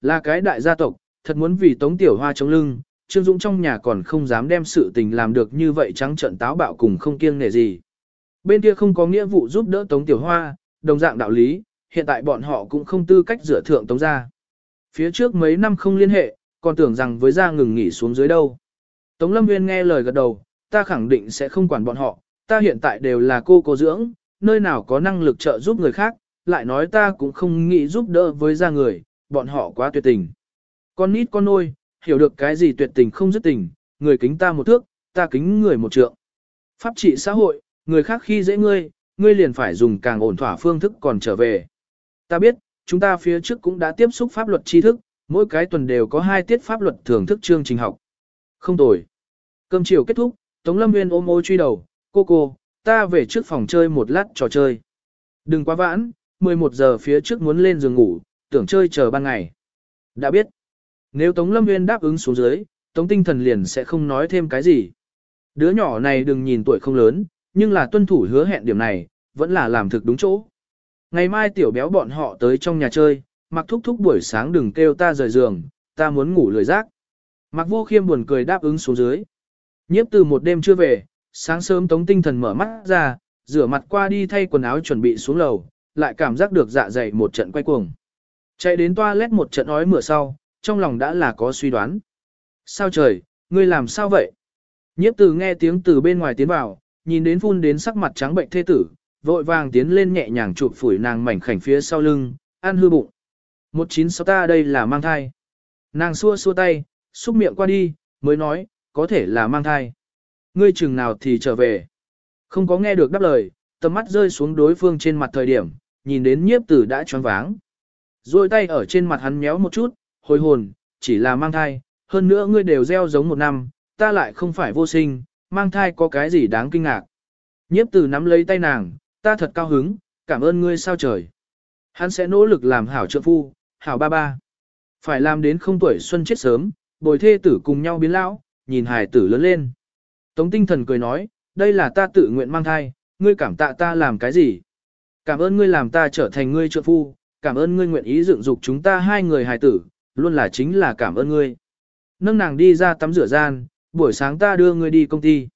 Là cái đại gia tộc, thật muốn vì Tống Tiểu Hoa chống lưng, Trương Dũng trong nhà còn không dám đem sự tình làm được như vậy trắng trợn táo bạo cùng không kiêng nể gì. Bên kia không có nghĩa vụ giúp đỡ Tống Tiểu Hoa, đồng dạng đạo lý, hiện tại bọn họ cũng không tư cách rửa thượng Tống gia. Phía trước mấy năm không liên hệ, còn tưởng rằng với gia ngừng nghỉ xuống dưới đâu. Tống Lâm Nguyên nghe lời gật đầu, ta khẳng định sẽ không quản bọn họ, ta hiện tại đều là cô cô dưỡng, nơi nào có năng lực trợ giúp người khác, lại nói ta cũng không nghĩ giúp đỡ với gia người, bọn họ quá tuyệt tình. Con nít con nôi, hiểu được cái gì tuyệt tình không dứt tình, người kính ta một thước, ta kính người một trượng. Pháp trị xã hội, người khác khi dễ ngươi, ngươi liền phải dùng càng ổn thỏa phương thức còn trở về. Ta biết, chúng ta phía trước cũng đã tiếp xúc pháp luật tri thức, mỗi cái tuần đều có hai tiết pháp luật thưởng thức chương trình học. Không tồi. Cơm chiều kết thúc, Tống Lâm Nguyên ôm ô truy đầu, cô cô, ta về trước phòng chơi một lát trò chơi. Đừng quá vãn, 11 giờ phía trước muốn lên giường ngủ, tưởng chơi chờ ban ngày. Đã biết. Nếu Tống Lâm Nguyên đáp ứng xuống dưới, Tống Tinh Thần liền sẽ không nói thêm cái gì. Đứa nhỏ này đừng nhìn tuổi không lớn, nhưng là tuân thủ hứa hẹn điểm này, vẫn là làm thực đúng chỗ. Ngày mai tiểu béo bọn họ tới trong nhà chơi, mặc thúc thúc buổi sáng đừng kêu ta rời giường, ta muốn ngủ lười giác. Mặc vô khiêm buồn cười đáp ứng xuống dưới. Nhiếp từ một đêm chưa về, sáng sớm tống tinh thần mở mắt ra, rửa mặt qua đi thay quần áo chuẩn bị xuống lầu, lại cảm giác được dạ dày một trận quay cuồng. Chạy đến toilet một trận ói mửa sau, trong lòng đã là có suy đoán. Sao trời, ngươi làm sao vậy? Nhiếp từ nghe tiếng từ bên ngoài tiến vào, nhìn đến phun đến sắc mặt trắng bệnh thê tử, vội vàng tiến lên nhẹ nhàng chụp phủi nàng mảnh khảnh phía sau lưng, ăn hư bụng. Một chín sáu ta đây là mang thai. Nàng xua xua tay, xúc miệng qua đi, mới nói, có thể là mang thai. Ngươi chừng nào thì trở về. Không có nghe được đáp lời, tầm mắt rơi xuống đối phương trên mặt thời điểm, nhìn đến nhiếp tử đã choáng váng. Rồi tay ở trên mặt hắn méo một chút, hồi hồn, chỉ là mang thai, hơn nữa ngươi đều gieo giống một năm, ta lại không phải vô sinh, mang thai có cái gì đáng kinh ngạc. Nhiếp tử nắm lấy tay nàng, ta thật cao hứng, cảm ơn ngươi sao trời. Hắn sẽ nỗ lực làm hảo trợ phu, hảo ba ba. Phải làm đến không tuổi xuân chết sớm, bồi thê tử cùng nhau biến lão, nhìn hài tử lớn lên. Tống tinh thần cười nói, đây là ta tự nguyện mang thai, ngươi cảm tạ ta làm cái gì? Cảm ơn ngươi làm ta trở thành ngươi trợ phu, cảm ơn ngươi nguyện ý dựng dục chúng ta hai người hài tử, luôn là chính là cảm ơn ngươi. Nâng nàng đi ra tắm rửa gian, buổi sáng ta đưa ngươi đi công ty.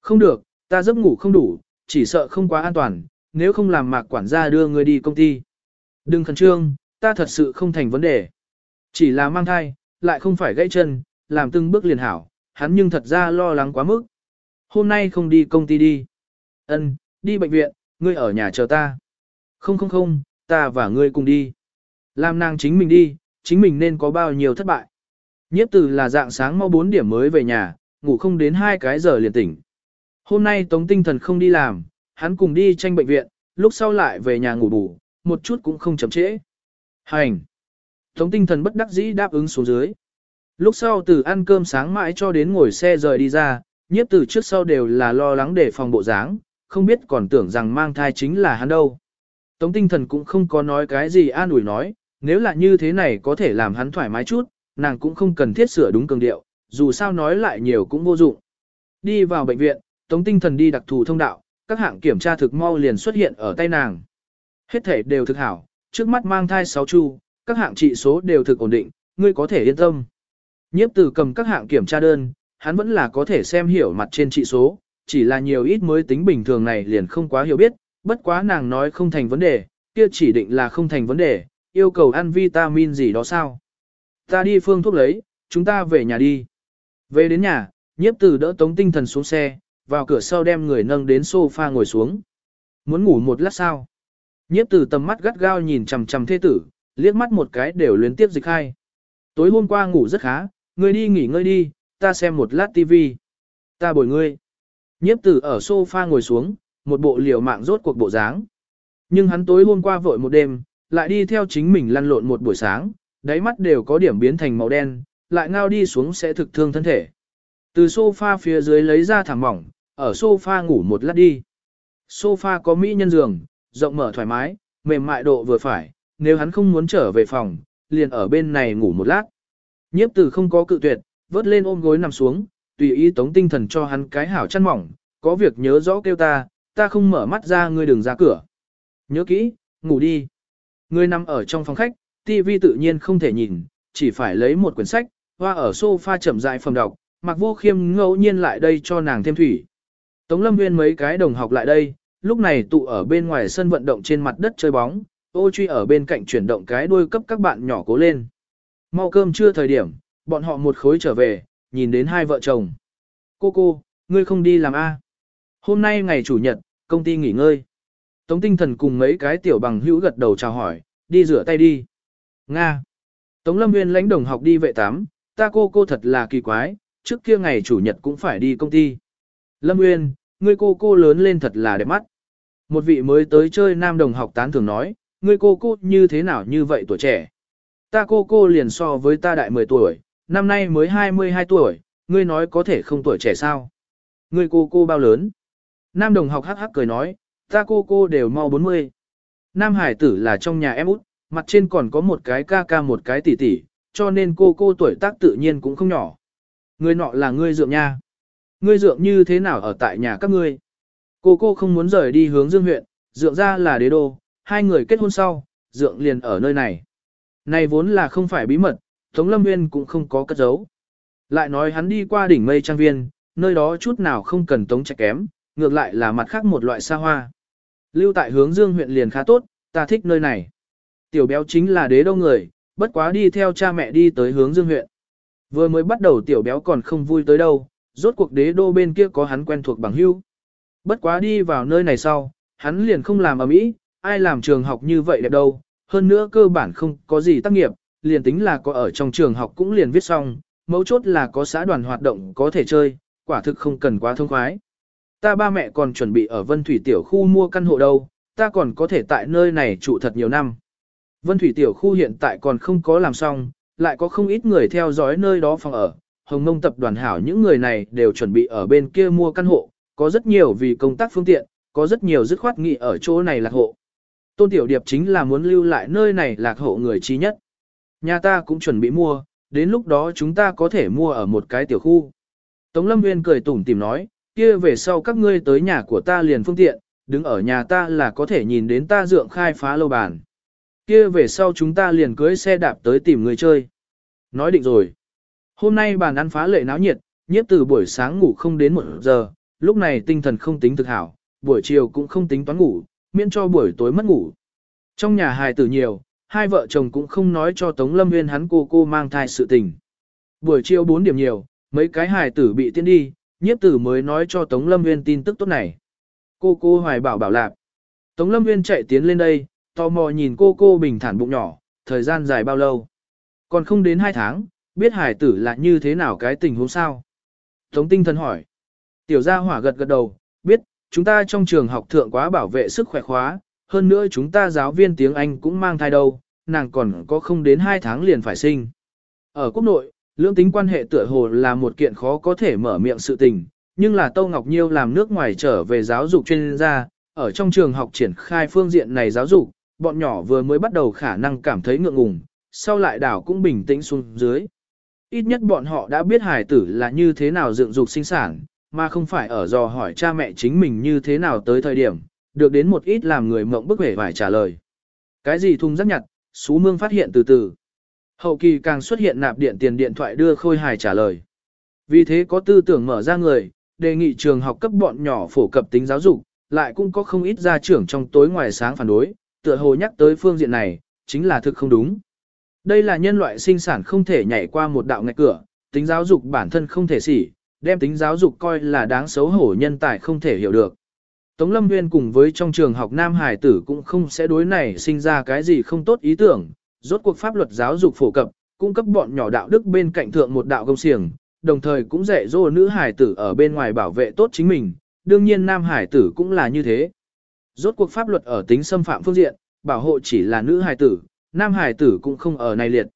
Không được, ta giấc ngủ không đủ, chỉ sợ không quá an toàn, nếu không làm mạc quản gia đưa ngươi đi công ty. Đừng khẩn trương, ta thật sự không thành vấn đề. Chỉ là mang thai, lại không phải gãy chân, làm từng bước liền hảo, hắn nhưng thật ra lo lắng quá mức. Hôm nay không đi công ty đi. Ân, đi bệnh viện, ngươi ở nhà chờ ta. Không không không, ta và ngươi cùng đi. Làm nàng chính mình đi, chính mình nên có bao nhiêu thất bại. Nhiếp từ là dạng sáng mau 4 điểm mới về nhà, ngủ không đến hai cái giờ liền tỉnh. Hôm nay Tống tinh thần không đi làm, hắn cùng đi tranh bệnh viện, lúc sau lại về nhà ngủ bù, một chút cũng không chậm trễ. Hành! Tống tinh thần bất đắc dĩ đáp ứng xuống dưới. Lúc sau từ ăn cơm sáng mãi cho đến ngồi xe rời đi ra, nhiếp từ trước sau đều là lo lắng để phòng bộ dáng, không biết còn tưởng rằng mang thai chính là hắn đâu. Tống tinh thần cũng không có nói cái gì an ủi nói, nếu là như thế này có thể làm hắn thoải mái chút, nàng cũng không cần thiết sửa đúng cường điệu, dù sao nói lại nhiều cũng vô dụng. Đi vào bệnh viện, Tống tinh thần đi đặc thù thông đạo, các hạng kiểm tra thực mau liền xuất hiện ở tay nàng. Hết thể đều thực hảo, trước mắt mang thai 6 chu, các hạng trị số đều thực ổn định, ngươi có thể yên tâm. Nhiếp tử cầm các hạng kiểm tra đơn, hắn vẫn là có thể xem hiểu mặt trên trị số, chỉ là nhiều ít mới tính bình thường này liền không quá hiểu biết, bất quá nàng nói không thành vấn đề, kia chỉ định là không thành vấn đề, yêu cầu ăn vitamin gì đó sao. Ta đi phương thuốc lấy, chúng ta về nhà đi. Về đến nhà, nhiếp tử đỡ tống tinh thần xuống xe, vào cửa sau đem người nâng đến sofa ngồi xuống. Muốn ngủ một lát sao? Nhiếp tử tầm mắt gắt gao nhìn chằm chằm thế tử, liếc mắt một cái đều luyến tiếp dịch hai. Tối hôm qua ngủ rất khá, ngươi đi nghỉ ngơi đi, ta xem một lát tivi. Ta bồi ngươi. Nhiếp tử ở sofa ngồi xuống, một bộ liều mạng rốt cuộc bộ dáng. Nhưng hắn tối hôm qua vội một đêm, lại đi theo chính mình lăn lộn một buổi sáng, đáy mắt đều có điểm biến thành màu đen, lại ngao đi xuống sẽ thực thương thân thể. Từ sofa phía dưới lấy ra thảm mỏng, ở sofa ngủ một lát đi. Sofa có mỹ nhân giường, rộng mở thoải mái, mềm mại độ vừa phải, nếu hắn không muốn trở về phòng, liền ở bên này ngủ một lát. Nhiếp tử không có cự tuyệt, vớt lên ôm gối nằm xuống, tùy ý tống tinh thần cho hắn cái hảo chăn mỏng, có việc nhớ rõ kêu ta, ta không mở mắt ra ngươi đừng ra cửa. Nhớ kỹ, ngủ đi. Ngươi nằm ở trong phòng khách, tivi tự nhiên không thể nhìn, chỉ phải lấy một quyển sách, hoa ở sofa chậm rãi phẩm đọc, mặc vô khiêm ngẫu nhiên lại đây cho nàng thêm thủy. Tống lâm nguyên mấy cái đồng học lại đây, lúc này tụ ở bên ngoài sân vận động trên mặt đất chơi bóng, ô truy ở bên cạnh chuyển động cái đuôi cấp các bạn nhỏ cố lên. Mau cơm chưa thời điểm, bọn họ một khối trở về, nhìn đến hai vợ chồng. Cô cô, ngươi không đi làm A. Hôm nay ngày chủ nhật, công ty nghỉ ngơi. Tống tinh thần cùng mấy cái tiểu bằng hữu gật đầu chào hỏi, đi rửa tay đi. Nga. Tống lâm nguyên lãnh đồng học đi vệ tắm, ta cô cô thật là kỳ quái, trước kia ngày chủ nhật cũng phải đi công ty. Lâm Nguyên, ngươi cô cô lớn lên thật là đẹp mắt. Một vị mới tới chơi nam đồng học tán thường nói, ngươi cô cô như thế nào như vậy tuổi trẻ. Ta cô cô liền so với ta đại 10 tuổi, năm nay mới 22 tuổi, ngươi nói có thể không tuổi trẻ sao. Ngươi cô cô bao lớn? Nam đồng học hắc hắc cười nói, ta cô cô đều mau 40. Nam hải tử là trong nhà em út, mặt trên còn có một cái ca ca một cái tỷ tỷ, cho nên cô cô tuổi tác tự nhiên cũng không nhỏ. Người nọ là ngươi dượng nha. Ngươi dượng như thế nào ở tại nhà các ngươi? Cô cô không muốn rời đi hướng dương huyện, dượng ra là đế đô, hai người kết hôn sau, dượng liền ở nơi này. Này vốn là không phải bí mật, Tống Lâm Nguyên cũng không có cất giấu. Lại nói hắn đi qua đỉnh mây trang viên, nơi đó chút nào không cần Tống Trạch kém, ngược lại là mặt khác một loại xa hoa. Lưu tại hướng dương huyện liền khá tốt, ta thích nơi này. Tiểu béo chính là đế đô người, bất quá đi theo cha mẹ đi tới hướng dương huyện. Vừa mới bắt đầu tiểu béo còn không vui tới đâu, rốt cuộc đế đô bên kia có hắn quen thuộc bằng hưu. Bất quá đi vào nơi này sau, hắn liền không làm ở mỹ, ai làm trường học như vậy đẹp đâu, hơn nữa cơ bản không có gì tác nghiệp, liền tính là có ở trong trường học cũng liền viết xong, mấu chốt là có xã đoàn hoạt động có thể chơi, quả thực không cần quá thông khoái. Ta ba mẹ còn chuẩn bị ở Vân Thủy Tiểu khu mua căn hộ đâu, ta còn có thể tại nơi này trụ thật nhiều năm. Vân Thủy Tiểu khu hiện tại còn không có làm xong, lại có không ít người theo dõi nơi đó phòng ở. Hồng Nông tập đoàn hảo những người này đều chuẩn bị ở bên kia mua căn hộ, có rất nhiều vì công tác phương tiện, có rất nhiều dứt khoát nghị ở chỗ này lạc hộ. Tôn Tiểu Điệp chính là muốn lưu lại nơi này lạc hộ người trí nhất. Nhà ta cũng chuẩn bị mua, đến lúc đó chúng ta có thể mua ở một cái tiểu khu. Tống Lâm Nguyên cười tủm tìm nói, kia về sau các ngươi tới nhà của ta liền phương tiện, đứng ở nhà ta là có thể nhìn đến ta dượng khai phá lâu bàn. Kia về sau chúng ta liền cưới xe đạp tới tìm người chơi. Nói định rồi. Hôm nay bàn ăn phá lệ náo nhiệt, nhiếp từ buổi sáng ngủ không đến một giờ, lúc này tinh thần không tính thực hảo, buổi chiều cũng không tính toán ngủ, miễn cho buổi tối mất ngủ. Trong nhà hài tử nhiều, hai vợ chồng cũng không nói cho Tống Lâm Nguyên hắn cô cô mang thai sự tình. Buổi chiều 4 điểm nhiều, mấy cái hài tử bị tiễn đi, nhiếp tử mới nói cho Tống Lâm Nguyên tin tức tốt này. Cô cô hoài bảo bảo lạp. Tống Lâm Nguyên chạy tiến lên đây, tò mò nhìn cô cô bình thản bụng nhỏ, thời gian dài bao lâu. Còn không đến 2 tháng, biết hải tử là như thế nào cái tình huống sao. Tống tinh thần hỏi. Tiểu gia hỏa gật gật đầu, biết, chúng ta trong trường học thượng quá bảo vệ sức khỏe khóa, hơn nữa chúng ta giáo viên tiếng Anh cũng mang thai đâu, nàng còn có không đến 2 tháng liền phải sinh. Ở quốc nội, lưỡng tính quan hệ tựa hồ là một kiện khó có thể mở miệng sự tình, nhưng là Tâu Ngọc Nhiêu làm nước ngoài trở về giáo dục chuyên gia, ở trong trường học triển khai phương diện này giáo dục, bọn nhỏ vừa mới bắt đầu khả năng cảm thấy ngượng ngùng, sau lại đảo cũng bình tĩnh xuống dưới. Ít nhất bọn họ đã biết hài tử là như thế nào dựng dục sinh sản, mà không phải ở dò hỏi cha mẹ chính mình như thế nào tới thời điểm, được đến một ít làm người mộng bức vẻ vải trả lời. Cái gì thung rắc nhặt, xú Mương phát hiện từ từ. Hậu kỳ càng xuất hiện nạp điện tiền điện thoại đưa khôi hài trả lời. Vì thế có tư tưởng mở ra người, đề nghị trường học cấp bọn nhỏ phổ cập tính giáo dục, lại cũng có không ít gia trưởng trong tối ngoài sáng phản đối, tựa hồ nhắc tới phương diện này, chính là thực không đúng. Đây là nhân loại sinh sản không thể nhảy qua một đạo ngạch cửa, tính giáo dục bản thân không thể xỉ, đem tính giáo dục coi là đáng xấu hổ nhân tài không thể hiểu được. Tống Lâm Nguyên cùng với trong trường học Nam Hải tử cũng không sẽ đối này sinh ra cái gì không tốt ý tưởng, rốt cuộc pháp luật giáo dục phổ cập, cung cấp bọn nhỏ đạo đức bên cạnh thượng một đạo công xiềng, đồng thời cũng dạy dỗ nữ hải tử ở bên ngoài bảo vệ tốt chính mình, đương nhiên Nam Hải tử cũng là như thế. Rốt cuộc pháp luật ở tính xâm phạm phương diện, bảo hộ chỉ là nữ hải tử, Nam Hải tử cũng không ở này liệt.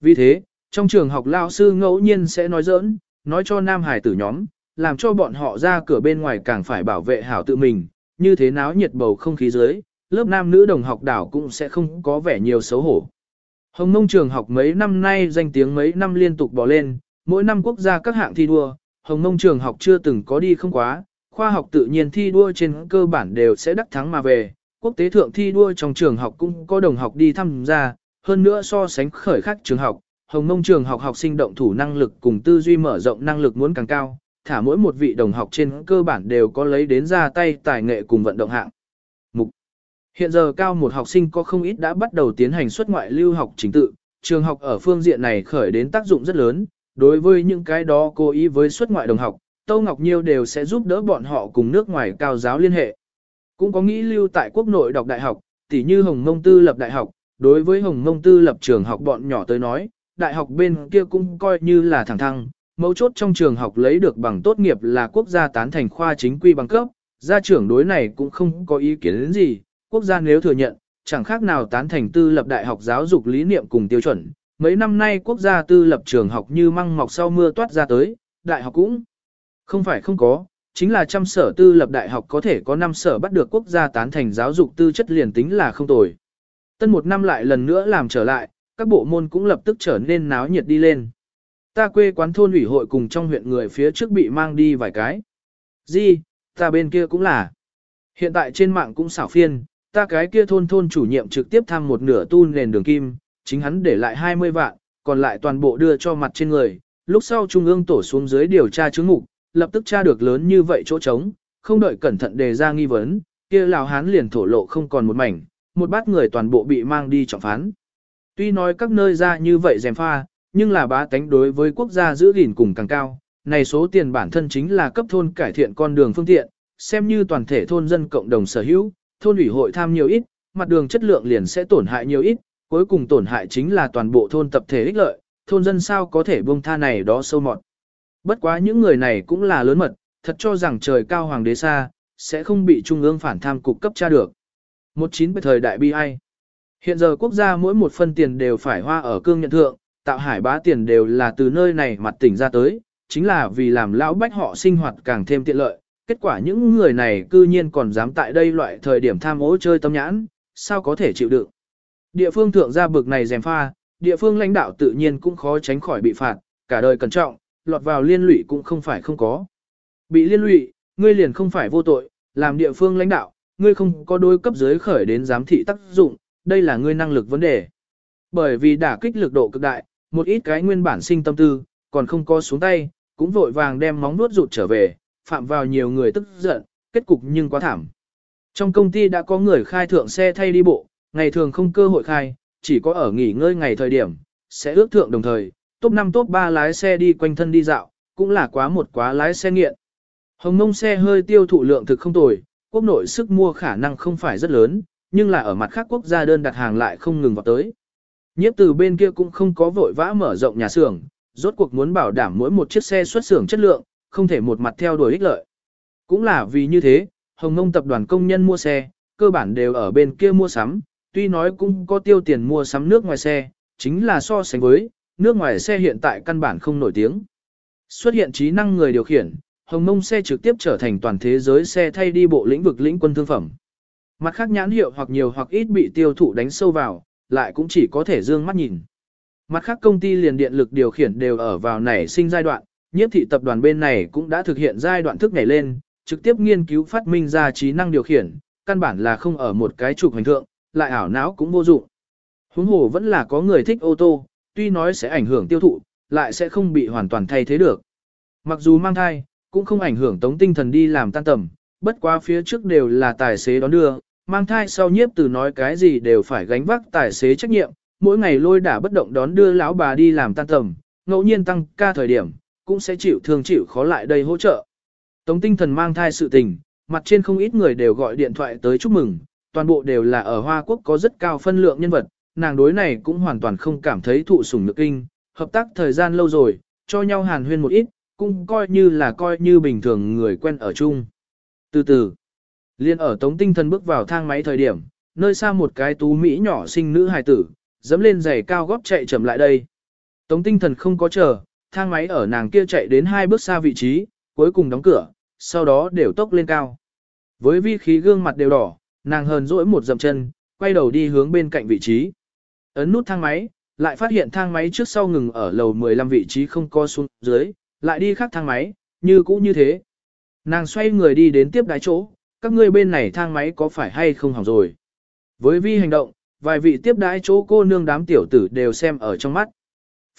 Vì thế, trong trường học lao sư ngẫu nhiên sẽ nói giỡn, nói cho Nam Hải tử nhóm, làm cho bọn họ ra cửa bên ngoài càng phải bảo vệ hảo tự mình, như thế náo nhiệt bầu không khí dưới, lớp nam nữ đồng học đảo cũng sẽ không có vẻ nhiều xấu hổ. Hồng Nông trường học mấy năm nay danh tiếng mấy năm liên tục bỏ lên, mỗi năm quốc gia các hạng thi đua, Hồng Nông trường học chưa từng có đi không quá, khoa học tự nhiên thi đua trên cơ bản đều sẽ đắc thắng mà về, quốc tế thượng thi đua trong trường học cũng có đồng học đi tham gia, hơn nữa so sánh khởi khác trường học, Hồng Mông trường học học sinh động thủ năng lực cùng tư duy mở rộng năng lực muốn càng cao, thả mỗi một vị đồng học trên cơ bản đều có lấy đến ra tay tài nghệ cùng vận động hạng. Hiện giờ cao một học sinh có không ít đã bắt đầu tiến hành xuất ngoại lưu học chính tự, trường học ở phương diện này khởi đến tác dụng rất lớn, đối với những cái đó cố ý với xuất ngoại đồng học, Tô Ngọc Nhiêu đều sẽ giúp đỡ bọn họ cùng nước ngoài cao giáo liên hệ. Cũng có nghĩ lưu tại quốc nội đọc đại học, tỉ như Hồng Mông Tư lập đại học, đối với Hồng Mông Tư lập trường học bọn nhỏ tới nói, đại học bên kia cũng coi như là thẳng thăng, mấu chốt trong trường học lấy được bằng tốt nghiệp là quốc gia tán thành khoa chính quy bằng cấp, gia trưởng đối này cũng không có ý kiến đến gì, quốc gia nếu thừa nhận, chẳng khác nào tán thành tư lập đại học giáo dục lý niệm cùng tiêu chuẩn. Mấy năm nay quốc gia tư lập trường học như măng mọc sau mưa toát ra tới, đại học cũng không phải không có, chính là trăm sở tư lập đại học có thể có năm sở bắt được quốc gia tán thành giáo dục tư chất liền tính là không tồi. Tân một năm lại lần nữa làm trở lại, các bộ môn cũng lập tức trở nên náo nhiệt đi lên. Ta quê quán thôn ủy hội cùng trong huyện người phía trước bị mang đi vài cái. Gì, ta bên kia cũng là. Hiện tại trên mạng cũng xảo phiên, ta cái kia thôn thôn chủ nhiệm trực tiếp thăm một nửa tu nền đường kim, chính hắn để lại 20 vạn, còn lại toàn bộ đưa cho mặt trên người. Lúc sau trung ương tổ xuống dưới điều tra chứng mục, lập tức tra được lớn như vậy chỗ trống, không đợi cẩn thận đề ra nghi vấn, kia lào hán liền thổ lộ không còn một mảnh, một bát người toàn bộ bị mang đi trọng phán. Tuy nói các nơi ra như vậy dèm pha, nhưng là bá tánh đối với quốc gia giữ gìn cùng càng cao, này số tiền bản thân chính là cấp thôn cải thiện con đường phương tiện, xem như toàn thể thôn dân cộng đồng sở hữu, thôn ủy hội tham nhiều ít, mặt đường chất lượng liền sẽ tổn hại nhiều ít, cuối cùng tổn hại chính là toàn bộ thôn tập thể ích lợi, thôn dân sao có thể buông tha này đó sâu mọt. Bất quá những người này cũng là lớn mật, thật cho rằng trời cao hoàng đế xa, sẽ không bị trung ương phản tham cục cấp tra được. Một chín thời đại bi ai. Hiện giờ quốc gia mỗi một phân tiền đều phải hoa ở cương nhận thượng, tạo hải bá tiền đều là từ nơi này mặt tỉnh ra tới, chính là vì làm lão bách họ sinh hoạt càng thêm tiện lợi. Kết quả những người này cư nhiên còn dám tại đây loại thời điểm tham ô chơi tâm nhãn, sao có thể chịu đựng. Địa phương thượng ra bực này dèm pha, địa phương lãnh đạo tự nhiên cũng khó tránh khỏi bị phạt, cả đời cẩn trọng, lọt vào liên lụy cũng không phải không có. Bị liên lụy, ngươi liền không phải vô tội, làm địa phương lãnh đạo, ngươi không có đôi cấp dưới khởi đến giám thị tác dụng, đây là ngươi năng lực vấn đề. Bởi vì đả kích lực độ cực đại, một ít cái nguyên bản sinh tâm tư, còn không có xuống tay, cũng vội vàng đem móng nuốt rụt trở về, phạm vào nhiều người tức giận, kết cục nhưng quá thảm. Trong công ty đã có người khai thượng xe thay đi bộ, ngày thường không cơ hội khai, chỉ có ở nghỉ ngơi ngày thời điểm, sẽ ước thượng đồng thời, top 5 top 3 lái xe đi quanh thân đi dạo, cũng là quá một quá lái xe nghiện. Hồng mông xe hơi tiêu thụ lượng thực không tồi, quốc nội sức mua khả năng không phải rất lớn, nhưng là ở mặt khác quốc gia đơn đặt hàng lại không ngừng vào tới. Nhiếp từ bên kia cũng không có vội vã mở rộng nhà xưởng, rốt cuộc muốn bảo đảm mỗi một chiếc xe xuất xưởng chất lượng, không thể một mặt theo đuổi ích lợi. Cũng là vì như thế, Hồng Nông tập đoàn công nhân mua xe, cơ bản đều ở bên kia mua sắm, tuy nói cũng có tiêu tiền mua sắm nước ngoài xe, chính là so sánh với, nước ngoài xe hiện tại căn bản không nổi tiếng. Xuất hiện trí năng người điều khiển, Hồng Nông xe trực tiếp trở thành toàn thế giới xe thay đi bộ lĩnh vực lĩnh quân thương phẩm. Mặt khác nhãn hiệu hoặc nhiều hoặc ít bị tiêu thụ đánh sâu vào, lại cũng chỉ có thể dương mắt nhìn. Mặt khác công ty liền điện lực điều khiển đều ở vào nảy sinh giai đoạn, nhiếp thị tập đoàn bên này cũng đã thực hiện giai đoạn thức nhảy lên, trực tiếp nghiên cứu phát minh ra trí năng điều khiển, căn bản là không ở một cái trục hành thượng, lại ảo não cũng vô dụng. Huống hồ vẫn là có người thích ô tô, tuy nói sẽ ảnh hưởng tiêu thụ, lại sẽ không bị hoàn toàn thay thế được. Mặc dù mang thai, cũng không ảnh hưởng tống tinh thần đi làm tan tầm, bất quá phía trước đều là tài xế đón đưa, mang thai sau nhiếp từ nói cái gì đều phải gánh vác tài xế trách nhiệm, mỗi ngày lôi đả bất động đón đưa lão bà đi làm tan tầm, ngẫu nhiên tăng ca thời điểm, cũng sẽ chịu thương chịu khó lại đây hỗ trợ. Tống tinh thần mang thai sự tình, mặt trên không ít người đều gọi điện thoại tới chúc mừng, toàn bộ đều là ở Hoa Quốc có rất cao phân lượng nhân vật, nàng đối này cũng hoàn toàn không cảm thấy thụ sủng nước kinh, hợp tác thời gian lâu rồi, cho nhau hàn huyên một ít, cũng coi như là coi như bình thường người quen ở chung. Từ từ, liên ở tống tinh thần bước vào thang máy thời điểm, nơi xa một cái tú mỹ nhỏ sinh nữ hài tử, dẫm lên giày cao góp chạy chậm lại đây. Tống tinh thần không có chờ, thang máy ở nàng kia chạy đến hai bước xa vị trí, cuối cùng đóng cửa, sau đó đều tốc lên cao. Với vi khí gương mặt đều đỏ, nàng hờn dỗi một dậm chân, quay đầu đi hướng bên cạnh vị trí. Ấn nút thang máy, lại phát hiện thang máy trước sau ngừng ở lầu 15 vị trí không co xuống dưới, lại đi khác thang máy, như cũ như thế. Nàng xoay người đi đến tiếp đái chỗ, các ngươi bên này thang máy có phải hay không hỏng rồi. Với vi hành động, vài vị tiếp đái chỗ cô nương đám tiểu tử đều xem ở trong mắt.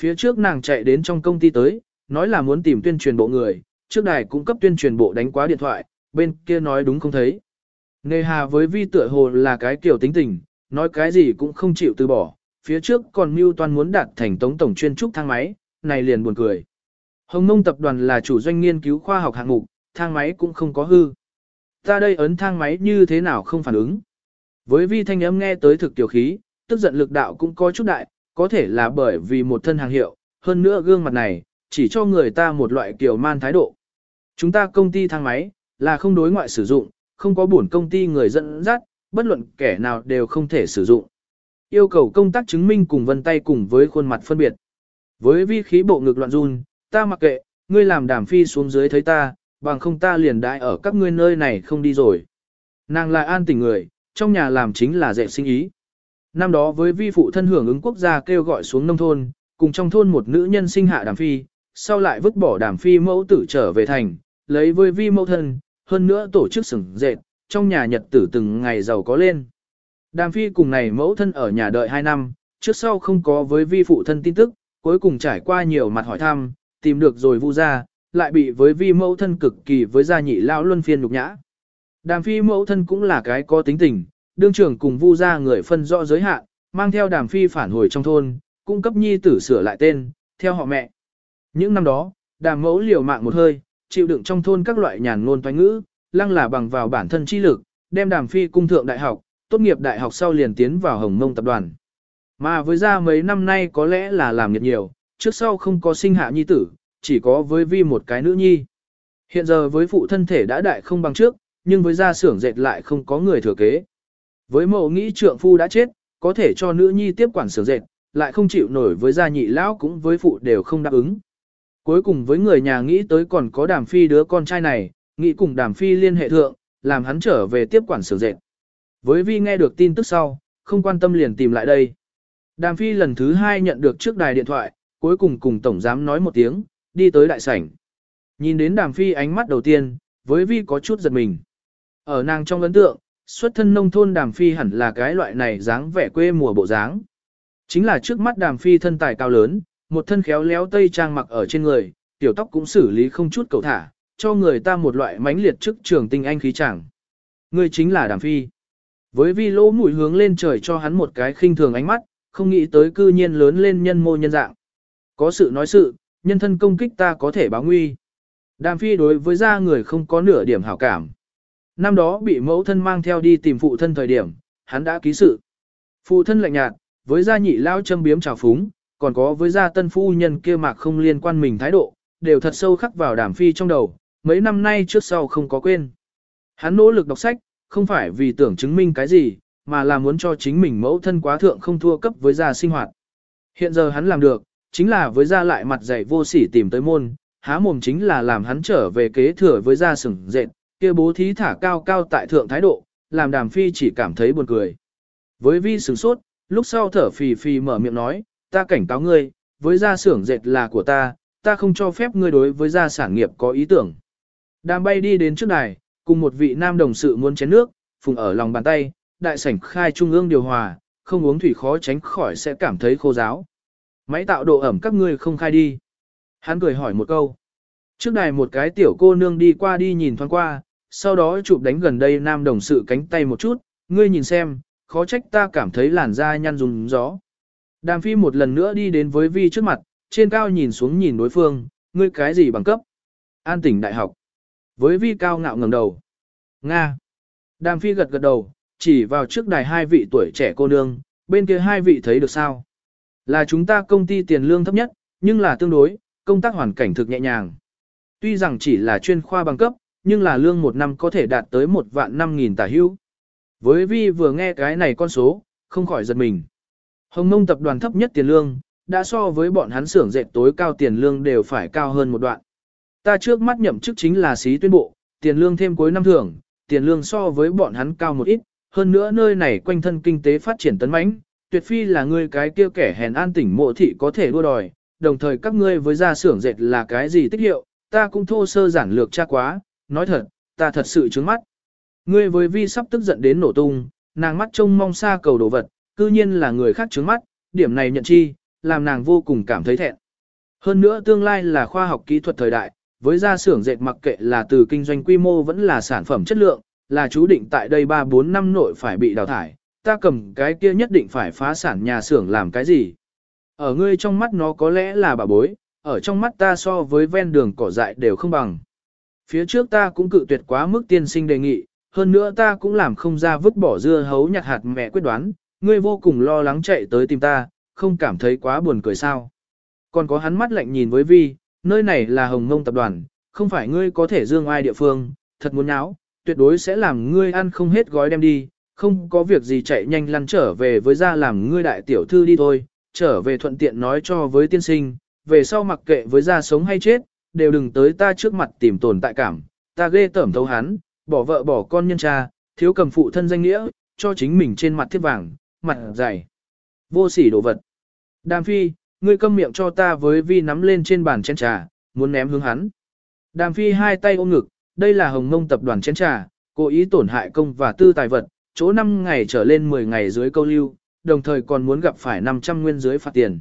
Phía trước nàng chạy đến trong công ty tới, nói là muốn tìm tuyên truyền bộ người, trước đài cũng cấp tuyên truyền bộ đánh quá điện thoại, bên kia nói đúng không thấy. Nề hà với vi tựa hồ là cái kiểu tính tình, nói cái gì cũng không chịu từ bỏ, phía trước còn mưu toàn muốn đạt thành tống tổng chuyên trúc thang máy, này liền buồn cười. Hồng Nông tập đoàn là chủ doanh nghiên cứu khoa học hạng mục, thang máy cũng không có hư. Ta đây ấn thang máy như thế nào không phản ứng. Với vi thanh âm nghe tới thực tiểu khí, tức giận lực đạo cũng có chút đại, có thể là bởi vì một thân hàng hiệu, hơn nữa gương mặt này, chỉ cho người ta một loại kiểu man thái độ. Chúng ta công ty thang máy, là không đối ngoại sử dụng, không có buồn công ty người dẫn dắt, bất luận kẻ nào đều không thể sử dụng. Yêu cầu công tác chứng minh cùng vân tay cùng với khuôn mặt phân biệt. Với vi khí bộ ngực loạn run, ta mặc kệ, ngươi làm đàm phi xuống dưới thấy ta, bằng không ta liền đại ở các ngươi nơi này không đi rồi. Nàng là an tình người, trong nhà làm chính là dẹp sinh ý. Năm đó với vi phụ thân hưởng ứng quốc gia kêu gọi xuống nông thôn, cùng trong thôn một nữ nhân sinh hạ đàm phi, sau lại vứt bỏ đàm phi mẫu tử trở về thành, lấy với vi mẫu thân, hơn nữa tổ chức sừng dệt, trong nhà nhật tử từng ngày giàu có lên. Đàm phi cùng này mẫu thân ở nhà đợi 2 năm, trước sau không có với vi phụ thân tin tức, cuối cùng trải qua nhiều mặt hỏi thăm, tìm được rồi vu ra, lại bị với vi mẫu thân cực kỳ với gia nhị lão luân phiên nhục nhã. Đàm phi mẫu thân cũng là cái có tính tình, đương trưởng cùng vu ra người phân rõ giới hạn, mang theo đàm phi phản hồi trong thôn, cung cấp nhi tử sửa lại tên, theo họ mẹ. Những năm đó, đàm mẫu liều mạng một hơi, chịu đựng trong thôn các loại nhàn ngôn toán ngữ, lăng là bằng vào bản thân chi lực, đem đàm phi cung thượng đại học, tốt nghiệp đại học sau liền tiến vào Hồng Mông tập đoàn. Mà với ra mấy năm nay có lẽ là làm nhiệt nhiều, trước sau không có sinh hạ nhi tử, chỉ có với vi một cái nữ nhi. Hiện giờ với phụ thân thể đã đại không bằng trước, nhưng với gia xưởng dệt lại không có người thừa kế. Với mẫu nghĩ trượng phu đã chết, có thể cho nữ nhi tiếp quản sửa dệt, lại không chịu nổi với gia nhị lão cũng với phụ đều không đáp ứng. Cuối cùng với người nhà nghĩ tới còn có đàm phi đứa con trai này, nghĩ cùng đàm phi liên hệ thượng, làm hắn trở về tiếp quản sửa dệt. Với vi nghe được tin tức sau, không quan tâm liền tìm lại đây. Đàm phi lần thứ hai nhận được trước đài điện thoại, cuối cùng cùng tổng giám nói một tiếng, đi tới đại sảnh. Nhìn đến đàm phi ánh mắt đầu tiên, với vi có chút giật mình. Ở nàng trong ấn tượng, xuất thân nông thôn đàm phi hẳn là cái loại này dáng vẻ quê mùa bộ dáng. Chính là trước mắt đàm phi thân tài cao lớn, một thân khéo léo tây trang mặc ở trên người, tiểu tóc cũng xử lý không chút cầu thả, cho người ta một loại mãnh liệt chức trường tinh anh khí chẳng. Người chính là đàm phi. Với vi lỗ mũi hướng lên trời cho hắn một cái khinh thường ánh mắt, không nghĩ tới cư nhiên lớn lên nhân mô nhân dạng. Có sự nói sự, nhân thân công kích ta có thể báo nguy. Đàm phi đối với gia người không có nửa điểm hảo cảm. Năm đó bị mẫu thân mang theo đi tìm phụ thân thời điểm, hắn đã ký sự. Phụ thân lạnh nhạt, với gia nhị lao châm biếm trào phúng, còn có với gia tân phu nhân kia mạc không liên quan mình thái độ, đều thật sâu khắc vào đàm phi trong đầu, mấy năm nay trước sau không có quên. Hắn nỗ lực đọc sách, không phải vì tưởng chứng minh cái gì, mà là muốn cho chính mình mẫu thân quá thượng không thua cấp với gia sinh hoạt. Hiện giờ hắn làm được, chính là với gia lại mặt dạy vô sỉ tìm tới môn, há mồm chính là làm hắn trở về kế thừa với gia sừng dệt, kia bố thí thả cao cao tại thượng thái độ, làm đàm phi chỉ cảm thấy buồn cười. Với vi sửng sốt, lúc sau thở phì phì mở miệng nói, ta cảnh cáo ngươi, với gia xưởng dệt là của ta, ta không cho phép ngươi đối với gia sản nghiệp có ý tưởng. Đàm bay đi đến trước đài, cùng một vị nam đồng sự muốn chén nước, phùng ở lòng bàn tay, đại sảnh khai trung ương điều hòa, không uống thủy khó tránh khỏi sẽ cảm thấy khô giáo. Máy tạo độ ẩm các ngươi không khai đi. Hắn cười hỏi một câu. Trước đài một cái tiểu cô nương đi qua đi nhìn thoáng qua, sau đó chụp đánh gần đây nam đồng sự cánh tay một chút, ngươi nhìn xem, khó trách ta cảm thấy làn da nhăn dùng gió. Đàm phi một lần nữa đi đến với vi trước mặt, trên cao nhìn xuống nhìn đối phương, ngươi cái gì bằng cấp? An tỉnh đại học. Với vi cao ngạo ngẩng đầu. Nga. Đàm phi gật gật đầu, chỉ vào trước đài hai vị tuổi trẻ cô nương, bên kia hai vị thấy được sao? Là chúng ta công ty tiền lương thấp nhất, nhưng là tương đối, công tác hoàn cảnh thực nhẹ nhàng. Tuy rằng chỉ là chuyên khoa bằng cấp, nhưng là lương một năm có thể đạt tới một vạn năm nghìn tả hữu. Với vi vừa nghe cái này con số, không khỏi giật mình. Hồng Nông tập đoàn thấp nhất tiền lương, đã so với bọn hắn xưởng dệt tối cao tiền lương đều phải cao hơn một đoạn. Ta trước mắt nhậm chức chính là sĩ tuyên bộ, tiền lương thêm cuối năm thưởng, tiền lương so với bọn hắn cao một ít, hơn nữa nơi này quanh thân kinh tế phát triển tấn mãnh, tuyệt phi là ngươi cái kia kẻ hèn an tỉnh mộ thị có thể đua đòi, đồng thời các ngươi với gia xưởng dệt là cái gì tích hiệu, ta cũng thô sơ giản lược tra quá, nói thật, ta thật sự trướng mắt. Ngươi với vi sắp tức giận đến nổ tung, nàng mắt trông mong xa cầu đồ vật, cư nhiên là người khác trướng mắt, điểm này nhận chi, làm nàng vô cùng cảm thấy thẹn. Hơn nữa tương lai là khoa học kỹ thuật thời đại, với gia xưởng dệt mặc kệ là từ kinh doanh quy mô vẫn là sản phẩm chất lượng, là chú định tại đây 3-4 năm nội phải bị đào thải, ta cầm cái kia nhất định phải phá sản nhà xưởng làm cái gì. Ở ngươi trong mắt nó có lẽ là bà bối, ở trong mắt ta so với ven đường cỏ dại đều không bằng. Phía trước ta cũng cự tuyệt quá mức tiên sinh đề nghị, hơn nữa ta cũng làm không ra vứt bỏ dưa hấu nhặt hạt mẹ quyết đoán, ngươi vô cùng lo lắng chạy tới tìm ta, không cảm thấy quá buồn cười sao. Còn có hắn mắt lạnh nhìn với Vi, nơi này là Hồng Ngông tập đoàn, không phải ngươi có thể dương ai địa phương, thật muốn nháo, tuyệt đối sẽ làm ngươi ăn không hết gói đem đi, không có việc gì chạy nhanh lăn trở về với ra làm ngươi đại tiểu thư đi thôi, trở về thuận tiện nói cho với tiên sinh, về sau mặc kệ với ra sống hay chết, đều đừng tới ta trước mặt tìm tồn tại cảm, ta ghê tởm thấu hắn, bỏ vợ bỏ con nhân cha, thiếu cầm phụ thân danh nghĩa, cho chính mình trên mặt thiết vàng, mặt dày. Vô sỉ đồ vật. Đàm phi, ngươi câm miệng cho ta với vi nắm lên trên bàn chén trà, muốn ném hướng hắn. Đàm phi hai tay ôm ngực, đây là hồng mông tập đoàn chén trà, cố ý tổn hại công và tư tài vật, chỗ 5 ngày trở lên 10 ngày dưới câu lưu, đồng thời còn muốn gặp phải 500 nguyên dưới phạt tiền.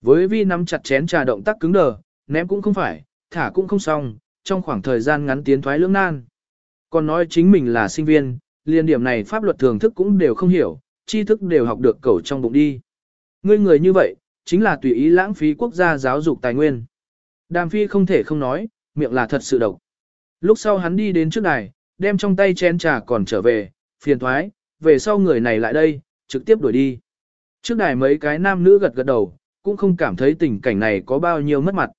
Với vi nắm chặt chén trà động tác cứng đờ, ném cũng không phải, thả cũng không xong, trong khoảng thời gian ngắn tiến thoái lưỡng nan. Còn nói chính mình là sinh viên, liên điểm này pháp luật thường thức cũng đều không hiểu, tri thức đều học được cầu trong bụng đi. Ngươi người như vậy, chính là tùy ý lãng phí quốc gia giáo dục tài nguyên. Đàm phi không thể không nói, miệng là thật sự độc. Lúc sau hắn đi đến trước đài, đem trong tay chén trà còn trở về, phiền thoái, về sau người này lại đây, trực tiếp đuổi đi. Trước đài mấy cái nam nữ gật gật đầu, cũng không cảm thấy tình cảnh này có bao nhiêu mất mặt.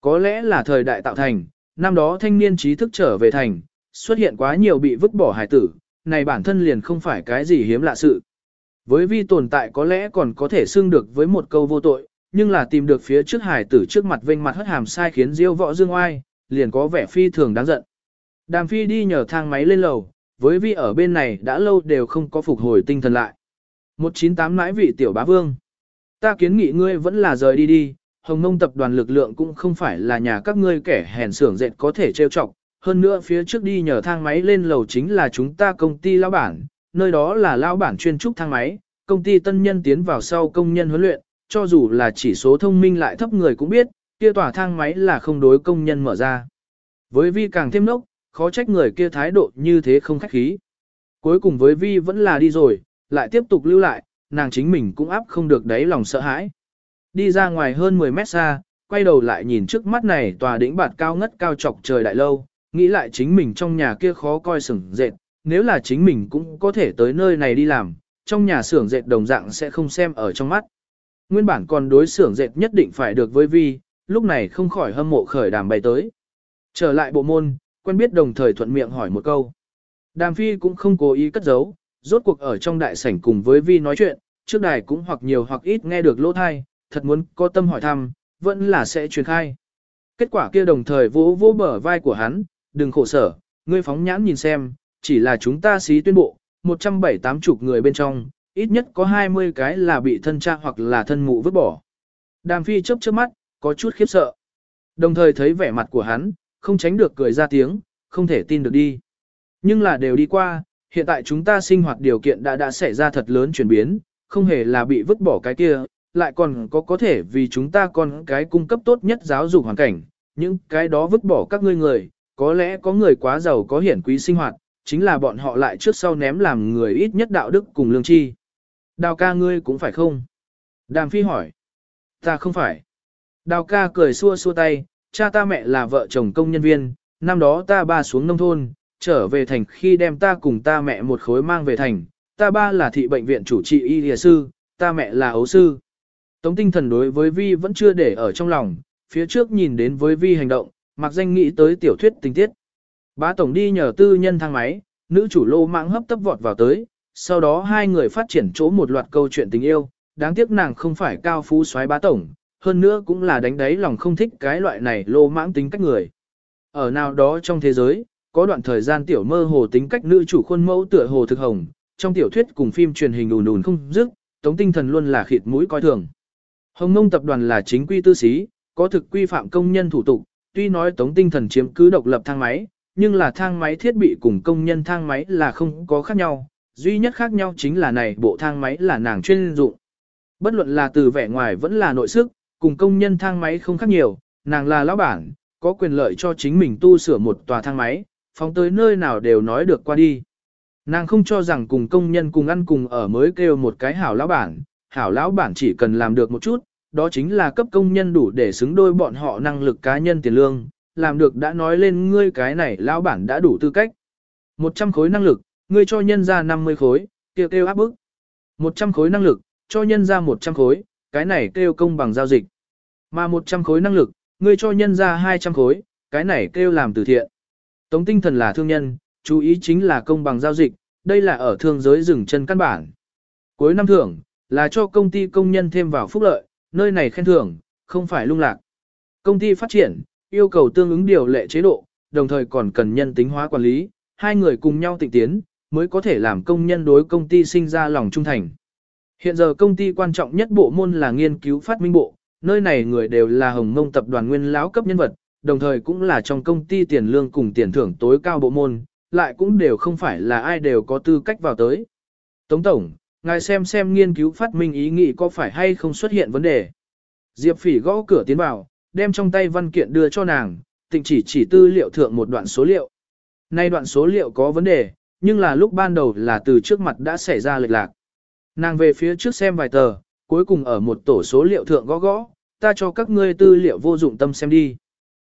Có lẽ là thời đại tạo thành, năm đó thanh niên trí thức trở về thành, xuất hiện quá nhiều bị vứt bỏ hài tử, này bản thân liền không phải cái gì hiếm lạ sự. Với vi tồn tại có lẽ còn có thể xưng được với một câu vô tội, nhưng là tìm được phía trước hài tử trước mặt vênh mặt hất hàm sai khiến diêu võ dương oai, liền có vẻ phi thường đáng giận. Đàm phi đi nhờ thang máy lên lầu, với vi ở bên này đã lâu đều không có phục hồi tinh thần lại. 198 mãi vị tiểu bá vương. Ta kiến nghị ngươi vẫn là rời đi đi, hồng nông tập đoàn lực lượng cũng không phải là nhà các ngươi kẻ hèn xưởng dệt có thể trêu chọc. Hơn nữa phía trước đi nhờ thang máy lên lầu chính là chúng ta công ty lão bản, nơi đó là lão bản chuyên trúc thang máy, công ty tân nhân tiến vào sau công nhân huấn luyện, cho dù là chỉ số thông minh lại thấp người cũng biết, kia tỏa thang máy là không đối công nhân mở ra. Với vi càng thêm nốc, khó trách người kia thái độ như thế không khách khí. Cuối cùng với vi vẫn là đi rồi, lại tiếp tục lưu lại, nàng chính mình cũng áp không được đáy lòng sợ hãi. Đi ra ngoài hơn 10 mét xa, quay đầu lại nhìn trước mắt này tòa đỉnh bạt cao ngất cao chọc trời đại lâu, nghĩ lại chính mình trong nhà kia khó coi sừng dệt, nếu là chính mình cũng có thể tới nơi này đi làm, trong nhà xưởng dệt đồng dạng sẽ không xem ở trong mắt. Nguyên bản còn đối xưởng dệt nhất định phải được với vi, lúc này không khỏi hâm mộ khởi đàm bày tới. Trở lại bộ môn, quen biết đồng thời thuận miệng hỏi một câu. Đàm phi cũng không cố ý cất giấu, rốt cuộc ở trong đại sảnh cùng với vi nói chuyện, trước đài cũng hoặc nhiều hoặc ít nghe được lỗ thai, thật muốn có tâm hỏi thăm, vẫn là sẽ truyền khai. Kết quả kia đồng thời vỗ vỗ bờ vai của hắn, đừng khổ sở, ngươi phóng nhãn nhìn xem, chỉ là chúng ta xí tuyên bộ, 178 chục người bên trong, ít nhất có 20 cái là bị thân cha hoặc là thân mụ vứt bỏ. Đàm phi chớp chớp mắt, có chút khiếp sợ. Đồng thời thấy vẻ mặt của hắn, không tránh được cười ra tiếng, không thể tin được đi. Nhưng là đều đi qua, hiện tại chúng ta sinh hoạt điều kiện đã đã xảy ra thật lớn chuyển biến, không hề là bị vứt bỏ cái kia, lại còn có có thể vì chúng ta còn cái cung cấp tốt nhất giáo dục hoàn cảnh, những cái đó vứt bỏ các ngươi người, có lẽ có người quá giàu có hiển quý sinh hoạt, chính là bọn họ lại trước sau ném làm người ít nhất đạo đức cùng lương tri. Đào ca ngươi cũng phải không? Đàm phi hỏi. Ta không phải. Đào ca cười xua xua tay, cha ta mẹ là vợ chồng công nhân viên, năm đó ta ba xuống nông thôn, trở về thành khi đem ta cùng ta mẹ một khối mang về thành, ta ba là thị bệnh viện chủ trị y địa sư, ta mẹ là ấu sư. Tống tinh thần đối với Vi vẫn chưa để ở trong lòng, phía trước nhìn đến với Vi hành động, mặc danh nghĩ tới tiểu thuyết tình tiết. Bá tổng đi nhờ tư nhân thang máy, nữ chủ lô mạng hấp tấp vọt vào tới, sau đó hai người phát triển chỗ một loạt câu chuyện tình yêu, đáng tiếc nàng không phải cao phú soái bá tổng, hơn nữa cũng là đánh đáy lòng không thích cái loại này lô mãng tính cách người. Ở nào đó trong thế giới, có đoạn thời gian tiểu mơ hồ tính cách nữ chủ khuôn mẫu tựa hồ thực hồng, trong tiểu thuyết cùng phim truyền hình ùn ùn không dứt, tống tinh thần luôn là khịt mũi coi thường. Hồng Nông tập đoàn là chính quy tư xí, có thực quy phạm công nhân thủ tục, tuy nói tống tinh thần chiếm cứ độc lập thang máy, nhưng là thang máy thiết bị cùng công nhân thang máy là không có khác nhau, duy nhất khác nhau chính là này bộ thang máy là nàng chuyên dụng. Bất luận là từ vẻ ngoài vẫn là nội sức, cùng công nhân thang máy không khác nhiều, nàng là lão bản, có quyền lợi cho chính mình tu sửa một tòa thang máy, phóng tới nơi nào đều nói được qua đi. Nàng không cho rằng cùng công nhân cùng ăn cùng ở mới kêu một cái hảo lão bản, hảo lão bản chỉ cần làm được một chút, đó chính là cấp công nhân đủ để xứng đôi bọn họ năng lực cá nhân tiền lương, làm được đã nói lên ngươi cái này lão bản đã đủ tư cách. 100 khối năng lực, ngươi cho nhân ra 50 khối, kêu kêu áp bức. 100 khối năng lực, cho nhân ra 100 khối, cái này kêu công bằng giao dịch. Mà 100 khối năng lực, ngươi cho nhân ra 200 khối, cái này kêu làm từ thiện. Tống tinh thần là thương nhân, chú ý chính là công bằng giao dịch, đây là ở thương giới dừng chân căn bản. Cuối năm thưởng, là cho công ty công nhân thêm vào phúc lợi, nơi này khen thưởng, không phải lung lạc. Công ty phát triển, yêu cầu tương ứng điều lệ chế độ, đồng thời còn cần nhân tính hóa quản lý, hai người cùng nhau tịnh tiến, mới có thể làm công nhân đối công ty sinh ra lòng trung thành. Hiện giờ công ty quan trọng nhất bộ môn là nghiên cứu phát minh bộ, nơi này người đều là hồng mông tập đoàn nguyên lão cấp nhân vật, đồng thời cũng là trong công ty tiền lương cùng tiền thưởng tối cao bộ môn, lại cũng đều không phải là ai đều có tư cách vào tới. Tống Tổng, ngài xem xem nghiên cứu phát minh ý nghĩ có phải hay không xuất hiện vấn đề. Diệp Phỉ gõ cửa tiến vào, đem trong tay văn kiện đưa cho nàng, tịnh chỉ chỉ tư liệu thượng một đoạn số liệu. Nay đoạn số liệu có vấn đề, nhưng là lúc ban đầu là từ trước mặt đã xảy ra lệch lạc. Nàng về phía trước xem vài tờ, cuối cùng ở một tổ số liệu thượng gõ gõ, ta cho các ngươi tư liệu vô dụng tâm xem đi.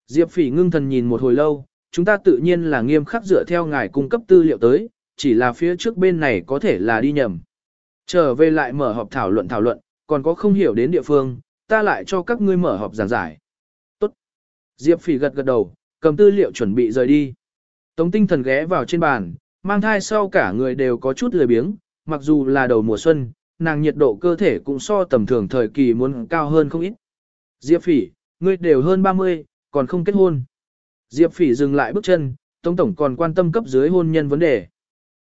Diệp Phỉ ngưng thần nhìn một hồi lâu, chúng ta tự nhiên là nghiêm khắc dựa theo ngài cung cấp tư liệu tới, chỉ là phía trước bên này có thể là đi nhầm. Trở về lại mở họp thảo luận thảo luận, còn có không hiểu đến địa phương, ta lại cho các ngươi mở họp giảng giải. Tốt. Diệp Phỉ gật gật đầu, cầm tư liệu chuẩn bị rời đi. Tống tinh thần ghé vào trên bàn, mang thai sau cả người đều có chút lười biếng, mặc dù là đầu mùa xuân, nàng nhiệt độ cơ thể cũng so tầm thường thời kỳ muốn cao hơn không ít. Diệp Phỉ, ngươi đều hơn 30, còn không kết hôn. Diệp Phỉ dừng lại bước chân, Tống Tổng còn quan tâm cấp dưới hôn nhân vấn đề.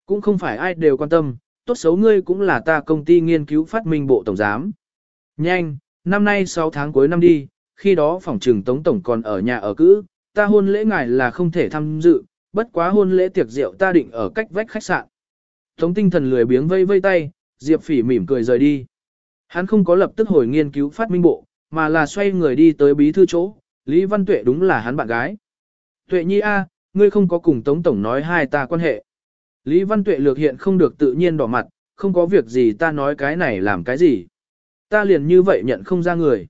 Cũng không phải ai đều quan tâm, tốt xấu ngươi cũng là ta công ty nghiên cứu phát minh bộ tổng giám. Nhanh, năm nay 6 tháng cuối năm đi, khi đó phòng trừng Tống Tổng còn ở nhà ở cữ, ta hôn lễ ngài là không thể tham dự, bất quá hôn lễ tiệc rượu ta định ở cách vách khách sạn. Tống tinh thần lười biếng vây vây tay, Diệp Phỉ mỉm cười rời đi. Hắn không có lập tức hồi nghiên cứu phát minh bộ, mà là xoay người đi tới bí thư chỗ, Lý Văn Tuệ đúng là hắn bạn gái. Tuệ nhi a, ngươi không có cùng Tống Tổng nói hai ta quan hệ. Lý Văn Tuệ lược hiện không được tự nhiên đỏ mặt, không có việc gì ta nói cái này làm cái gì. Ta liền như vậy nhận không ra người.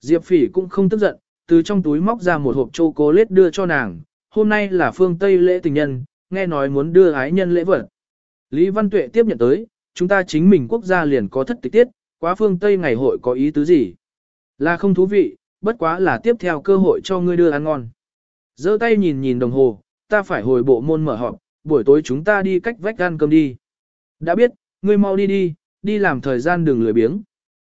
Diệp Phỉ cũng không tức giận, từ trong túi móc ra một hộp chocolate đưa cho nàng. Hôm nay là phương Tây lễ tình nhân, nghe nói muốn đưa ái nhân lễ vật. Lý Văn Tuệ tiếp nhận tới, chúng ta chính mình quốc gia liền có thất tịch tiết, quá phương Tây ngày hội có ý tứ gì. Là không thú vị, bất quá là tiếp theo cơ hội cho ngươi đưa ăn ngon. giơ tay nhìn nhìn đồng hồ, ta phải hồi bộ môn mở họp, buổi tối chúng ta đi cách vách ăn cơm đi. Đã biết, ngươi mau đi đi, đi làm thời gian đừng lười biếng.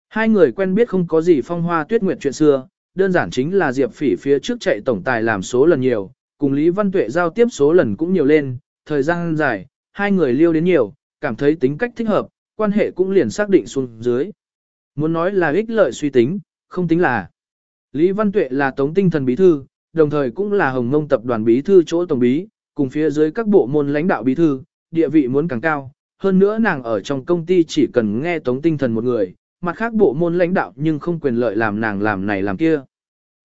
Hai người quen biết không có gì phong hoa tuyết nguyệt chuyện xưa, đơn giản chính là Diệp Phỉ phía trước chạy tổng tài làm số lần nhiều, cùng Lý Văn Tuệ giao tiếp số lần cũng nhiều lên, thời gian dài, hai người liêu đến nhiều, cảm thấy tính cách thích hợp, quan hệ cũng liền xác định xuống dưới. Muốn nói là ích lợi suy tính, không tính là. Lý Văn Tuệ là tống tinh thần bí thư, đồng thời cũng là hồng ngông tập đoàn bí thư chỗ tổng bí, cùng phía dưới các bộ môn lãnh đạo bí thư, địa vị muốn càng cao. Hơn nữa nàng ở trong công ty chỉ cần nghe tống tinh thần một người, mặt khác bộ môn lãnh đạo nhưng không quyền lợi làm nàng làm này làm kia.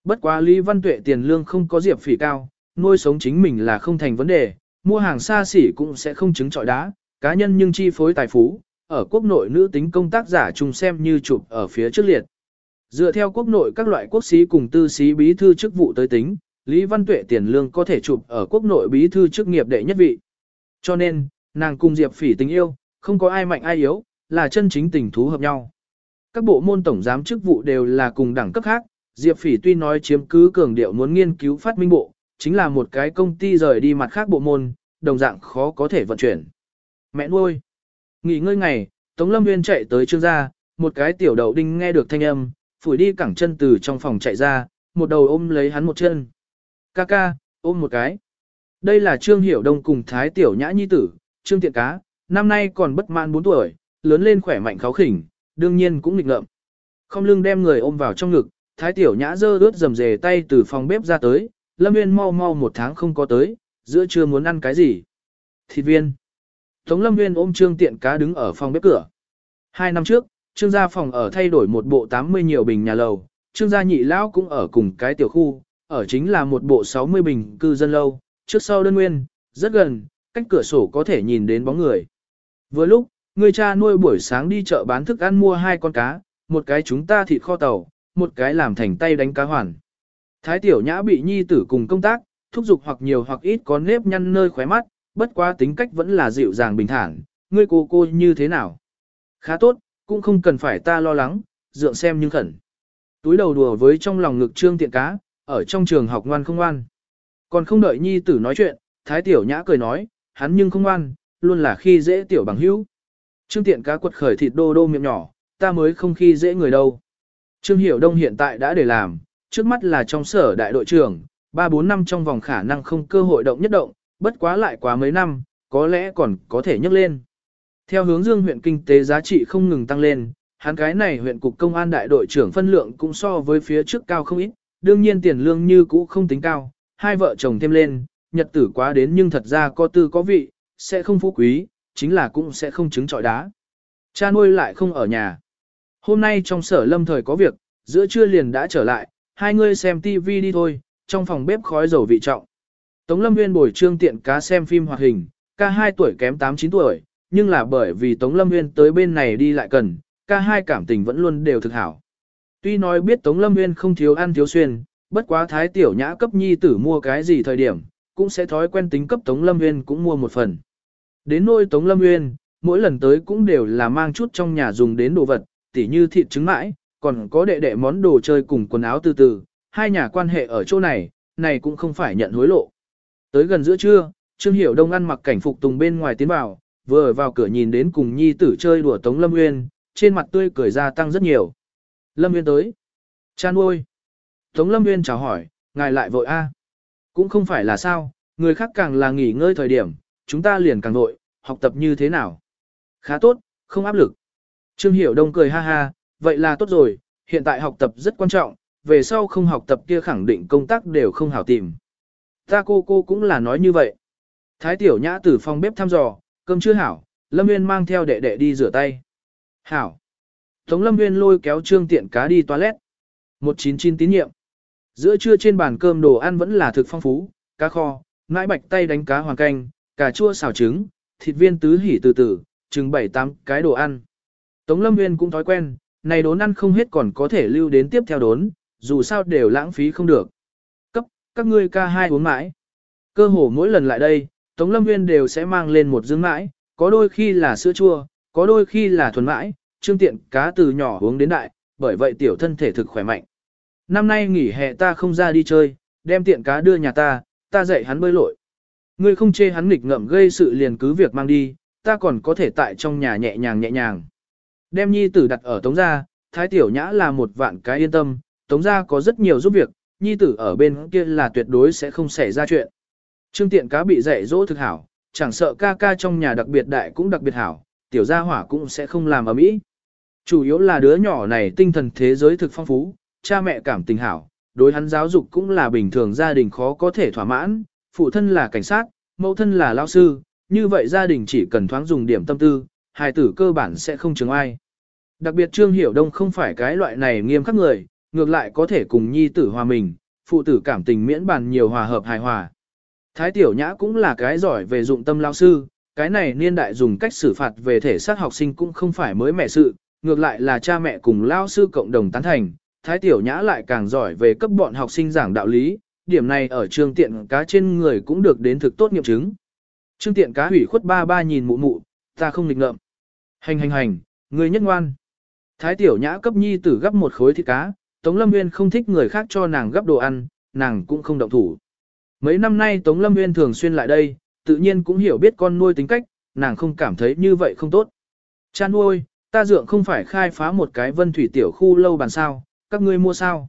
Bất quá Lý Văn Tuệ tiền lương không có diệp phỉ cao, nuôi sống chính mình là không thành vấn đề, mua hàng xa xỉ cũng sẽ không chứng trọi đá, cá nhân nhưng chi phối tài phú, ở quốc nội nữ tính công tác giả chung xem như chụp ở phía trước liệt. Dựa theo quốc nội các loại quốc sĩ cùng tư sĩ bí thư chức vụ tới tính, Lý Văn Tuệ tiền lương có thể chụp ở quốc nội bí thư chức nghiệp đệ nhất vị. Cho nên, nàng cùng Diệp Phỉ tình yêu, không có ai mạnh ai yếu, là chân chính tình thú hợp nhau. Các bộ môn tổng giám chức vụ đều là cùng đẳng cấp khác, Diệp Phỉ tuy nói chiếm cứ cường điệu muốn nghiên cứu phát minh bộ, chính là một cái công ty rời đi mặt khác bộ môn, đồng dạng khó có thể vận chuyển. Mẹ nuôi. Nghỉ ngơi ngày, Tống Lâm Nguyên chạy tới trương gia, một cái tiểu đậu đinh nghe được thanh âm, phủi đi cẳng chân từ trong phòng chạy ra, một đầu ôm lấy hắn một chân. Ca ca, ôm một cái. Đây là Trương Hiểu Đông cùng Thái Tiểu Nhã Nhi tử, Trương Tiện Cá, năm nay còn bất mãn 4 tuổi, lớn lên khỏe mạnh kháo khỉnh, đương nhiên cũng nghịch ngợm. Không lưng đem người ôm vào trong ngực, Thái Tiểu Nhã dơ ướt dầm dề tay từ phòng bếp ra tới, Lâm Nguyên mau mau một tháng không có tới, giữa trưa muốn ăn cái gì. Thịt viên. Tống Lâm Nguyên ôm Trương Tiện Cá đứng ở phòng bếp cửa. Hai năm trước, trương gia phòng ở thay đổi một bộ 80 nhiều bình nhà lầu, trương gia nhị lão cũng ở cùng cái tiểu khu, ở chính là một bộ 60 bình cư dân lâu, trước sau đơn nguyên, rất gần, cách cửa sổ có thể nhìn đến bóng người. Vừa lúc, người cha nuôi buổi sáng đi chợ bán thức ăn mua hai con cá, một cái chúng ta thịt kho tàu, một cái làm thành tay đánh cá hoàn. Thái tiểu nhã bị nhi tử cùng công tác, thúc giục hoặc nhiều hoặc ít có nếp nhăn nơi khóe mắt, bất quá tính cách vẫn là dịu dàng bình thản, ngươi cô cô như thế nào? Khá tốt, cũng không cần phải ta lo lắng, dượng xem nhưng khẩn. Túi đầu đùa với trong lòng ngực trương tiện cá, ở trong trường học ngoan không ngoan. Còn không đợi nhi tử nói chuyện, thái tiểu nhã cười nói, hắn nhưng không ngoan, luôn là khi dễ tiểu bằng hữu. Trương tiện cá quật khởi thịt đô đô miệng nhỏ, ta mới không khi dễ người đâu. Trương Hiểu Đông hiện tại đã để làm, trước mắt là trong sở đại đội trưởng, 3-4 năm trong vòng khả năng không cơ hội động nhất động, bất quá lại quá mấy năm, có lẽ còn có thể nhấc lên. Theo hướng dương huyện kinh tế giá trị không ngừng tăng lên, hắn cái này huyện cục công an đại đội trưởng phân lượng cũng so với phía trước cao không ít, đương nhiên tiền lương như cũ không tính cao, hai vợ chồng thêm lên, nhật tử quá đến nhưng thật ra có tư có vị, sẽ không phú quý, chính là cũng sẽ không trứng trọi đá. Cha nuôi lại không ở nhà. Hôm nay trong sở lâm thời có việc, giữa trưa liền đã trở lại, hai người xem TV đi thôi, trong phòng bếp khói dầu vị trọng. Tống Lâm Nguyên bồi trương tiện cá xem phim hoạt hình, ca 2 tuổi kém 8-9 tuổi, nhưng là bởi vì Tống Lâm Nguyên tới bên này đi lại cần, ca 2 cảm tình vẫn luôn đều thực hảo. Tuy nói biết Tống Lâm Nguyên không thiếu ăn thiếu xuyên, bất quá thái tiểu nhã cấp nhi tử mua cái gì thời điểm, cũng sẽ thói quen tính cấp Tống Lâm Nguyên cũng mua một phần. Đến nôi Tống Lâm Nguyên, mỗi lần tới cũng đều là mang chút trong nhà dùng đến đồ vật, tỉ như thịt trứng mãi, còn có đệ đệ món đồ chơi cùng quần áo từ từ, hai nhà quan hệ ở chỗ này, này cũng không phải nhận hối lộ. Tới gần giữa trưa, Trương Hiểu Đông ăn mặc cảnh phục tùng bên ngoài tiến vào, vừa vào cửa nhìn đến cùng nhi tử chơi đùa Tống Lâm Nguyên, trên mặt tươi cười ra tăng rất nhiều. Lâm Nguyên tới. Cha nuôi. Tống Lâm Nguyên chào hỏi, ngài lại vội a Cũng không phải là sao, người khác càng là nghỉ ngơi thời điểm, chúng ta liền càng vội, học tập như thế nào. Khá tốt, không áp lực. Trương Hiểu Đông cười ha ha, vậy là tốt rồi, hiện tại học tập rất quan trọng, về sau không học tập kia khẳng định công tác đều không hảo tìm. Ta cô cô cũng là nói như vậy. Thái tiểu nhã từ phòng bếp thăm dò, cơm chưa hảo, Lâm Nguyên mang theo đệ đệ đi rửa tay. Hảo. Tống Lâm Nguyên lôi kéo trương tiện cá đi toilet. 199 tín nhiệm. Giữa trưa trên bàn cơm đồ ăn vẫn là thực phong phú, cá kho, nãi bạch tay đánh cá hoàng canh, cà chua xào trứng, thịt viên tứ hỉ từ từ, trứng bảy tám cái đồ ăn. Tống Lâm Nguyên cũng thói quen, này đốn ăn không hết còn có thể lưu đến tiếp theo đốn, dù sao đều lãng phí không được. Cấp, các ngươi ca hai uống mãi. Cơ hồ mỗi lần lại đây, Tống Lâm Nguyên đều sẽ mang lên một dương mãi, có đôi khi là sữa chua, có đôi khi là thuần mãi, trương tiện cá từ nhỏ uống đến đại, bởi vậy tiểu thân thể thực khỏe mạnh. Năm nay nghỉ hè ta không ra đi chơi, đem tiện cá đưa nhà ta, ta dạy hắn bơi lội. Ngươi không chê hắn nghịch ngợm gây sự liền cứ việc mang đi, ta còn có thể tại trong nhà nhẹ nhàng nhẹ nhàng. Đem nhi tử đặt ở tống gia, thái tiểu nhã là một vạn cái yên tâm, tống gia có rất nhiều giúp việc, nhi tử ở bên kia là tuyệt đối sẽ không xảy ra chuyện. Trương tiện cá bị dạy dỗ thực hảo, chẳng sợ ca ca trong nhà đặc biệt đại cũng đặc biệt hảo, tiểu gia hỏa cũng sẽ không làm ở mỹ. Chủ yếu là đứa nhỏ này tinh thần thế giới thực phong phú, cha mẹ cảm tình hảo, đối hắn giáo dục cũng là bình thường gia đình khó có thể thỏa mãn, phụ thân là cảnh sát, mẫu thân là lao sư, như vậy gia đình chỉ cần thoáng dùng điểm tâm tư, hài tử cơ bản sẽ không chứng ai. Đặc biệt Trương Hiểu Đông không phải cái loại này nghiêm khắc người, ngược lại có thể cùng nhi tử hòa mình, phụ tử cảm tình miễn bàn nhiều hòa hợp hài hòa. Thái Tiểu Nhã cũng là cái giỏi về dụng tâm lao sư, cái này niên đại dùng cách xử phạt về thể xác học sinh cũng không phải mới mẻ sự, ngược lại là cha mẹ cùng lao sư cộng đồng tán thành. Thái Tiểu Nhã lại càng giỏi về cấp bọn học sinh giảng đạo lý, điểm này ở trường tiện cá trên người cũng được đến thực tốt nghiệm chứng. Trương tiện cá hủy khuất ba ba nhìn mụ mụ, ta không nghịch ngợm. Hành hành hành, người nhất ngoan. Thái tiểu nhã cấp nhi tử gấp một khối thịt cá, Tống Lâm Nguyên không thích người khác cho nàng gấp đồ ăn, nàng cũng không động thủ. Mấy năm nay Tống Lâm Nguyên thường xuyên lại đây, tự nhiên cũng hiểu biết con nuôi tính cách, nàng không cảm thấy như vậy không tốt. Cha nuôi, ta dượng không phải khai phá một cái vân thủy tiểu khu lâu bàn sao, các ngươi mua sao?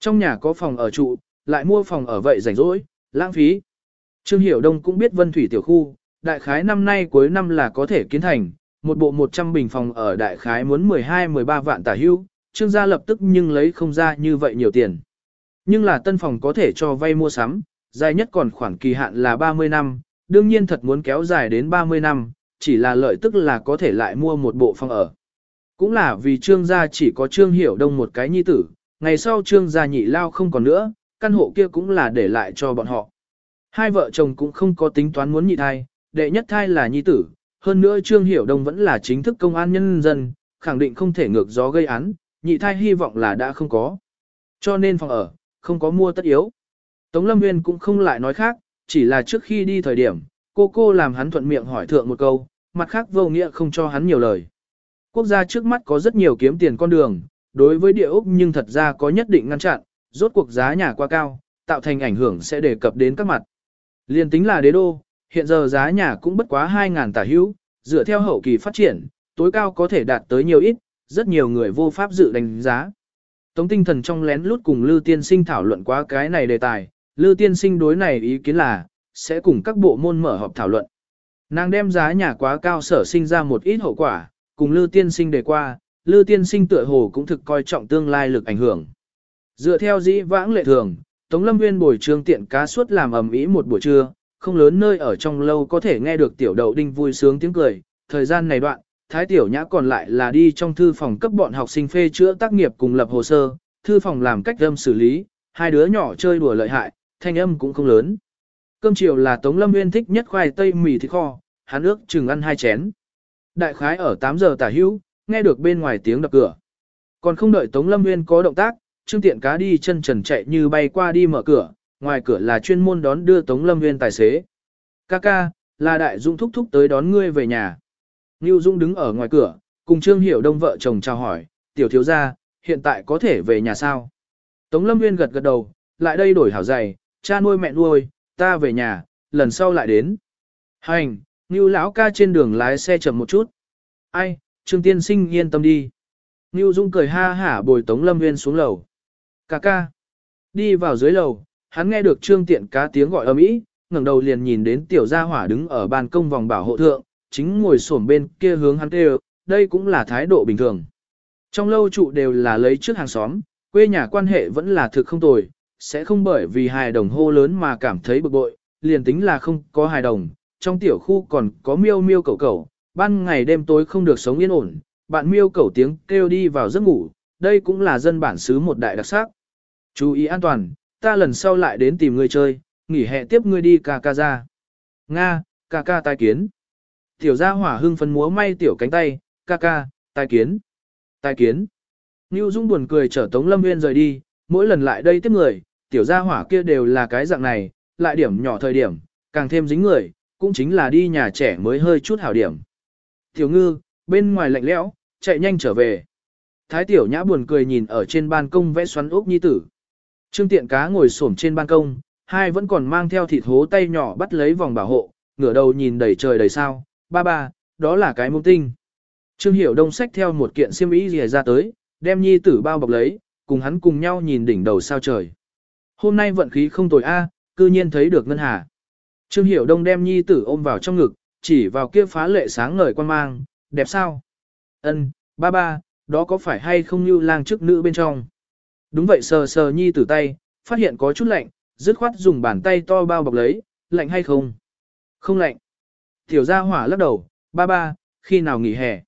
Trong nhà có phòng ở trụ, lại mua phòng ở vậy rảnh rỗi, lãng phí. Trương Hiểu Đông cũng biết vân thủy tiểu khu, đại khái năm nay cuối năm là có thể kiến thành, một bộ 100 bình phòng ở đại khái muốn 12-13 vạn tả hưu, trương gia lập tức nhưng lấy không ra như vậy nhiều tiền. Nhưng là tân phòng có thể cho vay mua sắm, dài nhất còn khoảng kỳ hạn là 30 năm, đương nhiên thật muốn kéo dài đến 30 năm, chỉ là lợi tức là có thể lại mua một bộ phòng ở. Cũng là vì trương gia chỉ có trương hiểu đông một cái nhi tử, ngày sau trương gia nhị lao không còn nữa, căn hộ kia cũng là để lại cho bọn họ. Hai vợ chồng cũng không có tính toán muốn nhị thai, đệ nhất thai là nhi tử, hơn nữa trương hiểu đông vẫn là chính thức công an nhân dân, khẳng định không thể ngược gió gây án, nhị thai hy vọng là đã không có. Cho nên phòng ở, không có mua tất yếu. Tống Lâm Nguyên cũng không lại nói khác, chỉ là trước khi đi thời điểm, cô cô làm hắn thuận miệng hỏi thượng một câu, mặt khác vô nghĩa không cho hắn nhiều lời. Quốc gia trước mắt có rất nhiều kiếm tiền con đường, đối với địa ốc nhưng thật ra có nhất định ngăn chặn, rốt cuộc giá nhà quá cao, tạo thành ảnh hưởng sẽ đề cập đến các mặt. Liên tính là đế đô, hiện giờ giá nhà cũng bất quá 2.000 tả hữu, dựa theo hậu kỳ phát triển, tối cao có thể đạt tới nhiều ít, rất nhiều người vô pháp dự đánh giá. Tống tinh thần trong lén lút cùng Lư Tiên Sinh thảo luận qua cái này đề tài, Lư Tiên Sinh đối này ý kiến là, sẽ cùng các bộ môn mở họp thảo luận. Nàng đem giá nhà quá cao sở sinh ra một ít hậu quả, cùng Lư Tiên Sinh đề qua, Lư Tiên Sinh tựa hồ cũng thực coi trọng tương lai lực ảnh hưởng. Dựa theo dĩ vãng lệ thường, Tống Lâm Nguyên bồi trương tiện cá suốt làm ầm ĩ một buổi trưa, không lớn nơi ở trong lâu có thể nghe được tiểu đậu đinh vui sướng tiếng cười, thời gian này đoạn, Thái Tiểu Nhã còn lại là đi trong thư phòng cấp bọn học sinh phê chữa tác nghiệp cùng lập hồ sơ, thư phòng làm cách âm xử lý, hai đứa nhỏ chơi đùa lợi hại, thanh âm cũng không lớn. Cơm chiều là Tống Lâm Nguyên thích nhất khoai tây mì thịt kho, hắn ước chừng ăn hai chén. Đại khái ở 8 giờ tả hữu, nghe được bên ngoài tiếng đập cửa. Còn không đợi Tống Lâm Nguyên có động tác, Trương Tiện cá đi chân trần chạy như bay qua đi mở cửa, ngoài cửa là chuyên môn đón đưa Tống Lâm Nguyên tài xế. Kaka, là đại dung thúc thúc tới đón ngươi về nhà. Ngưu Dung đứng ở ngoài cửa, cùng Trương Hiểu Đông vợ chồng chào hỏi, tiểu thiếu gia, hiện tại có thể về nhà sao? Tống Lâm Nguyên gật gật đầu, lại đây đổi hảo giày, cha nuôi mẹ nuôi, ta về nhà, lần sau lại đến. Hành, Ngưu lão ca trên đường lái xe chậm một chút. Ai, Trương Tiên Sinh yên tâm đi. Ngưu Dung cười ha hả bồi Tống Lâm Nguyên xuống lầu. Cà ca. Đi vào dưới lầu, hắn nghe được Trương Tiện cá tiếng gọi ầm ĩ, ngẩng đầu liền nhìn đến tiểu gia hỏa đứng ở ban công vòng bảo hộ thượng, chính ngồi xổm bên kia hướng hắn kêu, đây cũng là thái độ bình thường. Trong lâu trụ đều là lấy trước hàng xóm, quê nhà quan hệ vẫn là thực không tồi, sẽ không bởi vì hài đồng hô lớn mà cảm thấy bực bội, liền tính là không có hài đồng, trong tiểu khu còn có miêu miêu cẩu cẩu, ban ngày đêm tối không được sống yên ổn, bạn miêu cẩu tiếng kêu đi vào giấc ngủ, đây cũng là dân bản xứ một đại đặc sắc. Chú ý an toàn, ta lần sau lại đến tìm ngươi chơi, nghỉ hè tiếp ngươi đi ca ca ra. Nga, ca ca tai kiến. Tiểu gia hỏa hưng phấn múa may tiểu cánh tay, ca ca, tai kiến. Tai kiến. Nưu Dung buồn cười chở Tống Lâm Nguyên rời đi, mỗi lần lại đây tiếp người, tiểu gia hỏa kia đều là cái dạng này, lại điểm nhỏ thời điểm, càng thêm dính người, cũng chính là đi nhà trẻ mới hơi chút hảo điểm. Tiểu ngư, bên ngoài lạnh lẽo, chạy nhanh trở về. Thái tiểu nhã buồn cười nhìn ở trên ban công vẽ xoắn ốc nhi tử. Trương tiện cá ngồi xổm trên ban công, hai vẫn còn mang theo thịt hố tay nhỏ bắt lấy vòng bảo hộ, ngửa đầu nhìn đầy trời đầy sao, ba ba, đó là cái mông tinh. Trương Hiểu Đông xách theo một kiện xiêm y rìa ra tới, đem nhi tử bao bọc lấy, cùng hắn cùng nhau nhìn đỉnh đầu sao trời. Hôm nay vận khí không tồi a, cư nhiên thấy được ngân hà. Trương Hiểu Đông đem nhi tử ôm vào trong ngực, chỉ vào kia phá lệ sáng ngời quan mang, đẹp sao? Ân, ba ba, đó có phải hay không như lang trước nữ bên trong? Đúng vậy sờ sờ nhi tử tay, phát hiện có chút lạnh, dứt khoát dùng bàn tay to bao bọc lấy, lạnh hay không? Không lạnh. Tiểu gia hỏa lắc đầu, ba ba, khi nào nghỉ hè?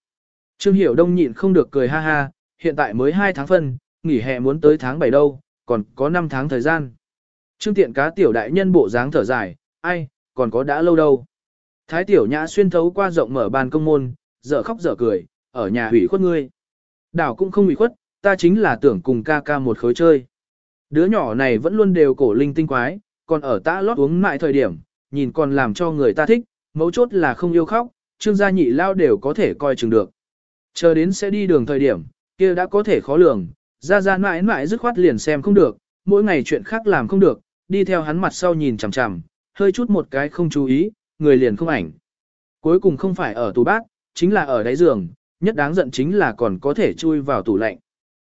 Trương Hiểu Đông nhịn không được cười ha ha, hiện tại mới 2 tháng phân, nghỉ hè muốn tới tháng 7 đâu, còn có 5 tháng thời gian. Trương Tiện cá tiểu đại nhân bộ dáng thở dài, ai, còn có đã lâu đâu. Thái tiểu nhã xuyên thấu qua rộng mở bàn công môn, dở khóc dở cười, ở nhà hủy khuất ngươi. Đảo cũng không hủy khuất, ta chính là tưởng cùng ca ca một khối chơi. Đứa nhỏ này vẫn luôn đều cổ linh tinh quái, còn ở ta lót uống mại thời điểm, nhìn còn làm cho người ta thích, mấu chốt là không yêu khóc, trương gia nhị lao đều có thể coi chừng được. Chờ đến sẽ đi đường thời điểm, kia đã có thể khó lường, ra ra mãi mãi dứt khoát liền xem không được, mỗi ngày chuyện khác làm không được, đi theo hắn mặt sau nhìn chằm chằm, hơi chút một cái không chú ý, người liền không ảnh. Cuối cùng không phải ở tủ bác, chính là ở đáy giường, nhất đáng giận chính là còn có thể chui vào tủ lạnh.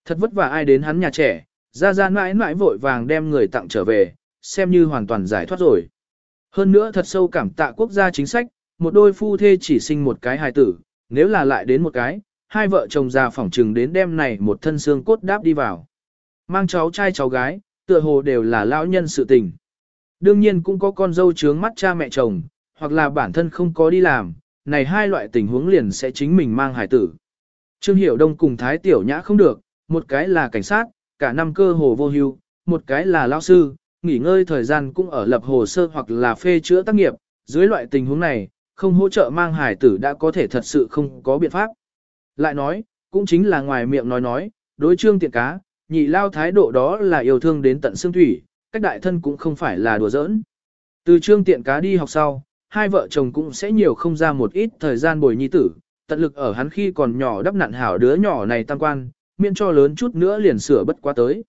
Thật vất vả ai đến hắn nhà trẻ, ra ra mãi mãi vội vàng đem người tặng trở về, xem như hoàn toàn giải thoát rồi. Hơn nữa thật sâu cảm tạ quốc gia chính sách, một đôi phu thê chỉ sinh một cái hài tử, nếu là lại đến một cái, hai vợ chồng già phỏng trừng đến đêm này một thân xương cốt đáp đi vào. Mang cháu trai cháu gái, tựa hồ đều là lão nhân sự tình. Đương nhiên cũng có con dâu trướng mắt cha mẹ chồng, hoặc là bản thân không có đi làm, này hai loại tình huống liền sẽ chính mình mang hải tử. Trương Hiểu Đông cùng Thái Tiểu Nhã không được, một cái là cảnh sát, cả năm cơ hồ vô hưu, một cái là lao sư, nghỉ ngơi thời gian cũng ở lập hồ sơ hoặc là phê chữa tác nghiệp, dưới loại tình huống này, không hỗ trợ mang hải tử đã có thể thật sự không có biện pháp. Lại nói, cũng chính là ngoài miệng nói nói, đối trương tiện cá, nhị lao thái độ đó là yêu thương đến tận xương thủy, cách đại thân cũng không phải là đùa giỡn. Từ trương tiện cá đi học sau, hai vợ chồng cũng sẽ nhiều không ra một ít thời gian bồi nhi tử, tận lực ở hắn khi còn nhỏ đắp nặn hảo đứa nhỏ này tam quan, miễn cho lớn chút nữa liền sửa bất quá tới.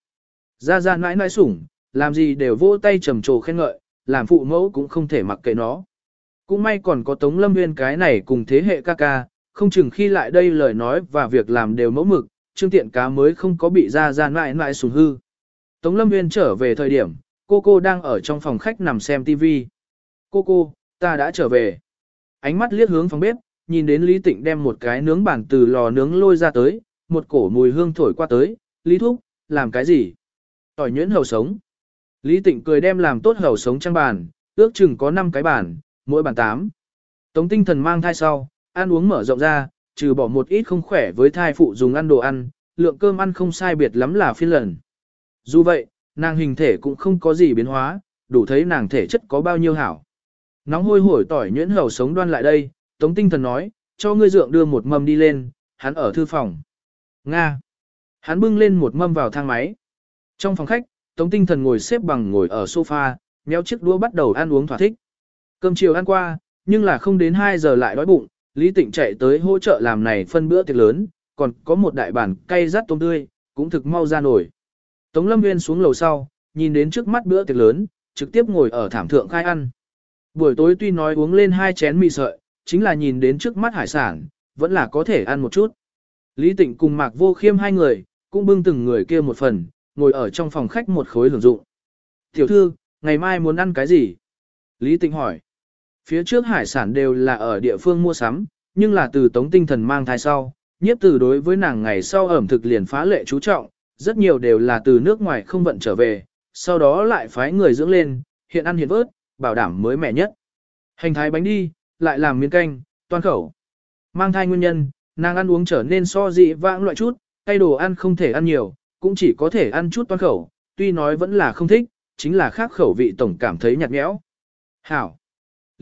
Ra ra nãi nãi sủng, làm gì đều vô tay trầm trồ khen ngợi, làm phụ mẫu cũng không thể mặc kệ nó. Cũng may còn có Tống Lâm Nguyên cái này cùng thế hệ ca ca, không chừng khi lại đây lời nói và việc làm đều mẫu mực, trương tiện cá mới không có bị ra ra mãi mãi sùng hư. Tống Lâm Nguyên trở về thời điểm, cô cô đang ở trong phòng khách nằm xem TV. Cô cô, ta đã trở về. Ánh mắt liếc hướng phòng bếp, nhìn đến Lý Tịnh đem một cái nướng bản từ lò nướng lôi ra tới, một cổ mùi hương thổi qua tới, Lý Thúc, làm cái gì? Tỏi nhuyễn hầu sống. Lý Tịnh cười đem làm tốt hầu sống trang bàn, ước chừng có 5 cái bàn, mỗi bàn 8. Tống tinh thần mang thai sau, ăn uống mở rộng ra, trừ bỏ một ít không khỏe với thai phụ dùng ăn đồ ăn, lượng cơm ăn không sai biệt lắm là phiên lần. Dù vậy, nàng hình thể cũng không có gì biến hóa, đủ thấy nàng thể chất có bao nhiêu hảo. Nóng hôi hổi tỏi nhuyễn hầu sống đoan lại đây, Tống tinh thần nói, cho ngươi dượng đưa một mâm đi lên, hắn ở thư phòng. Nga. Hắn bưng lên một mâm vào thang máy. Trong phòng khách, Tống tinh thần ngồi xếp bằng ngồi ở sofa, méo chiếc đũa bắt đầu ăn uống thỏa thích. Cơm chiều ăn qua, nhưng là không đến 2 giờ lại đói bụng, Lý Tịnh chạy tới hỗ trợ làm này phân bữa tiệc lớn, còn có một đại bản cay rát tôm tươi, cũng thực mau ra nổi. Tống Lâm Nguyên xuống lầu sau, nhìn đến trước mắt bữa tiệc lớn, trực tiếp ngồi ở thảm thượng khai ăn. Buổi tối tuy nói uống lên hai chén mì sợi, chính là nhìn đến trước mắt hải sản, vẫn là có thể ăn một chút. Lý Tịnh cùng Mạc Vô Khiêm hai người, cũng bưng từng người kia một phần, ngồi ở trong phòng khách một khối hưởng dụng. Tiểu thư, ngày mai muốn ăn cái gì? Lý Tịnh hỏi. Phía trước hải sản đều là ở địa phương mua sắm, nhưng là từ tống tinh thần mang thai sau, nhiếp từ đối với nàng ngày sau ẩm thực liền phá lệ chú trọng, rất nhiều đều là từ nước ngoài không vận trở về, sau đó lại phái người dưỡng lên, hiện ăn hiện vớt, bảo đảm mới mẻ nhất. Hành thái bánh đi, lại làm miếng canh, toan khẩu. Mang thai nguyên nhân, nàng ăn uống trở nên so dị vãng loại chút, tay đồ ăn không thể ăn nhiều, cũng chỉ có thể ăn chút toan khẩu, tuy nói vẫn là không thích, chính là khác khẩu vị tổng cảm thấy nhạt nhẽo. Hảo.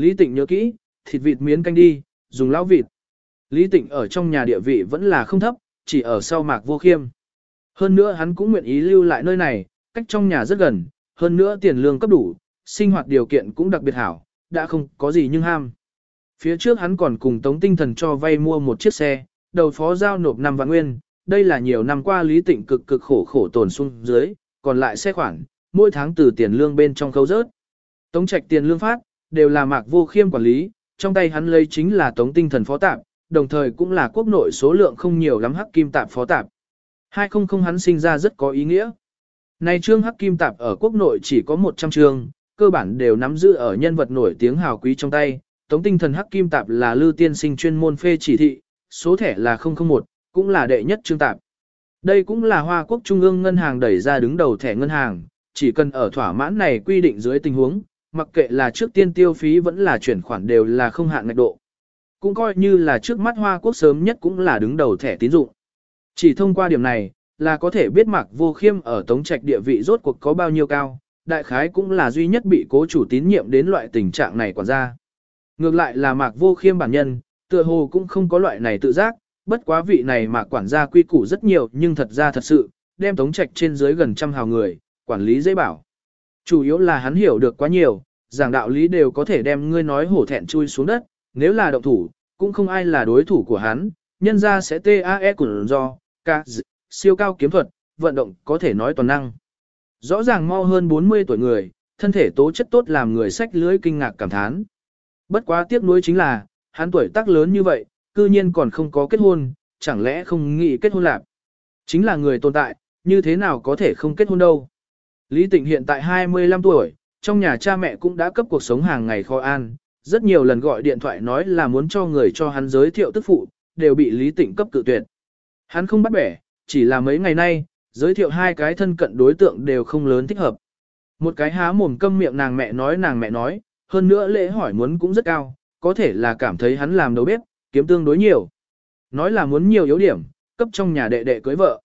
Lý Tịnh nhớ kỹ, thịt vịt miến canh đi, dùng lão vịt. Lý Tịnh ở trong nhà địa vị vẫn là không thấp, chỉ ở sau mạc vô khiêm. Hơn nữa hắn cũng nguyện ý lưu lại nơi này, cách trong nhà rất gần, hơn nữa tiền lương cấp đủ, sinh hoạt điều kiện cũng đặc biệt hảo, đã không có gì nhưng ham. Phía trước hắn còn cùng Tống Tinh Thần cho vay mua một chiếc xe, đầu phó giao nộp 5 vạn nguyên, đây là nhiều năm qua Lý Tịnh cực cực khổ khổ tồn xuống dưới, còn lại xe khoản, mỗi tháng từ tiền lương bên trong khấu rớt. Tống Trạch tiền lương phát, đều là Mạc Vô Khiêm quản lý, trong tay hắn lấy chính là Tống Tinh Thần phó tạm, đồng thời cũng là quốc nội số lượng không nhiều lắm hắc kim tạp phó tạp. 200 hắn sinh ra rất có ý nghĩa. Này trương hắc kim tạp ở quốc nội chỉ có 100 trương, cơ bản đều nắm giữ ở nhân vật nổi tiếng hào quý trong tay, Tống tinh thần hắc kim tạp là lưu tiên sinh chuyên môn phê chỉ thị, số thẻ là 001, cũng là đệ nhất trương tạp. Đây cũng là Hoa Quốc Trung ương Ngân hàng đẩy ra đứng đầu thẻ ngân hàng, chỉ cần ở thỏa mãn này quy định dưới tình huống, mặc kệ là trước tiên tiêu phí vẫn là chuyển khoản đều là không hạn ngạch độ. Cũng coi như là trước mắt Hoa Quốc sớm nhất cũng là đứng đầu thẻ tín dụng. Chỉ thông qua điểm này, là có thể biết mặc vô khiêm ở tống trạch địa vị rốt cuộc có bao nhiêu cao, đại khái cũng là duy nhất bị cố chủ tín nhiệm đến loại tình trạng này quản gia. Ngược lại là mạc vô khiêm bản nhân, tựa hồ cũng không có loại này tự giác, bất quá vị này mạc quản gia quy củ rất nhiều nhưng thật ra thật sự, đem tống trạch trên dưới gần trăm hào người, quản lý dễ bảo. Chủ yếu là hắn hiểu được quá nhiều, giảng đạo lý đều có thể đem ngươi nói hổ thẹn chui xuống đất, nếu là động thủ, cũng không ai là đối thủ của hắn, nhân ra sẽ TAE của do, ca, siêu cao kiếm thuật, vận động có thể nói toàn năng. Rõ ràng mau hơn 40 tuổi người, thân thể tố chất tốt làm người sách lưới kinh ngạc cảm thán. Bất quá tiếc nuối chính là, hắn tuổi tác lớn như vậy, cư nhiên còn không có kết hôn, chẳng lẽ không nghĩ kết hôn lạc. Chính là người tồn tại, như thế nào có thể không kết hôn đâu. Lý Tịnh hiện tại 25 tuổi, trong nhà cha mẹ cũng đã cấp cuộc sống hàng ngày khó an, rất nhiều lần gọi điện thoại nói là muốn cho người cho hắn giới thiệu tức phụ, đều bị Lý Tịnh cấp cự tuyệt. Hắn không bắt bẻ, chỉ là mấy ngày nay, giới thiệu hai cái thân cận đối tượng đều không lớn thích hợp. Một cái há mồm câm miệng nàng mẹ nói nàng mẹ nói, hơn nữa lễ hỏi muốn cũng rất cao, có thể là cảm thấy hắn làm đầu bếp, kiếm tương đối nhiều. Nói là muốn nhiều yếu điểm, cấp trong nhà đệ đệ cưới vợ.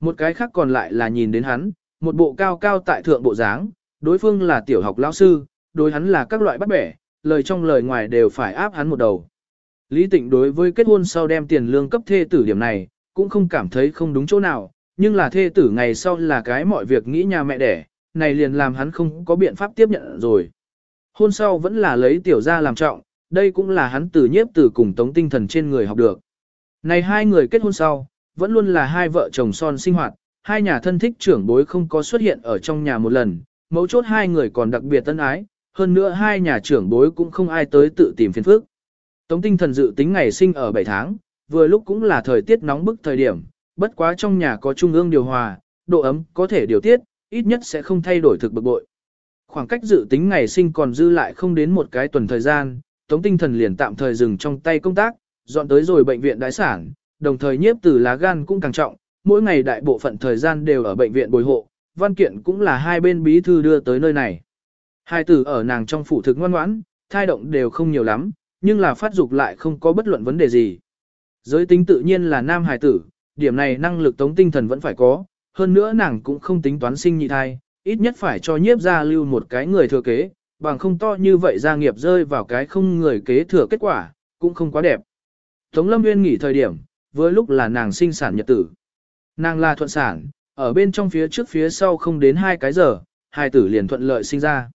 Một cái khác còn lại là nhìn đến hắn, một bộ cao cao tại thượng bộ dáng, đối phương là tiểu học lão sư, đối hắn là các loại bắt bẻ, lời trong lời ngoài đều phải áp hắn một đầu. Lý Tịnh đối với kết hôn sau đem tiền lương cấp thê tử điểm này, cũng không cảm thấy không đúng chỗ nào, nhưng là thê tử ngày sau là cái mọi việc nghĩ nhà mẹ đẻ, này liền làm hắn không có biện pháp tiếp nhận rồi. Hôn sau vẫn là lấy tiểu ra làm trọng, đây cũng là hắn từ nhiếp từ cùng tống tinh thần trên người học được. Này hai người kết hôn sau, vẫn luôn là hai vợ chồng son sinh hoạt, hai nhà thân thích trưởng bối không có xuất hiện ở trong nhà một lần, mấu chốt hai người còn đặc biệt tân ái, hơn nữa hai nhà trưởng bối cũng không ai tới tự tìm phiền phức. Tống tinh thần dự tính ngày sinh ở 7 tháng, vừa lúc cũng là thời tiết nóng bức thời điểm, bất quá trong nhà có trung ương điều hòa, độ ấm có thể điều tiết, ít nhất sẽ không thay đổi thực bực bội. Khoảng cách dự tính ngày sinh còn dư lại không đến một cái tuần thời gian, Tống tinh thần liền tạm thời dừng trong tay công tác, dọn tới rồi bệnh viện đại sản, đồng thời nhiếp từ lá gan cũng càng trọng, mỗi ngày đại bộ phận thời gian đều ở bệnh viện bồi hộ, văn kiện cũng là hai bên bí thư đưa tới nơi này. Hai tử ở nàng trong phủ thực ngoan ngoãn, thai động đều không nhiều lắm, nhưng là phát dục lại không có bất luận vấn đề gì. Giới tính tự nhiên là nam hài tử, điểm này năng lực tống tinh thần vẫn phải có, hơn nữa nàng cũng không tính toán sinh nhị thai, ít nhất phải cho nhiếp ra lưu một cái người thừa kế, bằng không to như vậy gia nghiệp rơi vào cái không người kế thừa kết quả, cũng không quá đẹp. Tống Lâm Nguyên nghỉ thời điểm, với lúc là nàng sinh sản nhật tử. Nàng là thuận sản, ở bên trong phía trước phía sau không đến hai cái giờ, hai tử liền thuận lợi sinh ra.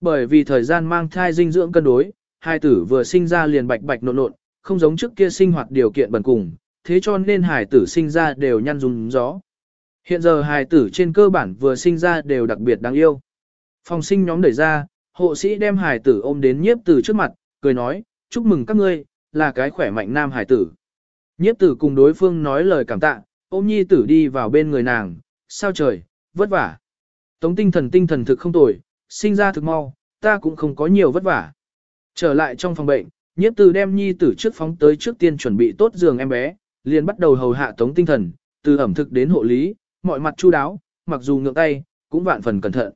Bởi vì thời gian mang thai dinh dưỡng cân đối, hai tử vừa sinh ra liền bạch bạch nộn nộn, không giống trước kia sinh hoạt điều kiện bẩn cùng, thế cho nên hài tử sinh ra đều nhăn dùng gió. Hiện giờ hài tử trên cơ bản vừa sinh ra đều đặc biệt đáng yêu. Phòng sinh nhóm đẩy ra, hộ sĩ đem hài tử ôm đến nhiếp tử trước mặt, cười nói, chúc mừng các ngươi, là cái khỏe mạnh nam hài tử. Nhiếp tử cùng đối phương nói lời cảm tạ, ôm nhi tử đi vào bên người nàng, sao trời, vất vả. Tống tinh thần tinh thần thực không tồi, sinh ra thực mau, ta cũng không có nhiều vất vả. Trở lại trong phòng bệnh, nhiếp tử đem nhi tử trước phóng tới trước tiên chuẩn bị tốt giường em bé, liền bắt đầu hầu hạ tống tinh thần, từ ẩm thực đến hộ lý, mọi mặt chu đáo, mặc dù ngượng tay, cũng vạn phần cẩn thận.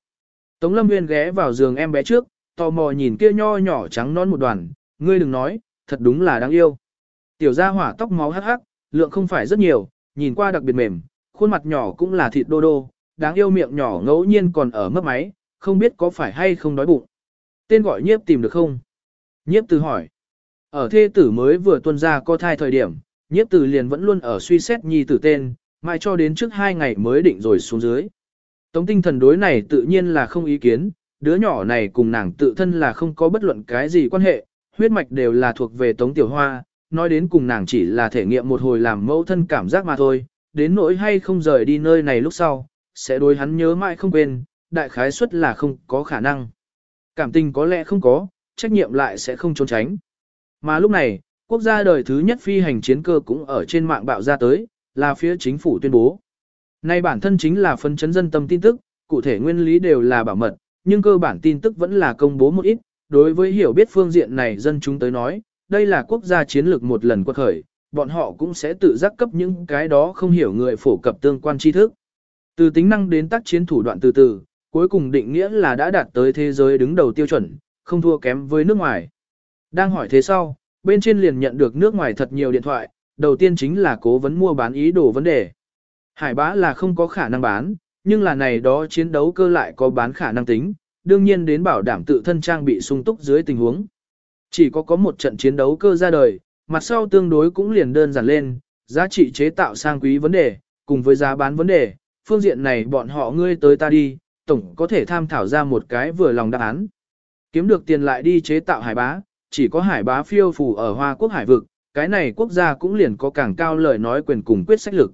Tống Lâm Nguyên ghé vào giường em bé trước, tò mò nhìn kia nho nhỏ trắng non một đoàn, ngươi đừng nói, thật đúng là đáng yêu. Tiểu gia hỏa tóc máu hắc hắc, lượng không phải rất nhiều, nhìn qua đặc biệt mềm, khuôn mặt nhỏ cũng là thịt đô đô, đáng yêu miệng nhỏ ngẫu nhiên còn ở mấp máy, không biết có phải hay không đói bụng. Tên gọi nhiếp tìm được không? Nhiếp từ hỏi. Ở thê tử mới vừa tuân ra co thai thời điểm, nhiếp từ liền vẫn luôn ở suy xét nhi tử tên, mãi cho đến trước hai ngày mới định rồi xuống dưới. Tống tinh thần đối này tự nhiên là không ý kiến, đứa nhỏ này cùng nàng tự thân là không có bất luận cái gì quan hệ, huyết mạch đều là thuộc về Tống Tiểu Hoa, nói đến cùng nàng chỉ là thể nghiệm một hồi làm mẫu thân cảm giác mà thôi, đến nỗi hay không rời đi nơi này lúc sau, sẽ đối hắn nhớ mãi không quên, đại khái suất là không có khả năng. Cảm tình có lẽ không có, trách nhiệm lại sẽ không trốn tránh. Mà lúc này, quốc gia đời thứ nhất phi hành chiến cơ cũng ở trên mạng bạo ra tới, là phía chính phủ tuyên bố. Nay bản thân chính là phân chấn dân tâm tin tức, cụ thể nguyên lý đều là bảo mật, nhưng cơ bản tin tức vẫn là công bố một ít. Đối với hiểu biết phương diện này dân chúng tới nói, đây là quốc gia chiến lược một lần quật khởi, bọn họ cũng sẽ tự giác cấp những cái đó không hiểu người phổ cập tương quan tri thức. Từ tính năng đến tác chiến thủ đoạn từ từ, cuối cùng định nghĩa là đã đạt tới thế giới đứng đầu tiêu chuẩn, không thua kém với nước ngoài. Đang hỏi thế sau, bên trên liền nhận được nước ngoài thật nhiều điện thoại, đầu tiên chính là cố vấn mua bán ý đồ vấn đề. Hải bá là không có khả năng bán, nhưng là này đó chiến đấu cơ lại có bán khả năng tính, đương nhiên đến bảo đảm tự thân trang bị sung túc dưới tình huống. Chỉ có có một trận chiến đấu cơ ra đời, mặt sau tương đối cũng liền đơn giản lên, giá trị chế tạo sang quý vấn đề, cùng với giá bán vấn đề, phương diện này bọn họ ngươi tới ta đi, tổng có thể tham thảo ra một cái vừa lòng đáp án. Kiếm được tiền lại đi chế tạo hải bá, chỉ có hải bá phiêu phù ở Hoa Quốc hải vực, cái này quốc gia cũng liền có càng cao lời nói quyền cùng quyết sách lực.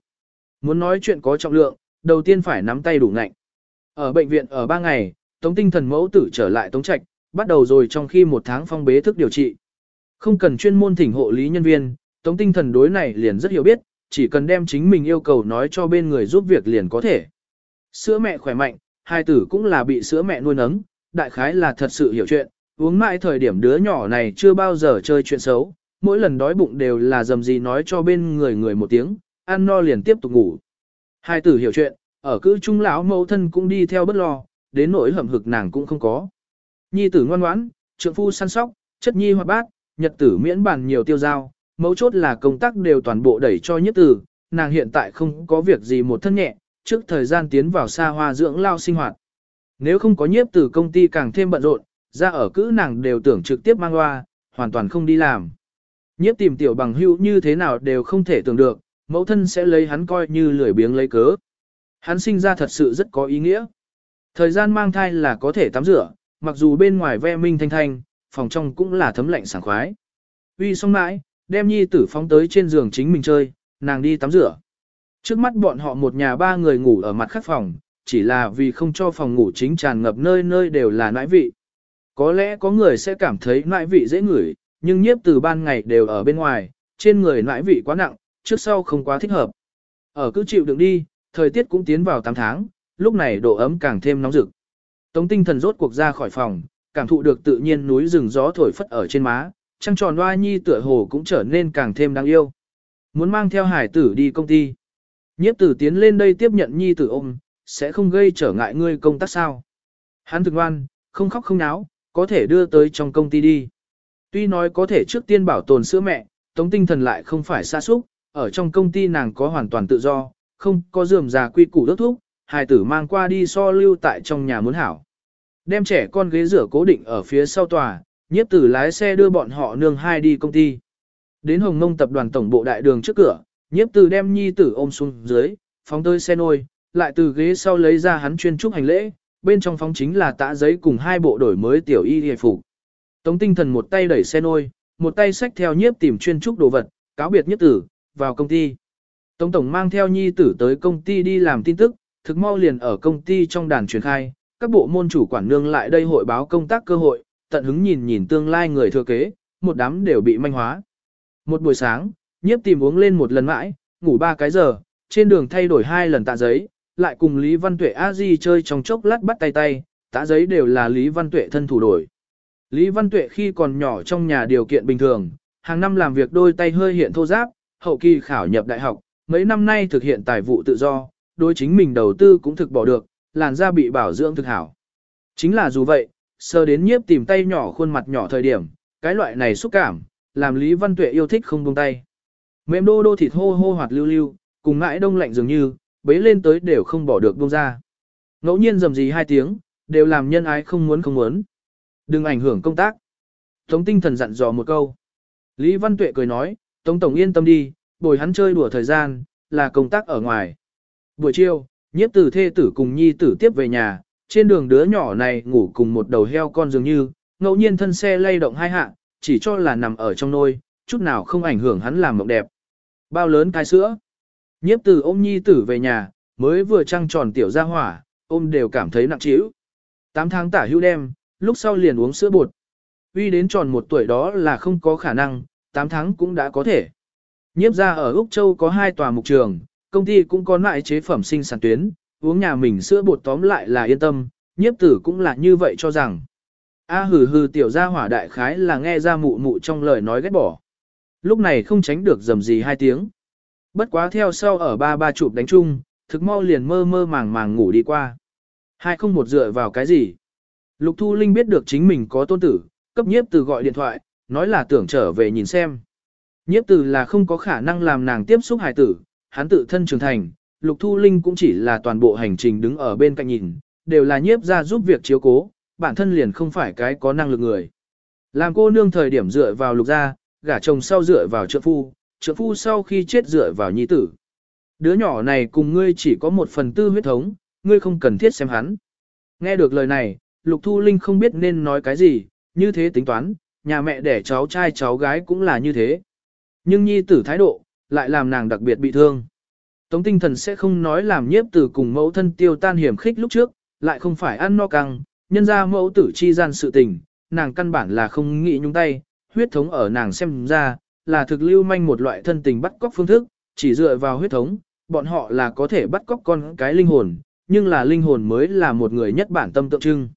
Muốn nói chuyện có trọng lượng, đầu tiên phải nắm tay đủ ngạnh. Ở bệnh viện ở 3 ngày, Tống tinh thần mẫu tử trở lại Tống Trạch, bắt đầu rồi trong khi một tháng phong bế thức điều trị. Không cần chuyên môn thỉnh hộ lý nhân viên, Tống tinh thần đối này liền rất hiểu biết, chỉ cần đem chính mình yêu cầu nói cho bên người giúp việc liền có thể. Sữa mẹ khỏe mạnh, hai tử cũng là bị sữa mẹ nuôi nấng, đại khái là thật sự hiểu chuyện, uống mãi thời điểm đứa nhỏ này chưa bao giờ chơi chuyện xấu, mỗi lần đói bụng đều là dầm gì nói cho bên người người một tiếng, ăn no liền tiếp tục ngủ. Hai tử hiểu chuyện, ở cữ trung lão mẫu thân cũng đi theo bất lo, đến nỗi hầm hực nàng cũng không có. Nhi tử ngoan ngoãn, trượng phu săn sóc, chất nhi hoạt bát, nhật tử miễn bàn nhiều tiêu giao, mấu chốt là công tác đều toàn bộ đẩy cho nhất tử, nàng hiện tại không có việc gì một thân nhẹ, trước thời gian tiến vào xa hoa dưỡng lao sinh hoạt. Nếu không có nhiếp tử công ty càng thêm bận rộn, ra ở cữ nàng đều tưởng trực tiếp mang loa, hoàn toàn không đi làm. Nhiếp tìm tiểu bằng hữu như thế nào đều không thể tưởng được, mẫu thân sẽ lấy hắn coi như lười biếng lấy cớ. Hắn sinh ra thật sự rất có ý nghĩa. Thời gian mang thai là có thể tắm rửa, mặc dù bên ngoài ve minh thanh thanh, phòng trong cũng là thấm lạnh sảng khoái. Uy xong mãi, đem nhi tử phóng tới trên giường chính mình chơi, nàng đi tắm rửa. Trước mắt bọn họ một nhà ba người ngủ ở mặt khác phòng, chỉ là vì không cho phòng ngủ chính tràn ngập nơi nơi đều là nãi vị. Có lẽ có người sẽ cảm thấy nãi vị dễ ngửi, nhưng nhiếp từ ban ngày đều ở bên ngoài, trên người nãi vị quá nặng, trước sau không quá thích hợp. Ở cứ chịu đựng đi, thời tiết cũng tiến vào 8 tháng, lúc này độ ấm càng thêm nóng rực. Tống tinh thần rốt cuộc ra khỏi phòng, cảm thụ được tự nhiên núi rừng gió thổi phất ở trên má, trăng tròn hoa nhi tựa hồ cũng trở nên càng thêm đáng yêu. Muốn mang theo hải tử đi công ty. Nhiếp tử tiến lên đây tiếp nhận nhi tử ôm, sẽ không gây trở ngại ngươi công tác sao. Hắn thực ngoan, không khóc không náo, có thể đưa tới trong công ty đi. Tuy nói có thể trước tiên bảo tồn sữa mẹ, tống tinh thần lại không phải xa xúc, ở trong công ty nàng có hoàn toàn tự do, không có dườm già quy củ đốt thuốc, hài tử mang qua đi so lưu tại trong nhà muốn hảo. Đem trẻ con ghế rửa cố định ở phía sau tòa, nhiếp tử lái xe đưa bọn họ nương hai đi công ty. Đến Hồng Mông tập đoàn tổng bộ đại đường trước cửa, nhiếp tử đem nhi tử ôm xuống dưới, phóng tới xe nôi, lại từ ghế sau lấy ra hắn chuyên trúc hành lễ, bên trong phóng chính là tã giấy cùng hai bộ đổi mới tiểu y hề phục. Tống tinh thần một tay đẩy xe nôi, một tay xách theo nhiếp tìm chuyên trúc đồ vật, cáo biệt nhiếp tử, vào công ty. Tống tổng mang theo nhi tử tới công ty đi làm tin tức, thực mau liền ở công ty trong đàn truyền khai, các bộ môn chủ quản nương lại đây hội báo công tác cơ hội, tận hứng nhìn nhìn tương lai người thừa kế, một đám đều bị manh hóa. Một buổi sáng, nhiếp tìm uống lên một lần mãi, ngủ ba cái giờ, trên đường thay đổi hai lần tạ giấy, lại cùng Lý Văn Tuệ a di chơi trong chốc lát bắt tay tay, tạ giấy đều là Lý Văn Tuệ thân thủ đổi. Lý Văn Tuệ khi còn nhỏ trong nhà điều kiện bình thường, hàng năm làm việc đôi tay hơi hiện thô giáp, hậu kỳ khảo nhập đại học, mấy năm nay thực hiện tài vụ tự do, đối chính mình đầu tư cũng thực bỏ được, làn da bị bảo dưỡng thực hảo. Chính là dù vậy, sơ đến nhiếp tìm tay nhỏ khuôn mặt nhỏ thời điểm, cái loại này xúc cảm, làm Lý Văn Tuệ yêu thích không buông tay. Mềm đô đô thịt hô hô hoạt lưu lưu, cùng ngãi đông lạnh dường như, bế lên tới đều không bỏ được buông ra. Ngẫu nhiên rầm gì hai tiếng, đều làm nhân ái không muốn không muốn. Đừng ảnh hưởng công tác. Tống tinh thần dặn dò một câu. Lý Văn Tuệ cười nói, Tống Tổng yên tâm đi, bồi hắn chơi đùa thời gian, là công tác ở ngoài. Buổi chiều, nhiếp tử thê tử cùng nhi tử tiếp về nhà, trên đường đứa nhỏ này ngủ cùng một đầu heo con dường như, ngẫu nhiên thân xe lay động hai hạ, chỉ cho là nằm ở trong nôi, chút nào không ảnh hưởng hắn làm mộng đẹp. Bao lớn cái sữa. Nhiếp tử ôm nhi tử về nhà, mới vừa trăng tròn tiểu ra hỏa, ôm đều cảm thấy nặng trĩu. Tám tháng tả hữu đem, lúc sau liền uống sữa bột. Uy đến tròn một tuổi đó là không có khả năng, tám tháng cũng đã có thể. Nhiếp ra ở Úc Châu có hai tòa mục trường, công ty cũng có loại chế phẩm sinh sản tuyến, uống nhà mình sữa bột tóm lại là yên tâm, nhiếp tử cũng là như vậy cho rằng. A hừ hừ tiểu gia hỏa đại khái là nghe ra mụ mụ trong lời nói ghét bỏ. Lúc này không tránh được dầm gì hai tiếng. Bất quá theo sau ở ba ba chụp đánh chung, thực mau liền mơ mơ màng màng ngủ đi qua. Hai không một dựa vào cái gì. Lục Thu Linh biết được chính mình có tôn tử, cấp nhiếp từ gọi điện thoại, nói là tưởng trở về nhìn xem. Nhiếp từ là không có khả năng làm nàng tiếp xúc hài tử, hắn tự thân trưởng thành, Lục Thu Linh cũng chỉ là toàn bộ hành trình đứng ở bên cạnh nhìn, đều là nhiếp ra giúp việc chiếu cố, bản thân liền không phải cái có năng lực người. Làm cô nương thời điểm dựa vào lục gia, gả chồng sau dựa vào trượng phu, trượng phu sau khi chết dựa vào nhi tử. Đứa nhỏ này cùng ngươi chỉ có một phần tư huyết thống, ngươi không cần thiết xem hắn. Nghe được lời này, Lục Thu Linh không biết nên nói cái gì, như thế tính toán, nhà mẹ đẻ cháu trai cháu gái cũng là như thế. Nhưng nhi tử thái độ, lại làm nàng đặc biệt bị thương. Tống tinh thần sẽ không nói làm nhiếp tử cùng mẫu thân tiêu tan hiểm khích lúc trước, lại không phải ăn no căng, nhân ra mẫu tử chi gian sự tình, nàng căn bản là không nghĩ nhung tay, huyết thống ở nàng xem ra, là thực lưu manh một loại thân tình bắt cóc phương thức, chỉ dựa vào huyết thống, bọn họ là có thể bắt cóc con cái linh hồn, nhưng là linh hồn mới là một người nhất bản tâm tượng trưng.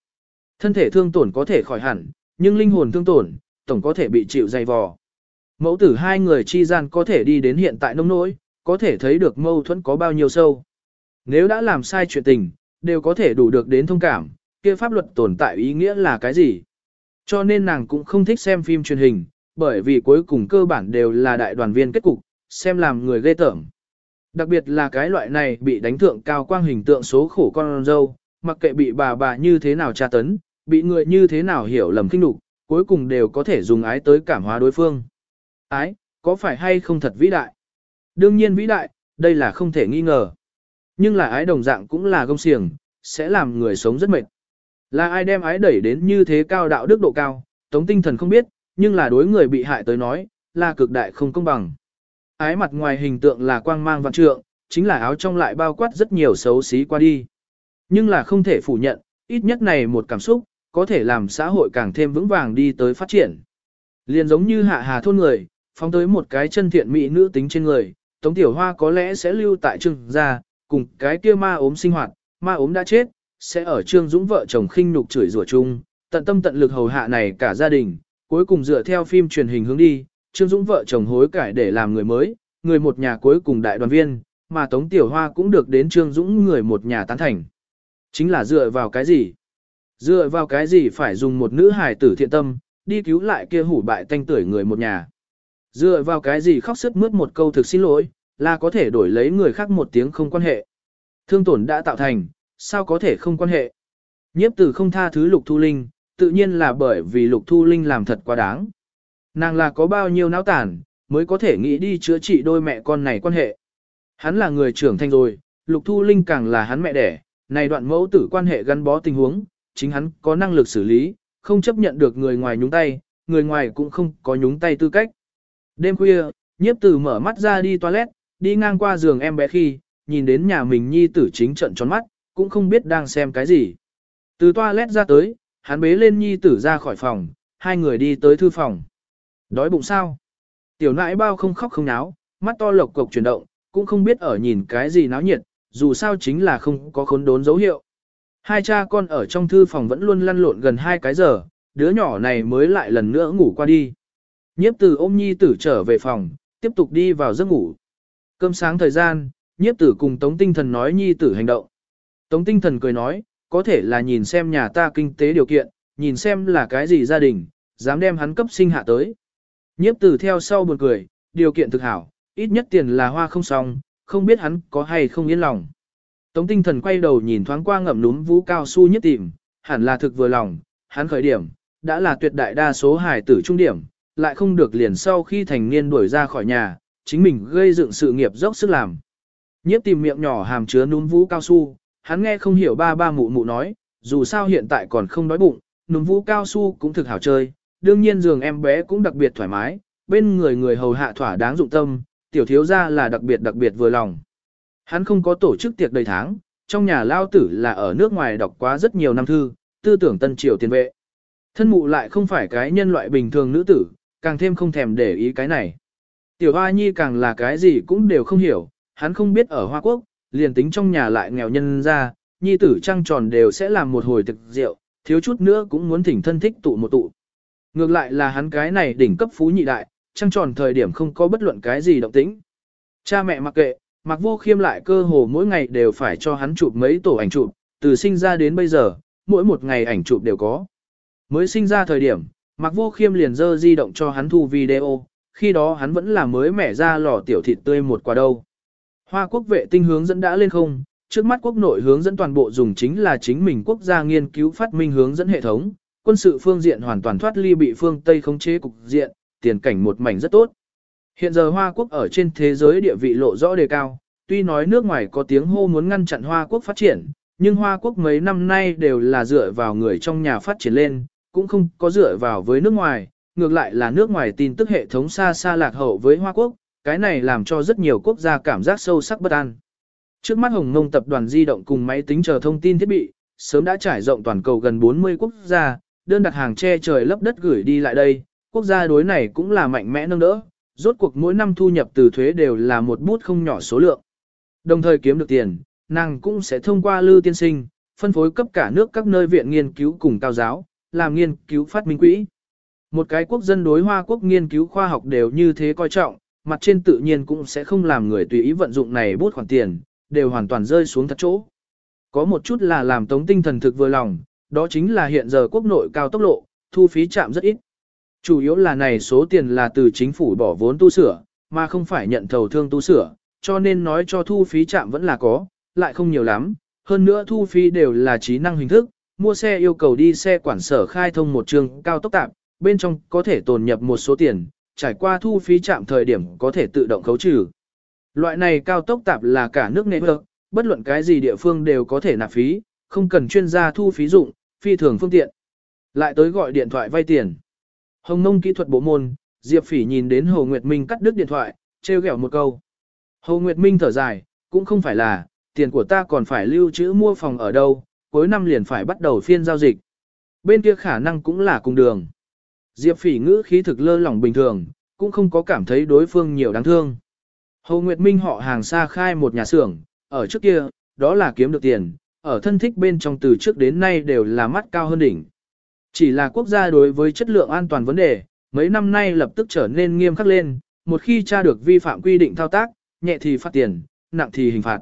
Thân thể thương tổn có thể khỏi hẳn, nhưng linh hồn thương tổn, tổng có thể bị chịu dày vò. Mẫu tử hai người chi gian có thể đi đến hiện tại nông nỗi, có thể thấy được mâu thuẫn có bao nhiêu sâu. Nếu đã làm sai chuyện tình, đều có thể đủ được đến thông cảm, kia pháp luật tồn tại ý nghĩa là cái gì. Cho nên nàng cũng không thích xem phim truyền hình, bởi vì cuối cùng cơ bản đều là đại đoàn viên kết cục, xem làm người ghê tởm. Đặc biệt là cái loại này bị đánh thượng cao quang hình tượng số khổ con dâu, mặc kệ bị bà bà như thế nào tra tấn, bị người như thế nào hiểu lầm kinh đục, cuối cùng đều có thể dùng ái tới cảm hóa đối phương. Ái, có phải hay không thật vĩ đại? Đương nhiên vĩ đại, đây là không thể nghi ngờ. Nhưng là ái đồng dạng cũng là gông xiềng, sẽ làm người sống rất mệt. Là ai đem ái đẩy đến như thế cao đạo đức độ cao, tống tinh thần không biết, nhưng là đối người bị hại tới nói, là cực đại không công bằng. Ái mặt ngoài hình tượng là quang mang vạn trượng, chính là áo trong lại bao quát rất nhiều xấu xí qua đi. Nhưng là không thể phủ nhận, ít nhất này một cảm xúc, có thể làm xã hội càng thêm vững vàng đi tới phát triển. Liền giống như hạ hà thôn người, phóng tới một cái chân thiện mỹ nữ tính trên người, Tống Tiểu Hoa có lẽ sẽ lưu tại trương gia, cùng cái kia ma ốm sinh hoạt, ma ốm đã chết, sẽ ở Trương Dũng vợ chồng khinh nhục chửi rủa chung, tận tâm tận lực hầu hạ này cả gia đình, cuối cùng dựa theo phim truyền hình hướng đi, Trương Dũng vợ chồng hối cải để làm người mới, người một nhà cuối cùng đại đoàn viên, mà Tống Tiểu Hoa cũng được đến Trương Dũng người một nhà tán thành. Chính là dựa vào cái gì? Dựa vào cái gì phải dùng một nữ hài tử thiện tâm, đi cứu lại kia hủ bại tanh tuổi người một nhà? Dựa vào cái gì khóc sức mướt một câu thực xin lỗi, là có thể đổi lấy người khác một tiếng không quan hệ. Thương tổn đã tạo thành, sao có thể không quan hệ? Nhiếp tử không tha thứ lục thu linh, tự nhiên là bởi vì lục thu linh làm thật quá đáng. Nàng là có bao nhiêu não tản mới có thể nghĩ đi chữa trị đôi mẹ con này quan hệ. Hắn là người trưởng thành rồi, lục thu linh càng là hắn mẹ đẻ, này đoạn mẫu tử quan hệ gắn bó tình huống, chính hắn có năng lực xử lý, không chấp nhận được người ngoài nhúng tay, người ngoài cũng không có nhúng tay tư cách. Đêm khuya, nhiếp tử mở mắt ra đi toilet, đi ngang qua giường em bé khi, nhìn đến nhà mình nhi tử chính trận tròn mắt, cũng không biết đang xem cái gì. Từ toilet ra tới, hắn bế lên nhi tử ra khỏi phòng, hai người đi tới thư phòng. Đói bụng sao? Tiểu nãi bao không khóc không náo, mắt to lộc cộc chuyển động, cũng không biết ở nhìn cái gì náo nhiệt, dù sao chính là không có khốn đốn dấu hiệu. Hai cha con ở trong thư phòng vẫn luôn lăn lộn gần hai cái giờ, đứa nhỏ này mới lại lần nữa ngủ qua đi. Nhiếp tử ôm nhi tử trở về phòng, tiếp tục đi vào giấc ngủ. Cơm sáng thời gian, nhiếp tử cùng tống tinh thần nói nhi tử hành động. Tống tinh thần cười nói, có thể là nhìn xem nhà ta kinh tế điều kiện, nhìn xem là cái gì gia đình, dám đem hắn cấp sinh hạ tới. Nhiếp tử theo sau buồn cười, điều kiện thực hảo, ít nhất tiền là hoa không xong, không biết hắn có hay không yên lòng. Tống tinh thần quay đầu nhìn thoáng qua ngậm núm vũ cao su nhất tìm, hẳn là thực vừa lòng, hắn khởi điểm, đã là tuyệt đại đa số hải tử trung điểm, lại không được liền sau khi thành niên đuổi ra khỏi nhà, chính mình gây dựng sự nghiệp dốc sức làm. Nhiếp tìm miệng nhỏ hàm chứa núm vũ cao su, hắn nghe không hiểu ba ba mụ mụ nói, dù sao hiện tại còn không đói bụng, núm vũ cao su cũng thực hảo chơi, đương nhiên giường em bé cũng đặc biệt thoải mái, bên người người hầu hạ thỏa đáng dụng tâm, tiểu thiếu gia là đặc biệt đặc biệt vừa lòng. Hắn không có tổ chức tiệc đầy tháng, trong nhà lao tử là ở nước ngoài đọc quá rất nhiều năm thư, tư tưởng tân triều tiền vệ. Thân mụ lại không phải cái nhân loại bình thường nữ tử, càng thêm không thèm để ý cái này. Tiểu Hoa Nhi càng là cái gì cũng đều không hiểu, hắn không biết ở Hoa Quốc, liền tính trong nhà lại nghèo nhân ra, Nhi tử trăng tròn đều sẽ làm một hồi thực rượu, thiếu chút nữa cũng muốn thỉnh thân thích tụ một tụ. Ngược lại là hắn cái này đỉnh cấp phú nhị đại, trăng tròn thời điểm không có bất luận cái gì động tĩnh. Cha mẹ mặc kệ, mặc vô khiêm lại cơ hồ mỗi ngày đều phải cho hắn chụp mấy tổ ảnh chụp, từ sinh ra đến bây giờ, mỗi một ngày ảnh chụp đều có. Mới sinh ra thời điểm, mặc vô khiêm liền dơ di động cho hắn thu video, khi đó hắn vẫn là mới mẻ ra lò tiểu thịt tươi một quả đâu. Hoa quốc vệ tinh hướng dẫn đã lên không, trước mắt quốc nội hướng dẫn toàn bộ dùng chính là chính mình quốc gia nghiên cứu phát minh hướng dẫn hệ thống, quân sự phương diện hoàn toàn thoát ly bị phương Tây khống chế cục diện, tiền cảnh một mảnh rất tốt. Hiện giờ Hoa Quốc ở trên thế giới địa vị lộ rõ đề cao, tuy nói nước ngoài có tiếng hô muốn ngăn chặn Hoa Quốc phát triển, nhưng Hoa Quốc mấy năm nay đều là dựa vào người trong nhà phát triển lên, cũng không có dựa vào với nước ngoài, ngược lại là nước ngoài tin tức hệ thống xa xa lạc hậu với Hoa Quốc, cái này làm cho rất nhiều quốc gia cảm giác sâu sắc bất an. Trước mắt Hồng Ngông tập đoàn di động cùng máy tính chờ thông tin thiết bị, sớm đã trải rộng toàn cầu gần 40 quốc gia, đơn đặt hàng che trời lấp đất gửi đi lại đây, quốc gia đối này cũng là mạnh mẽ nâng đỡ, rốt cuộc mỗi năm thu nhập từ thuế đều là một bút không nhỏ số lượng. Đồng thời kiếm được tiền, nàng cũng sẽ thông qua lưu tiên sinh, phân phối cấp cả nước các nơi viện nghiên cứu cùng cao giáo, làm nghiên cứu phát minh quỹ. Một cái quốc dân đối Hoa quốc nghiên cứu khoa học đều như thế coi trọng, mặt trên tự nhiên cũng sẽ không làm người tùy ý vận dụng này bút khoản tiền, đều hoàn toàn rơi xuống thật chỗ. Có một chút là làm tống tinh thần thực vừa lòng, đó chính là hiện giờ quốc nội cao tốc lộ, thu phí chạm rất ít. Chủ yếu là này số tiền là từ chính phủ bỏ vốn tu sửa, mà không phải nhận thầu thương tu sửa, cho nên nói cho thu phí chạm vẫn là có, lại không nhiều lắm, hơn nữa thu phí đều là trí năng hình thức, mua xe yêu cầu đi xe quản sở khai thông một trường cao tốc tạm, bên trong có thể tồn nhập một số tiền, trải qua thu phí trạm thời điểm có thể tự động khấu trừ. Loại này cao tốc tạp là cả nước nền vợ, bất luận cái gì địa phương đều có thể nạp phí, không cần chuyên gia thu phí dụng, phi thường phương tiện. Lại tới gọi điện thoại vay tiền. Hồng nông kỹ thuật bộ môn, Diệp Phỉ nhìn đến Hồ Nguyệt Minh cắt đứt điện thoại, trêu ghẹo một câu. Hồ Nguyệt Minh thở dài, cũng không phải là, tiền của ta còn phải lưu trữ mua phòng ở đâu, cuối năm liền phải bắt đầu phiên giao dịch. Bên kia khả năng cũng là cùng đường. Diệp Phỉ ngữ khí thực lơ lỏng bình thường, cũng không có cảm thấy đối phương nhiều đáng thương. Hồ Nguyệt Minh họ hàng xa khai một nhà xưởng, ở trước kia, đó là kiếm được tiền, ở thân thích bên trong từ trước đến nay đều là mắt cao hơn đỉnh. Chỉ là quốc gia đối với chất lượng an toàn vấn đề, mấy năm nay lập tức trở nên nghiêm khắc lên, một khi tra được vi phạm quy định thao tác, nhẹ thì phạt tiền, nặng thì hình phạt.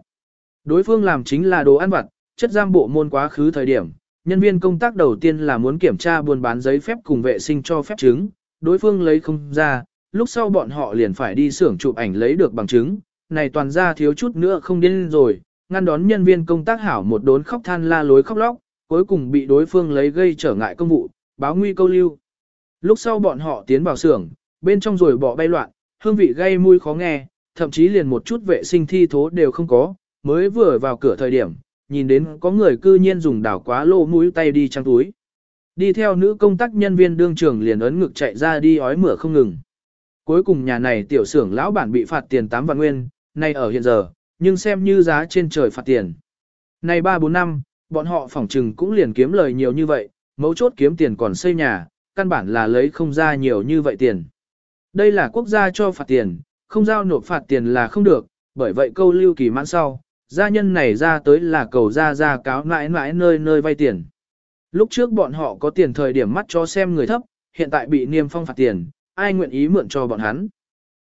Đối phương làm chính là đồ ăn vặt, chất giam bộ môn quá khứ thời điểm, nhân viên công tác đầu tiên là muốn kiểm tra buôn bán giấy phép cùng vệ sinh cho phép chứng, đối phương lấy không ra, lúc sau bọn họ liền phải đi xưởng chụp ảnh lấy được bằng chứng, này toàn ra thiếu chút nữa không điên rồi, ngăn đón nhân viên công tác hảo một đốn khóc than la lối khóc lóc, cuối cùng bị đối phương lấy gây trở ngại công vụ, báo nguy câu lưu. Lúc sau bọn họ tiến vào xưởng, bên trong rồi bỏ bay loạn, hương vị gây mùi khó nghe, thậm chí liền một chút vệ sinh thi thố đều không có, mới vừa vào cửa thời điểm, nhìn đến có người cư nhiên dùng đảo quá lô mũi tay đi trang túi. Đi theo nữ công tác nhân viên đương trường liền ấn ngực chạy ra đi ói mửa không ngừng. Cuối cùng nhà này tiểu xưởng lão bản bị phạt tiền 8 vạn nguyên, nay ở hiện giờ, nhưng xem như giá trên trời phạt tiền. nay 3-4 năm, bọn họ phỏng trừng cũng liền kiếm lời nhiều như vậy, mấu chốt kiếm tiền còn xây nhà, căn bản là lấy không ra nhiều như vậy tiền. Đây là quốc gia cho phạt tiền, không giao nộp phạt tiền là không được, bởi vậy câu lưu kỳ mãn sau, gia nhân này ra tới là cầu ra ra cáo mãi mãi nơi nơi vay tiền. Lúc trước bọn họ có tiền thời điểm mắt cho xem người thấp, hiện tại bị niêm phong phạt tiền, ai nguyện ý mượn cho bọn hắn.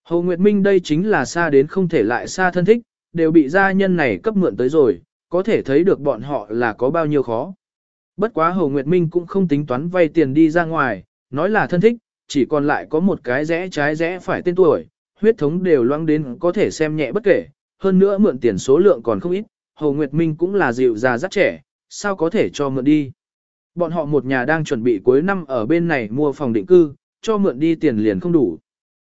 Hồ Nguyệt Minh đây chính là xa đến không thể lại xa thân thích, đều bị gia nhân này cấp mượn tới rồi, có thể thấy được bọn họ là có bao nhiêu khó. Bất quá Hồ Nguyệt Minh cũng không tính toán vay tiền đi ra ngoài, nói là thân thích, chỉ còn lại có một cái rẽ trái rẽ phải tên tuổi, huyết thống đều loang đến có thể xem nhẹ bất kể, hơn nữa mượn tiền số lượng còn không ít, Hồ Nguyệt Minh cũng là dịu già rất trẻ, sao có thể cho mượn đi. Bọn họ một nhà đang chuẩn bị cuối năm ở bên này mua phòng định cư, cho mượn đi tiền liền không đủ.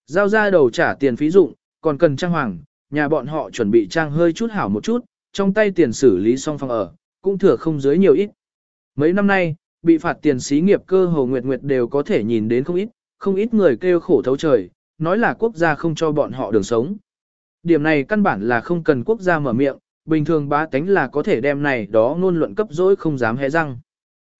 Giao ra đầu trả tiền phí dụng, còn cần trang hoàng, nhà bọn họ chuẩn bị trang hơi chút hảo một chút, trong tay tiền xử lý xong phòng ở, cũng thừa không dưới nhiều ít. Mấy năm nay, bị phạt tiền xí nghiệp cơ hồ nguyệt nguyệt đều có thể nhìn đến không ít, không ít người kêu khổ thấu trời, nói là quốc gia không cho bọn họ đường sống. Điểm này căn bản là không cần quốc gia mở miệng, bình thường bá tánh là có thể đem này đó ngôn luận cấp dối không dám hé răng.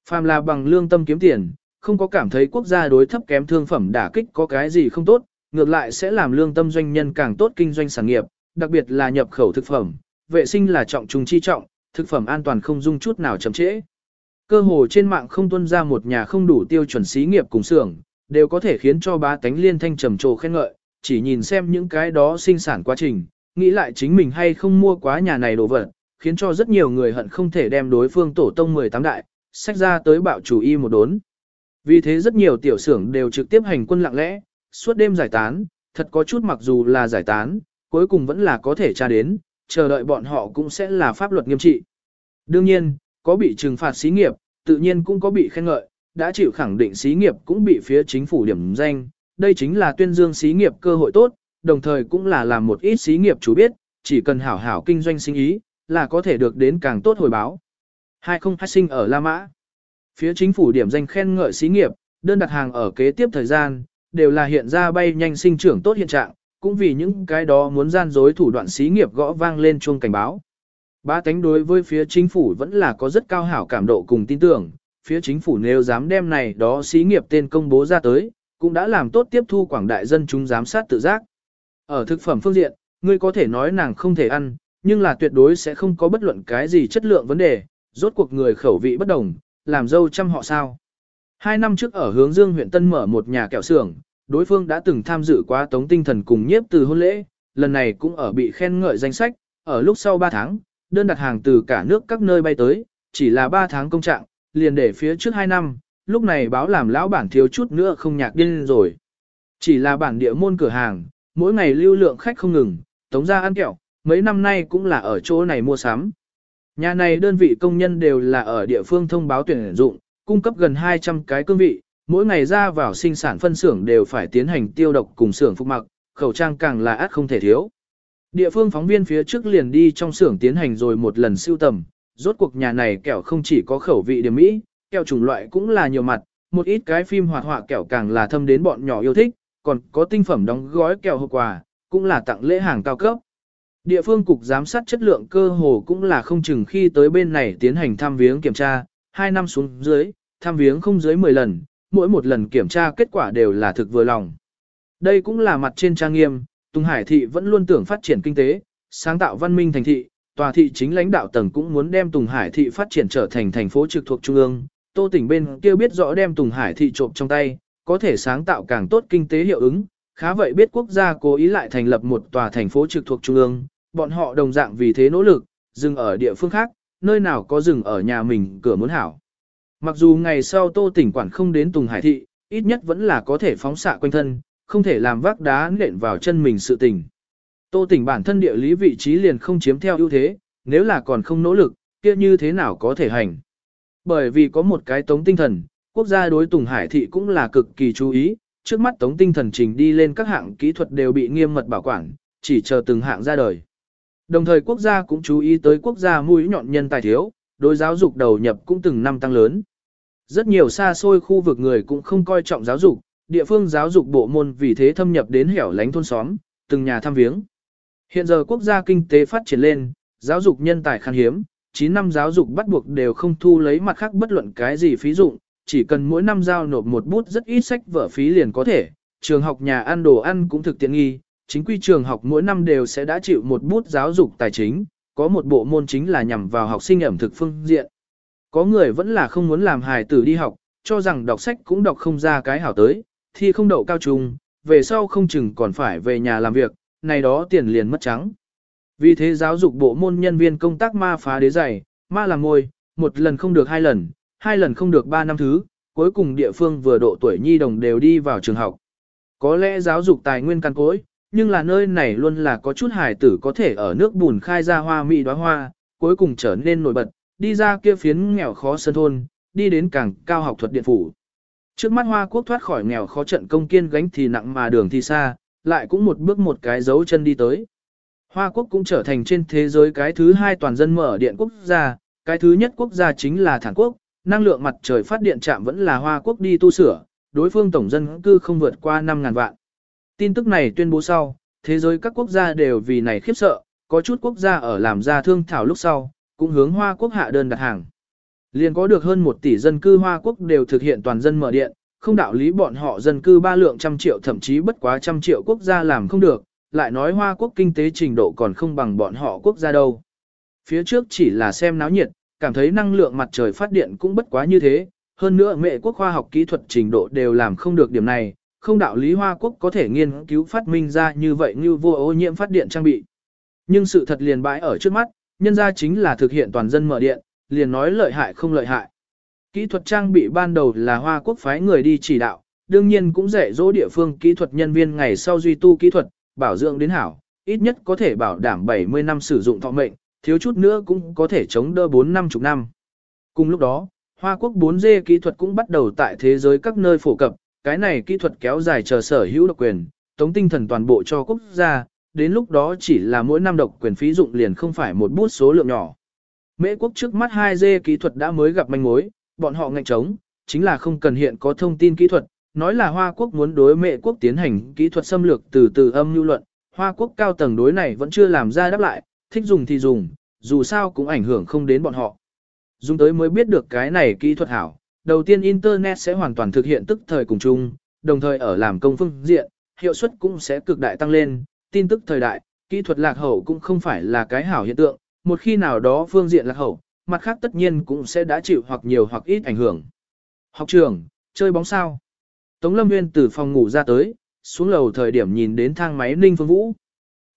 Phàm là bằng lương tâm kiếm tiền, không có cảm thấy quốc gia đối thấp kém thương phẩm đả kích có cái gì không tốt, ngược lại sẽ làm lương tâm doanh nhân càng tốt kinh doanh sản nghiệp, đặc biệt là nhập khẩu thực phẩm, vệ sinh là trọng trung chi trọng, thực phẩm an toàn không dung chút nào chậm trễ. Cơ hồ trên mạng không tuân ra một nhà không đủ tiêu chuẩn xí nghiệp cùng xưởng, đều có thể khiến cho bá tánh liên thanh trầm trồ khen ngợi, chỉ nhìn xem những cái đó sinh sản quá trình, nghĩ lại chính mình hay không mua quá nhà này đồ vật, khiến cho rất nhiều người hận không thể đem đối phương tổ tông 18 đại, sách ra tới bạo chủ y một đốn. Vì thế rất nhiều tiểu xưởng đều trực tiếp hành quân lặng lẽ, suốt đêm giải tán, thật có chút mặc dù là giải tán, cuối cùng vẫn là có thể tra đến, chờ đợi bọn họ cũng sẽ là pháp luật nghiêm trị. Đương nhiên, có bị trừng phạt xí nghiệp, tự nhiên cũng có bị khen ngợi, đã chịu khẳng định xí nghiệp cũng bị phía chính phủ điểm danh, đây chính là tuyên dương xí nghiệp cơ hội tốt, đồng thời cũng là làm một ít xí nghiệp chủ biết, chỉ cần hảo hảo kinh doanh sinh ý, là có thể được đến càng tốt hồi báo. Hai không phát sinh ở La Mã. Phía chính phủ điểm danh khen ngợi xí nghiệp, đơn đặt hàng ở kế tiếp thời gian, đều là hiện ra bay nhanh sinh trưởng tốt hiện trạng, cũng vì những cái đó muốn gian dối thủ đoạn xí nghiệp gõ vang lên chuông cảnh báo. Ba tánh đối với phía chính phủ vẫn là có rất cao hảo cảm độ cùng tin tưởng, phía chính phủ nếu dám đem này đó xí nghiệp tên công bố ra tới, cũng đã làm tốt tiếp thu quảng đại dân chúng giám sát tự giác. Ở thực phẩm phương diện, ngươi có thể nói nàng không thể ăn, nhưng là tuyệt đối sẽ không có bất luận cái gì chất lượng vấn đề, rốt cuộc người khẩu vị bất đồng, làm dâu chăm họ sao. Hai năm trước ở hướng dương huyện Tân mở một nhà kẹo xưởng, đối phương đã từng tham dự quá tống tinh thần cùng nhiếp từ hôn lễ, lần này cũng ở bị khen ngợi danh sách, ở lúc sau 3 tháng, đơn đặt hàng từ cả nước các nơi bay tới, chỉ là 3 tháng công trạng, liền để phía trước 2 năm, lúc này báo làm lão bản thiếu chút nữa không nhạc điên rồi. Chỉ là bản địa môn cửa hàng, mỗi ngày lưu lượng khách không ngừng, tống ra ăn kẹo, mấy năm nay cũng là ở chỗ này mua sắm. Nhà này đơn vị công nhân đều là ở địa phương thông báo tuyển dụng, cung cấp gần 200 cái cương vị, mỗi ngày ra vào sinh sản phân xưởng đều phải tiến hành tiêu độc cùng xưởng phục mặc, khẩu trang càng là át không thể thiếu. Địa phương phóng viên phía trước liền đi trong xưởng tiến hành rồi một lần siêu tầm, rốt cuộc nhà này kẹo không chỉ có khẩu vị điểm mỹ, kẹo chủng loại cũng là nhiều mặt, một ít cái phim hoạt họa kẹo càng là thâm đến bọn nhỏ yêu thích, còn có tinh phẩm đóng gói kẹo hộp quà, cũng là tặng lễ hàng cao cấp. Địa phương cục giám sát chất lượng cơ hồ cũng là không chừng khi tới bên này tiến hành thăm viếng kiểm tra, 2 năm xuống dưới, thăm viếng không dưới 10 lần, mỗi một lần kiểm tra kết quả đều là thực vừa lòng. Đây cũng là mặt trên trang nghiêm, Tùng Hải thị vẫn luôn tưởng phát triển kinh tế, sáng tạo văn minh thành thị, tòa thị chính lãnh đạo tầng cũng muốn đem Tùng Hải thị phát triển trở thành thành phố trực thuộc trung ương. Tô tỉnh bên kia biết rõ đem Tùng Hải thị trộm trong tay, có thể sáng tạo càng tốt kinh tế hiệu ứng, khá vậy biết quốc gia cố ý lại thành lập một tòa thành phố trực thuộc trung ương, bọn họ đồng dạng vì thế nỗ lực, dừng ở địa phương khác, nơi nào có dừng ở nhà mình cửa muốn hảo. Mặc dù ngày sau Tô tỉnh quản không đến Tùng Hải thị, ít nhất vẫn là có thể phóng xạ quanh thân, không thể làm vác đá nện vào chân mình sự tình. Tô tỉnh bản thân địa lý vị trí liền không chiếm theo ưu thế, nếu là còn không nỗ lực, kia như thế nào có thể hành. Bởi vì có một cái tống tinh thần, quốc gia đối Tùng Hải thị cũng là cực kỳ chú ý, trước mắt tống tinh thần trình đi lên các hạng kỹ thuật đều bị nghiêm mật bảo quản, chỉ chờ từng hạng ra đời. Đồng thời quốc gia cũng chú ý tới quốc gia mũi nhọn nhân tài thiếu, đối giáo dục đầu nhập cũng từng năm tăng lớn. Rất nhiều xa xôi khu vực người cũng không coi trọng giáo dục, địa phương giáo dục bộ môn vì thế thâm nhập đến hẻo lánh thôn xóm, từng nhà thăm viếng. Hiện giờ quốc gia kinh tế phát triển lên, giáo dục nhân tài khan hiếm, 9 năm giáo dục bắt buộc đều không thu lấy mặt khác bất luận cái gì phí dụng, chỉ cần mỗi năm giao nộp một bút rất ít sách vở phí liền có thể, trường học nhà ăn đồ ăn cũng thực tiện nghi, chính quy trường học mỗi năm đều sẽ đã chịu một bút giáo dục tài chính, có một bộ môn chính là nhằm vào học sinh ẩm thực phương diện. Có người vẫn là không muốn làm hài tử đi học, cho rằng đọc sách cũng đọc không ra cái hảo tới, thì không đậu cao trung, về sau không chừng còn phải về nhà làm việc, này đó tiền liền mất trắng. Vì thế giáo dục bộ môn nhân viên công tác ma phá đế giày, ma làm ngôi, một lần không được hai lần, hai lần không được ba năm thứ, cuối cùng địa phương vừa độ tuổi nhi đồng đều đi vào trường học. Có lẽ giáo dục tài nguyên căn cối, nhưng là nơi này luôn là có chút hài tử có thể ở nước bùn khai ra hoa mỹ đóa hoa, cuối cùng trở nên nổi bật, đi ra kia phiến nghèo khó sân thôn, đi đến càng cao học thuật điện phủ. Trước mắt Hoa Quốc thoát khỏi nghèo khó trận công kiên gánh thì nặng mà đường thì xa, lại cũng một bước một cái dấu chân đi tới. Hoa Quốc cũng trở thành trên thế giới cái thứ hai toàn dân mở điện quốc gia, cái thứ nhất quốc gia chính là Thản Quốc, năng lượng mặt trời phát điện trạm vẫn là Hoa Quốc đi tu sửa, đối phương tổng dân cư không vượt qua 5.000 vạn. Tin tức này tuyên bố sau, thế giới các quốc gia đều vì này khiếp sợ, có chút quốc gia ở làm ra thương thảo lúc sau, cũng hướng Hoa Quốc hạ đơn đặt hàng. Liền có được hơn 1 tỷ dân cư Hoa Quốc đều thực hiện toàn dân mở điện, không đạo lý bọn họ dân cư ba lượng trăm triệu thậm chí bất quá trăm triệu quốc gia làm không được, lại nói Hoa Quốc kinh tế trình độ còn không bằng bọn họ quốc gia đâu. Phía trước chỉ là xem náo nhiệt, cảm thấy năng lượng mặt trời phát điện cũng bất quá như thế, hơn nữa mẹ quốc khoa học kỹ thuật trình độ đều làm không được điểm này, không đạo lý Hoa Quốc có thể nghiên cứu phát minh ra như vậy như vô ô nhiễm phát điện trang bị. Nhưng sự thật liền bãi ở trước mắt, nhân ra chính là thực hiện toàn dân mở điện, liền nói lợi hại không lợi hại. Kỹ thuật trang bị ban đầu là Hoa Quốc phái người đi chỉ đạo, đương nhiên cũng dạy dỗ địa phương kỹ thuật nhân viên ngày sau duy tu kỹ thuật, bảo dưỡng đến hảo, ít nhất có thể bảo đảm 70 năm sử dụng thọ mệnh, thiếu chút nữa cũng có thể chống đỡ 4 năm chục năm. Cùng lúc đó, Hoa Quốc 4G kỹ thuật cũng bắt đầu tại thế giới các nơi phổ cập, cái này kỹ thuật kéo dài chờ sở hữu độc quyền, tống tinh thần toàn bộ cho quốc gia, đến lúc đó chỉ là mỗi năm độc quyền phí dụng liền không phải một bút số lượng nhỏ. Mễ quốc trước mắt 2G kỹ thuật đã mới gặp manh mối, bọn họ ngạnh trống, chính là không cần hiện có thông tin kỹ thuật, nói là Hoa quốc muốn đối mệ quốc tiến hành kỹ thuật xâm lược từ từ âm lưu luận, Hoa quốc cao tầng đối này vẫn chưa làm ra đáp lại, thích dùng thì dùng, dù sao cũng ảnh hưởng không đến bọn họ. Dùng tới mới biết được cái này kỹ thuật hảo, đầu tiên Internet sẽ hoàn toàn thực hiện tức thời cùng chung, đồng thời ở làm công phương diện, hiệu suất cũng sẽ cực đại tăng lên, tin tức thời đại, kỹ thuật lạc hậu cũng không phải là cái hảo hiện tượng, một khi nào đó phương diện lạc hậu, mặt khác tất nhiên cũng sẽ đã chịu hoặc nhiều hoặc ít ảnh hưởng. Học trường, chơi bóng sao? Tống Lâm Nguyên từ phòng ngủ ra tới, xuống lầu thời điểm nhìn đến thang máy Ninh Phương Vũ.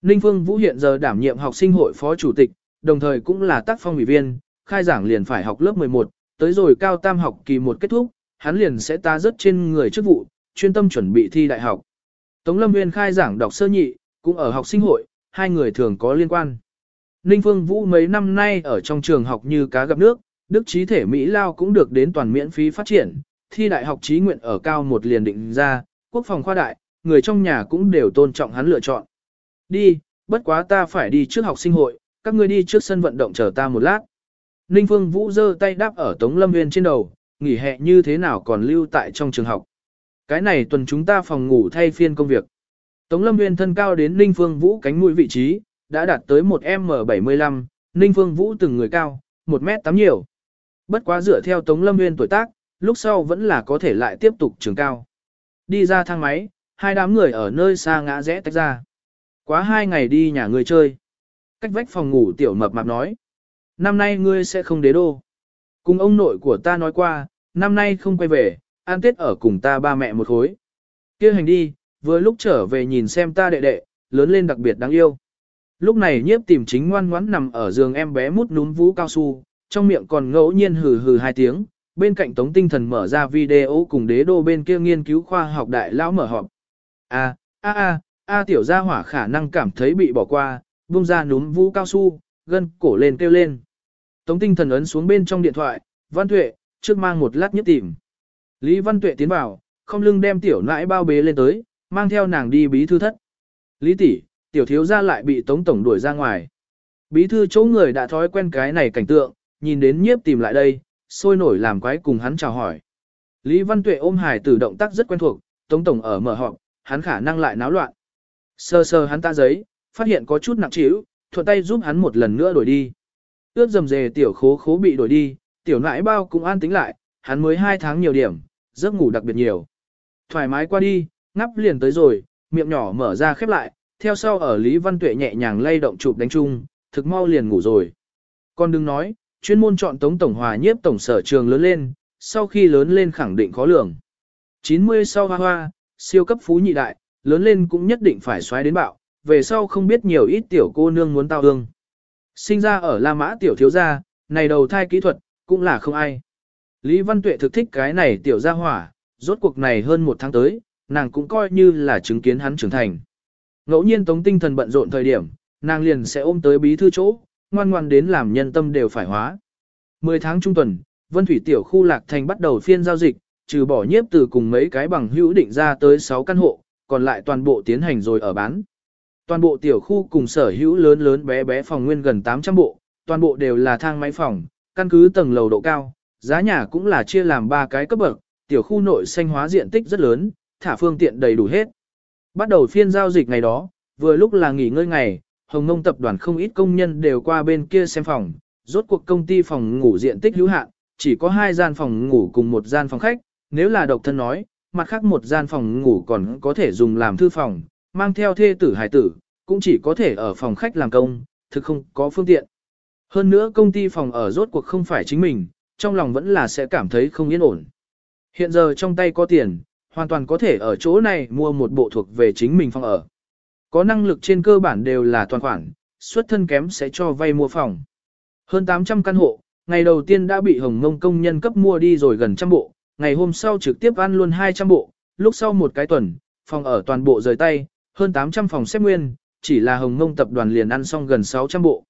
Ninh Phương Vũ hiện giờ đảm nhiệm học sinh hội phó chủ tịch, đồng thời cũng là tác phong ủy viên, khai giảng liền phải học lớp 11, tới rồi cao tam học kỳ một kết thúc, hắn liền sẽ ta rớt trên người chức vụ, chuyên tâm chuẩn bị thi đại học. Tống Lâm Nguyên khai giảng đọc sơ nhị, cũng ở học sinh hội, hai người thường có liên quan. Ninh Phương Vũ mấy năm nay ở trong trường học như cá gặp nước, đức trí thể Mỹ Lao cũng được đến toàn miễn phí phát triển, thi đại học trí nguyện ở cao một liền định ra, quốc phòng khoa đại, người trong nhà cũng đều tôn trọng hắn lựa chọn. Đi, bất quá ta phải đi trước học sinh hội, các ngươi đi trước sân vận động chờ ta một lát. Ninh Phương Vũ giơ tay đáp ở Tống Lâm Nguyên trên đầu, nghỉ hè như thế nào còn lưu tại trong trường học. Cái này tuần chúng ta phòng ngủ thay phiên công việc. Tống Lâm Nguyên thân cao đến Ninh Phương Vũ cánh mũi vị trí, đã đạt tới 1M75, Ninh Phương Vũ từng người cao, 1m8 nhiều. Bất quá dựa theo Tống Lâm Nguyên tuổi tác, lúc sau vẫn là có thể lại tiếp tục trường cao. Đi ra thang máy, hai đám người ở nơi xa ngã rẽ tách ra. Quá hai ngày đi nhà người chơi. Cách vách phòng ngủ tiểu mập mạp nói. Năm nay ngươi sẽ không đế đô. Cùng ông nội của ta nói qua, năm nay không quay về, ăn tết ở cùng ta ba mẹ một khối. kia hành đi, vừa lúc trở về nhìn xem ta đệ đệ, lớn lên đặc biệt đáng yêu. Lúc này nhiếp tìm chính ngoan ngoãn nằm ở giường em bé mút núm vú cao su, trong miệng còn ngẫu nhiên hừ hừ hai tiếng, bên cạnh tống tinh thần mở ra video cùng đế đô bên kia nghiên cứu khoa học đại lão mở họp. A, a a, a tiểu gia hỏa khả năng cảm thấy bị bỏ qua, buông ra núm vũ cao su, gân cổ lên kêu lên. Tống tinh thần ấn xuống bên trong điện thoại, Văn Tuệ, trước mang một lát nhất tìm. Lý Văn Tuệ tiến vào, không lưng đem tiểu nãi bao bế lên tới, mang theo nàng đi bí thư thất. Lý tỷ, tiểu thiếu gia lại bị Tống tổng đuổi ra ngoài. Bí thư chỗ người đã thói quen cái này cảnh tượng, nhìn đến nhiếp tìm lại đây, sôi nổi làm quái cùng hắn chào hỏi. Lý Văn Tuệ ôm hài tử động tác rất quen thuộc, Tống tổng ở mở họp, hắn khả năng lại náo loạn. Sơ sơ hắn ta giấy, phát hiện có chút nặng trĩu, thuận tay giúp hắn một lần nữa đổi đi. Ướt dầm dề tiểu khố khố bị đổi đi, tiểu nãi bao cũng an tính lại, hắn mới 2 tháng nhiều điểm, giấc ngủ đặc biệt nhiều. Thoải mái qua đi, ngắp liền tới rồi, miệng nhỏ mở ra khép lại, theo sau ở Lý Văn Tuệ nhẹ nhàng lay động chụp đánh chung, thực mau liền ngủ rồi. Con đừng nói, chuyên môn chọn Tống Tổng Hòa nhiếp tổng sở trường lớn lên, sau khi lớn lên khẳng định khó lường. 90 sau hoa hoa, siêu cấp phú nhị đại, lớn lên cũng nhất định phải xoáy đến bạo, về sau không biết nhiều ít tiểu cô nương muốn tao hương. Sinh ra ở La Mã tiểu thiếu gia, này đầu thai kỹ thuật, cũng là không ai. Lý Văn Tuệ thực thích cái này tiểu gia hỏa, rốt cuộc này hơn một tháng tới, nàng cũng coi như là chứng kiến hắn trưởng thành. Ngẫu nhiên tống tinh thần bận rộn thời điểm, nàng liền sẽ ôm tới bí thư chỗ, ngoan ngoan đến làm nhân tâm đều phải hóa. Mười tháng trung tuần, Vân Thủy tiểu khu Lạc Thành bắt đầu phiên giao dịch, trừ bỏ nhiếp từ cùng mấy cái bằng hữu định ra tới 6 căn hộ, còn lại toàn bộ tiến hành rồi ở bán. Toàn bộ tiểu khu cùng sở hữu lớn lớn bé bé phòng nguyên gần 800 bộ, toàn bộ đều là thang máy phòng, căn cứ tầng lầu độ cao, giá nhà cũng là chia làm 3 cái cấp bậc, tiểu khu nội xanh hóa diện tích rất lớn, thả phương tiện đầy đủ hết. Bắt đầu phiên giao dịch ngày đó, vừa lúc là nghỉ ngơi ngày, Hồng Nông tập đoàn không ít công nhân đều qua bên kia xem phòng, rốt cuộc công ty phòng ngủ diện tích hữu hạn, chỉ có hai gian phòng ngủ cùng một gian phòng khách, nếu là độc thân nói, mặt khác một gian phòng ngủ còn có thể dùng làm thư phòng, mang theo thê tử hải tử, cũng chỉ có thể ở phòng khách làm công, thực không có phương tiện. Hơn nữa công ty phòng ở rốt cuộc không phải chính mình, trong lòng vẫn là sẽ cảm thấy không yên ổn. Hiện giờ trong tay có tiền, hoàn toàn có thể ở chỗ này mua một bộ thuộc về chính mình phòng ở. Có năng lực trên cơ bản đều là toàn khoản, xuất thân kém sẽ cho vay mua phòng. Hơn 800 căn hộ, ngày đầu tiên đã bị Hồng Ngông công nhân cấp mua đi rồi gần trăm bộ, ngày hôm sau trực tiếp ăn luôn 200 bộ, lúc sau một cái tuần, phòng ở toàn bộ rời tay, hơn 800 phòng xếp nguyên, chỉ là Hồng Ngông tập đoàn liền ăn xong gần 600 bộ.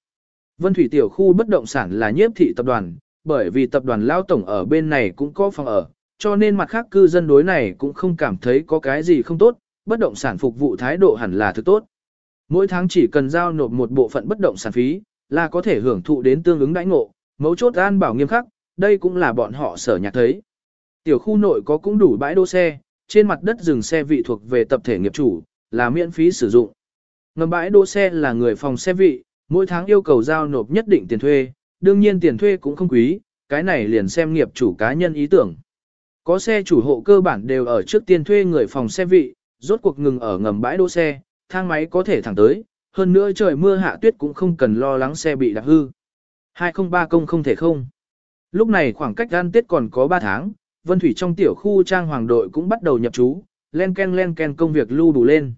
Vân Thủy tiểu khu bất động sản là nhiếp thị tập đoàn, bởi vì tập đoàn lao tổng ở bên này cũng có phòng ở, cho nên mặt khác cư dân đối này cũng không cảm thấy có cái gì không tốt, bất động sản phục vụ thái độ hẳn là thứ tốt. Mỗi tháng chỉ cần giao nộp một bộ phận bất động sản phí, là có thể hưởng thụ đến tương ứng đãi ngộ, mấu chốt an bảo nghiêm khắc, đây cũng là bọn họ sở nhạc thấy. Tiểu khu nội có cũng đủ bãi đỗ xe, trên mặt đất dừng xe vị thuộc về tập thể nghiệp chủ, là miễn phí sử dụng. Ngầm bãi đỗ xe là người phòng xe vị, mỗi tháng yêu cầu giao nộp nhất định tiền thuê, đương nhiên tiền thuê cũng không quý, cái này liền xem nghiệp chủ cá nhân ý tưởng. Có xe chủ hộ cơ bản đều ở trước tiên thuê người phòng xe vị, rốt cuộc ngừng ở ngầm bãi đỗ xe, thang máy có thể thẳng tới, hơn nữa trời mưa hạ tuyết cũng không cần lo lắng xe bị đạp hư. 203 công không thể không. Lúc này khoảng cách gian tết còn có 3 tháng, Vân Thủy trong tiểu khu trang hoàng đội cũng bắt đầu nhập trú, len ken len ken công việc lưu đủ lên.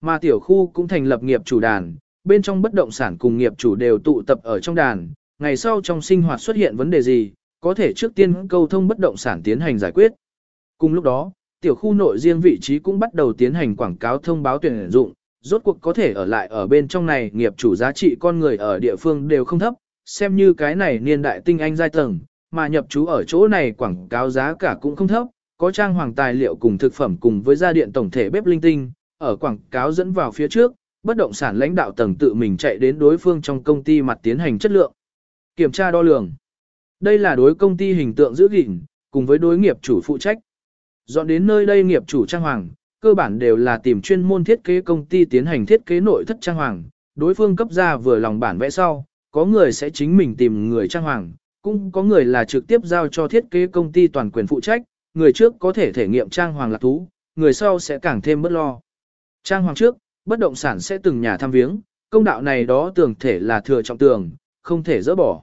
Mà tiểu khu cũng thành lập nghiệp chủ đàn, bên trong bất động sản cùng nghiệp chủ đều tụ tập ở trong đàn, ngày sau trong sinh hoạt xuất hiện vấn đề gì, có thể trước tiên câu thông bất động sản tiến hành giải quyết. Cùng lúc đó, tiểu khu nội riêng vị trí cũng bắt đầu tiến hành quảng cáo thông báo tuyển dụng, rốt cuộc có thể ở lại ở bên trong này nghiệp chủ giá trị con người ở địa phương đều không thấp, xem như cái này niên đại tinh anh giai tầng, mà nhập trú ở chỗ này quảng cáo giá cả cũng không thấp, có trang hoàng tài liệu cùng thực phẩm cùng với gia điện tổng thể bếp linh tinh, ở quảng cáo dẫn vào phía trước, bất động sản lãnh đạo tầng tự mình chạy đến đối phương trong công ty mặt tiến hành chất lượng, kiểm tra đo lường. Đây là đối công ty hình tượng giữ gìn, cùng với đối nghiệp chủ phụ trách. Dọn đến nơi đây nghiệp chủ trang hoàng, cơ bản đều là tìm chuyên môn thiết kế công ty tiến hành thiết kế nội thất trang hoàng, đối phương cấp ra vừa lòng bản vẽ sau, có người sẽ chính mình tìm người trang hoàng, cũng có người là trực tiếp giao cho thiết kế công ty toàn quyền phụ trách, người trước có thể thể nghiệm trang hoàng lạc thú, người sau sẽ càng thêm bất lo. Trang hoàng trước, bất động sản sẽ từng nhà thăm viếng, công đạo này đó tưởng thể là thừa trọng tường, không thể dỡ bỏ.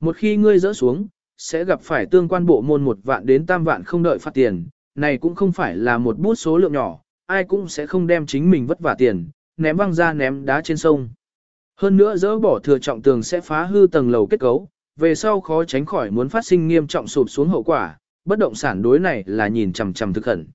Một khi ngươi dỡ xuống, sẽ gặp phải tương quan bộ môn một vạn đến tam vạn không đợi phạt tiền, này cũng không phải là một bút số lượng nhỏ, ai cũng sẽ không đem chính mình vất vả tiền, ném văng ra ném đá trên sông. Hơn nữa dỡ bỏ thừa trọng tường sẽ phá hư tầng lầu kết cấu, về sau khó tránh khỏi muốn phát sinh nghiêm trọng sụp xuống hậu quả, bất động sản đối này là nhìn chằm chằm thực khẩn.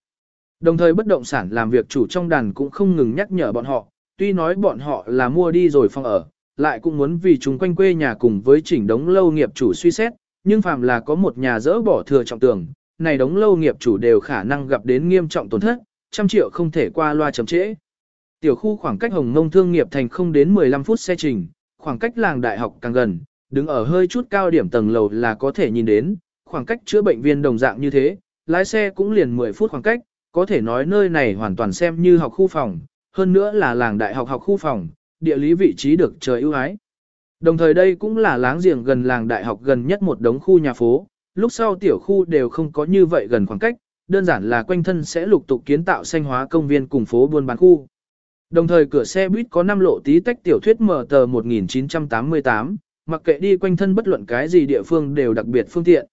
Đồng thời bất động sản làm việc chủ trong đàn cũng không ngừng nhắc nhở bọn họ, tuy nói bọn họ là mua đi rồi phòng ở, lại cũng muốn vì chúng quanh quê nhà cùng với chỉnh đống lâu nghiệp chủ suy xét, nhưng phàm là có một nhà dỡ bỏ thừa trọng tường, này đống lâu nghiệp chủ đều khả năng gặp đến nghiêm trọng tổn thất, trăm triệu không thể qua loa chấm trễ. Tiểu khu khoảng cách Hồng Mông Thương nghiệp thành không đến 15 phút xe trình, khoảng cách làng đại học càng gần, đứng ở hơi chút cao điểm tầng lầu là có thể nhìn đến, khoảng cách chữa bệnh viên đồng dạng như thế, lái xe cũng liền 10 phút khoảng cách, có thể nói nơi này hoàn toàn xem như học khu phòng, hơn nữa là làng đại học học khu phòng, địa lý vị trí được trời ưu ái. Đồng thời đây cũng là láng giềng gần làng đại học gần nhất một đống khu nhà phố, lúc sau tiểu khu đều không có như vậy gần khoảng cách, đơn giản là quanh thân sẽ lục tục kiến tạo xanh hóa công viên cùng phố buôn bán khu. Đồng thời cửa xe buýt có 5 lộ tí tách tiểu thuyết mở tờ 1988, mặc kệ đi quanh thân bất luận cái gì địa phương đều đặc biệt phương tiện.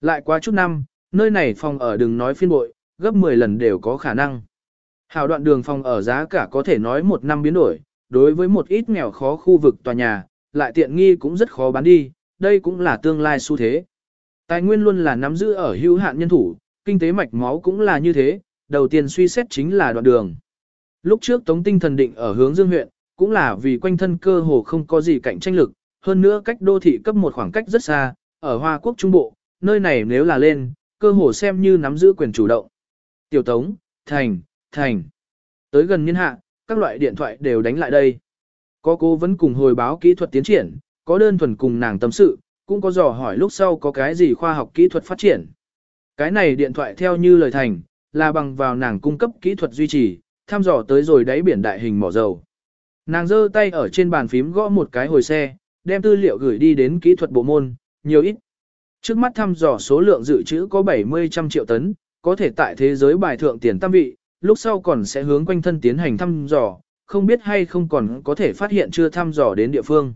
Lại qua chút năm, nơi này phòng ở đừng nói phiên bội, gấp 10 lần đều có khả năng. Hào đoạn đường phòng ở giá cả có thể nói một năm biến đổi, đối với một ít nghèo khó khu vực tòa nhà, lại tiện nghi cũng rất khó bán đi, đây cũng là tương lai xu thế. Tài nguyên luôn là nắm giữ ở hữu hạn nhân thủ, kinh tế mạch máu cũng là như thế, đầu tiên suy xét chính là đoạn đường. Lúc trước Tống Tinh thần định ở hướng Dương huyện, cũng là vì quanh thân cơ hồ không có gì cạnh tranh lực, hơn nữa cách đô thị cấp một khoảng cách rất xa, ở Hoa Quốc Trung Bộ, nơi này nếu là lên, cơ hồ xem như nắm giữ quyền chủ động. Tiểu Tống, Thành, Thành. Tới gần niên hạ, các loại điện thoại đều đánh lại đây. Có cô vẫn cùng hồi báo kỹ thuật tiến triển, có đơn thuần cùng nàng tâm sự, cũng có dò hỏi lúc sau có cái gì khoa học kỹ thuật phát triển. Cái này điện thoại theo như lời thành, là bằng vào nàng cung cấp kỹ thuật duy trì, thăm dò tới rồi đáy biển đại hình mỏ dầu. Nàng giơ tay ở trên bàn phím gõ một cái hồi xe, đem tư liệu gửi đi đến kỹ thuật bộ môn, nhiều ít. Trước mắt thăm dò số lượng dự trữ có 70 trăm triệu tấn, có thể tại thế giới bài thượng tiền tam vị, lúc sau còn sẽ hướng quanh thân tiến hành thăm dò, không biết hay không còn có thể phát hiện chưa thăm dò đến địa phương.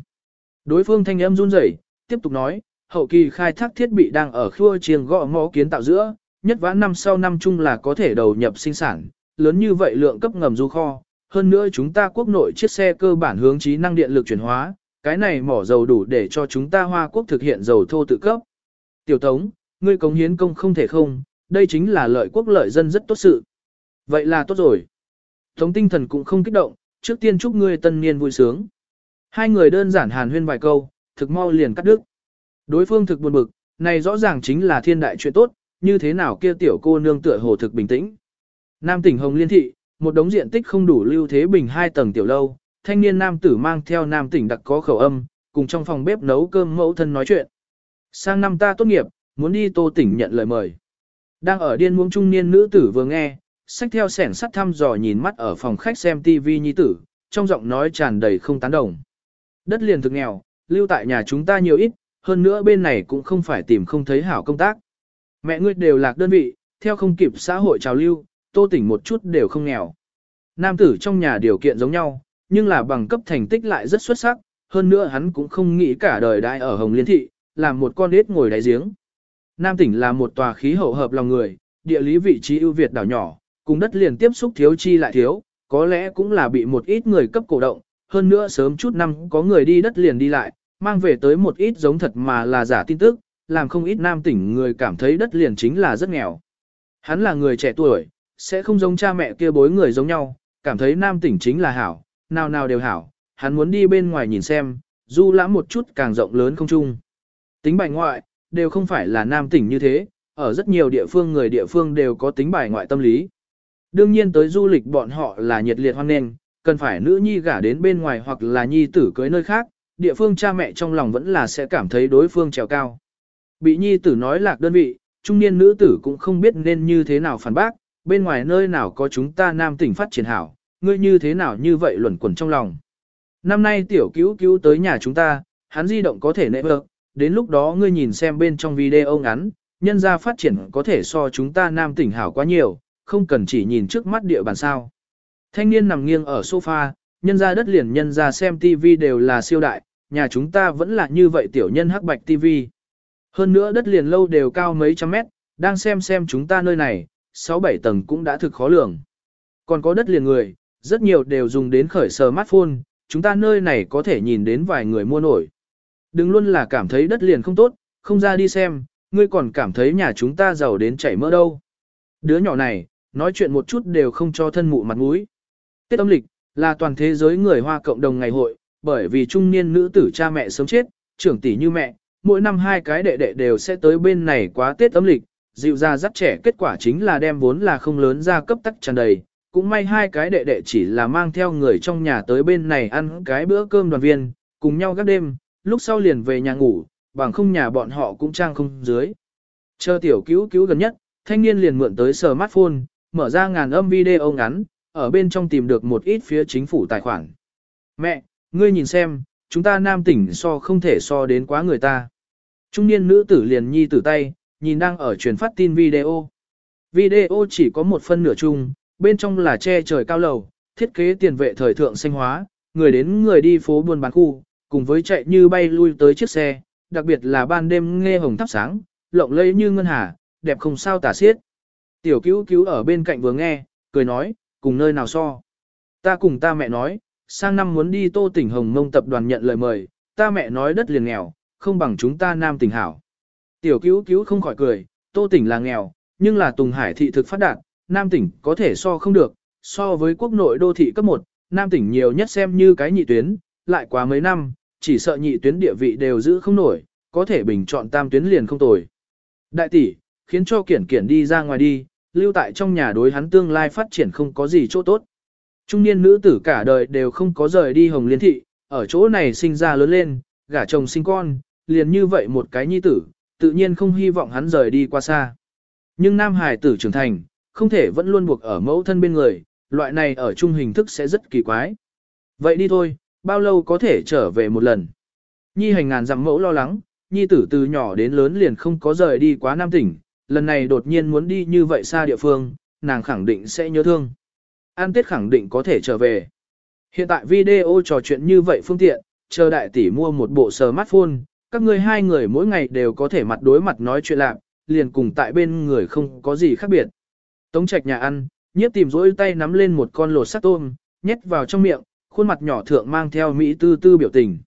Đối phương thanh âm run rẩy, tiếp tục nói, hậu kỳ khai thác thiết bị đang ở khua chiêng gõ ngõ kiến tạo giữa, nhất vãn năm sau năm chung là có thể đầu nhập sinh sản, lớn như vậy lượng cấp ngầm du kho. Hơn nữa chúng ta quốc nội chiếc xe cơ bản hướng trí năng điện lực chuyển hóa, cái này mỏ dầu đủ để cho chúng ta Hoa Quốc thực hiện dầu thô tự cấp. Tiểu Tống, ngươi cống hiến công không thể không, đây chính là lợi quốc lợi dân rất tốt sự. Vậy là tốt rồi. Tống tinh thần cũng không kích động, trước tiên chúc ngươi tân niên vui sướng. Hai người đơn giản hàn huyên vài câu, thực mau liền cắt đứt. Đối phương thực buồn bực, này rõ ràng chính là thiên đại chuyện tốt, như thế nào kia tiểu cô nương tựa hồ thực bình tĩnh. Nam tỉnh Hồng Liên Thị, một đống diện tích không đủ lưu thế bình hai tầng tiểu lâu, thanh niên nam tử mang theo nam tỉnh đặc có khẩu âm, cùng trong phòng bếp nấu cơm mẫu thân nói chuyện. Sang năm ta tốt nghiệp, muốn đi tô tỉnh nhận lời mời. Đang ở điên muống trung niên nữ tử vừa nghe, sách theo sẻn sắt thăm dò nhìn mắt ở phòng khách xem TV nhi tử, trong giọng nói tràn đầy không tán đồng. Đất liền thực nghèo, lưu tại nhà chúng ta nhiều ít, hơn nữa bên này cũng không phải tìm không thấy hảo công tác. Mẹ ngươi đều lạc đơn vị, theo không kịp xã hội trào lưu, tô tỉnh một chút đều không nghèo. Nam tử trong nhà điều kiện giống nhau, nhưng là bằng cấp thành tích lại rất xuất sắc, hơn nữa hắn cũng không nghĩ cả đời đại ở Hồng Liên Thị, làm một con ếch ngồi đáy giếng. Nam tỉnh là một tòa khí hậu hợp lòng người, địa lý vị trí ưu việt đảo nhỏ, cùng đất liền tiếp xúc thiếu chi lại thiếu, có lẽ cũng là bị một ít người cấp cổ động, hơn nữa sớm chút năm có người đi đất liền đi lại, mang về tới một ít giống thật mà là giả tin tức, làm không ít nam tỉnh người cảm thấy đất liền chính là rất nghèo. Hắn là người trẻ tuổi, sẽ không giống cha mẹ kia bối người giống nhau, cảm thấy nam tỉnh chính là hảo, nào nào đều hảo, hắn muốn đi bên ngoài nhìn xem, du lãm một chút càng rộng lớn không chung. Tính bài ngoại, đều không phải là nam tỉnh như thế, ở rất nhiều địa phương người địa phương đều có tính bài ngoại tâm lý. Đương nhiên tới du lịch bọn họ là nhiệt liệt hoan nghênh, cần phải nữ nhi gả đến bên ngoài hoặc là nhi tử cưới nơi khác, địa phương cha mẹ trong lòng vẫn là sẽ cảm thấy đối phương trèo cao. Bị nhi tử nói lạc đơn vị, trung niên nữ tử cũng không biết nên như thế nào phản bác, bên ngoài nơi nào có chúng ta nam tỉnh phát triển hảo, ngươi như thế nào như vậy luẩn quẩn trong lòng. Năm nay tiểu cứu cứu tới nhà chúng ta, hắn di động có thể nệ vợ, đến lúc đó ngươi nhìn xem bên trong video ngắn, nhân gia phát triển có thể so chúng ta nam tỉnh hảo quá nhiều, không cần chỉ nhìn trước mắt địa bàn sao. Thanh niên nằm nghiêng ở sofa, nhân gia đất liền nhân gia xem TV đều là siêu đại, nhà chúng ta vẫn là như vậy tiểu nhân hắc bạch TV. Hơn nữa đất liền lâu đều cao mấy trăm mét, đang xem xem chúng ta nơi này, 6-7 tầng cũng đã thực khó lường. Còn có đất liền người, rất nhiều đều dùng đến khởi smartphone, chúng ta nơi này có thể nhìn đến vài người mua nổi. Đừng luôn là cảm thấy đất liền không tốt, không ra đi xem, ngươi còn cảm thấy nhà chúng ta giàu đến chảy mỡ đâu. Đứa nhỏ này, nói chuyện một chút đều không cho thân mụ mặt mũi. Tết âm lịch, là toàn thế giới người Hoa cộng đồng ngày hội, bởi vì trung niên nữ tử cha mẹ sớm chết, trưởng tỷ như mẹ, mỗi năm hai cái đệ đệ đều sẽ tới bên này quá Tết âm lịch, dịu ra dắt trẻ kết quả chính là đem vốn là không lớn ra cấp tắc tràn đầy. Cũng may hai cái đệ đệ chỉ là mang theo người trong nhà tới bên này ăn cái bữa cơm đoàn viên, cùng nhau các đêm, lúc sau liền về nhà ngủ, bằng không nhà bọn họ cũng trang không dưới. Chờ tiểu cứu cứu gần nhất, thanh niên liền mượn tới smartphone, mở ra ngàn âm video ngắn, ở bên trong tìm được một ít phía chính phủ tài khoản. Mẹ, ngươi nhìn xem, chúng ta nam tỉnh so không thể so đến quá người ta. Trung niên nữ tử liền nhi tử tay, nhìn đang ở truyền phát tin video. Video chỉ có một phân nửa chung, bên trong là che trời cao lầu, thiết kế tiền vệ thời thượng xanh hóa, người đến người đi phố buôn bán khu, cùng với chạy như bay lui tới chiếc xe, đặc biệt là ban đêm nghe hồng thắp sáng, lộng lẫy như ngân hà, đẹp không sao tả xiết. Tiểu cứu cứu ở bên cạnh vừa nghe, cười nói, cùng nơi nào so. Ta cùng ta mẹ nói, sang năm muốn đi tô tỉnh Hồng Mông tập đoàn nhận lời mời, ta mẹ nói đất liền nghèo, không bằng chúng ta nam tỉnh hảo. Tiểu cứu cứu không khỏi cười, tô tỉnh là nghèo, nhưng là Tùng Hải thị thực phát đạt, nam tỉnh có thể so không được, so với quốc nội đô thị cấp 1, nam tỉnh nhiều nhất xem như cái nhị tuyến, lại quá mấy năm, chỉ sợ nhị tuyến địa vị đều giữ không nổi, có thể bình chọn tam tuyến liền không tồi. Đại tỷ, khiến cho kiển kiển đi ra ngoài đi, lưu tại trong nhà đối hắn tương lai phát triển không có gì chỗ tốt. Trung niên nữ tử cả đời đều không có rời đi hồng liên thị, ở chỗ này sinh ra lớn lên, gả chồng sinh con, liền như vậy một cái nhi tử, tự nhiên không hy vọng hắn rời đi qua xa. Nhưng nam hải tử trưởng thành, không thể vẫn luôn buộc ở mẫu thân bên người, loại này ở chung hình thức sẽ rất kỳ quái. Vậy đi thôi, bao lâu có thể trở về một lần. Nhi hành ngàn dặm mẫu lo lắng, nhi tử từ nhỏ đến lớn liền không có rời đi quá nam tỉnh, lần này đột nhiên muốn đi như vậy xa địa phương, nàng khẳng định sẽ nhớ thương. An Tết khẳng định có thể trở về. Hiện tại video trò chuyện như vậy phương tiện, chờ đại tỷ mua một bộ smartphone, các ngươi hai người mỗi ngày đều có thể mặt đối mặt nói chuyện lạc, liền cùng tại bên người không có gì khác biệt. Tống trạch nhà ăn, nhiếp tìm rỗi tay nắm lên một con lột sắt tôm, nhét vào trong miệng, khuôn mặt nhỏ thượng mang theo Mỹ tư tư biểu tình.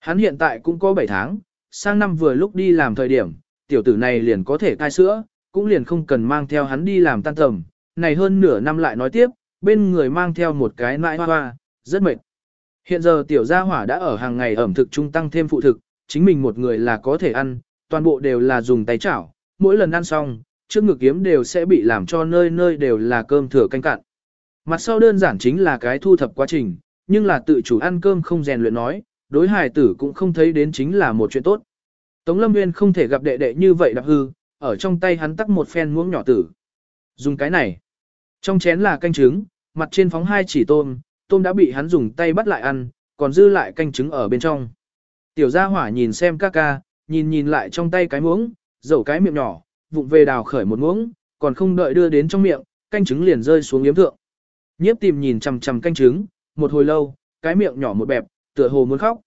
Hắn hiện tại cũng có 7 tháng, sang năm vừa lúc đi làm thời điểm, tiểu tử này liền có thể cai sữa, cũng liền không cần mang theo hắn đi làm tan tầm. Này hơn nửa năm lại nói tiếp, bên người mang theo một cái nãi hoa hoa, rất mệt. Hiện giờ tiểu gia hỏa đã ở hàng ngày ẩm thực trung tăng thêm phụ thực, chính mình một người là có thể ăn, toàn bộ đều là dùng tay chảo, mỗi lần ăn xong, trước ngực kiếm đều sẽ bị làm cho nơi nơi đều là cơm thừa canh cạn. Mặt sau đơn giản chính là cái thu thập quá trình, nhưng là tự chủ ăn cơm không rèn luyện nói, đối hài tử cũng không thấy đến chính là một chuyện tốt. Tống Lâm Nguyên không thể gặp đệ đệ như vậy đạp hư, ở trong tay hắn tắc một phen muỗng nhỏ tử. Dùng cái này. Trong chén là canh trứng, mặt trên phóng hai chỉ tôm, tôm đã bị hắn dùng tay bắt lại ăn, còn dư lại canh trứng ở bên trong. Tiểu gia hỏa nhìn xem ca ca, nhìn nhìn lại trong tay cái muỗng, dầu cái miệng nhỏ, vụng về đào khởi một muỗng, còn không đợi đưa đến trong miệng, canh trứng liền rơi xuống yếm thượng. Nhiếp tìm nhìn chằm chằm canh trứng, một hồi lâu, cái miệng nhỏ một bẹp, tựa hồ muốn khóc.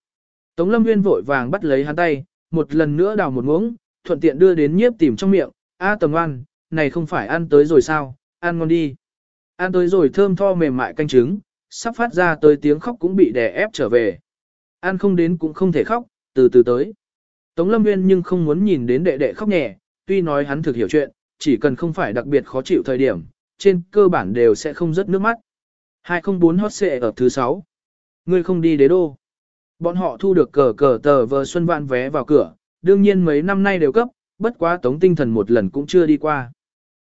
Tống Lâm Nguyên vội vàng bắt lấy hắn tay, một lần nữa đào một muỗng, thuận tiện đưa đến nhiếp tìm trong miệng, a à, tầm ăn, này không phải ăn tới rồi sao, ăn ngon đi. Ăn tới rồi thơm tho mềm mại canh trứng, sắp phát ra tới tiếng khóc cũng bị đè ép trở về. Ăn không đến cũng không thể khóc, từ từ tới. Tống Lâm Nguyên nhưng không muốn nhìn đến đệ đệ khóc nhẹ, tuy nói hắn thực hiểu chuyện, chỉ cần không phải đặc biệt khó chịu thời điểm, trên cơ bản đều sẽ không rớt nước mắt. 204 hot xệ ở thứ 6. Ngươi không đi đế đô. Bọn họ thu được cờ cờ tờ vờ xuân vạn vé vào cửa, đương nhiên mấy năm nay đều cấp, bất quá tống tinh thần một lần cũng chưa đi qua.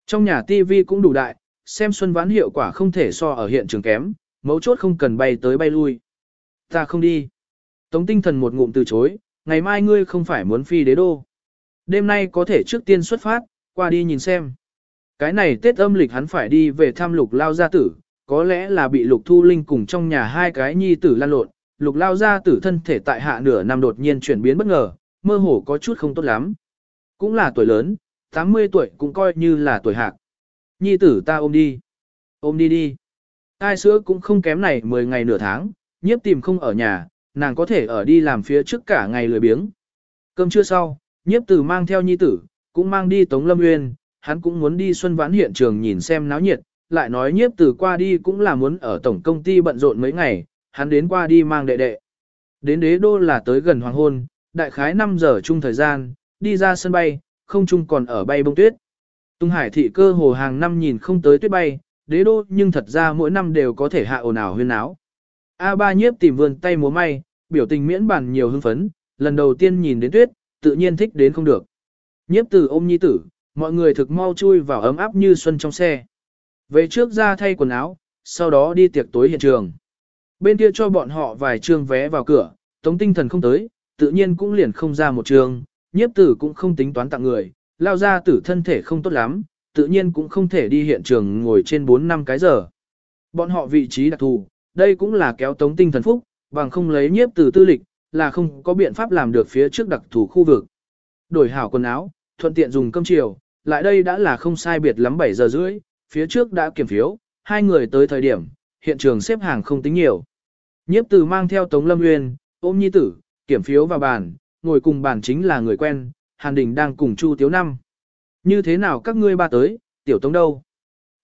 Trong nhà TV cũng đủ đại, xem xuân vãn hiệu quả không thể so ở hiện trường kém, mấu chốt không cần bay tới bay lui. Ta không đi. Tống tinh thần một ngụm từ chối, ngày mai ngươi không phải muốn phi đế đô. Đêm nay có thể trước tiên xuất phát, qua đi nhìn xem. Cái này Tết âm lịch hắn phải đi về thăm lục lao gia tử, có lẽ là bị lục thu linh cùng trong nhà hai cái nhi tử lan lộn, lục lao ra tử thân thể tại hạ nửa năm đột nhiên chuyển biến bất ngờ, mơ hồ có chút không tốt lắm. Cũng là tuổi lớn, 80 tuổi cũng coi như là tuổi hạc. Nhi tử ta ôm đi. Ôm đi đi. Ai sữa cũng không kém này 10 ngày nửa tháng, nhiếp tìm không ở nhà, nàng có thể ở đi làm phía trước cả ngày lười biếng. Cơm trưa sau, nhiếp tử mang theo nhi tử, cũng mang đi Tống Lâm Nguyên, hắn cũng muốn đi xuân vãn hiện trường nhìn xem náo nhiệt, lại nói nhiếp tử qua đi cũng là muốn ở tổng công ty bận rộn mấy ngày, hắn đến qua đi mang đệ đệ. Đến đế đô là tới gần hoàng hôn, đại khái 5 giờ chung thời gian, đi ra sân bay, không chung còn ở bay bông tuyết. Tung hải thị cơ hồ hàng năm nhìn không tới tuyết bay, đế đô nhưng thật ra mỗi năm đều có thể hạ ồn ào huyên áo. A ba nhiếp tìm vườn tay múa may, biểu tình miễn bàn nhiều hưng phấn, lần đầu tiên nhìn đến tuyết, tự nhiên thích đến không được. Nhiếp tử ôm nhi tử, mọi người thực mau chui vào ấm áp như xuân trong xe. Về trước ra thay quần áo, sau đó đi tiệc tối hiện trường. Bên kia cho bọn họ vài trương vé vào cửa, tống tinh thần không tới, tự nhiên cũng liền không ra một trường, nhiếp tử cũng không tính toán tặng người, lao ra tử thân thể không tốt lắm, tự nhiên cũng không thể đi hiện trường ngồi trên 4 năm cái giờ. Bọn họ vị trí đặc thù, đây cũng là kéo tống tinh thần phúc, bằng không lấy nhiếp tử tư lịch, là không có biện pháp làm được phía trước đặc thù khu vực. Đổi hảo quần áo, thuận tiện dùng cơm chiều, lại đây đã là không sai biệt lắm 7 giờ rưỡi, phía trước đã kiểm phiếu, hai người tới thời điểm, hiện trường xếp hàng không tính nhiều. Nhiếp tử mang theo Tống Lâm Nguyên, ôm nhi tử, kiểm phiếu vào bàn, ngồi cùng bàn chính là người quen, Hàn Đình đang cùng Chu Tiếu Năm. Như thế nào các ngươi ba tới, tiểu Tống đâu?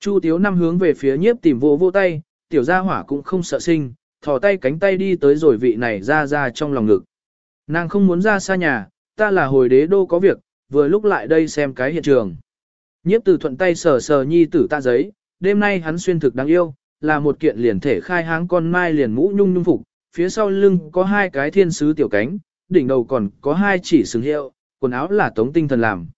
Chu Tiếu Năm hướng về phía nhiếp tìm vô vô tay, tiểu gia hỏa cũng không sợ sinh, thò tay cánh tay đi tới rồi vị này ra ra trong lòng ngực. Nàng không muốn ra xa nhà, ta là hồi đế đô có việc, vừa lúc lại đây xem cái hiện trường. Nhiếp từ thuận tay sờ sờ nhi tử ta giấy, đêm nay hắn xuyên thực đáng yêu, là một kiện liền thể khai háng con mai liền mũ nhung nhung phục, phía sau lưng có hai cái thiên sứ tiểu cánh, đỉnh đầu còn có hai chỉ sừng hiệu, quần áo là tống tinh thần làm.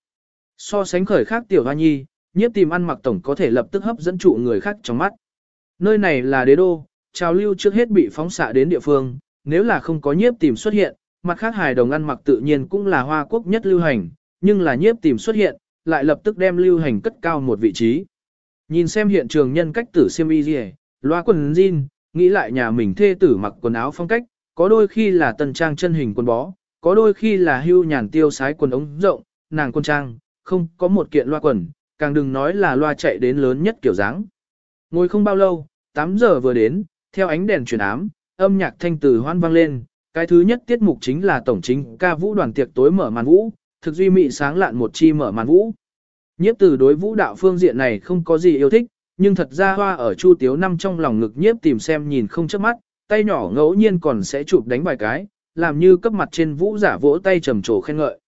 So sánh khởi khác tiểu hoa nhi, nhiếp tìm ăn mặc tổng có thể lập tức hấp dẫn trụ người khác trong mắt. Nơi này là đế đô, trào lưu trước hết bị phóng xạ đến địa phương, nếu là không có nhiếp tìm xuất hiện, mặt khác hài đồng ăn mặc tự nhiên cũng là hoa quốc nhất lưu hành, nhưng là nhiếp tìm xuất hiện, lại lập tức đem lưu hành cất cao một vị trí. Nhìn xem hiện trường nhân cách tử siêm y gì, loa quần jean, nghĩ lại nhà mình thê tử mặc quần áo phong cách, có đôi khi là tần trang chân hình quần bó, có đôi khi là hưu nhàn tiêu sái quần ống rộng, nàng quân trang, không có một kiện loa quần, càng đừng nói là loa chạy đến lớn nhất kiểu dáng. Ngồi không bao lâu, 8 giờ vừa đến, theo ánh đèn chuyển ám, âm nhạc thanh từ hoan vang lên, cái thứ nhất tiết mục chính là tổng chính ca vũ đoàn tiệc tối mở màn vũ, thực duy mị sáng lạn một chi mở màn vũ. Nhiếp từ đối vũ đạo phương diện này không có gì yêu thích, nhưng thật ra hoa ở chu tiếu năm trong lòng ngực nhiếp tìm xem nhìn không chớp mắt, tay nhỏ ngẫu nhiên còn sẽ chụp đánh vài cái, làm như cấp mặt trên vũ giả vỗ tay trầm trồ khen ngợi.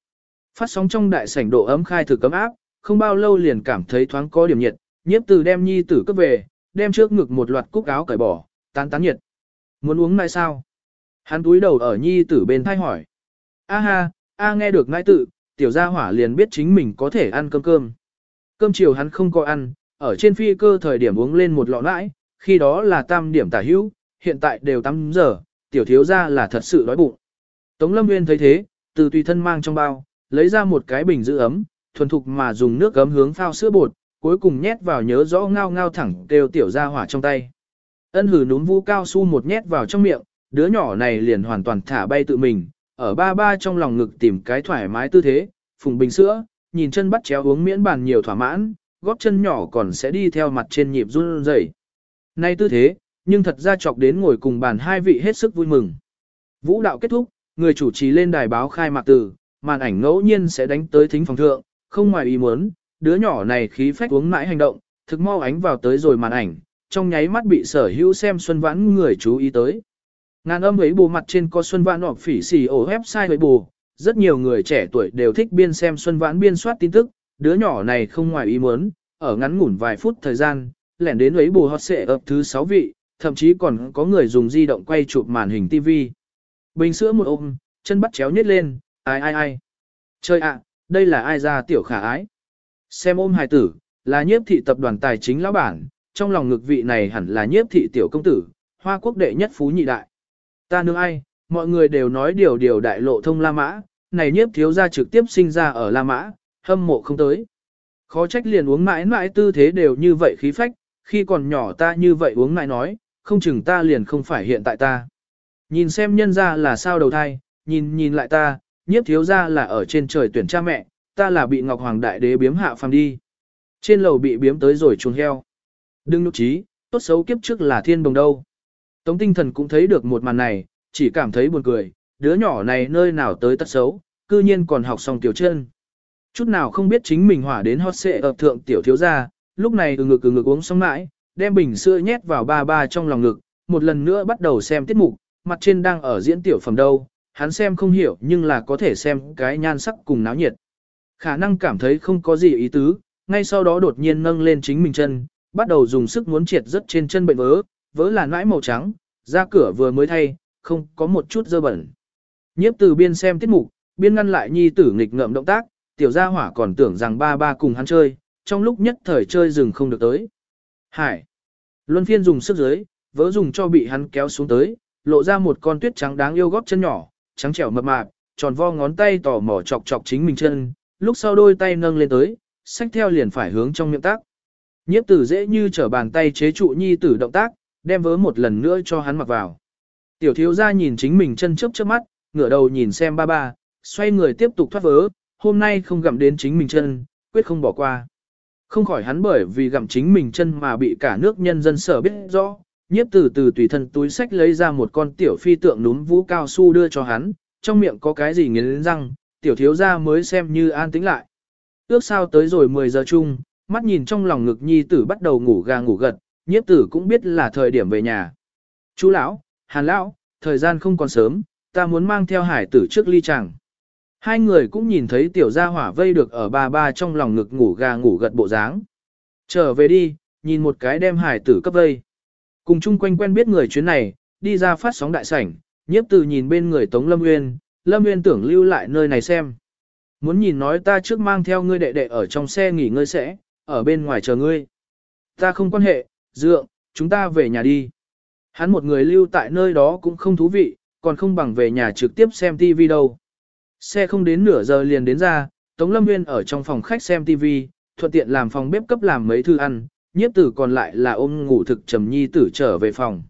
Phát sóng trong đại sảnh độ ấm khai thử cấm áp, không bao lâu liền cảm thấy thoáng có điểm nhiệt, nhiếp từ đem nhi tử cấp về, đem trước ngực một loạt cúc áo cởi bỏ, tán tán nhiệt. Muốn uống nai sao? Hắn túi đầu ở nhi tử bên thay hỏi. A ha, a nghe được ngai tự, tiểu gia hỏa liền biết chính mình có thể ăn cơm cơm. Cơm chiều hắn không có ăn, ở trên phi cơ thời điểm uống lên một lọ nãi, khi đó là tam điểm tả hữu, hiện tại đều 8 giờ, tiểu thiếu gia là thật sự đói bụng. Tống Lâm Nguyên thấy thế, từ tùy thân mang trong bao, lấy ra một cái bình giữ ấm, thuần thục mà dùng nước gấm hướng phao sữa bột, cuối cùng nhét vào nhớ rõ ngao ngao thẳng đều tiểu gia hỏa trong tay. Ân hử núm vu cao su một nhét vào trong miệng, đứa nhỏ này liền hoàn toàn thả bay tự mình, ở ba ba trong lòng ngực tìm cái thoải mái tư thế, phùng bình sữa, nhìn chân bắt chéo uống miễn bàn nhiều thỏa mãn, góp chân nhỏ còn sẽ đi theo mặt trên nhịp run rẩy. Nay tư thế, nhưng thật ra chọc đến ngồi cùng bàn hai vị hết sức vui mừng. Vũ đạo kết thúc, người chủ trì lên đài báo khai mạc từ, màn ảnh ngẫu nhiên sẽ đánh tới thính phòng thượng, không ngoài ý muốn, đứa nhỏ này khí phách uống mãi hành động, thực mau ánh vào tới rồi màn ảnh, trong nháy mắt bị sở hữu xem Xuân Vãn người chú ý tới. Ngàn âm ấy bù mặt trên có Xuân Vãn họp phỉ xì ổ website ấy bù, rất nhiều người trẻ tuổi đều thích biên xem Xuân Vãn biên soát tin tức, đứa nhỏ này không ngoài ý muốn, ở ngắn ngủn vài phút thời gian, lẻn đến ấy bù hot xệ ập thứ 6 vị, thậm chí còn có người dùng di động quay chụp màn hình TV. Bình sữa một ôm, chân bắt chéo nhét lên, ai ai ai. Chơi ạ, đây là ai ra tiểu khả ái. Xem ôm hài tử, là nhiếp thị tập đoàn tài chính lão bản, trong lòng ngực vị này hẳn là nhiếp thị tiểu công tử, hoa quốc đệ nhất phú nhị đại. Ta nương ai, mọi người đều nói điều điều đại lộ thông La Mã, này nhiếp thiếu gia trực tiếp sinh ra ở La Mã, hâm mộ không tới. Khó trách liền uống mãi mãi tư thế đều như vậy khí phách, khi còn nhỏ ta như vậy uống mãi nói, không chừng ta liền không phải hiện tại ta. Nhìn xem nhân ra là sao đầu thai, nhìn nhìn lại ta, nhiếp thiếu gia là ở trên trời tuyển cha mẹ, ta là bị Ngọc Hoàng Đại Đế biếm hạ phàm đi. Trên lầu bị biếm tới rồi chuồng heo. Đừng nụ trí, tốt xấu kiếp trước là thiên đồng đâu. Tống tinh thần cũng thấy được một màn này, chỉ cảm thấy buồn cười, đứa nhỏ này nơi nào tới tất xấu, cư nhiên còn học xong tiểu chân. Chút nào không biết chính mình hỏa đến hot xệ ập thượng tiểu thiếu gia, lúc này từ ngực từ ngực uống xong mãi, đem bình sữa nhét vào ba ba trong lòng ngực, một lần nữa bắt đầu xem tiết mục, mặt trên đang ở diễn tiểu phẩm đâu, hắn xem không hiểu nhưng là có thể xem cái nhan sắc cùng náo nhiệt. Khả năng cảm thấy không có gì ý tứ, ngay sau đó đột nhiên nâng lên chính mình chân, bắt đầu dùng sức muốn triệt rất trên chân bệnh vớ, vớ là nãi màu trắng, ra cửa vừa mới thay, không có một chút dơ bẩn. Nhiếp từ biên xem tiết mục, biên ngăn lại nhi tử nghịch ngợm động tác, tiểu gia hỏa còn tưởng rằng ba ba cùng hắn chơi, trong lúc nhất thời chơi rừng không được tới. Hải. Luân phiên dùng sức dưới, vỡ dùng cho bị hắn kéo xuống tới, lộ ra một con tuyết trắng đáng yêu góp chân nhỏ, trắng trẻo mập mạp, tròn vo ngón tay tỏ mỏ chọc chọc chính mình chân, lúc sau đôi tay nâng lên tới, xách theo liền phải hướng trong miệng tác. Nhiếp tử dễ như trở bàn tay chế trụ nhi tử động tác, đem vớ một lần nữa cho hắn mặc vào. Tiểu thiếu gia nhìn chính mình chân chớp chớp mắt, ngửa đầu nhìn xem ba ba, xoay người tiếp tục thoát vớ, hôm nay không gặm đến chính mình chân, quyết không bỏ qua. Không khỏi hắn bởi vì gặm chính mình chân mà bị cả nước nhân dân sở biết rõ, nhiếp từ từ tùy thân túi sách lấy ra một con tiểu phi tượng núm vũ cao su đưa cho hắn, trong miệng có cái gì nghiến răng, tiểu thiếu gia mới xem như an tĩnh lại. Ước sao tới rồi 10 giờ chung, mắt nhìn trong lòng ngực nhi tử bắt đầu ngủ gà ngủ gật, nhiếp tử cũng biết là thời điểm về nhà. Chú lão, hàn lão, thời gian không còn sớm, ta muốn mang theo hải tử trước ly chàng. Hai người cũng nhìn thấy tiểu gia hỏa vây được ở ba ba trong lòng ngực ngủ gà ngủ gật bộ dáng. Trở về đi, nhìn một cái đem hải tử cấp vây. Cùng chung quanh quen biết người chuyến này, đi ra phát sóng đại sảnh, nhiếp từ nhìn bên người Tống Lâm Nguyên, Lâm Nguyên tưởng lưu lại nơi này xem. Muốn nhìn nói ta trước mang theo ngươi đệ đệ ở trong xe nghỉ ngơi sẽ, ở bên ngoài chờ ngươi. Ta không quan hệ, dượng, chúng ta về nhà đi. Hắn một người lưu tại nơi đó cũng không thú vị, còn không bằng về nhà trực tiếp xem TV đâu. Xe không đến nửa giờ liền đến ra, Tống Lâm Nguyên ở trong phòng khách xem TV, thuận tiện làm phòng bếp cấp làm mấy thư ăn, nhiếp tử còn lại là ôm ngủ thực trầm nhi tử trở về phòng.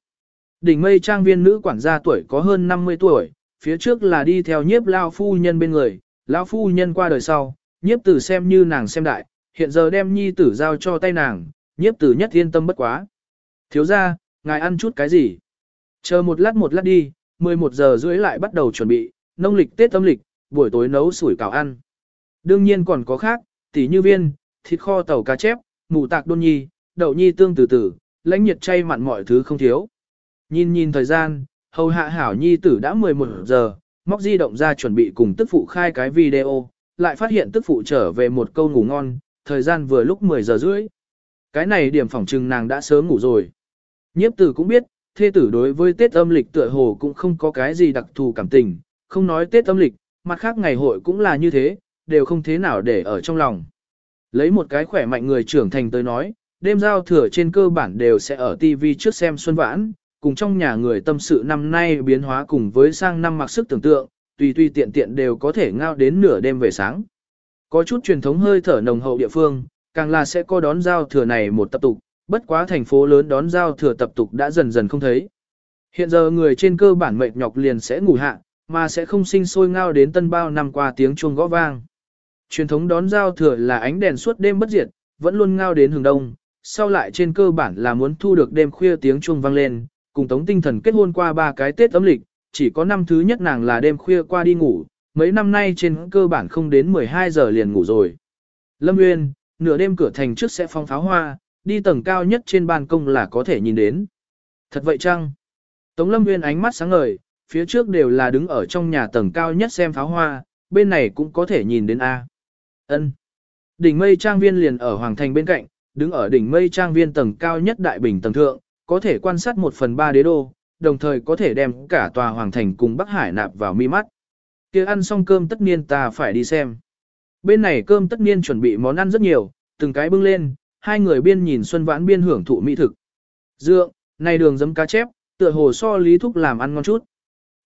Đỉnh mây trang viên nữ quản gia tuổi có hơn 50 tuổi, phía trước là đi theo nhiếp lao phu nhân bên người, lao phu nhân qua đời sau, nhiếp tử xem như nàng xem đại, hiện giờ đem nhi tử giao cho tay nàng, nhiếp tử nhất yên tâm bất quá. Thiếu ra, ngài ăn chút cái gì? Chờ một lát một lát đi, 11 giờ rưỡi lại bắt đầu chuẩn bị, nông lịch Tết âm lịch, buổi tối nấu sủi cảo ăn. Đương nhiên còn có khác, tỉ như viên, thịt kho tàu cá chép, mù tạc đôn nhi, đậu nhi tương từ từ, lãnh nhiệt chay mặn mọi thứ không thiếu. Nhìn nhìn thời gian, hầu hạ hảo nhi tử đã 11 giờ, móc di động ra chuẩn bị cùng tức phụ khai cái video, lại phát hiện tức phụ trở về một câu ngủ ngon, thời gian vừa lúc 10 giờ rưỡi. Cái này điểm phỏng trừng nàng đã sớm ngủ rồi. Nhiếp tử cũng biết, thê tử đối với Tết âm lịch tựa hồ cũng không có cái gì đặc thù cảm tình, không nói Tết âm lịch, mặt khác ngày hội cũng là như thế, đều không thế nào để ở trong lòng. Lấy một cái khỏe mạnh người trưởng thành tới nói, đêm giao thừa trên cơ bản đều sẽ ở TV trước xem xuân vãn, cùng trong nhà người tâm sự năm nay biến hóa cùng với sang năm mặc sức tưởng tượng, tùy tùy tiện tiện đều có thể ngao đến nửa đêm về sáng. Có chút truyền thống hơi thở nồng hậu địa phương, càng là sẽ có đón giao thừa này một tập tục, bất quá thành phố lớn đón giao thừa tập tục đã dần dần không thấy. Hiện giờ người trên cơ bản mệt nhọc liền sẽ ngủ hạ, mà sẽ không sinh sôi ngao đến tân bao năm qua tiếng chuông gõ vang. Truyền thống đón giao thừa là ánh đèn suốt đêm bất diệt, vẫn luôn ngao đến hừng đông, sau lại trên cơ bản là muốn thu được đêm khuya tiếng chuông vang lên, cùng tống tinh thần kết hôn qua ba cái Tết âm lịch, chỉ có năm thứ nhất nàng là đêm khuya qua đi ngủ, mấy năm nay trên cơ bản không đến 12 giờ liền ngủ rồi. Lâm Nguyên, nửa đêm cửa thành trước sẽ phong pháo hoa, đi tầng cao nhất trên ban công là có thể nhìn đến. Thật vậy chăng? Tống Lâm Nguyên ánh mắt sáng ngời, phía trước đều là đứng ở trong nhà tầng cao nhất xem pháo hoa, bên này cũng có thể nhìn đến A. Ân. Đỉnh mây trang viên liền ở Hoàng Thành bên cạnh, đứng ở đỉnh mây trang viên tầng cao nhất đại bình tầng thượng, có thể quan sát một phần ba đế đô, đồng thời có thể đem cả tòa hoàng thành cùng Bắc Hải nạp vào mi mắt. kia ăn xong cơm tất niên ta phải đi xem. Bên này cơm tất niên chuẩn bị món ăn rất nhiều, từng cái bưng lên, hai người biên nhìn Xuân Vãn biên hưởng thụ mỹ thực. Dượng, này đường giấm cá chép, tựa hồ so lý thúc làm ăn ngon chút.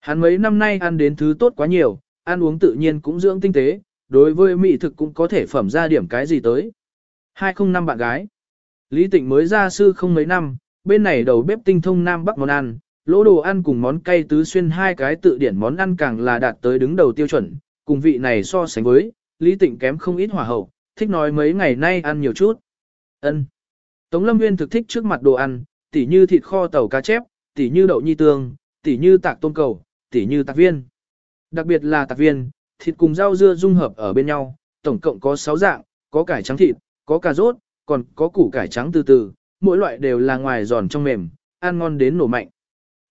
Hắn mấy năm nay ăn đến thứ tốt quá nhiều, ăn uống tự nhiên cũng dưỡng tinh tế, đối với mỹ thực cũng có thể phẩm ra điểm cái gì tới. 205 bạn gái. Lý Tịnh mới ra sư không mấy năm, bên này đầu bếp tinh thông Nam Bắc món ăn, lỗ đồ ăn cùng món cay tứ xuyên hai cái tự điển món ăn càng là đạt tới đứng đầu tiêu chuẩn, cùng vị này so sánh với, Lý Tịnh kém không ít hỏa hậu, thích nói mấy ngày nay ăn nhiều chút. Ân. Tống Lâm Nguyên thực thích trước mặt đồ ăn, tỉ như thịt kho tàu cá chép, tỉ như đậu nhi tương, tỉ như tạc tôm cầu, tỉ như tạc viên. Đặc biệt là tạc viên, thịt cùng rau dưa dung hợp ở bên nhau, tổng cộng có 6 dạng, có cải trắng thịt, có cà rốt, còn có củ cải trắng từ từ, mỗi loại đều là ngoài giòn trong mềm, ăn ngon đến nổ mạnh.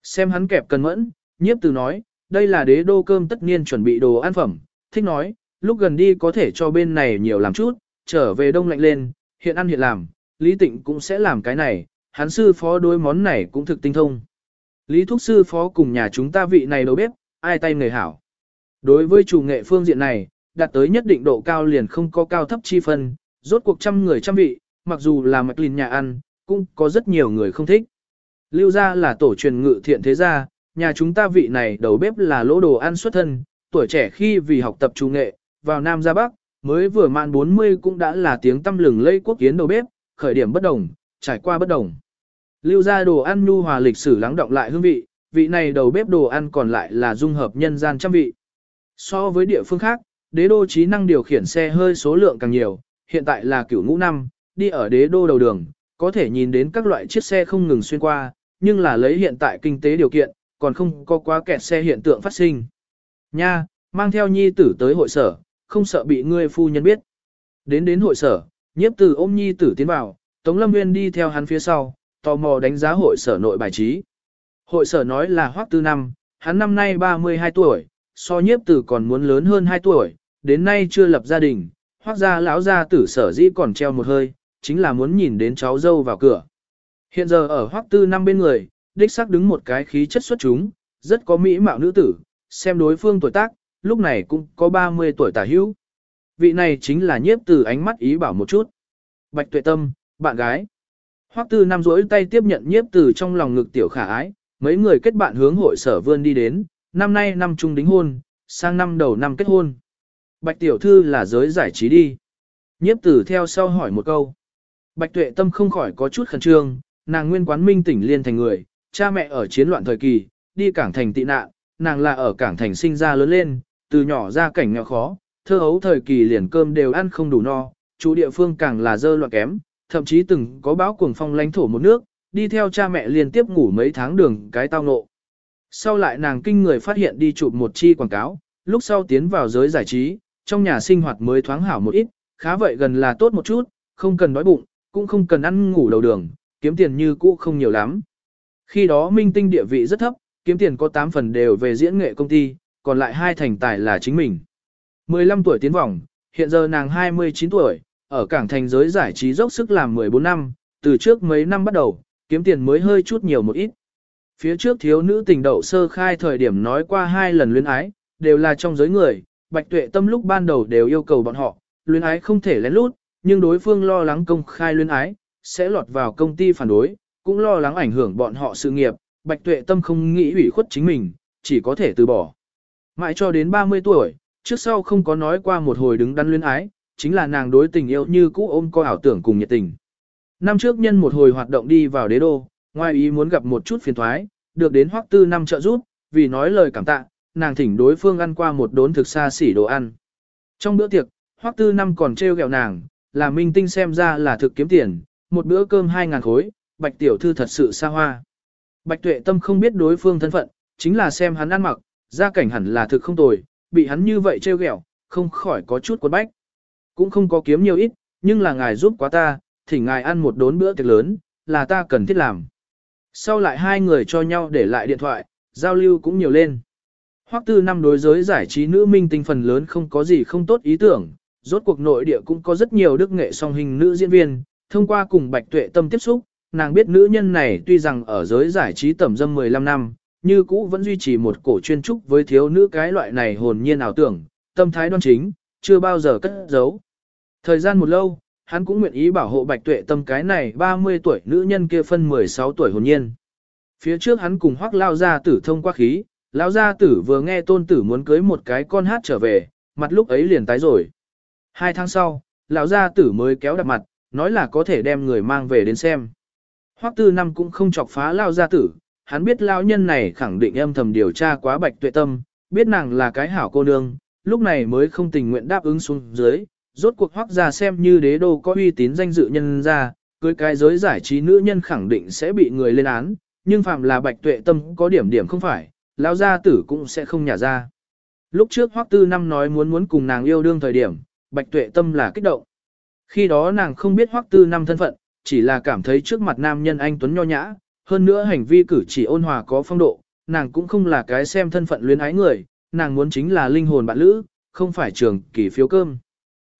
Xem hắn kẹp cần mẫn, nhiếp từ nói, đây là đế đô cơm tất nhiên chuẩn bị đồ ăn phẩm, thích nói, lúc gần đi có thể cho bên này nhiều làm chút, trở về đông lạnh lên, hiện ăn hiện làm, Lý Tịnh cũng sẽ làm cái này, hắn sư phó đối món này cũng thực tinh thông. Lý Thúc sư phó cùng nhà chúng ta vị này đầu bếp, ai tay người hảo. Đối với chủ nghệ phương diện này, đạt tới nhất định độ cao liền không có cao thấp chi phân, rốt cuộc trăm người trăm vị, mặc dù là mạch lìn nhà ăn, cũng có rất nhiều người không thích. Lưu gia là tổ truyền ngự thiện thế gia, nhà chúng ta vị này đầu bếp là lỗ đồ ăn xuất thân, tuổi trẻ khi vì học tập chủ nghệ, vào Nam ra Bắc, mới vừa mạn 40 cũng đã là tiếng tâm lừng lây quốc kiến đầu bếp, khởi điểm bất đồng, trải qua bất đồng. Lưu ra đồ ăn nhu hòa lịch sử lắng động lại hương vị, vị này đầu bếp đồ ăn còn lại là dung hợp nhân gian trăm vị. So với địa phương khác, đế đô trí năng điều khiển xe hơi số lượng càng nhiều, hiện tại là cửu ngũ năm, đi ở đế đô đầu đường, có thể nhìn đến các loại chiếc xe không ngừng xuyên qua, nhưng là lấy hiện tại kinh tế điều kiện, còn không có quá kẹt xe hiện tượng phát sinh. Nha, mang theo nhi tử tới hội sở, không sợ bị ngươi phu nhân biết. Đến đến hội sở, nhiếp tử ôm nhi tử tiến vào, Tống Lâm Nguyên đi theo hắn phía sau, tò mò đánh giá hội sở nội bài trí. Hội sở nói là hoác tư năm, hắn năm nay 32 tuổi, so nhiếp tử còn muốn lớn hơn 2 tuổi, đến nay chưa lập gia đình, hoác gia lão gia tử sở dĩ còn treo một hơi, chính là muốn nhìn đến cháu dâu vào cửa. Hiện giờ ở hoác tư năm bên người, đích xác đứng một cái khí chất xuất chúng, rất có mỹ mạo nữ tử, xem đối phương tuổi tác, lúc này cũng có 30 tuổi tả hữu. Vị này chính là nhiếp từ ánh mắt ý bảo một chút. Bạch tuệ tâm, bạn gái. Hoắc tư năm rỗi tay tiếp nhận nhiếp từ trong lòng ngực tiểu khả ái, mấy người kết bạn hướng hội sở vươn đi đến, năm nay năm trung đính hôn, sang năm đầu năm kết hôn. Bạch tiểu thư là giới giải trí đi. Nhiếp tử theo sau hỏi một câu. Bạch tuệ tâm không khỏi có chút khẩn trương, nàng nguyên quán minh tỉnh liên thành người, cha mẹ ở chiến loạn thời kỳ, đi cảng thành tị nạn, nàng là ở cảng thành sinh ra lớn lên, từ nhỏ ra cảnh nghèo khó, thơ hấu thời kỳ liền cơm đều ăn không đủ no, chủ địa phương càng là dơ loạn kém, thậm chí từng có báo cuồng phong lãnh thổ một nước, đi theo cha mẹ liên tiếp ngủ mấy tháng đường cái tao ngộ. Sau lại nàng kinh người phát hiện đi chụp một chi quảng cáo, lúc sau tiến vào giới giải trí, trong nhà sinh hoạt mới thoáng hảo một ít, khá vậy gần là tốt một chút, không cần đói bụng, cũng không cần ăn ngủ đầu đường, kiếm tiền như cũ không nhiều lắm. Khi đó minh tinh địa vị rất thấp, kiếm tiền có 8 phần đều về diễn nghệ công ty, còn lại hai thành tài là chính mình. 15 tuổi tiến vòng, hiện giờ nàng 29 tuổi, ở cảng thành giới giải trí dốc sức làm 14 năm, từ trước mấy năm bắt đầu, kiếm tiền mới hơi chút nhiều một ít. Phía trước thiếu nữ tình đậu sơ khai thời điểm nói qua hai lần luyến ái, đều là trong giới người, bạch tuệ tâm lúc ban đầu đều yêu cầu bọn họ, luyến ái không thể lén lút, nhưng đối phương lo lắng công khai luyến ái, sẽ lọt vào công ty phản đối, cũng lo lắng ảnh hưởng bọn họ sự nghiệp, bạch tuệ tâm không nghĩ ủy khuất chính mình, chỉ có thể từ bỏ. Mãi cho đến 30 tuổi, trước sau không có nói qua một hồi đứng đắn luyến ái, chính là nàng đối tình yêu như cũ ôm co ảo tưởng cùng nhiệt tình. Năm trước nhân một hồi hoạt động đi vào đế đô, ngoài ý muốn gặp một chút phiền thoái, được đến hoắc tư năm trợ giúp, vì nói lời cảm tạ, nàng thỉnh đối phương ăn qua một đốn thực xa xỉ đồ ăn. Trong bữa tiệc, hoắc tư năm còn trêu ghẹo nàng, là minh tinh xem ra là thực kiếm tiền, một bữa cơm 2.000 khối, bạch tiểu thư thật sự xa hoa. Bạch tuệ tâm không biết đối phương thân phận, chính là xem hắn ăn mặc, gia cảnh hẳn là thực không tồi, bị hắn như vậy trêu ghẹo, không khỏi có chút quấn bách. Cũng không có kiếm nhiều ít, nhưng là ngài giúp quá ta, thì ngài ăn một đốn bữa tiệc lớn, là ta cần thiết làm. Sau lại hai người cho nhau để lại điện thoại, giao lưu cũng nhiều lên. Hoắc tư năm đối giới giải trí nữ minh tinh phần lớn không có gì không tốt ý tưởng, rốt cuộc nội địa cũng có rất nhiều đức nghệ song hình nữ diễn viên, thông qua cùng bạch tuệ tâm tiếp xúc, nàng biết nữ nhân này tuy rằng ở giới giải trí tầm dâm 15 năm, như cũ vẫn duy trì một cổ chuyên trúc với thiếu nữ cái loại này hồn nhiên ảo tưởng, tâm thái đoan chính, chưa bao giờ cất giấu. Thời gian một lâu, hắn cũng nguyện ý bảo hộ bạch tuệ tâm cái này 30 tuổi nữ nhân kia phân 16 tuổi hồn nhiên. Phía trước hắn cùng hoác lao gia tử thông qua khí, lao gia tử vừa nghe tôn tử muốn cưới một cái con hát trở về, mặt lúc ấy liền tái rồi. Hai tháng sau, lão gia tử mới kéo đặt mặt, nói là có thể đem người mang về đến xem. Hoắc tư năm cũng không chọc phá lao gia tử, hắn biết lão nhân này khẳng định âm thầm điều tra quá bạch tuệ tâm, biết nàng là cái hảo cô nương, lúc này mới không tình nguyện đáp ứng xuống dưới, rốt cuộc hoắc ra xem như đế đô có uy tín danh dự nhân ra, cưới cái giới giải trí nữ nhân khẳng định sẽ bị người lên án, nhưng phạm là bạch tuệ tâm có điểm điểm không phải, lão gia tử cũng sẽ không nhả ra. Lúc trước hoắc tư năm nói muốn muốn cùng nàng yêu đương thời điểm, bạch tuệ tâm là kích động. Khi đó nàng không biết hoắc tư năm thân phận, chỉ là cảm thấy trước mặt nam nhân anh Tuấn nho nhã, hơn nữa hành vi cử chỉ ôn hòa có phong độ, nàng cũng không là cái xem thân phận luyến ái người, nàng muốn chính là linh hồn bạn lữ, không phải trường kỳ phiếu cơm.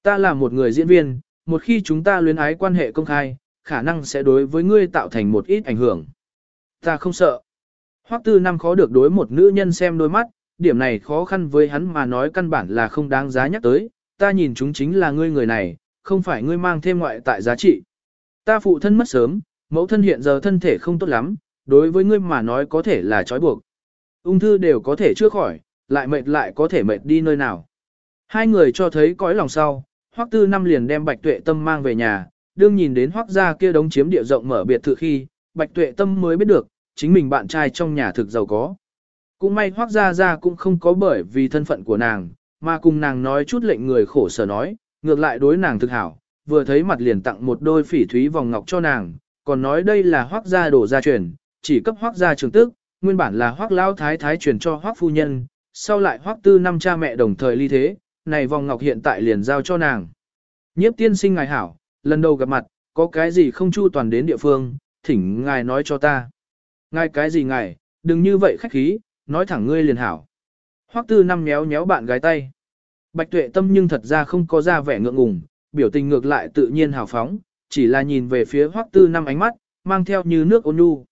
Ta là một người diễn viên, một khi chúng ta luyến ái quan hệ công khai, khả năng sẽ đối với ngươi tạo thành một ít ảnh hưởng. Ta không sợ. Hoắc tư năm khó được đối một nữ nhân xem đôi mắt, điểm này khó khăn với hắn mà nói căn bản là không đáng giá nhắc tới, ta nhìn chúng chính là ngươi người này, không phải ngươi mang thêm ngoại tại giá trị. Ta phụ thân mất sớm, mẫu thân hiện giờ thân thể không tốt lắm, đối với ngươi mà nói có thể là trói buộc. Ung thư đều có thể chữa khỏi, lại mệt lại có thể mệt đi nơi nào. Hai người cho thấy cõi lòng sau, Hoắc Tư Năm liền đem Bạch Tuệ Tâm mang về nhà, đương nhìn đến Hoắc gia kia đống chiếm địa rộng mở biệt thự khi, Bạch Tuệ Tâm mới biết được, chính mình bạn trai trong nhà thực giàu có. Cũng may Hoắc gia gia cũng không có bởi vì thân phận của nàng, mà cùng nàng nói chút lệnh người khổ sở nói, ngược lại đối nàng thực hảo, vừa thấy mặt liền tặng một đôi phỉ thúy vòng ngọc cho nàng, còn nói đây là Hoắc gia đổ gia truyền, chỉ cấp Hoắc gia trường tức, nguyên bản là Hoắc lão thái thái truyền cho Hoắc phu nhân, sau lại Hoắc tư năm cha mẹ đồng thời ly thế, này vòng ngọc hiện tại liền giao cho nàng. Nhiếp tiên sinh ngài hảo, lần đầu gặp mặt, có cái gì không chu toàn đến địa phương, thỉnh ngài nói cho ta. Ngài cái gì ngài, đừng như vậy khách khí, nói thẳng ngươi liền hảo. Hoắc tư năm méo méo bạn gái tay. Bạch tuệ tâm nhưng thật ra không có ra vẻ ngượng ngùng, biểu tình ngược lại tự nhiên hào phóng, chỉ là nhìn về phía Hoắc tư năm ánh mắt, mang theo như nước ôn nhu.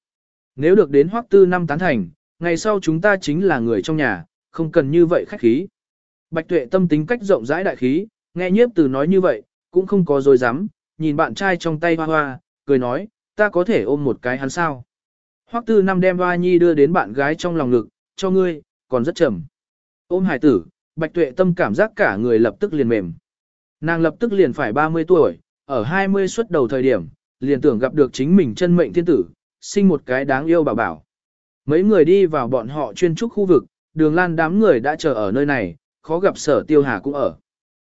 Nếu được đến Hoắc tư năm tán thành, ngày sau chúng ta chính là người trong nhà, không cần như vậy khách khí. Bạch tuệ tâm tính cách rộng rãi đại khí, nghe nhiếp từ nói như vậy, cũng không có dối dám, nhìn bạn trai trong tay hoa hoa, cười nói, ta có thể ôm một cái hắn sao. Hoắc tư năm đem hoa nhi đưa đến bạn gái trong lòng ngực, cho ngươi, còn rất chậm. Ôm hải tử, bạch tuệ tâm cảm giác cả người lập tức liền mềm. Nàng lập tức liền phải 30 tuổi, ở 20 xuất đầu thời điểm, liền tưởng gặp được chính mình chân mệnh thiên tử, sinh một cái đáng yêu bảo bảo. Mấy người đi vào bọn họ chuyên trúc khu vực, đường lan đám người đã chờ ở nơi này, khó gặp sở tiêu hà cũng ở.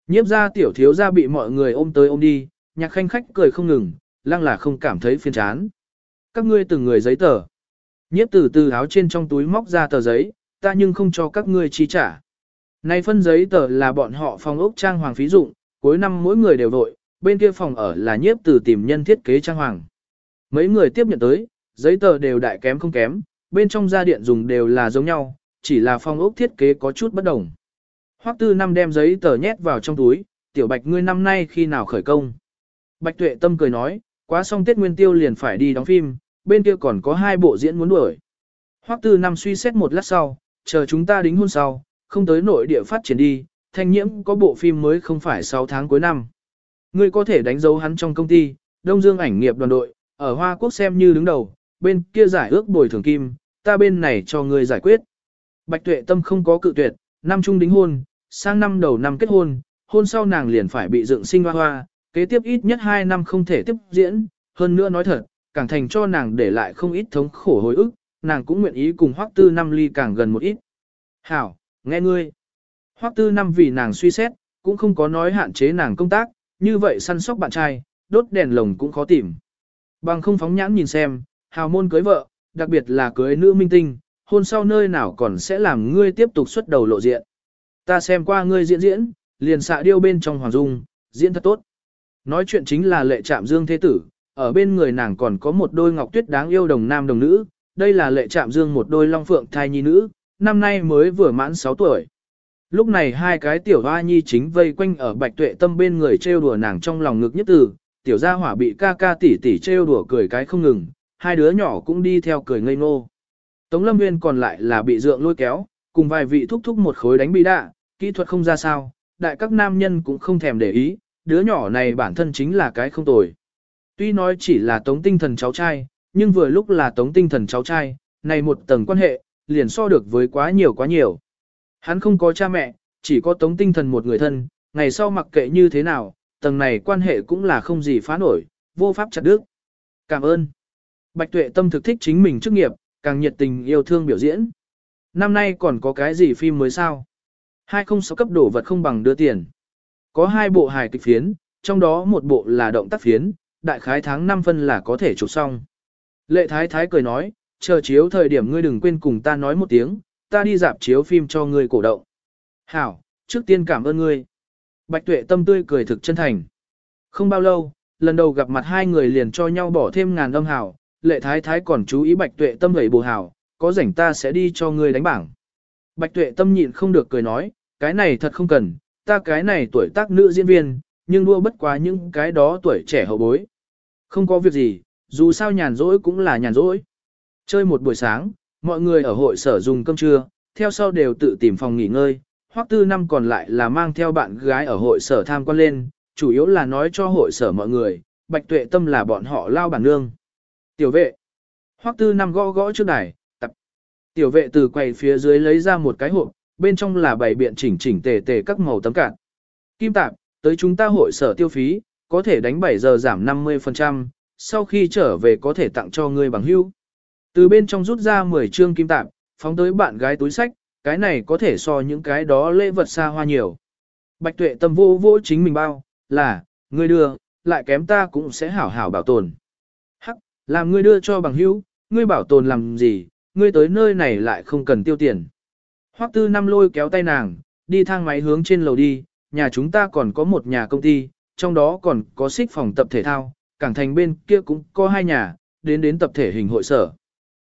Nhiếp ra tiểu thiếu ra bị mọi người ôm tới ôm đi, nhạc khanh khách cười không ngừng, lăng là không cảm thấy phiền chán. Các ngươi từng người giấy tờ. Nhiếp từ từ áo trên trong túi móc ra tờ giấy, ta nhưng không cho các ngươi chi trả. Nay phân giấy tờ là bọn họ phòng ốc trang hoàng phí dụng, cuối năm mỗi người đều vội, bên kia phòng ở là nhiếp từ tìm nhân thiết kế trang hoàng. Mấy người tiếp nhận tới, giấy tờ đều đại kém không kém, bên trong gia điện dùng đều là giống nhau, chỉ là phòng ốc thiết kế có chút bất đồng. Hoắc tư năm đem giấy tờ nhét vào trong túi, tiểu bạch ngươi năm nay khi nào khởi công. Bạch tuệ tâm cười nói, quá xong Tết Nguyên Tiêu liền phải đi đóng phim, bên kia còn có hai bộ diễn muốn đuổi. Hoắc tư năm suy xét một lát sau, chờ chúng ta đính hôn sau, không tới nội địa phát triển đi, thanh nhiễm có bộ phim mới không phải 6 tháng cuối năm. Ngươi có thể đánh dấu hắn trong công ty, Đông Dương ảnh nghiệp đoàn đội, ở Hoa Quốc xem như đứng đầu, bên kia giải ước bồi thường kim, ta bên này cho ngươi giải quyết. Bạch tuệ tâm không có cự tuyệt, năm trung đính hôn, sang năm đầu năm kết hôn, hôn sau nàng liền phải bị dựng sinh hoa hoa, kế tiếp ít nhất 2 năm không thể tiếp diễn, hơn nữa nói thật, càng thành cho nàng để lại không ít thống khổ hồi ức, nàng cũng nguyện ý cùng hoắc tư năm ly càng gần một ít. Hảo, nghe ngươi. Hoắc tư năm vì nàng suy xét, cũng không có nói hạn chế nàng công tác, như vậy săn sóc bạn trai, đốt đèn lồng cũng khó tìm. Bằng không phóng nhãn nhìn xem, hào môn cưới vợ, đặc biệt là cưới nữ minh tinh, hôn sau nơi nào còn sẽ làm ngươi tiếp tục xuất đầu lộ diện. Ta xem qua ngươi diễn diễn, liền xạ điêu bên trong hoàng dung, diễn thật tốt. Nói chuyện chính là lệ trạm dương thế tử, ở bên người nàng còn có một đôi ngọc tuyết đáng yêu đồng nam đồng nữ, đây là lệ trạm dương một đôi long phượng thai nhi nữ, năm nay mới vừa mãn 6 tuổi. Lúc này hai cái tiểu hoa nhi chính vây quanh ở bạch tuệ tâm bên người trêu đùa nàng trong lòng ngực nhất tử, tiểu gia hỏa bị ca ca tỷ tỷ trêu đùa cười cái không ngừng, hai đứa nhỏ cũng đi theo cười ngây ngô. Tống Lâm Nguyên còn lại là bị dượng lôi kéo, cùng vài vị thúc thúc một khối đánh bị đạ, kỹ thuật không ra sao, đại các nam nhân cũng không thèm để ý, đứa nhỏ này bản thân chính là cái không tồi. Tuy nói chỉ là tống tinh thần cháu trai, nhưng vừa lúc là tống tinh thần cháu trai, này một tầng quan hệ, liền so được với quá nhiều quá nhiều. Hắn không có cha mẹ, chỉ có tống tinh thần một người thân, ngày sau mặc kệ như thế nào, tầng này quan hệ cũng là không gì phá nổi, vô pháp chặt đứt. Cảm ơn. Bạch tuệ tâm thực thích chính mình chức nghiệp, càng nhiệt tình yêu thương biểu diễn. Năm nay còn có cái gì phim mới sao? 206 cấp đổ vật không bằng đưa tiền. Có hai bộ hài kịch phiến, trong đó một bộ là động tác phiến, đại khái tháng 5 phân là có thể chụp xong. Lệ Thái Thái cười nói, chờ chiếu thời điểm ngươi đừng quên cùng ta nói một tiếng, ta đi dạp chiếu phim cho ngươi cổ động. Hảo, trước tiên cảm ơn ngươi. Bạch tuệ tâm tươi cười thực chân thành. Không bao lâu, lần đầu gặp mặt hai người liền cho nhau bỏ thêm ngàn âm hảo, lệ thái thái còn chú ý bạch tuệ tâm gầy bù hảo, có rảnh ta sẽ đi cho ngươi đánh bảng. Bạch tuệ tâm nhịn không được cười nói, cái này thật không cần, ta cái này tuổi tác nữ diễn viên, nhưng đua bất quá những cái đó tuổi trẻ hậu bối. Không có việc gì, dù sao nhàn rỗi cũng là nhàn rỗi. Chơi một buổi sáng, mọi người ở hội sở dùng cơm trưa, theo sau đều tự tìm phòng nghỉ ngơi, hoặc tư năm còn lại là mang theo bạn gái ở hội sở tham quan lên, chủ yếu là nói cho hội sở mọi người, bạch tuệ tâm là bọn họ lao bản nương. Tiểu vệ, hoặc tư năm gõ gõ trước đài, tập. Tiểu vệ từ quầy phía dưới lấy ra một cái hộp, bên trong là bảy biện chỉnh chỉnh tề tề các màu tấm cạn. Kim tạp, tới chúng ta hội sở tiêu phí, có thể đánh 7 giờ giảm 50%, sau khi trở về có thể tặng cho ngươi bằng hữu. Từ bên trong rút ra 10 trương kim tạp, phóng tới bạn gái túi sách, cái này có thể so những cái đó lễ vật xa hoa nhiều. Bạch tuệ tâm vô vô chính mình bao, là, ngươi đưa, lại kém ta cũng sẽ hảo hảo bảo tồn. Hắc, làm ngươi đưa cho bằng hữu, ngươi bảo tồn làm gì, ngươi tới nơi này lại không cần tiêu tiền. Hoắc tư năm lôi kéo tay nàng, đi thang máy hướng trên lầu đi, nhà chúng ta còn có một nhà công ty, trong đó còn có xích phòng tập thể thao, cảng thành bên kia cũng có hai nhà, đến đến tập thể hình hội sở.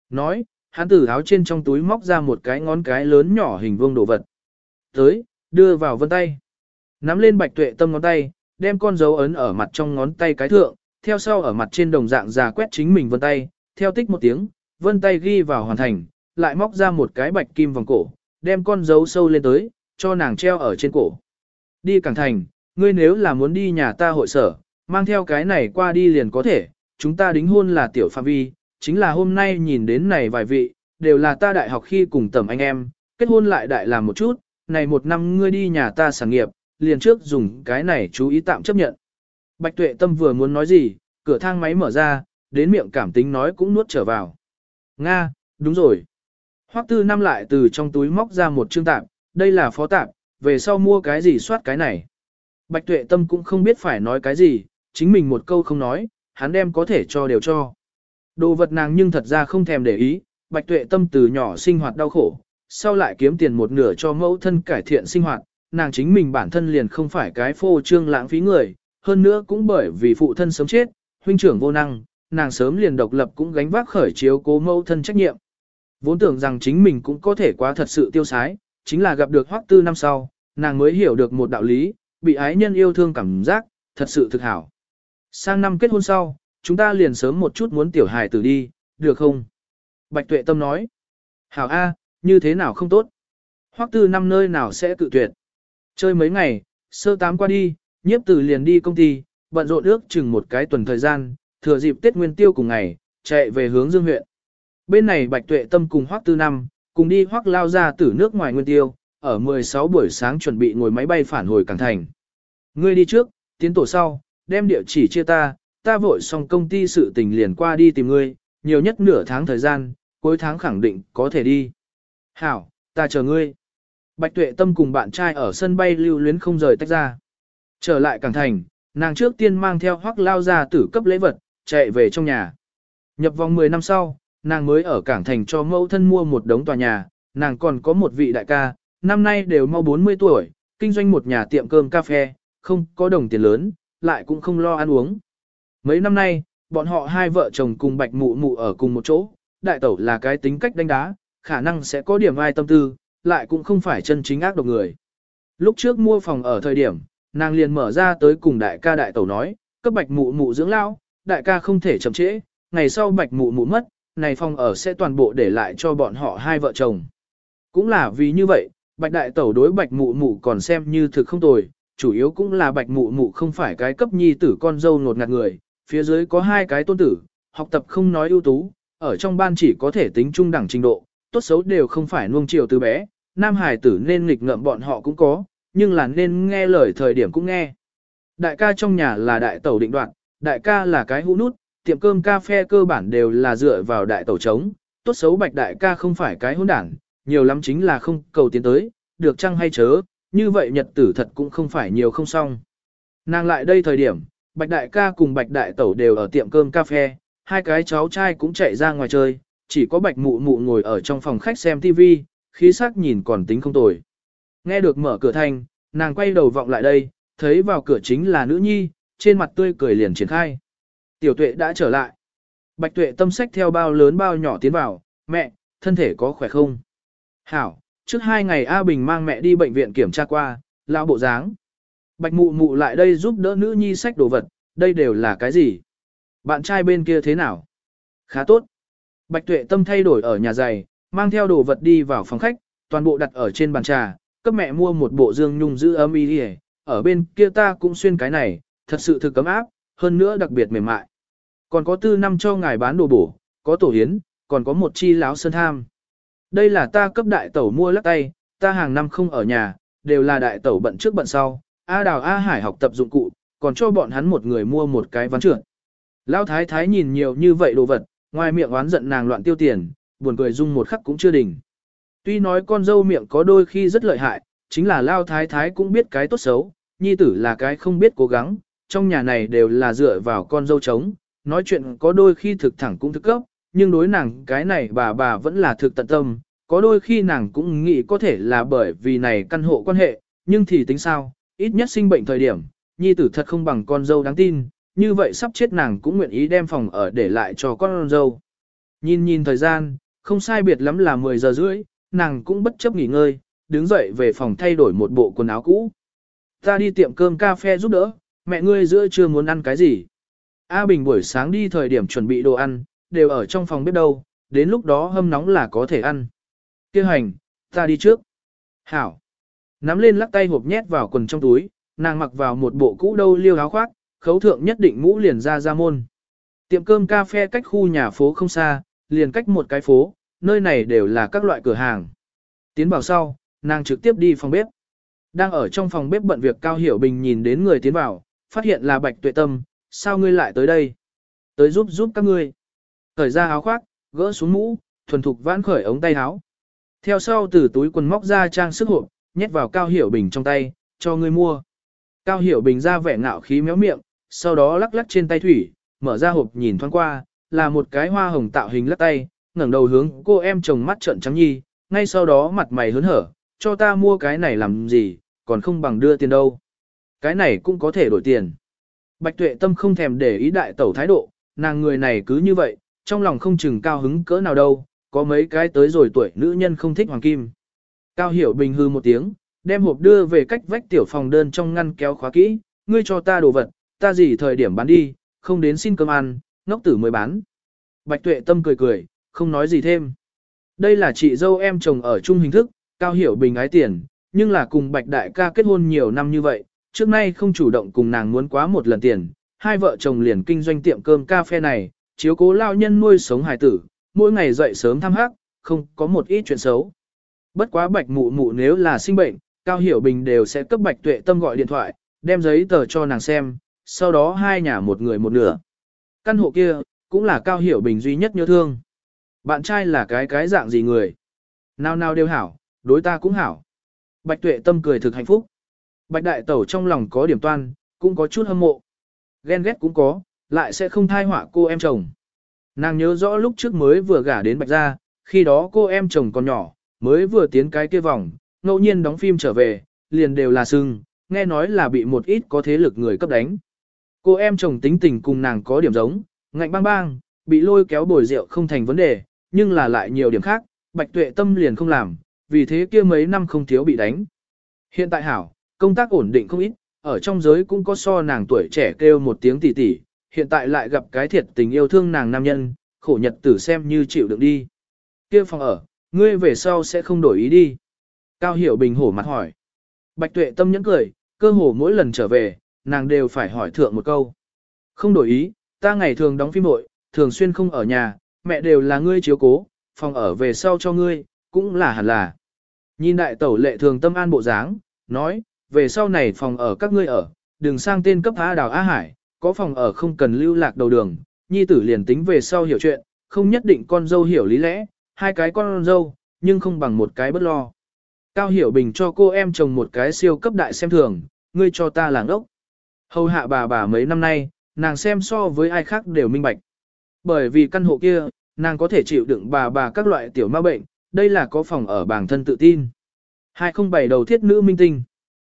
Nói, hắn từ áo trên trong túi móc ra một cái ngón cái lớn nhỏ hình vuông đồ vật. Tới, đưa vào vân tay. Nắm lên bạch tuệ tâm ngón tay, đem con dấu ấn ở mặt trong ngón tay cái thượng, theo sau ở mặt trên đồng dạng già quét chính mình vân tay, theo tích một tiếng, vân tay ghi vào hoàn thành, lại móc ra một cái bạch kim vòng cổ, đem con dấu sâu lên tới, cho nàng treo ở trên cổ. Đi cảng thành, ngươi nếu là muốn đi nhà ta hội sở, mang theo cái này qua đi liền có thể, chúng ta đính hôn là tiểu phạm vi, chính là hôm nay nhìn đến này vài vị, đều là ta đại học khi cùng tầm anh em, kết hôn lại đại làm một chút, này một năm ngươi đi nhà ta sản nghiệp, liền trước dùng cái này chú ý tạm chấp nhận. Bạch tuệ tâm vừa muốn nói gì, cửa thang máy mở ra, đến miệng cảm tính nói cũng nuốt trở vào. Nga, đúng rồi. Hoắc tư năm lại từ trong túi móc ra một chương tạm, đây là phó tạm, về sau mua cái gì soát cái này. Bạch tuệ tâm cũng không biết phải nói cái gì, chính mình một câu không nói, hắn đem có thể cho đều cho. Đồ vật nàng nhưng thật ra không thèm để ý, bạch tuệ tâm từ nhỏ sinh hoạt đau khổ, sau lại kiếm tiền một nửa cho mẫu thân cải thiện sinh hoạt, nàng chính mình bản thân liền không phải cái phô trương lãng phí người, hơn nữa cũng bởi vì phụ thân sớm chết, huynh trưởng vô năng, nàng sớm liền độc lập cũng gánh vác khởi chiếu cố mẫu thân trách nhiệm. Vốn tưởng rằng chính mình cũng có thể quá thật sự tiêu sái, chính là gặp được hoắc tư năm sau, nàng mới hiểu được một đạo lý, bị ái nhân yêu thương cảm giác, thật sự thực hảo. Sang năm kết hôn sau, chúng ta liền sớm một chút muốn tiểu hài tử đi, được không? Bạch tuệ tâm nói. Hảo A, như thế nào không tốt? Hoắc tư năm nơi nào sẽ cự tuyệt? Chơi mấy ngày, sơ tám qua đi, nhiếp tử liền đi công ty, bận rộn ước chừng một cái tuần thời gian, thừa dịp Tết Nguyên Tiêu cùng ngày, chạy về hướng Dương huyện. Bên này Bạch Tuệ Tâm cùng Hoắc Tư Năm, cùng đi Hoắc lao ra từ nước ngoài Nguyên Tiêu, ở 16 buổi sáng chuẩn bị ngồi máy bay phản hồi Cảng Thành. Ngươi đi trước, tiến tổ sau, đem địa chỉ chia ta, ta vội xong công ty sự tình liền qua đi tìm ngươi, nhiều nhất nửa tháng thời gian, cuối tháng khẳng định có thể đi. Hảo, ta chờ ngươi. Bạch Tuệ Tâm cùng bạn trai ở sân bay lưu luyến không rời tách ra. Trở lại Cảng Thành, nàng trước tiên mang theo hoắc lao ra tử cấp lễ vật, chạy về trong nhà. Nhập vòng 10 năm sau, nàng mới ở Cảng Thành cho mẫu thân mua một đống tòa nhà, nàng còn có một vị đại ca, năm nay đều mau 40 tuổi, kinh doanh một nhà tiệm cơm cà phê, không có đồng tiền lớn, lại cũng không lo ăn uống. Mấy năm nay, bọn họ hai vợ chồng cùng bạch mụ mụ ở cùng một chỗ, đại tẩu là cái tính cách đánh đá, khả năng sẽ có điểm ai tâm tư, lại cũng không phải chân chính ác độc người. Lúc trước mua phòng ở thời điểm, nàng liền mở ra tới cùng đại ca đại tẩu nói, cấp bạch mụ mụ dưỡng lão, đại ca không thể chậm trễ, ngày sau bạch mụ mụ mất, này phòng ở sẽ toàn bộ để lại cho bọn họ hai vợ chồng. Cũng là vì như vậy, bạch đại tẩu đối bạch mụ mụ còn xem như thực không tồi, chủ yếu cũng là bạch mụ mụ không phải cái cấp nhi tử con dâu nột ngạt người, phía dưới có hai cái tôn tử, học tập không nói ưu tú, ở trong ban chỉ có thể tính trung đẳng trình độ, tốt xấu đều không phải nuông chiều từ bé, nam hải tử nên nghịch ngợm bọn họ cũng có, nhưng là nên nghe lời thời điểm cũng nghe. Đại ca trong nhà là đại tẩu định đoạn, đại ca là cái hũ nút, tiệm cơm cà phê cơ bản đều là dựa vào đại tẩu chống, tốt xấu bạch đại ca không phải cái hỗn đảng, nhiều lắm chính là không cầu tiến tới, được chăng hay chớ, như vậy nhật tử thật cũng không phải nhiều không xong. Nàng lại đây thời điểm, bạch đại ca cùng bạch đại tẩu đều ở tiệm cơm cà phê, hai cái cháu trai cũng chạy ra ngoài chơi, chỉ có bạch mụ mụ ngồi ở trong phòng khách xem TV, khí sắc nhìn còn tính không tồi. Nghe được mở cửa thanh, nàng quay đầu vọng lại đây, thấy vào cửa chính là nữ nhi, trên mặt tươi cười liền triển khai. Tiểu tuệ đã trở lại. Bạch tuệ tâm sách theo bao lớn bao nhỏ tiến vào, mẹ, thân thể có khỏe không? Hảo, trước hai ngày A Bình mang mẹ đi bệnh viện kiểm tra qua, lão bộ dáng. Bạch mụ mụ lại đây giúp đỡ nữ nhi sách đồ vật, đây đều là cái gì? Bạn trai bên kia thế nào? Khá tốt. Bạch tuệ tâm thay đổi ở nhà giày, mang theo đồ vật đi vào phòng khách, toàn bộ đặt ở trên bàn trà, cấp mẹ mua một bộ dương nhung giữ ấm y đi ở bên kia ta cũng xuyên cái này, thật sự thực cấm áp, hơn nữa đặc biệt mềm mại. Còn có tư năm cho ngài bán đồ bổ, có tổ hiến, còn có một chi láo sơn tham. Đây là ta cấp đại tẩu mua lắc tay, ta hàng năm không ở nhà, đều là đại tẩu bận trước bận sau, A Đào A Hải học tập dụng cụ, còn cho bọn hắn một người mua một cái ván trượt. Lão thái thái nhìn nhiều như vậy đồ vật, ngoài miệng oán giận nàng loạn tiêu tiền, buồn cười dung một khắc cũng chưa đỉnh. Tuy nói con dâu miệng có đôi khi rất lợi hại, chính là Lao thái thái cũng biết cái tốt xấu, nhi tử là cái không biết cố gắng, trong nhà này đều là dựa vào con dâu trống, nói chuyện có đôi khi thực thẳng cũng thực cấp, nhưng đối nàng cái này bà bà vẫn là thực tận tâm, có đôi khi nàng cũng nghĩ có thể là bởi vì này căn hộ quan hệ, nhưng thì tính sao, ít nhất sinh bệnh thời điểm, nhi tử thật không bằng con dâu đáng tin, như vậy sắp chết nàng cũng nguyện ý đem phòng ở để lại cho con dâu. Nhìn nhìn thời gian, không sai biệt lắm là 10 giờ rưỡi, nàng cũng bất chấp nghỉ ngơi, đứng dậy về phòng thay đổi một bộ quần áo cũ. Ta đi tiệm cơm cà phê giúp đỡ, mẹ ngươi giữa trưa muốn ăn cái gì. A Bình buổi sáng đi thời điểm chuẩn bị đồ ăn, đều ở trong phòng bếp đâu, đến lúc đó hâm nóng là có thể ăn. Kêu hành, ta đi trước. Hảo. Nắm lên lắc tay hộp nhét vào quần trong túi, nàng mặc vào một bộ cũ đâu liêu áo khoác, khấu thượng nhất định mũ liền ra ra môn. Tiệm cơm cà phê cách khu nhà phố không xa, liền cách một cái phố, nơi này đều là các loại cửa hàng. Tiến vào sau, nàng trực tiếp đi phòng bếp. Đang ở trong phòng bếp bận việc Cao Hiểu Bình nhìn đến người tiến vào, phát hiện là Bạch Tuệ Tâm, sao ngươi lại tới đây? Tới giúp giúp các ngươi. Thời ra áo khoác, gỡ xuống mũ, thuần thục vãn khởi ống tay áo. Theo sau từ túi quần móc ra trang sức hộp, nhét vào Cao Hiểu Bình trong tay, cho ngươi mua. Cao Hiểu Bình ra vẻ ngạo khí méo miệng, sau đó lắc lắc trên tay thủy, mở ra hộp nhìn thoáng qua, là một cái hoa hồng tạo hình lắc tay, ngẩng đầu hướng cô em chồng mắt trợn trắng nhi, ngay sau đó mặt mày hớn hở, cho ta mua cái này làm gì, còn không bằng đưa tiền đâu. Cái này cũng có thể đổi tiền. Bạch tuệ tâm không thèm để ý đại tẩu thái độ, nàng người này cứ như vậy, trong lòng không chừng cao hứng cỡ nào đâu, có mấy cái tới rồi tuổi nữ nhân không thích hoàng kim. Cao hiểu bình hư một tiếng, đem hộp đưa về cách vách tiểu phòng đơn trong ngăn kéo khóa kỹ, ngươi cho ta đồ vật, ta gì thời điểm bán đi, không đến xin cơm ăn, ngốc tử mới bán. Bạch tuệ tâm cười cười, không nói gì thêm. Đây là chị dâu em chồng ở chung hình thức, cao hiểu bình ái tiền, nhưng là cùng bạch đại ca kết hôn nhiều năm như vậy, trước nay không chủ động cùng nàng muốn quá một lần tiền. Hai vợ chồng liền kinh doanh tiệm cơm cà phê này, chiếu cố lao nhân nuôi sống hài tử, mỗi ngày dậy sớm thăm hát, không có một ít chuyện xấu. Bất quá bạch mụ mụ nếu là sinh bệnh, Cao Hiểu Bình đều sẽ cấp bạch tuệ tâm gọi điện thoại, đem giấy tờ cho nàng xem, sau đó hai nhà một người một nửa. Căn hộ kia, cũng là Cao Hiểu Bình duy nhất nhớ thương. Bạn trai là cái cái dạng gì người? Nào nào đều hảo, đối ta cũng hảo. Bạch tuệ tâm cười thực hạnh phúc. Bạch đại tẩu trong lòng có điểm toan, cũng có chút hâm mộ. Ghen ghét cũng có, lại sẽ không thai họa cô em chồng. Nàng nhớ rõ lúc trước mới vừa gả đến bạch gia, khi đó cô em chồng còn nhỏ, mới vừa tiến cái kia vòng, ngẫu nhiên đóng phim trở về, liền đều là sưng, nghe nói là bị một ít có thế lực người cấp đánh. Cô em chồng tính tình cùng nàng có điểm giống, ngạnh bang bang, bị lôi kéo bồi rượu không thành vấn đề, nhưng là lại nhiều điểm khác, bạch tuệ tâm liền không làm, vì thế kia mấy năm không thiếu bị đánh. Hiện tại hảo, công tác ổn định không ít, ở trong giới cũng có so nàng tuổi trẻ kêu một tiếng tỷ tỷ, hiện tại lại gặp cái thiệt tình yêu thương nàng nam nhân, khổ nhật tử xem như chịu đựng đi. kia phòng ở, ngươi về sau sẽ không đổi ý đi. Cao Hiểu Bình hổ mặt hỏi. Bạch Tuệ tâm nhẫn cười, cơ hồ mỗi lần trở về, nàng đều phải hỏi thượng một câu. Không đổi ý, ta ngày thường đóng phim hội, thường xuyên không ở nhà, mẹ đều là ngươi chiếu cố, phòng ở về sau cho ngươi, cũng là hẳn là. Nhìn đại tẩu lệ thường tâm an bộ dáng, nói, về sau này phòng ở các ngươi ở, đừng sang tên cấp A Đào A Hải, có phòng ở không cần lưu lạc đầu đường, nhi tử liền tính về sau hiểu chuyện, không nhất định con dâu hiểu lý lẽ, hai cái con dâu, nhưng không bằng một cái bất lo. Cao Hiểu Bình cho cô em chồng một cái siêu cấp đại xem thường, ngươi cho ta làng ốc. Hầu hạ bà bà mấy năm nay, nàng xem so với ai khác đều minh bạch. Bởi vì căn hộ kia, nàng có thể chịu đựng bà bà các loại tiểu ma bệnh, đây là có phòng ở bản thân tự tin. 207 đầu thiết nữ minh tinh.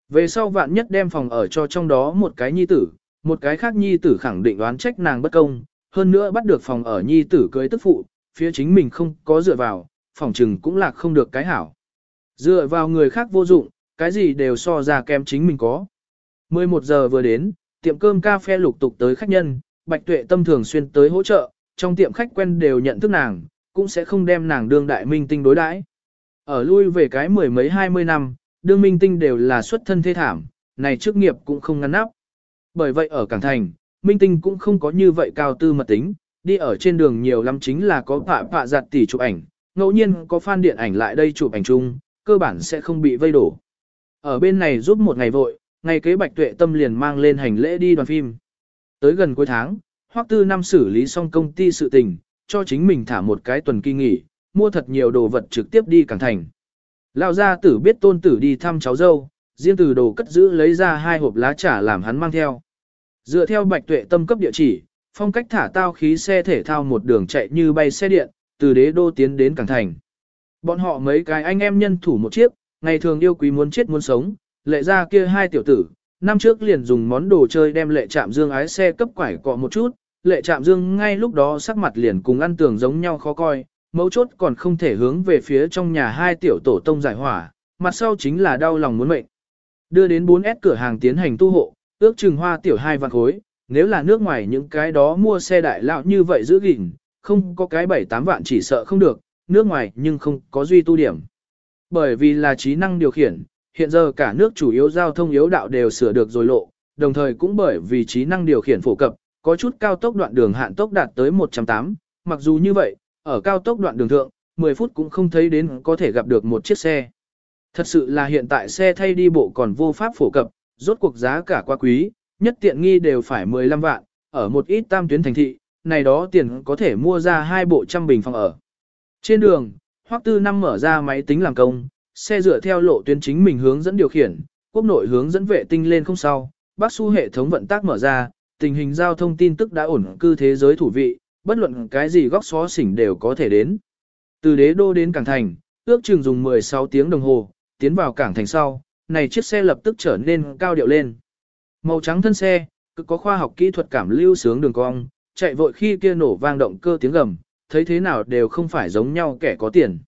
Về sau vạn nhất đem phòng ở cho trong đó một cái nhi tử, một cái khác nhi tử khẳng định đoán trách nàng bất công, hơn nữa bắt được phòng ở nhi tử cưới tức phụ, phía chính mình không có dựa vào, phòng trừng cũng lạc không được cái hảo. Dựa vào người khác vô dụng, cái gì đều so ra kém chính mình có. 11 giờ vừa đến, tiệm cơm cà phê lục tục tới khách nhân, Bạch Tuệ Tâm thường xuyên tới hỗ trợ, trong tiệm khách quen đều nhận thức nàng, cũng sẽ không đem nàng đương đại minh tinh đối đãi. Ở lui về cái mười mấy hai mươi năm, đương minh tinh đều là xuất thân thê thảm, này chức nghiệp cũng không ngăn nắp. Bởi vậy ở Cảng Thành, minh tinh cũng không có như vậy cao tư mật tính, đi ở trên đường nhiều lắm chính là có phạ phạ giặt tỉ chụp ảnh, ngẫu nhiên có fan điện ảnh lại đây chụp ảnh chung, cơ bản sẽ không bị vây đổ. Ở bên này giúp một ngày vội, ngày kế bạch tuệ tâm liền mang lên hành lễ đi đoàn phim. Tới gần cuối tháng, Hoắc Tư năm xử lý xong công ty sự tình, cho chính mình thả một cái tuần kỳ nghỉ, mua thật nhiều đồ vật trực tiếp đi cảng thành. Lão gia tử biết tôn tử đi thăm cháu dâu, riêng từ đồ cất giữ lấy ra hai hộp lá trà làm hắn mang theo. Dựa theo bạch tuệ tâm cấp địa chỉ, phong cách thả tao khí xe thể thao một đường chạy như bay xe điện, từ đế đô tiến đến cảng thành. Bọn họ mấy cái anh em nhân thủ một chiếc, ngày thường yêu quý muốn chết muốn sống, lệ ra kia hai tiểu tử, năm trước liền dùng món đồ chơi đem lệ chạm dương ái xe cấp quải cọ một chút, lệ chạm dương ngay lúc đó sắc mặt liền cùng ăn tường giống nhau khó coi, mấu chốt còn không thể hướng về phía trong nhà hai tiểu tổ tông giải hỏa, mặt sau chính là đau lòng muốn mệnh. Đưa đến 4S cửa hàng tiến hành tu hộ, ước chừng hoa tiểu hai vạn khối, nếu là nước ngoài những cái đó mua xe đại lão như vậy giữ gìn, không có cái 7-8 vạn chỉ sợ không được, nước ngoài nhưng không có duy tu điểm. Bởi vì là trí năng điều khiển, hiện giờ cả nước chủ yếu giao thông yếu đạo đều sửa được rồi lộ, đồng thời cũng bởi vì trí năng điều khiển phổ cập, có chút cao tốc đoạn đường hạn tốc đạt tới 108, mặc dù như vậy, ở cao tốc đoạn đường thượng, 10 phút cũng không thấy đến có thể gặp được một chiếc xe. Thật sự là hiện tại xe thay đi bộ còn vô pháp phổ cập, rốt cuộc giá cả quá quý, nhất tiện nghi đều phải 15 vạn, ở một ít tam tuyến thành thị, này đó tiền có thể mua ra hai bộ trăm bình phòng ở. Trên đường, Hoắc Tư Năm mở ra máy tính làm công, xe dựa theo lộ tuyến chính mình hướng dẫn điều khiển, quốc nội hướng dẫn vệ tinh lên không sau, Bắc Su hệ thống vận tác mở ra, tình hình giao thông tin tức đã ổn cư thế giới thủ vị, bất luận cái gì góc xó xỉnh đều có thể đến. Từ đế đô đến cảng thành, ước chừng dùng 16 tiếng đồng hồ, tiến vào cảng thành sau, này chiếc xe lập tức trở nên cao điệu lên. Màu trắng thân xe, cực có khoa học kỹ thuật cảm lưu sướng đường cong, chạy vội khi kia nổ vang động cơ tiếng gầm, thấy thế nào đều không phải giống nhau kẻ có tiền.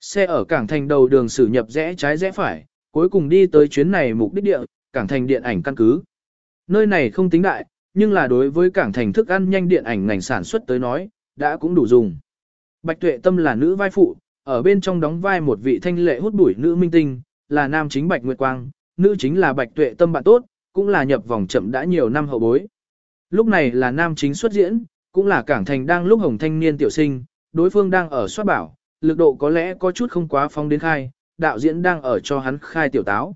Xe ở cảng thành đầu đường xử nhập rẽ trái rẽ phải, cuối cùng đi tới chuyến này mục đích địa, cảng thành điện ảnh căn cứ. Nơi này không tính đại, nhưng là đối với cảng thành thức ăn nhanh điện ảnh ngành sản xuất tới nói, đã cũng đủ dùng. Bạch Tuệ Tâm là nữ vai phụ, ở bên trong đóng vai một vị thanh lệ hút bụi nữ minh tinh, là nam chính Bạch Nguyệt Quang, nữ chính là Bạch Tuệ Tâm bạn tốt, cũng là nhập vòng chậm đã nhiều năm hậu bối. Lúc này là nam chính xuất diễn, cũng là cảng thành đang lúc hồng thanh niên tiểu sinh, đối phương đang ở soát bảo, lực độ có lẽ có chút không quá phong đến khai, đạo diễn đang ở cho hắn khai tiểu táo.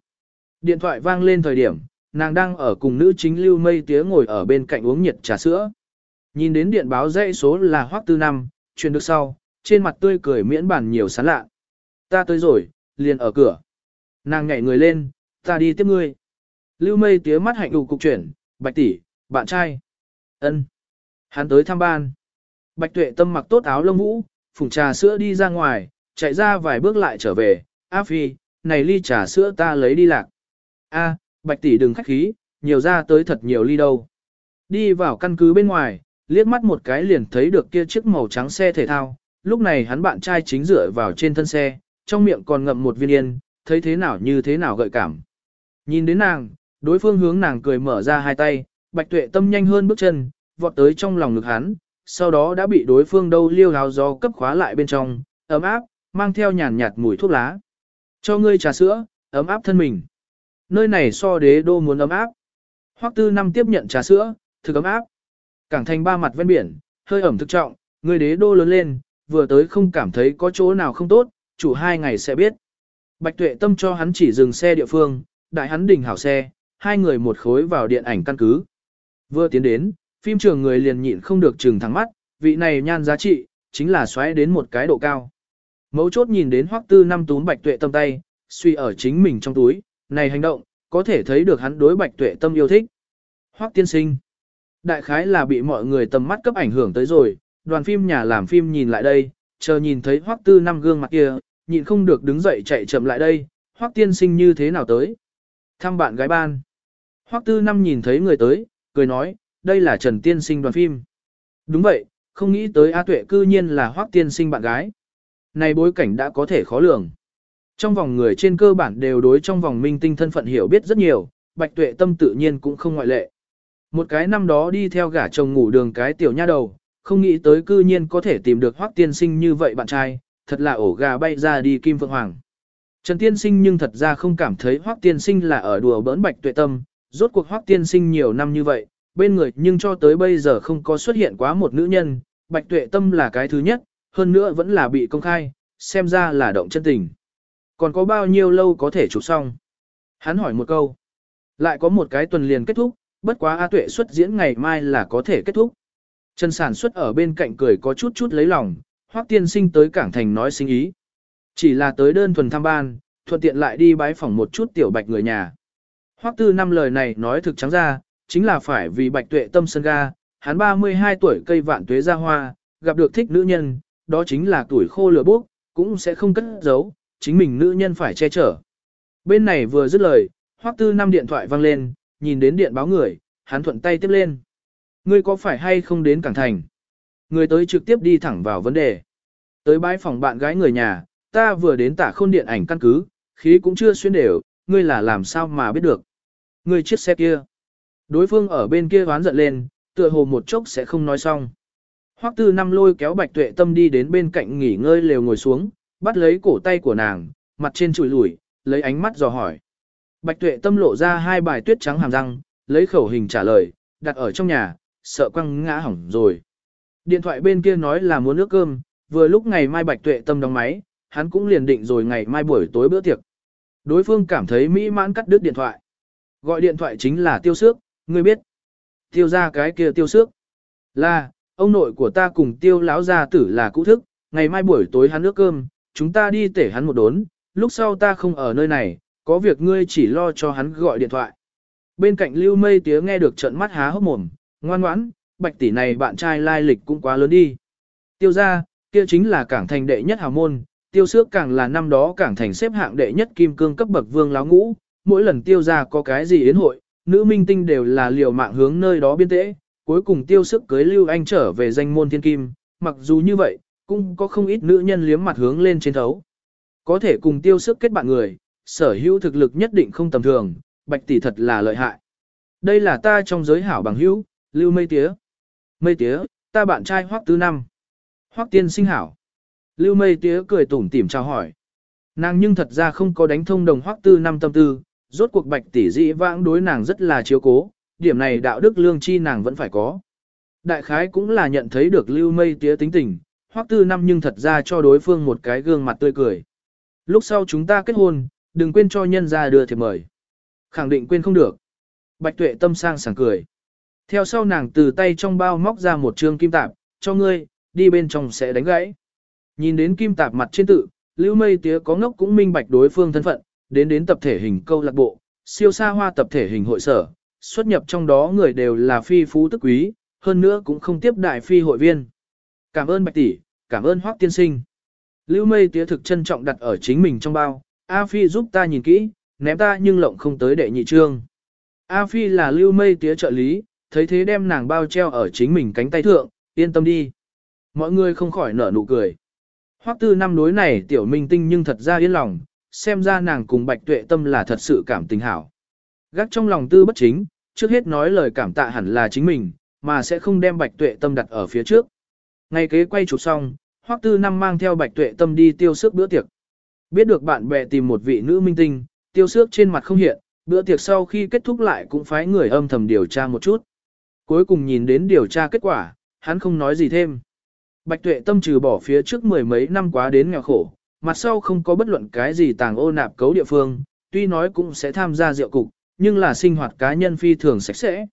Điện thoại vang lên thời điểm, nàng đang ở cùng nữ chính lưu mây tía ngồi ở bên cạnh uống nhiệt trà sữa. Nhìn đến điện báo dãy số là hoắc tư năm, truyền được sau, trên mặt tươi cười miễn bản nhiều sán lạ. Ta tới rồi, liền ở cửa. Nàng nhảy người lên, ta đi tiếp ngươi. Lưu mây tía mắt hạnh đủ cục chuyển, bạch tỷ, bạn trai. ân Hắn tới thăm ban. Bạch tuệ tâm mặc tốt áo lông vũ, phùng trà sữa đi ra ngoài, chạy ra vài bước lại trở về. A phi, này ly trà sữa ta lấy đi lạc. A, bạch tỷ đừng khách khí, nhiều ra tới thật nhiều ly đâu. Đi vào căn cứ bên ngoài, liếc mắt một cái liền thấy được kia chiếc màu trắng xe thể thao. Lúc này hắn bạn trai chính dựa vào trên thân xe, trong miệng còn ngậm một viên yên, thấy thế nào như thế nào gợi cảm. Nhìn đến nàng, Đối phương hướng nàng cười mở ra hai tay, bạch tuệ tâm nhanh hơn bước chân, vọt tới trong lòng ngực hắn, sau đó đã bị đối phương đâu liêu hào gió cấp khóa lại bên trong, ấm áp, mang theo nhàn nhạt mùi thuốc lá. Cho ngươi trà sữa, ấm áp thân mình. Nơi này so đế đô muốn ấm áp. Hoắc tư năm tiếp nhận trà sữa, thực ấm áp. Cảng thành ba mặt ven biển, hơi ẩm thực trọng, người đế đô lớn lên, vừa tới không cảm thấy có chỗ nào không tốt, chủ hai ngày sẽ biết. Bạch tuệ tâm cho hắn chỉ dừng xe địa phương, đại hắn đỉnh hảo xe, hai người một khối vào điện ảnh căn cứ. Vừa tiến đến, phim trường người liền nhịn không được trừng thẳng mắt, vị này nhan giá trị, chính là xoáy đến một cái độ cao. Mấu chốt nhìn đến hoắc tư năm túm bạch tuệ tâm tay, suy ở chính mình trong túi, này hành động, có thể thấy được hắn đối bạch tuệ tâm yêu thích. Hoắc tiên sinh. Đại khái là bị mọi người tầm mắt cấp ảnh hưởng tới rồi, đoàn phim nhà làm phim nhìn lại đây, chờ nhìn thấy hoắc tư năm gương mặt kia, nhịn không được đứng dậy chạy chậm lại đây, hoắc tiên sinh như thế nào tới. Thăm bạn gái ban. Hoắc tư năm nhìn thấy người tới, cười nói, đây là Trần Tiên Sinh đoàn phim. Đúng vậy, không nghĩ tới A Tuệ cư nhiên là Hoắc Tiên Sinh bạn gái. Này bối cảnh đã có thể khó lường. Trong vòng người trên cơ bản đều đối trong vòng minh tinh thân phận hiểu biết rất nhiều, Bạch Tuệ tâm tự nhiên cũng không ngoại lệ. Một cái năm đó đi theo gả chồng ngủ đường cái tiểu nha đầu, không nghĩ tới cư nhiên có thể tìm được Hoắc Tiên Sinh như vậy bạn trai, thật là ổ gà bay ra đi kim phượng hoàng. Trần Tiên Sinh nhưng thật ra không cảm thấy Hoắc Tiên Sinh là ở đùa bỡn Bạch Tuệ tâm, rốt cuộc Hoắc Tiên Sinh nhiều năm như vậy, bên người nhưng cho tới bây giờ không có xuất hiện quá một nữ nhân, Bạch Tuệ tâm là cái thứ nhất, hơn nữa vẫn là bị công khai, xem ra là động chân tình. Còn có bao nhiêu lâu có thể chụp xong? Hắn hỏi một câu. Lại có một cái tuần liền kết thúc, bất quá A Tuệ xuất diễn ngày mai là có thể kết thúc. Trần sản xuất ở bên cạnh cười có chút chút lấy lòng, Hoắc tiên sinh tới cảng thành nói sinh ý. Chỉ là tới đơn thuần thăm ban, thuận tiện lại đi bái phỏng một chút tiểu bạch người nhà. Hoắc tư năm lời này nói thực trắng ra, chính là phải vì bạch tuệ tâm sân ga, hắn 32 tuổi cây vạn tuế ra hoa, gặp được thích nữ nhân, đó chính là tuổi khô lửa bốc, cũng sẽ không cất giấu, chính mình nữ nhân phải che chở. Bên này vừa dứt lời, Hoắc tư năm điện thoại vang lên, nhìn đến điện báo người, hắn thuận tay tiếp lên. Ngươi có phải hay không đến Cảng Thành? Người tới trực tiếp đi thẳng vào vấn đề. Tới bãi phòng bạn gái người nhà, ta vừa đến tả khôn điện ảnh căn cứ, khí cũng chưa xuyên đều, ngươi là làm sao mà biết được. Ngươi chiếc xe kia. Đối phương ở bên kia ván giận lên, tựa hồ một chốc sẽ không nói xong. Hoắc tư năm lôi kéo bạch tuệ tâm đi đến bên cạnh nghỉ ngơi lều ngồi xuống, bắt lấy cổ tay của nàng, mặt trên chùi lủi, lấy ánh mắt dò hỏi. Bạch tuệ tâm lộ ra hai bài tuyết trắng hàm răng, lấy khẩu hình trả lời, đặt ở trong nhà, sợ quăng ngã hỏng rồi. Điện thoại bên kia nói là muốn nước cơm, vừa lúc ngày mai bạch tuệ tâm đóng máy, hắn cũng liền định rồi ngày mai buổi tối bữa tiệc. Đối phương cảm thấy mỹ mãn cắt đứt điện thoại. Gọi điện thoại chính là tiêu sước, ngươi biết. Tiêu ra cái kia tiêu sước. Là, ông nội của ta cùng tiêu lão gia tử là cũ thức, ngày mai buổi tối hắn nước cơm, chúng ta đi tể hắn một đốn, lúc sau ta không ở nơi này, có việc ngươi chỉ lo cho hắn gọi điện thoại. Bên cạnh lưu mây tía nghe được trận mắt há hốc mồm, ngoan ngoãn, bạch tỷ này bạn trai lai lịch cũng quá lớn đi. Tiêu ra, kia chính là cảng thành đệ nhất hào môn, tiêu sước càng là năm đó cảng thành xếp hạng đệ nhất kim cương cấp bậc vương láo ngũ, mỗi lần tiêu ra có cái gì yến hội, nữ minh tinh đều là liều mạng hướng nơi đó biên tễ, cuối cùng tiêu sức cưới Lưu Anh trở về danh môn thiên kim, mặc dù như vậy, cũng có không ít nữ nhân liếm mặt hướng lên trên thấu. Có thể cùng tiêu sức kết bạn người, sở hữu thực lực nhất định không tầm thường, bạch tỷ thật là lợi hại. Đây là ta trong giới hảo bằng hữu, Lưu Mây Tía. Mây Tía, ta bạn trai Hoắc Tứ Năm. Hoắc Tiên sinh hảo. Lưu Mây Tía cười tủm tỉm chào hỏi. Nàng nhưng thật ra không có đánh thông đồng Hoắc Tư Năm tâm tư, rốt cuộc bạch tỷ dĩ vãng đối nàng rất là chiếu cố, điểm này đạo đức lương chi nàng vẫn phải có. Đại khái cũng là nhận thấy được lưu mây tía tính tình, hoắc tư năm nhưng thật ra cho đối phương một cái gương mặt tươi cười. Lúc sau chúng ta kết hôn, đừng quên cho nhân ra đưa thiệp mời. Khẳng định quên không được. Bạch tuệ tâm sang sảng cười. Theo sau nàng từ tay trong bao móc ra một trương kim tạp, cho ngươi, đi bên trong sẽ đánh gãy. Nhìn đến kim tạp mặt trên tự, lưu mây tía có ngốc cũng minh bạch đối phương thân phận, đến đến tập thể hình câu lạc bộ, siêu xa hoa tập thể hình hội sở, xuất nhập trong đó người đều là phi phú tức quý, hơn nữa cũng không tiếp đại phi hội viên. Cảm ơn Bạch tỷ, cảm ơn Hoắc tiên sinh. Lưu Mây tía thực trân trọng đặt ở chính mình trong bao, A Phi giúp ta nhìn kỹ, ném ta nhưng lộng không tới đệ nhị trương. A Phi là Lưu Mây tía trợ lý, thấy thế đem nàng bao treo ở chính mình cánh tay thượng, yên tâm đi. Mọi người không khỏi nở nụ cười. Hoắc tư năm đối này tiểu minh tinh nhưng thật ra yên lòng, xem ra nàng cùng bạch tuệ tâm là thật sự cảm tình hảo. Gác trong lòng tư bất chính, trước hết nói lời cảm tạ hẳn là chính mình, mà sẽ không đem bạch tuệ tâm đặt ở phía trước. Ngày kế quay chụp xong, Hoắc Tư Năm mang theo bạch tuệ tâm đi tiêu sức bữa tiệc. Biết được bạn bè tìm một vị nữ minh tinh, tiêu sức trên mặt không hiện, bữa tiệc sau khi kết thúc lại cũng phái người âm thầm điều tra một chút. Cuối cùng nhìn đến điều tra kết quả, hắn không nói gì thêm. Bạch tuệ tâm trừ bỏ phía trước mười mấy năm quá đến nghèo khổ, mặt sau không có bất luận cái gì tàng ô nạp cấu địa phương, tuy nói cũng sẽ tham gia rượu cục, nhưng là sinh hoạt cá nhân phi thường sạch sẽ.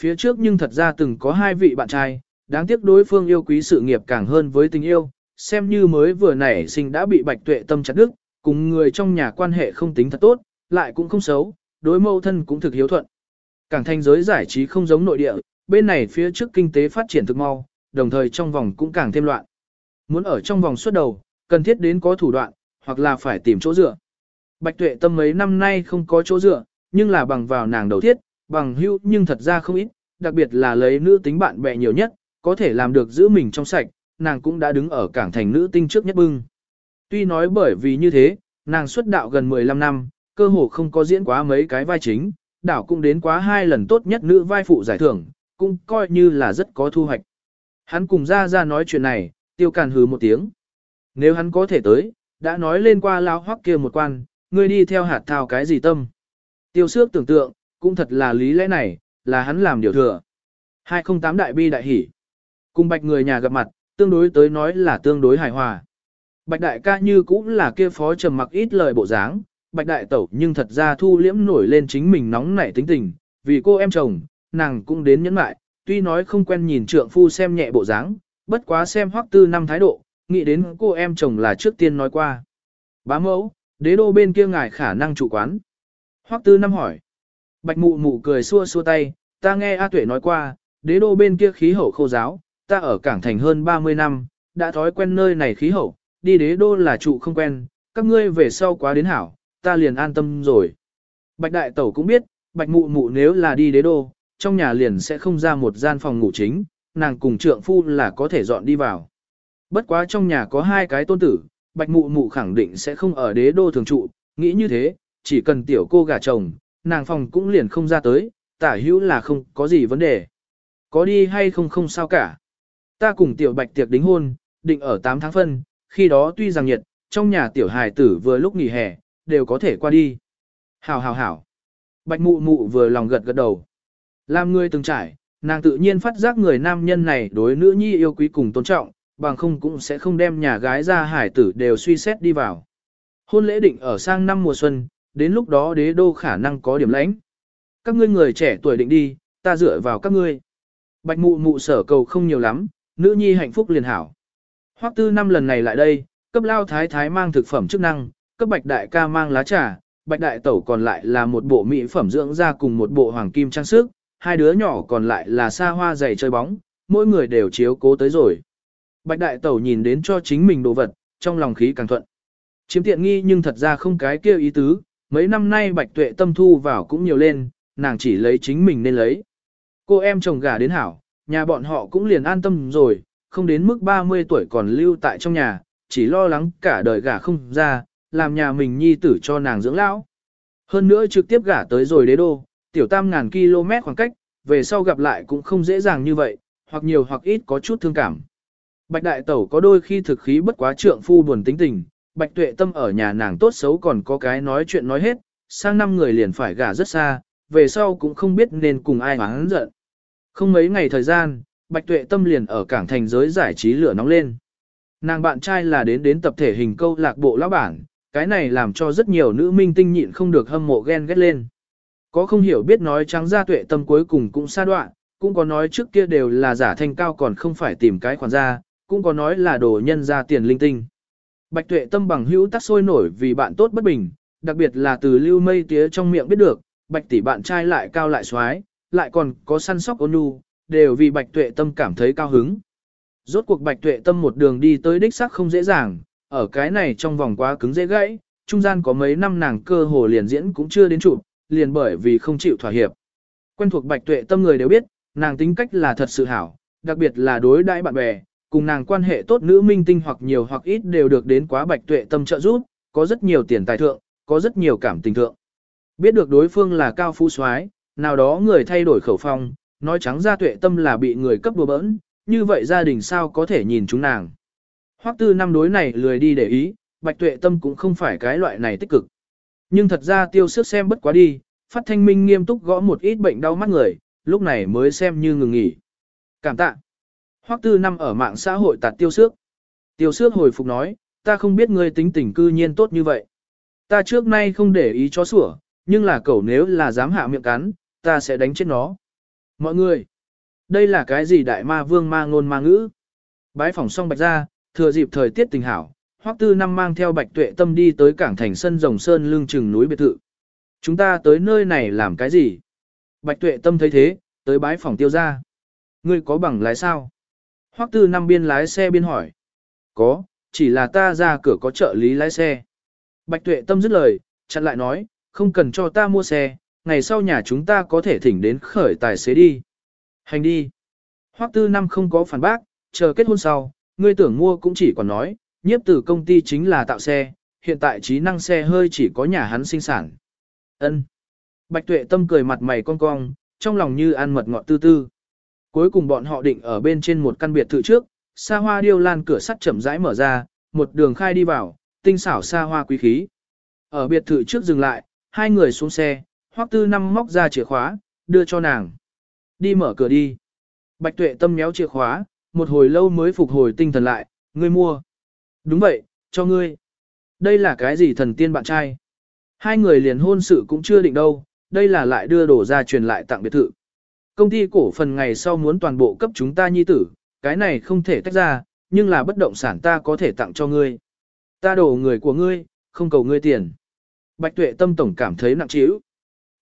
Phía trước nhưng thật ra từng có hai vị bạn trai, đáng tiếc đối phương yêu quý sự nghiệp càng hơn với tình yêu, xem như mới vừa nảy sinh đã bị bạch tuệ tâm chặt đứt, cùng người trong nhà quan hệ không tính thật tốt, lại cũng không xấu, đối mâu thân cũng thực hiếu thuận. Cảng thành giới giải trí không giống nội địa, bên này phía trước kinh tế phát triển thực mau, đồng thời trong vòng cũng càng thêm loạn. Muốn ở trong vòng suốt đầu, cần thiết đến có thủ đoạn, hoặc là phải tìm chỗ dựa. Bạch tuệ tâm mấy năm nay không có chỗ dựa, nhưng là bằng vào nàng đầu thiết, bằng hữu nhưng thật ra không ít, đặc biệt là lấy nữ tính bạn bè nhiều nhất, có thể làm được giữ mình trong sạch, nàng cũng đã đứng ở cảng thành nữ tinh trước nhất bưng. Tuy nói bởi vì như thế, nàng xuất đạo gần 15 năm, cơ hồ không có diễn quá mấy cái vai chính, đảo cũng đến quá hai lần tốt nhất nữ vai phụ giải thưởng, cũng coi như là rất có thu hoạch. Hắn cùng ra ra nói chuyện này, tiêu càn hứ một tiếng. Nếu hắn có thể tới, đã nói lên qua lao hoắc kia một quan, ngươi đi theo hạt thao cái gì tâm. Tiêu sước tưởng tượng, cũng thật là lý lẽ này, là hắn làm điều thừa. 208 đại bi đại hỷ. Cùng bạch người nhà gặp mặt, tương đối tới nói là tương đối hài hòa. Bạch đại ca như cũng là kia phó trầm mặc ít lời bộ dáng, bạch đại tẩu nhưng thật ra thu liễm nổi lên chính mình nóng nảy tính tình, vì cô em chồng, nàng cũng đến nhẫn lại, tuy nói không quen nhìn trượng phu xem nhẹ bộ dáng, bất quá xem hoắc tư năm thái độ, nghĩ đến cô em chồng là trước tiên nói qua. Bá mẫu, đế đô bên kia ngài khả năng chủ quán. Hoắc tư năm hỏi. Bạch mụ mụ cười xua xua tay, ta nghe A Tuệ nói qua, đế đô bên kia khí hậu khô giáo, ta ở cảng thành hơn 30 năm, đã thói quen nơi này khí hậu, đi đế đô là trụ không quen, các ngươi về sau quá đến hảo, ta liền an tâm rồi. Bạch đại tẩu cũng biết, bạch mụ mụ nếu là đi đế đô, trong nhà liền sẽ không ra một gian phòng ngủ chính, nàng cùng trượng phu là có thể dọn đi vào. Bất quá trong nhà có hai cái tôn tử, bạch mụ mụ khẳng định sẽ không ở đế đô thường trụ, nghĩ như thế, chỉ cần tiểu cô gả chồng, nàng phòng cũng liền không ra tới, tả hữu là không có gì vấn đề. Có đi hay không không sao cả. Ta cùng tiểu bạch tiệc đính hôn, định ở 8 tháng phân, khi đó tuy rằng nhiệt, trong nhà tiểu hài tử vừa lúc nghỉ hè, đều có thể qua đi. Hảo hảo hảo. Bạch mụ mụ vừa lòng gật gật đầu. Làm người từng trải, nàng tự nhiên phát giác người nam nhân này đối nữ nhi yêu quý cùng tôn trọng, bằng không cũng sẽ không đem nhà gái ra hải tử đều suy xét đi vào. Hôn lễ định ở sang năm mùa xuân, đến lúc đó đế đô khả năng có điểm lãnh. Các ngươi người trẻ tuổi định đi, ta dựa vào các ngươi. Bạch mụ mụ sở cầu không nhiều lắm, nữ nhi hạnh phúc liền hảo. Hoắc tư năm lần này lại đây, cấp lao thái thái mang thực phẩm chức năng, cấp bạch đại ca mang lá trà, bạch đại tẩu còn lại là một bộ mỹ phẩm dưỡng da cùng một bộ hoàng kim trang sức, hai đứa nhỏ còn lại là xa hoa giày chơi bóng, mỗi người đều chiếu cố tới rồi. Bạch đại tẩu nhìn đến cho chính mình đồ vật, trong lòng khí càng thuận. Chiếm tiện nghi nhưng thật ra không cái kia ý tứ, mấy năm nay bạch tuệ tâm thu vào cũng nhiều lên, nàng chỉ lấy chính mình nên lấy. Cô em chồng gà đến hảo, nhà bọn họ cũng liền an tâm rồi, không đến mức 30 tuổi còn lưu tại trong nhà, chỉ lo lắng cả đời gả không ra, làm nhà mình nhi tử cho nàng dưỡng lão. Hơn nữa trực tiếp gả tới rồi đế đô, tiểu tam ngàn km khoảng cách, về sau gặp lại cũng không dễ dàng như vậy, hoặc nhiều hoặc ít có chút thương cảm. Bạch đại tẩu có đôi khi thực khí bất quá trượng phu buồn tính tình, bạch tuệ tâm ở nhà nàng tốt xấu còn có cái nói chuyện nói hết, sang năm người liền phải gả rất xa, về sau cũng không biết nên cùng ai hắn giận. Không mấy ngày thời gian, bạch tuệ tâm liền ở cảng thành giới giải trí lửa nóng lên. Nàng bạn trai là đến đến tập thể hình câu lạc bộ lão bản, cái này làm cho rất nhiều nữ minh tinh nhịn không được hâm mộ ghen ghét lên. Có không hiểu biết nói trắng ra tuệ tâm cuối cùng cũng xa đoạn, cũng có nói trước kia đều là giả thanh cao còn không phải tìm cái khoản ra, cũng có nói là đồ nhân ra tiền linh tinh. Bạch tuệ tâm bằng hữu tắc sôi nổi vì bạn tốt bất bình, đặc biệt là từ lưu mây tía trong miệng biết được, bạch tỷ bạn trai lại cao lại xoái, lại còn có săn sóc ôn nhu, đều vì bạch tuệ tâm cảm thấy cao hứng. Rốt cuộc bạch tuệ tâm một đường đi tới đích xác không dễ dàng, ở cái này trong vòng quá cứng dễ gãy, trung gian có mấy năm nàng cơ hồ liền diễn cũng chưa đến chụp, liền bởi vì không chịu thỏa hiệp. Quen thuộc bạch tuệ tâm người đều biết, nàng tính cách là thật sự hảo, đặc biệt là đối đãi bạn bè, cùng nàng quan hệ tốt nữ minh tinh hoặc nhiều hoặc ít đều được đến quá bạch tuệ tâm trợ giúp, có rất nhiều tiền tài thượng, có rất nhiều cảm tình thượng. Biết được đối phương là cao phú soái, nào đó người thay đổi khẩu phong, nói trắng ra tuệ tâm là bị người cấp đùa bỡn, như vậy gia đình sao có thể nhìn chúng nàng. Hoắc tư năm đối này lười đi để ý, bạch tuệ tâm cũng không phải cái loại này tích cực. Nhưng thật ra tiêu sức xem bất quá đi, phát thanh minh nghiêm túc gõ một ít bệnh đau mắt người, lúc này mới xem như ngừng nghỉ. Cảm tạ. Hoắc tư năm ở mạng xã hội tạt tiêu sức. Tiêu sức hồi phục nói, ta không biết ngươi tính tình cư nhiên tốt như vậy. Ta trước nay không để ý chó sủa, nhưng là cậu nếu là dám hạ miệng cắn, ta sẽ đánh chết nó. Mọi người, đây là cái gì đại ma vương ma ngôn ma ngữ? Bái phòng xong bạch ra, thừa dịp thời tiết tình hảo, Hoắc Tư Năm mang theo Bạch Tuệ Tâm đi tới cảng thành sân rồng sơn Lương chừng núi biệt thự. Chúng ta tới nơi này làm cái gì? Bạch Tuệ Tâm thấy thế, tới bái phòng tiêu ra. Ngươi có bằng lái sao? Hoắc Tư Năm biên lái xe biên hỏi. Có, chỉ là ta ra cửa có trợ lý lái xe. Bạch Tuệ Tâm dứt lời, chặn lại nói, không cần cho ta mua xe, ngày sau nhà chúng ta có thể thỉnh đến khởi tài xế đi. Hành đi. Hoắc Tư Năm không có phản bác, chờ kết hôn sau, ngươi tưởng mua cũng chỉ còn nói, nhiếp tử công ty chính là tạo xe, hiện tại trí năng xe hơi chỉ có nhà hắn sinh sản. Ân. Bạch Tuệ Tâm cười mặt mày cong cong, trong lòng như ăn mật ngọt tư tư. Cuối cùng bọn họ định ở bên trên một căn biệt thự trước, xa hoa điêu lan cửa sắt chậm rãi mở ra, một đường khai đi vào, tinh xảo xa hoa quý khí. Ở biệt thự trước dừng lại, hai người xuống xe, hoắc tư năm móc ra chìa khóa, đưa cho nàng. Đi mở cửa đi. Bạch tuệ tâm méo chìa khóa, một hồi lâu mới phục hồi tinh thần lại, ngươi mua. Đúng vậy, cho ngươi. Đây là cái gì thần tiên bạn trai? Hai người liền hôn sự cũng chưa định đâu, đây là lại đưa đổ ra truyền lại tặng biệt thự. Công ty cổ phần ngày sau muốn toàn bộ cấp chúng ta nhi tử, cái này không thể tách ra, nhưng là bất động sản ta có thể tặng cho ngươi. Ta đổ người của ngươi, không cầu ngươi tiền. Bạch tuệ tâm tổng cảm thấy nặng trĩu.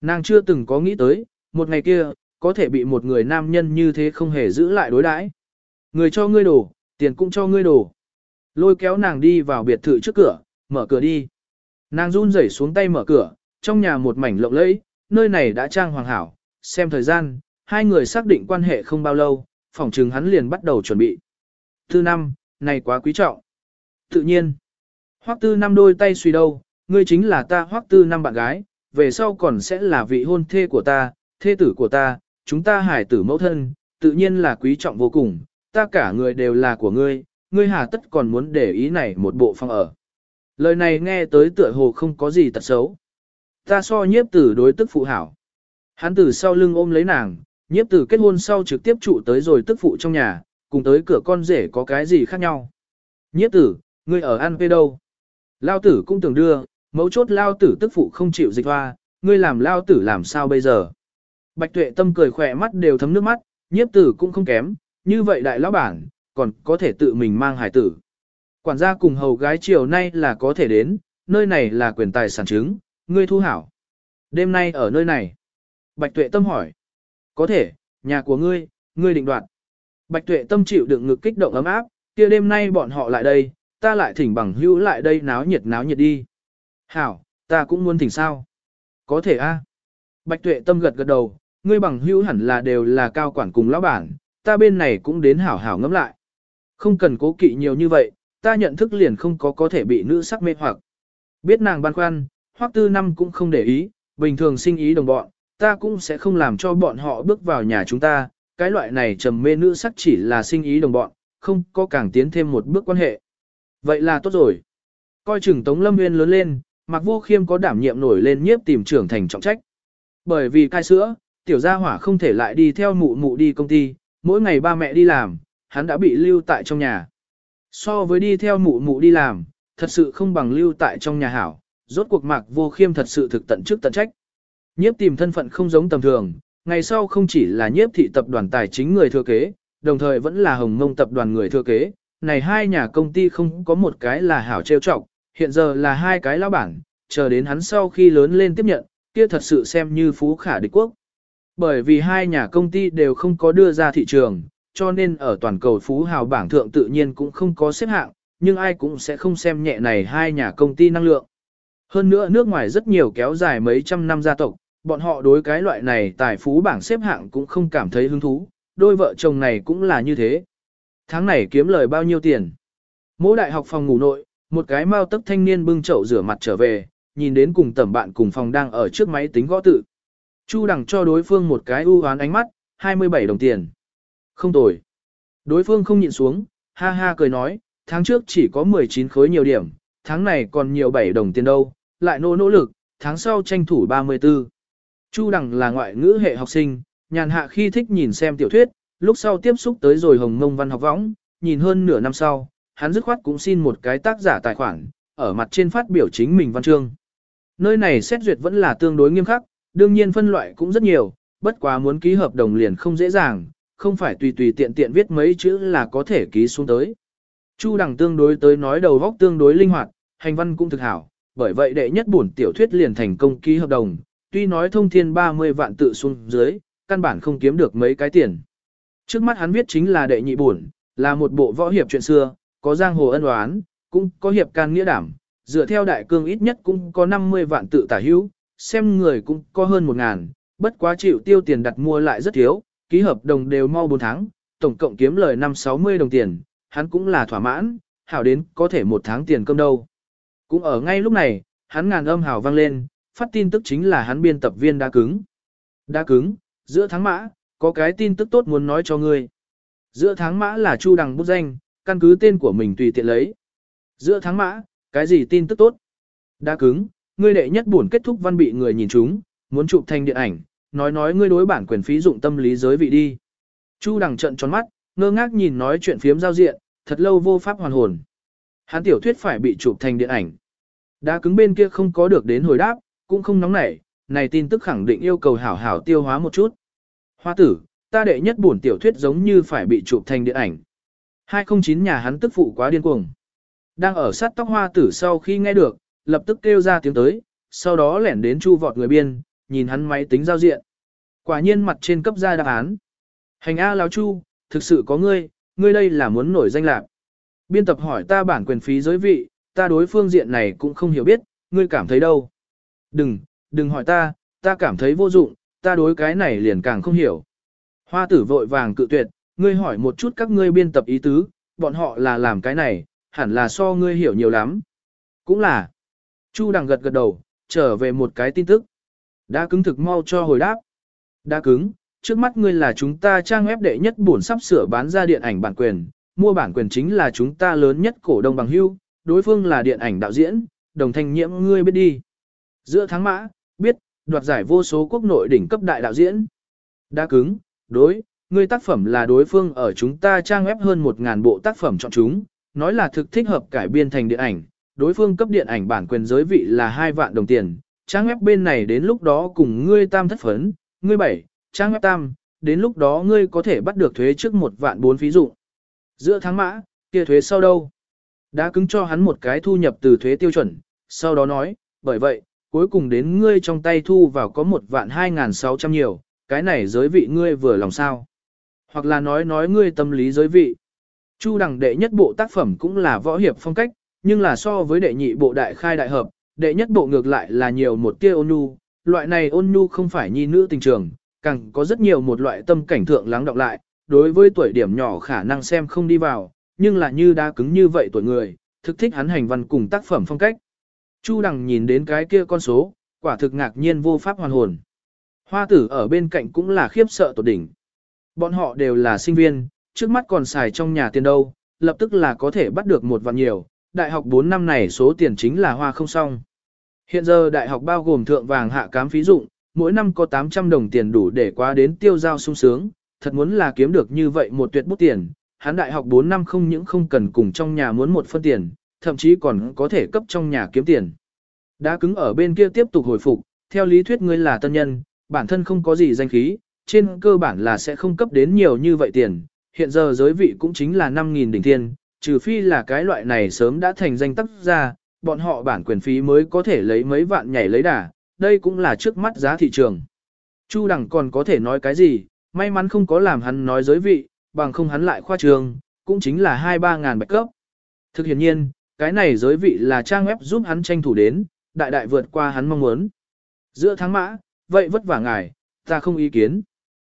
Nàng chưa từng có nghĩ tới, một ngày kia, có thể bị một người nam nhân như thế không hề giữ lại đối đãi. Người cho ngươi đổ, tiền cũng cho ngươi đổ. Lôi kéo nàng đi vào biệt thự trước cửa, mở cửa đi. Nàng run rẩy xuống tay mở cửa, trong nhà một mảnh lộng lẫy, nơi này đã trang hoàng hảo, xem thời gian, hai người xác định quan hệ không bao lâu, phòng trừng hắn liền bắt đầu chuẩn bị. Thứ năm, này quá quý trọng. Tự nhiên, hoắc tư năm đôi tay suy đâu, ngươi chính là ta hoắc tư năm bạn gái, về sau còn sẽ là vị hôn thê của ta, thê tử của ta, chúng ta hải tử mẫu thân, tự nhiên là quý trọng vô cùng, ta cả người đều là của ngươi, ngươi hà tất còn muốn để ý này một bộ phòng ở. Lời này nghe tới tựa hồ không có gì tật xấu. Ta so nhiếp tử đối tức phụ hảo. Hắn tử sau lưng ôm lấy nàng, nhiếp tử kết hôn sau trực tiếp trụ tới rồi tức phụ trong nhà, cùng tới cửa con rể có cái gì khác nhau. Nhiếp tử, ngươi ở ăn phê đâu? Lao tử cũng tưởng đưa, mấu chốt lao tử tức phụ không chịu dịch hoa, ngươi làm lao tử làm sao bây giờ? Bạch tuệ tâm cười khỏe mắt đều thấm nước mắt, nhiếp tử cũng không kém, như vậy đại lão bản, còn có thể tự mình mang hải tử. Quản gia cùng hầu gái chiều nay là có thể đến, nơi này là quyền tài sản chứng, ngươi thu hảo. Đêm nay ở nơi này. Bạch tuệ tâm hỏi. Có thể, nhà của ngươi, ngươi định đoạt. Bạch tuệ tâm chịu đựng ngực kích động ấm áp, kia đêm nay bọn họ lại đây, ta lại thỉnh bằng hữu lại đây náo nhiệt náo nhiệt đi. Hảo, ta cũng muốn thỉnh sao. Có thể a. Bạch tuệ tâm gật gật đầu, ngươi bằng hữu hẳn là đều là cao quản cùng lão bản, ta bên này cũng đến hảo hảo ngẫm lại. Không cần cố kỵ nhiều như vậy, ta nhận thức liền không có có thể bị nữ sắc mê hoặc. Biết nàng băn khoăn, hoắc tư năm cũng không để ý, bình thường sinh ý đồng bọn, ta cũng sẽ không làm cho bọn họ bước vào nhà chúng ta, cái loại này trầm mê nữ sắc chỉ là sinh ý đồng bọn, không có càng tiến thêm một bước quan hệ. Vậy là tốt rồi. Coi chừng Tống Lâm Nguyên lớn lên, Mạc Vô Khiêm có đảm nhiệm nổi lên nhiếp tìm trưởng thành trọng trách. Bởi vì cai sữa, tiểu gia hỏa không thể lại đi theo mụ mụ đi công ty, mỗi ngày ba mẹ đi làm, hắn đã bị lưu tại trong nhà. So với đi theo mụ mụ đi làm, thật sự không bằng lưu tại trong nhà hảo, rốt cuộc Mạc Vô Khiêm thật sự thực tận chức tận trách. Nhiếp tìm thân phận không giống tầm thường, ngày sau không chỉ là nhiếp thị tập đoàn tài chính người thừa kế, đồng thời vẫn là hồng mông tập đoàn người thừa kế. Này hai nhà công ty không có một cái là hảo trêu trọng, hiện giờ là hai cái lão bản, chờ đến hắn sau khi lớn lên tiếp nhận, kia thật sự xem như phú khả địch quốc. Bởi vì hai nhà công ty đều không có đưa ra thị trường, cho nên ở toàn cầu phú hào bảng thượng tự nhiên cũng không có xếp hạng, nhưng ai cũng sẽ không xem nhẹ này hai nhà công ty năng lượng. Hơn nữa nước ngoài rất nhiều kéo dài mấy trăm năm gia tộc, bọn họ đối cái loại này tài phú bảng xếp hạng cũng không cảm thấy hứng thú, đôi vợ chồng này cũng là như thế. Tháng này kiếm lời bao nhiêu tiền? Mỗi đại học phòng ngủ nội, một cái mau tấp thanh niên bưng chậu rửa mặt trở về, nhìn đến cùng tầm bạn cùng phòng đang ở trước máy tính gõ tự. Chu đằng cho đối phương một cái ưu hoán ánh mắt, 27 đồng tiền. Không tồi. Đối phương không nhịn xuống, ha ha cười nói, tháng trước chỉ có 19 khối nhiều điểm, tháng này còn nhiều 7 đồng tiền đâu, lại nỗ nỗ lực, tháng sau tranh thủ 34. Chu đằng là ngoại ngữ hệ học sinh, nhàn hạ khi thích nhìn xem tiểu thuyết, lúc sau tiếp xúc tới rồi hồng mông văn học võng, nhìn hơn nửa năm sau, hắn dứt khoát cũng xin một cái tác giả tài khoản, ở mặt trên phát biểu chính mình văn chương. Nơi này xét duyệt vẫn là tương đối nghiêm khắc, đương nhiên phân loại cũng rất nhiều, bất quá muốn ký hợp đồng liền không dễ dàng, không phải tùy tùy tiện tiện viết mấy chữ là có thể ký xuống tới. Chu đẳng tương đối tới nói đầu góc tương đối linh hoạt, hành văn cũng thực hảo, bởi vậy đệ nhất bổn tiểu thuyết liền thành công ký hợp đồng, tuy nói thông thiên 30 vạn tự xuống dưới, căn bản không kiếm được mấy cái tiền. Trước mắt hắn viết chính là đệ nhị bổn, là một bộ võ hiệp chuyện xưa, có giang hồ ân oán, cũng có hiệp can nghĩa đảm, dựa theo đại cương ít nhất cũng có 50 vạn tự tả hữu, xem người cũng có hơn 1 ngàn, bất quá chịu tiêu tiền đặt mua lại rất thiếu, ký hợp đồng đều mau 4 tháng, tổng cộng kiếm lời 5-60 đồng tiền, hắn cũng là thỏa mãn, hảo đến có thể một tháng tiền cơm đâu. Cũng ở ngay lúc này, hắn ngàn âm hào vang lên, phát tin tức chính là hắn biên tập viên đá cứng. Đá cứng, giữa tháng mã, có cái tin tức tốt muốn nói cho ngươi. Giữa tháng mã là Chu Đằng bút danh, căn cứ tên của mình tùy tiện lấy. Giữa tháng mã, cái gì tin tức tốt? Đá cứng, ngươi đệ nhất buồn kết thúc văn bị người nhìn chúng, muốn chụp thành điện ảnh, nói nói ngươi đối bản quyền phí dụng tâm lý giới vị đi. Chu Đằng trận tròn mắt, ngơ ngác nhìn nói chuyện phiếm giao diện, thật lâu vô pháp hoàn hồn. Hắn tiểu thuyết phải bị chụp thành điện ảnh. Đá cứng bên kia không có được đến hồi đáp, cũng không nóng nảy, này tin tức khẳng định yêu cầu hảo hảo tiêu hóa một chút. Hoa tử, ta đệ nhất buồn tiểu thuyết giống như phải bị chụp thành điện ảnh. 209 nhà hắn tức phụ quá điên cuồng. Đang ở sát tóc hoa tử sau khi nghe được, lập tức kêu ra tiếng tới, sau đó lẻn đến chu vọt người biên, nhìn hắn máy tính giao diện. Quả nhiên mặt trên cấp ra đáp án. Hành A lão chu, thực sự có ngươi, ngươi đây là muốn nổi danh lạc. Biên tập hỏi ta bản quyền phí giới vị, ta đối phương diện này cũng không hiểu biết, ngươi cảm thấy đâu. Đừng, đừng hỏi ta, ta cảm thấy vô dụng, ta đối cái này liền càng không hiểu. Hoa tử vội vàng cự tuyệt, ngươi hỏi một chút các ngươi biên tập ý tứ, bọn họ là làm cái này, hẳn là so ngươi hiểu nhiều lắm. Cũng là. Chu đằng gật gật đầu, trở về một cái tin tức. Đã cứng thực mau cho hồi đáp. Đã cứng, trước mắt ngươi là chúng ta trang web đệ nhất buồn sắp sửa bán ra điện ảnh bản quyền, mua bản quyền chính là chúng ta lớn nhất cổ đông bằng hưu, đối phương là điện ảnh đạo diễn, đồng thanh nhiễm ngươi biết đi. Giữa tháng mã, biết, đoạt giải vô số quốc nội đỉnh cấp đại đạo diễn. Đã cứng, đối, ngươi tác phẩm là đối phương ở chúng ta trang web hơn 1.000 bộ tác phẩm chọn chúng, nói là thực thích hợp cải biên thành điện ảnh, đối phương cấp điện ảnh bản quyền giới vị là 2 vạn đồng tiền, trang web bên này đến lúc đó cùng ngươi tam thất phấn, ngươi bảy, trang web tam, đến lúc đó ngươi có thể bắt được thuế trước một vạn bốn phí dụ. Giữa tháng mã, kia thuế sau đâu? Đã cứng cho hắn một cái thu nhập từ thuế tiêu chuẩn, sau đó nói, bởi vậy, cuối cùng đến ngươi trong tay thu vào có một vạn hai ngàn sáu trăm nhiều, cái này giới vị ngươi vừa lòng sao. Hoặc là nói nói ngươi tâm lý giới vị. Chu đẳng đệ nhất bộ tác phẩm cũng là võ hiệp phong cách, nhưng là so với đệ nhị bộ đại khai đại hợp, đệ nhất bộ ngược lại là nhiều một tia ôn nhu, loại này ôn nhu không phải nhi nữ tình trường, càng có rất nhiều một loại tâm cảnh thượng lắng đọng lại, đối với tuổi điểm nhỏ khả năng xem không đi vào, nhưng là như đá cứng như vậy tuổi người, thực thích hắn hành văn cùng tác phẩm phong cách. Chu đằng nhìn đến cái kia con số, quả thực ngạc nhiên vô pháp hoàn hồn. Hoa tử ở bên cạnh cũng là khiếp sợ tột đỉnh. Bọn họ đều là sinh viên, trước mắt còn xài trong nhà tiền đâu, lập tức là có thể bắt được một vạn nhiều, đại học 4 năm này số tiền chính là hoa không xong. Hiện giờ đại học bao gồm thượng vàng hạ cám phí dụng, mỗi năm có 800 đồng tiền đủ để qua đến tiêu giao sung sướng, thật muốn là kiếm được như vậy một tuyệt bút tiền, hắn đại học 4 năm không những không cần cùng trong nhà muốn một phân tiền, thậm chí còn có thể cấp trong nhà kiếm tiền. Đã cứng ở bên kia tiếp tục hồi phục, theo lý thuyết ngươi là tân nhân, bản thân không có gì danh khí, trên cơ bản là sẽ không cấp đến nhiều như vậy tiền, hiện giờ giới vị cũng chính là 5.000 đỉnh thiên, trừ phi là cái loại này sớm đã thành danh tác ra, bọn họ bản quyền phí mới có thể lấy mấy vạn nhảy lấy đà, đây cũng là trước mắt giá thị trường. Chu Đằng còn có thể nói cái gì, may mắn không có làm hắn nói giới vị, bằng không hắn lại khoa trường, cũng chính là 2-3 ngàn bạch cấp. Thực hiện nhiên, cái này giới vị là trang web giúp hắn tranh thủ đến, đại đại vượt qua hắn mong muốn. Giữa tháng mã, vậy vất vả ngài, ta không ý kiến.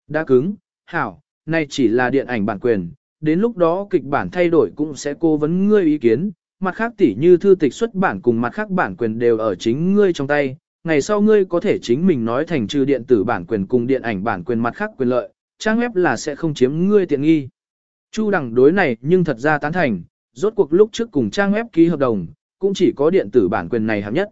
Đã cứng, hảo, này chỉ là điện ảnh bản quyền, đến lúc đó kịch bản thay đổi cũng sẽ cố vấn ngươi ý kiến, mặt khác tỉ như thư tịch xuất bản cùng mặt khác bản quyền đều ở chính ngươi trong tay, ngày sau ngươi có thể chính mình nói thành trừ điện tử bản quyền cùng điện ảnh bản quyền mặt khác quyền lợi, trang web là sẽ không chiếm ngươi tiện nghi. Chu đẳng đối này nhưng thật ra tán thành, rốt cuộc lúc trước cùng trang web ký hợp đồng, cũng chỉ có điện tử bản quyền này hạng nhất.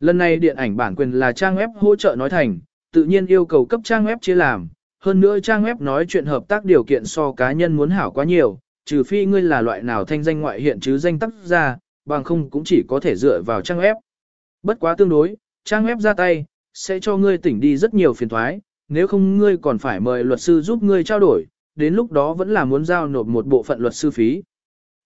Lần này điện ảnh bản quyền là trang web hỗ trợ nói thành, tự nhiên yêu cầu cấp trang web chia làm, hơn nữa trang web nói chuyện hợp tác điều kiện so cá nhân muốn hảo quá nhiều, trừ phi ngươi là loại nào thanh danh ngoại hiện chứ danh tác ra, bằng không cũng chỉ có thể dựa vào trang web. Bất quá tương đối, trang web ra tay, sẽ cho ngươi tỉnh đi rất nhiều phiền thoái, nếu không ngươi còn phải mời luật sư giúp ngươi trao đổi, đến lúc đó vẫn là muốn giao nộp một bộ phận luật sư phí.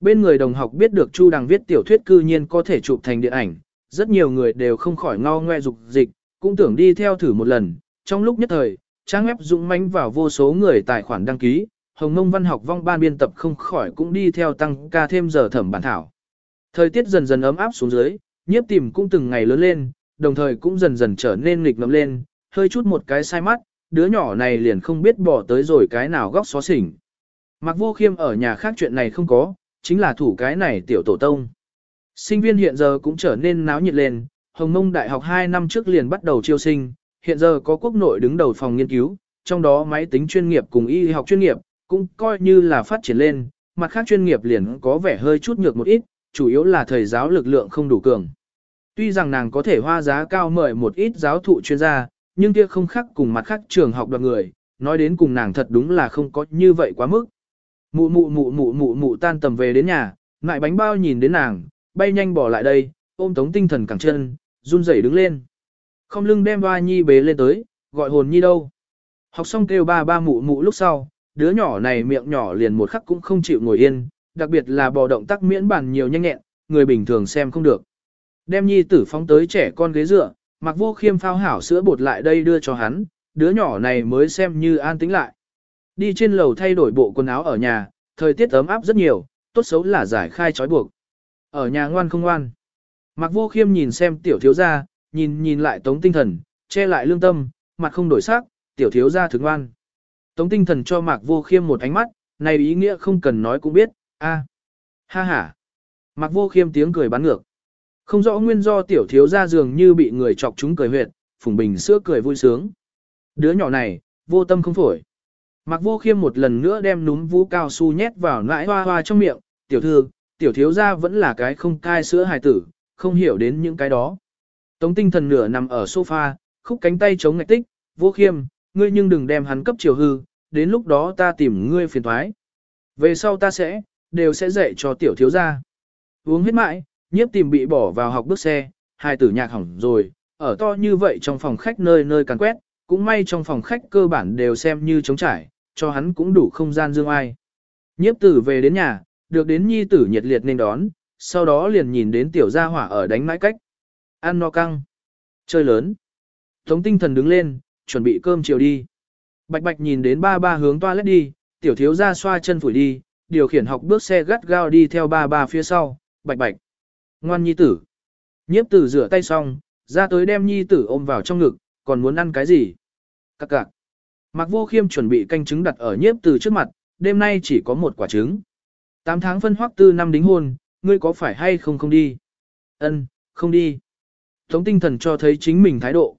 Bên người đồng học biết được Chu Đằng viết tiểu thuyết cư nhiên có thể chụp thành điện ảnh, rất nhiều người đều không khỏi ngao ngoe dục dịch, cũng tưởng đi theo thử một lần. Trong lúc nhất thời, trang web dũng mãnh vào vô số người tài khoản đăng ký, Hồng Nông Văn học vong ban biên tập không khỏi cũng đi theo tăng ca thêm giờ thẩm bản thảo. Thời tiết dần dần ấm áp xuống dưới, nhiếp tìm cũng từng ngày lớn lên, đồng thời cũng dần dần trở nên nghịch ngợm lên, hơi chút một cái sai mắt, đứa nhỏ này liền không biết bỏ tới rồi cái nào góc xó xỉnh. Mặc vô khiêm ở nhà khác chuyện này không có, chính là thủ cái này tiểu tổ tông. Sinh viên hiện giờ cũng trở nên náo nhiệt lên, Hồng Nông Đại học 2 năm trước liền bắt đầu chiêu sinh, hiện giờ có quốc nội đứng đầu phòng nghiên cứu, trong đó máy tính chuyên nghiệp cùng y học chuyên nghiệp, cũng coi như là phát triển lên, mặt khác chuyên nghiệp liền có vẻ hơi chút nhược một ít, chủ yếu là thầy giáo lực lượng không đủ cường. Tuy rằng nàng có thể hoa giá cao mời một ít giáo thụ chuyên gia, nhưng kia không khác cùng mặt khác trường học đoàn người, nói đến cùng nàng thật đúng là không có như vậy quá mức. Mụ mụ mụ mụ mụ mụ tan tầm về đến nhà, ngại bánh bao nhìn đến nàng, bay nhanh bỏ lại đây, ôm tống tinh thần cẳng chân, run rẩy đứng lên. Không lưng đem ba nhi bế lên tới, gọi hồn nhi đâu. Học xong kêu ba ba mụ mụ lúc sau, đứa nhỏ này miệng nhỏ liền một khắc cũng không chịu ngồi yên, đặc biệt là bò động tác miễn bàn nhiều nhanh nhẹn, người bình thường xem không được. Đem nhi tử phóng tới trẻ con ghế dựa, mặc vô khiêm phao hảo sữa bột lại đây đưa cho hắn, đứa nhỏ này mới xem như an tĩnh lại. Đi trên lầu thay đổi bộ quần áo ở nhà, thời tiết ấm áp rất nhiều, tốt xấu là giải khai trói buộc. Ở nhà ngoan không ngoan. Mặc vô khiêm nhìn xem tiểu thiếu gia, nhìn nhìn lại tống tinh thần, che lại lương tâm, mặt không đổi sắc, tiểu thiếu gia thức ngoan. Tống tinh thần cho mạc vô khiêm một ánh mắt, này ý nghĩa không cần nói cũng biết, a, ha ha. Mạc vô khiêm tiếng cười bắn ngược. Không rõ nguyên do tiểu thiếu gia dường như bị người chọc chúng cười huyệt, phùng bình sữa cười vui sướng. Đứa nhỏ này, vô tâm không phổi. Mạc vô khiêm một lần nữa đem núm vũ cao su nhét vào nãi hoa hoa trong miệng, tiểu thư, tiểu thiếu gia vẫn là cái không cai sữa hài tử, không hiểu đến những cái đó. Tống tinh thần nửa nằm ở sofa, khúc cánh tay chống ngạch tích, vô khiêm, ngươi nhưng đừng đem hắn cấp chiều hư, đến lúc đó ta tìm ngươi phiền thoái. Về sau ta sẽ, đều sẽ dạy cho tiểu thiếu gia. Uống hết mãi, nhiếp tìm bị bỏ vào học bước xe, hai tử nhạc hỏng rồi, ở to như vậy trong phòng khách nơi nơi càn quét, cũng may trong phòng khách cơ bản đều xem như trống trải, cho hắn cũng đủ không gian dương ai. Nhiếp tử về đến nhà, được đến nhi tử nhiệt liệt nên đón, sau đó liền nhìn đến tiểu gia hỏa ở đánh mãi cách. Ăn no căng. Chơi lớn. Tống tinh thần đứng lên, chuẩn bị cơm chiều đi. Bạch bạch nhìn đến ba ba hướng toilet đi, tiểu thiếu gia xoa chân phủi đi, điều khiển học bước xe gắt gao đi theo ba ba phía sau, bạch bạch. Ngoan nhi tử. Nhiếp tử rửa tay xong, ra tới đem nhi tử ôm vào trong ngực, còn muốn ăn cái gì? Các cạc. Mạc vô khiêm chuẩn bị canh trứng đặt ở nhiếp tử trước mặt, đêm nay chỉ có một quả trứng. Tám tháng phân hoắc tư năm đính hôn, ngươi có phải hay không không đi? Ân, không đi. Tống tinh thần cho thấy chính mình thái độ.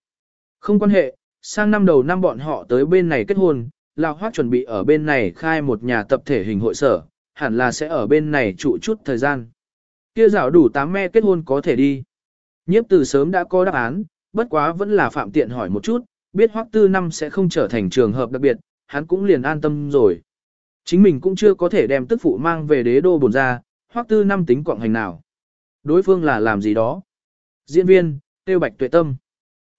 Không quan hệ, sang năm đầu năm bọn họ tới bên này kết hôn, Lão Hoắc chuẩn bị ở bên này khai một nhà tập thể hình hội sở, hẳn là sẽ ở bên này trụ chút thời gian. Kia rảo đủ 8 me kết hôn có thể đi. Nhiếp từ sớm đã có đáp án, bất quá vẫn là phạm tiện hỏi một chút, biết Hoắc tư năm sẽ không trở thành trường hợp đặc biệt, hắn cũng liền an tâm rồi. Chính mình cũng chưa có thể đem tức phụ mang về đế đô bồn ra, Hoắc tư năm tính quạng hành nào. Đối phương là làm gì đó. Diễn viên, tiêu bạch tuệ tâm.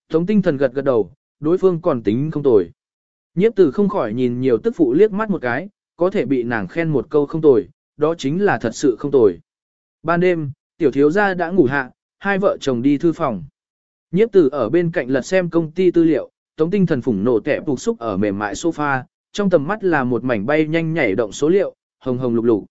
Tống tinh thần gật gật đầu, đối phương còn tính không tồi. Nhiếp tử không khỏi nhìn nhiều tức phụ liếc mắt một cái, có thể bị nàng khen một câu không tồi, đó chính là thật sự không tồi. Ban đêm, tiểu thiếu gia đã ngủ hạ, hai vợ chồng đi thư phòng. Nhiếp tử ở bên cạnh lật xem công ty tư liệu, tống tinh thần phủng nổ tẻ phục xúc ở mềm mại sofa, trong tầm mắt là một mảnh bay nhanh nhảy động số liệu, hồng hồng lục lục.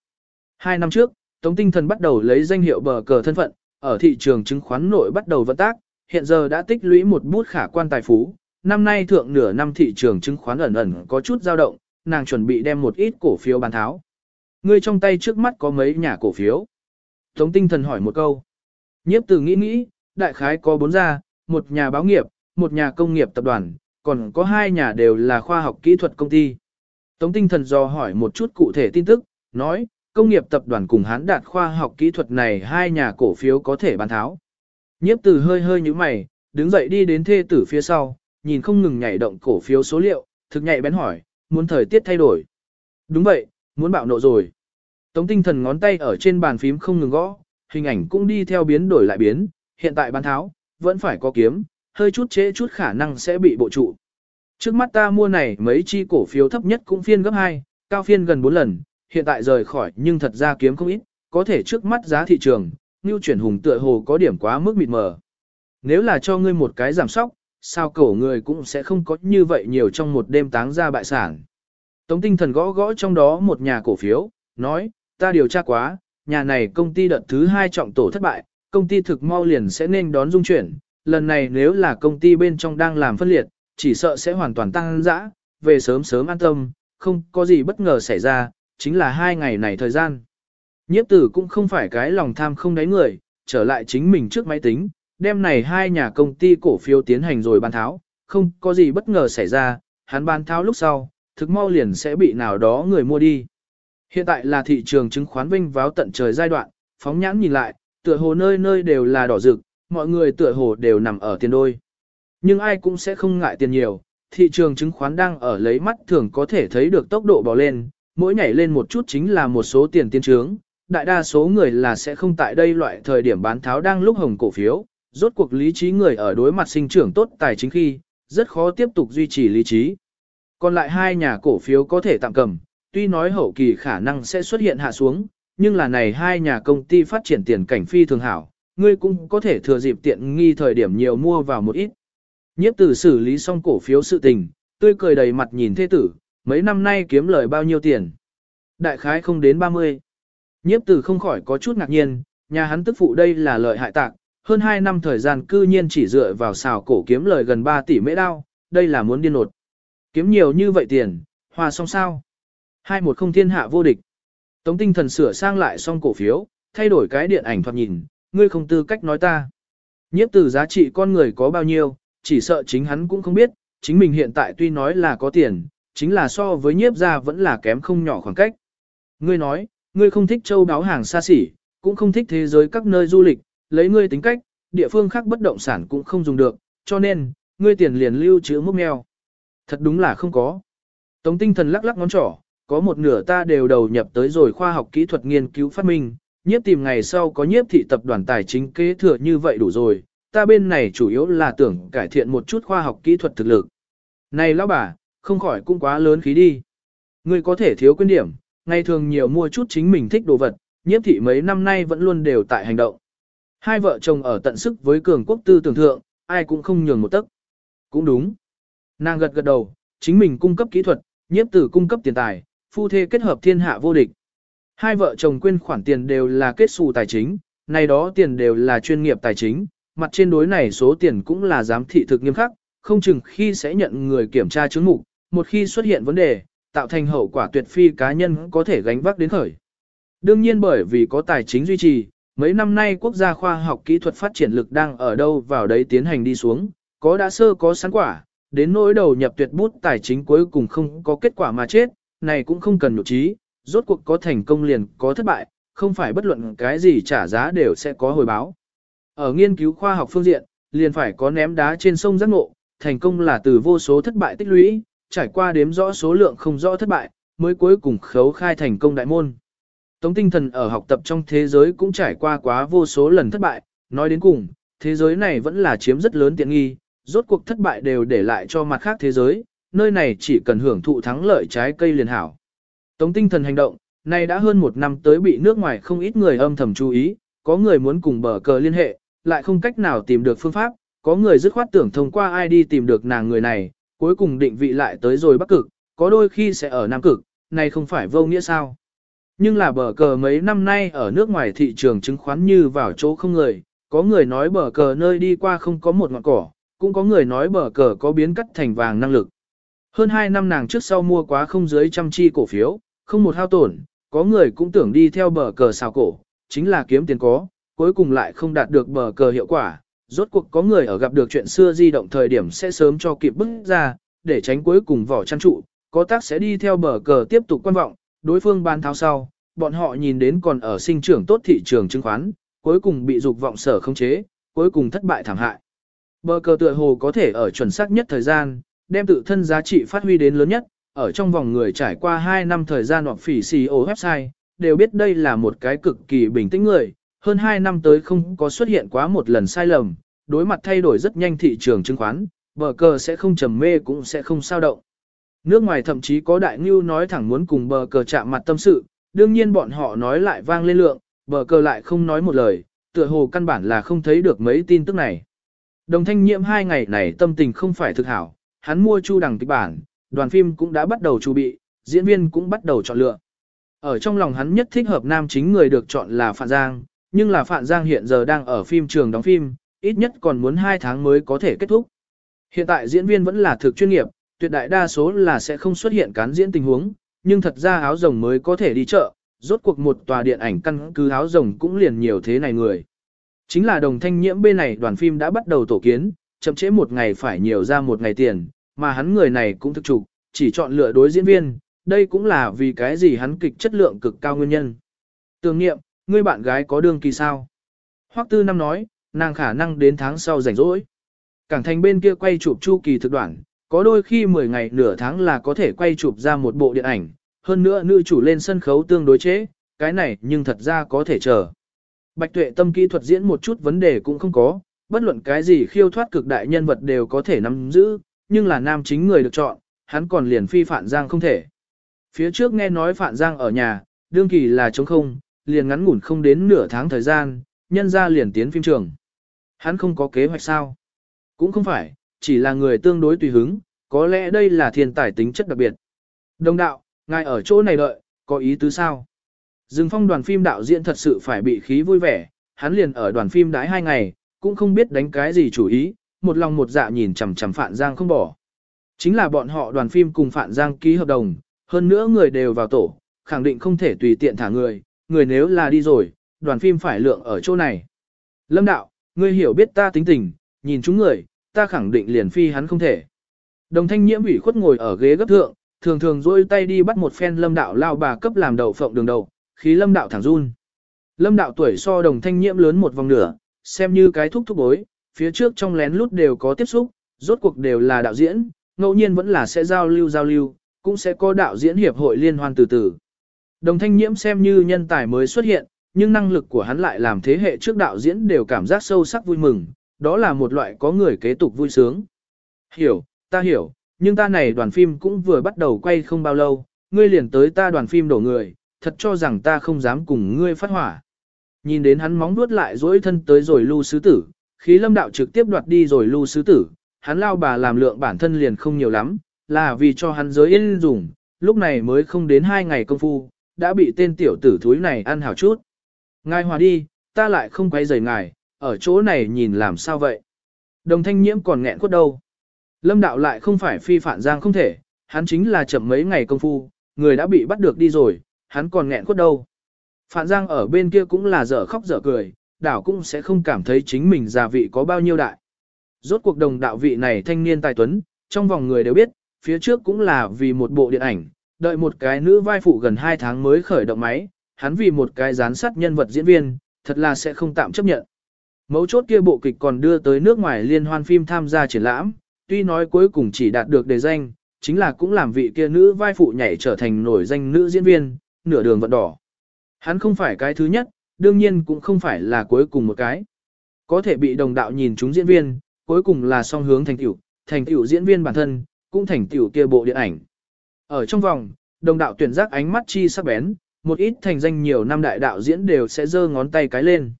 Hai năm trước, tống tinh thần bắt đầu lấy danh hiệu bờ cờ thân phận, ở thị trường chứng khoán nội bắt đầu vận tác, hiện giờ đã tích lũy một bút khả quan tài phú, năm nay thượng nửa năm thị trường chứng khoán ẩn ẩn có chút dao động, nàng chuẩn bị đem một ít cổ phiếu bán tháo. Ngươi trong tay trước mắt có mấy nhà cổ phiếu? Tống tinh thần hỏi một câu. Nhiếp tử nghĩ nghĩ, đại khái có bốn gia, một nhà báo nghiệp, một nhà công nghiệp tập đoàn, còn có hai nhà đều là khoa học kỹ thuật công ty. Tống tinh thần do hỏi một chút cụ thể tin tức, nói, công nghiệp tập đoàn cùng hán đạt khoa học kỹ thuật này hai nhà cổ phiếu có thể bán tháo. Nhiếp tử hơi hơi như mày, đứng dậy đi đến thê tử phía sau, nhìn không ngừng nhảy động cổ phiếu số liệu, thực nhạy bén hỏi, muốn thời tiết thay đổi. Đúng vậy, muốn bạo nộ rồi. Tống tinh thần ngón tay ở trên bàn phím không ngừng gõ, hình ảnh cũng đi theo biến đổi lại biến, hiện tại bán tháo, vẫn phải có kiếm, hơi chút chế chút khả năng sẽ bị bộ trụ. Trước mắt ta mua này mấy chi cổ phiếu thấp nhất cũng phiên gấp 2, cao phiên gần 4 lần, hiện tại rời khỏi nhưng thật ra kiếm không ít, có thể trước mắt giá thị trường, như chuyển hùng tựa hồ có điểm quá mức mịt mờ. Nếu là cho ngươi một cái giảm sóc, sao cổ người cũng sẽ không có như vậy nhiều trong một đêm táng ra bại sản. Tống tinh thần gõ gõ trong đó một nhà cổ phiếu, nói, ta điều tra quá, nhà này công ty đợt thứ hai trọng tổ thất bại, công ty thực mau liền sẽ nên đón dung chuyển, lần này nếu là công ty bên trong đang làm phân liệt, chỉ sợ sẽ hoàn toàn tăng dã, về sớm sớm an tâm, không có gì bất ngờ xảy ra, chính là hai ngày này thời gian. Nhiếp tử cũng không phải cái lòng tham không đáy người, trở lại chính mình trước máy tính, đêm này hai nhà công ty cổ phiếu tiến hành rồi bán tháo, không có gì bất ngờ xảy ra, hắn bán tháo lúc sau, thực mau liền sẽ bị nào đó người mua đi. Hiện tại là thị trường chứng khoán vinh váo tận trời giai đoạn, phóng nhãn nhìn lại, tựa hồ nơi nơi đều là đỏ rực, mọi người tựa hồ đều nằm ở tiền đôi. Nhưng ai cũng sẽ không ngại tiền nhiều, thị trường chứng khoán đang ở lấy mắt thường có thể thấy được tốc độ bò lên, mỗi nhảy lên một chút chính là một số tiền tiên trướng. Đại đa số người là sẽ không tại đây loại thời điểm bán tháo đang lúc hồng cổ phiếu, rốt cuộc lý trí người ở đối mặt sinh trưởng tốt tài chính khi, rất khó tiếp tục duy trì lý trí. Còn lại hai nhà cổ phiếu có thể tạm cầm, tuy nói hậu kỳ khả năng sẽ xuất hiện hạ xuống, nhưng là này hai nhà công ty phát triển tiền cảnh phi thường hảo, ngươi cũng có thể thừa dịp tiện nghi thời điểm nhiều mua vào một ít. Nhiếp tử xử lý xong cổ phiếu sự tình, tươi cười đầy mặt nhìn thế tử, mấy năm nay kiếm lời bao nhiêu tiền. Đại khái không đến 30. Nhiếp tử không khỏi có chút ngạc nhiên, nhà hắn tức phụ đây là lợi hại tạc, hơn 2 năm thời gian cư nhiên chỉ dựa vào xào cổ kiếm lời gần 3 tỷ mễ đao, đây là muốn điên nột. Kiếm nhiều như vậy tiền, hòa xong sao? Hai một không thiên hạ vô địch. Tống tinh thần sửa sang lại xong cổ phiếu, thay đổi cái điện ảnh thoạt nhìn, ngươi không tư cách nói ta. Nhiếp từ giá trị con người có bao nhiêu, chỉ sợ chính hắn cũng không biết, chính mình hiện tại tuy nói là có tiền, chính là so với nhiếp gia vẫn là kém không nhỏ khoảng cách. Ngươi nói, ngươi không thích châu đáo hàng xa xỉ, cũng không thích thế giới các nơi du lịch, lấy ngươi tính cách, địa phương khác bất động sản cũng không dùng được, cho nên, ngươi tiền liền lưu trữ mốc mèo. Thật đúng là không có. Tống tinh thần lắc lắc ngón trỏ, có một nửa ta đều đầu nhập tới rồi khoa học kỹ thuật nghiên cứu phát minh, nhiếp tìm ngày sau có nhiếp thị tập đoàn tài chính kế thừa như vậy đủ rồi, ta bên này chủ yếu là tưởng cải thiện một chút khoa học kỹ thuật thực lực. Này lão bà, không khỏi cũng quá lớn khí đi. Ngươi có thể thiếu quyên điểm, ngày thường nhiều mua chút chính mình thích đồ vật, nhiếp thị mấy năm nay vẫn luôn đều tại hành động. Hai vợ chồng ở tận sức với cường quốc tư tưởng thượng, ai cũng không nhường một tấc. Cũng đúng. Nàng gật gật đầu, chính mình cung cấp kỹ thuật, nhiếp tử cung cấp tiền tài, phu thê kết hợp thiên hạ vô địch. Hai vợ chồng quyên khoản tiền đều là kết xù tài chính, này đó tiền đều là chuyên nghiệp tài chính, mặt trên đối này số tiền cũng là giám thị thực nghiêm khắc, không chừng khi sẽ nhận người kiểm tra chứng mục, một khi xuất hiện vấn đề, tạo thành hậu quả tuyệt phi cá nhân có thể gánh vác đến khởi. Đương nhiên bởi vì có tài chính duy trì, mấy năm nay quốc gia khoa học kỹ thuật phát triển lực đang ở đâu vào đấy tiến hành đi xuống, có đã sơ có sẵn quả, đến nỗi đầu nhập tuyệt bút tài chính cuối cùng không có kết quả mà chết, này cũng không cần nhục trí, rốt cuộc có thành công liền có thất bại, không phải bất luận cái gì trả giá đều sẽ có hồi báo. Ở nghiên cứu khoa học phương diện, liền phải có ném đá trên sông giác ngộ, thành công là từ vô số thất bại tích lũy, trải qua đếm rõ số lượng không rõ thất bại, mới cuối cùng khấu khai thành công đại môn. Tống tinh thần ở học tập trong thế giới cũng trải qua quá vô số lần thất bại, nói đến cùng, thế giới này vẫn là chiếm rất lớn tiện nghi, rốt cuộc thất bại đều để lại cho mặt khác thế giới, nơi này chỉ cần hưởng thụ thắng lợi trái cây liền hảo. Tống tinh thần hành động, này đã hơn một năm tới bị nước ngoài không ít người âm thầm chú ý, có người muốn cùng bờ cờ liên hệ, lại không cách nào tìm được phương pháp, có người dứt khoát tưởng thông qua ai đi tìm được nàng người này, cuối cùng định vị lại tới rồi bắc cực, có đôi khi sẽ ở nam cực, này không phải vô nghĩa sao. Nhưng là bờ cờ mấy năm nay ở nước ngoài thị trường chứng khoán như vào chỗ không người, có người nói bờ cờ nơi đi qua không có một ngọn cỏ, cũng có người nói bờ cờ có biến cắt thành vàng năng lực. Hơn 2 năm nàng trước sau mua quá không dưới trăm chi cổ phiếu, không một hao tổn, có người cũng tưởng đi theo bờ cờ xào cổ, chính là kiếm tiền có, cuối cùng lại không đạt được bờ cờ hiệu quả. Rốt cuộc có người ở gặp được chuyện xưa di động thời điểm sẽ sớm cho kịp bức ra, để tránh cuối cùng vỏ chăn trụ, có tác sẽ đi theo bờ cờ tiếp tục quan vọng, đối phương ban tháo sau, bọn họ nhìn đến còn ở sinh trưởng tốt thị trường chứng khoán, cuối cùng bị dục vọng sở không chế, cuối cùng thất bại thảm hại. Bờ cờ tựa hồ có thể ở chuẩn xác nhất thời gian, đem tự thân giá trị phát huy đến lớn nhất, ở trong vòng người trải qua 2 năm thời gian hoặc phỉ CEO website, đều biết đây là một cái cực kỳ bình tĩnh người, hơn 2 năm tới không có xuất hiện quá một lần sai lầm, đối mặt thay đổi rất nhanh thị trường chứng khoán, bờ cờ sẽ không trầm mê cũng sẽ không sao động. Nước ngoài thậm chí có đại ngưu nói thẳng muốn cùng bờ cờ chạm mặt tâm sự, đương nhiên bọn họ nói lại vang lên lượng, bờ cờ lại không nói một lời, tựa hồ căn bản là không thấy được mấy tin tức này. Đồng thanh nhiễm hai ngày này tâm tình không phải thực hảo, hắn mua chu đằng kịch bản, đoàn phim cũng đã bắt đầu chuẩn bị, diễn viên cũng bắt đầu chọn lựa. Ở trong lòng hắn nhất thích hợp nam chính người được chọn là Phạm Giang, nhưng là Phạm Giang hiện giờ đang ở phim trường đóng phim, ít nhất còn muốn 2 tháng mới có thể kết thúc. Hiện tại diễn viên vẫn là thực chuyên nghiệp, tuyệt đại đa số là sẽ không xuất hiện cán diễn tình huống, nhưng thật ra áo rồng mới có thể đi chợ, rốt cuộc một tòa điện ảnh căn cứ áo rồng cũng liền nhiều thế này người. Chính là đồng thanh nhiễm bên này đoàn phim đã bắt đầu tổ kiến, chậm chế một ngày phải nhiều ra một ngày tiền, mà hắn người này cũng thực trục, chỉ chọn lựa đối diễn viên, đây cũng là vì cái gì hắn kịch chất lượng cực cao nguyên nhân. Tương nghiệm, ngươi bạn gái có đương kỳ sao? Hoắc Tư Năm nói, nàng khả năng đến tháng sau rảnh rỗi. Cảng thành bên kia quay chụp chu kỳ thực đoạn, có đôi khi 10 ngày nửa tháng là có thể quay chụp ra một bộ điện ảnh, hơn nữa nữ chủ lên sân khấu tương đối chế, cái này nhưng thật ra có thể chờ. Bạch tuệ tâm kỹ thuật diễn một chút vấn đề cũng không có, bất luận cái gì khiêu thoát cực đại nhân vật đều có thể nắm giữ, nhưng là nam chính người được chọn, hắn còn liền phi Phạn Giang không thể. Phía trước nghe nói Phạn Giang ở nhà, đương kỳ là trống không, liền ngắn ngủn không đến nửa tháng thời gian, nhân ra liền tiến phim trường. Hắn không có kế hoạch sao? Cũng không phải, chỉ là người tương đối tùy hứng, có lẽ đây là thiên tài tính chất đặc biệt. Đồng đạo, ngài ở chỗ này đợi, có ý tứ sao? Dương phong đoàn phim đạo diễn thật sự phải bị khí vui vẻ, hắn liền ở đoàn phim đãi hai ngày, cũng không biết đánh cái gì chủ ý, một lòng một dạ nhìn chằm chằm Phạn Giang không bỏ. Chính là bọn họ đoàn phim cùng Phạn Giang ký hợp đồng, hơn nữa người đều vào tổ, khẳng định không thể tùy tiện thả người, người nếu là đi rồi, đoàn phim phải lượng ở chỗ này. Lâm đạo, ngươi hiểu biết ta tính tình, nhìn chúng người, ta khẳng định liền phi hắn không thể. Đồng thanh nhiễm ủy khuất ngồi ở ghế gấp thượng, thường thường dôi tay đi bắt một phen lâm đạo lao bà cấp làm đầu phộng đường đầu, khí lâm đạo thẳng run. Lâm đạo tuổi so đồng thanh nhiễm lớn một vòng nửa, xem như cái thúc thúc bối, phía trước trong lén lút đều có tiếp xúc, rốt cuộc đều là đạo diễn, ngẫu nhiên vẫn là sẽ giao lưu giao lưu, cũng sẽ có đạo diễn hiệp hội liên hoan từ từ. Đồng thanh nhiễm xem như nhân tài mới xuất hiện, nhưng năng lực của hắn lại làm thế hệ trước đạo diễn đều cảm giác sâu sắc vui mừng, đó là một loại có người kế tục vui sướng. Hiểu, ta hiểu, nhưng ta này đoàn phim cũng vừa bắt đầu quay không bao lâu, ngươi liền tới ta đoàn phim đổ người, thật cho rằng ta không dám cùng ngươi phát hỏa. Nhìn đến hắn móng nuốt lại dỗi thân tới rồi lưu sứ tử, khí lâm đạo trực tiếp đoạt đi rồi lưu sứ tử, hắn lao bà làm lượng bản thân liền không nhiều lắm, là vì cho hắn giới yên dùng, lúc này mới không đến hai ngày công phu, đã bị tên tiểu tử thúi này ăn hảo chút. Ngài hòa đi, ta lại không quay rời ngài, ở chỗ này nhìn làm sao vậy. Đồng thanh nhiễm còn nghẹn quất đâu. Lâm đạo lại không phải phi phản giang không thể, hắn chính là chậm mấy ngày công phu, người đã bị bắt được đi rồi, hắn còn nghẹn quất đâu. Phản giang ở bên kia cũng là dở khóc dở cười, đảo cũng sẽ không cảm thấy chính mình già vị có bao nhiêu đại. Rốt cuộc đồng đạo vị này thanh niên tài tuấn, trong vòng người đều biết, phía trước cũng là vì một bộ điện ảnh, đợi một cái nữ vai phụ gần 2 tháng mới khởi động máy, hắn vì một cái gián sát nhân vật diễn viên, thật là sẽ không tạm chấp nhận. Mấu chốt kia bộ kịch còn đưa tới nước ngoài liên hoan phim tham gia triển lãm, tuy nói cuối cùng chỉ đạt được đề danh, chính là cũng làm vị kia nữ vai phụ nhảy trở thành nổi danh nữ diễn viên, nửa đường vận đỏ. Hắn không phải cái thứ nhất, đương nhiên cũng không phải là cuối cùng một cái. Có thể bị đồng đạo nhìn chúng diễn viên, cuối cùng là song hướng thành tiểu, thành tiểu diễn viên bản thân, cũng thành tiểu kia bộ điện ảnh. Ở trong vòng, đồng đạo tuyển giác ánh mắt chi sắc bén, một ít thành danh nhiều năm đại đạo diễn đều sẽ giơ ngón tay cái lên.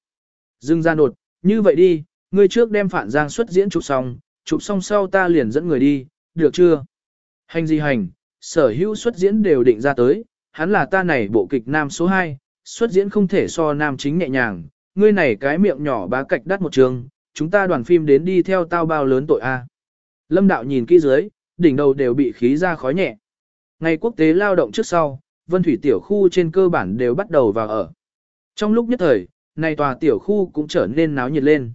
Dương ra nột, như vậy đi, ngươi trước đem phản giang xuất diễn chụp xong, chụp xong sau ta liền dẫn người đi, được chưa? Hành gì hành, sở hữu xuất diễn đều định ra tới, hắn là ta này bộ kịch nam số 2, xuất diễn không thể so nam chính nhẹ nhàng, ngươi này cái miệng nhỏ bá cạch đắt một trường, chúng ta đoàn phim đến đi theo tao bao lớn tội a. Lâm đạo nhìn kỹ dưới, đỉnh đầu đều bị khí ra khói nhẹ. Ngày quốc tế lao động trước sau, Vân Thủy tiểu khu trên cơ bản đều bắt đầu vào ở. Trong lúc nhất thời, này tòa tiểu khu cũng trở nên náo nhiệt lên.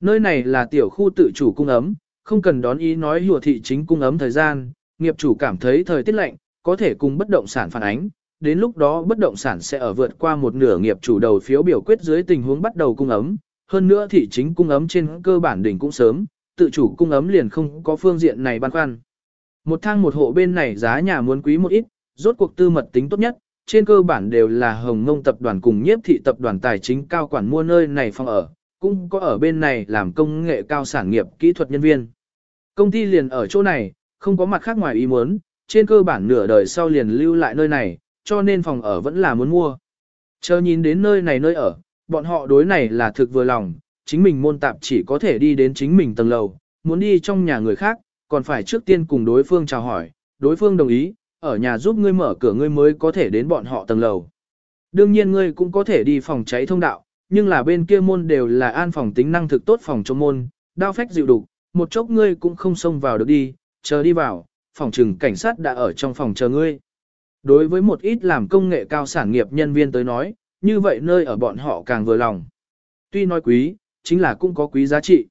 Nơi này là tiểu khu tự chủ cung ấm, không cần đón ý nói hùa thị chính cung ấm thời gian, nghiệp chủ cảm thấy thời tiết lạnh, có thể cùng bất động sản phản ánh, đến lúc đó bất động sản sẽ ở vượt qua một nửa nghiệp chủ đầu phiếu biểu quyết dưới tình huống bắt đầu cung ấm, hơn nữa thị chính cung ấm trên cơ bản đỉnh cũng sớm, tự chủ cung ấm liền không có phương diện này băn khoăn. Một thang một hộ bên này giá nhà muốn quý một ít, rốt cuộc tư mật tính tốt nhất, trên cơ bản đều là Hồng Ngông tập đoàn cùng nhiếp thị tập đoàn tài chính cao quản mua nơi này phòng ở, cũng có ở bên này làm công nghệ cao sản nghiệp kỹ thuật nhân viên. Công ty liền ở chỗ này, không có mặt khác ngoài ý muốn, trên cơ bản nửa đời sau liền lưu lại nơi này, cho nên phòng ở vẫn là muốn mua. Chờ nhìn đến nơi này nơi ở, bọn họ đối này là thực vừa lòng, chính mình môn tạp chỉ có thể đi đến chính mình tầng lầu, muốn đi trong nhà người khác, còn phải trước tiên cùng đối phương chào hỏi, đối phương đồng ý, ở nhà giúp ngươi mở cửa ngươi mới có thể đến bọn họ tầng lầu. Đương nhiên ngươi cũng có thể đi phòng cháy thông đạo, nhưng là bên kia môn đều là an phòng tính năng thực tốt phòng chống môn, đao phách dịu đục, một chốc ngươi cũng không xông vào được đi, chờ đi vào, phòng trừng cảnh sát đã ở trong phòng chờ ngươi. Đối với một ít làm công nghệ cao sản nghiệp nhân viên tới nói, như vậy nơi ở bọn họ càng vừa lòng. Tuy nói quý, chính là cũng có quý giá trị.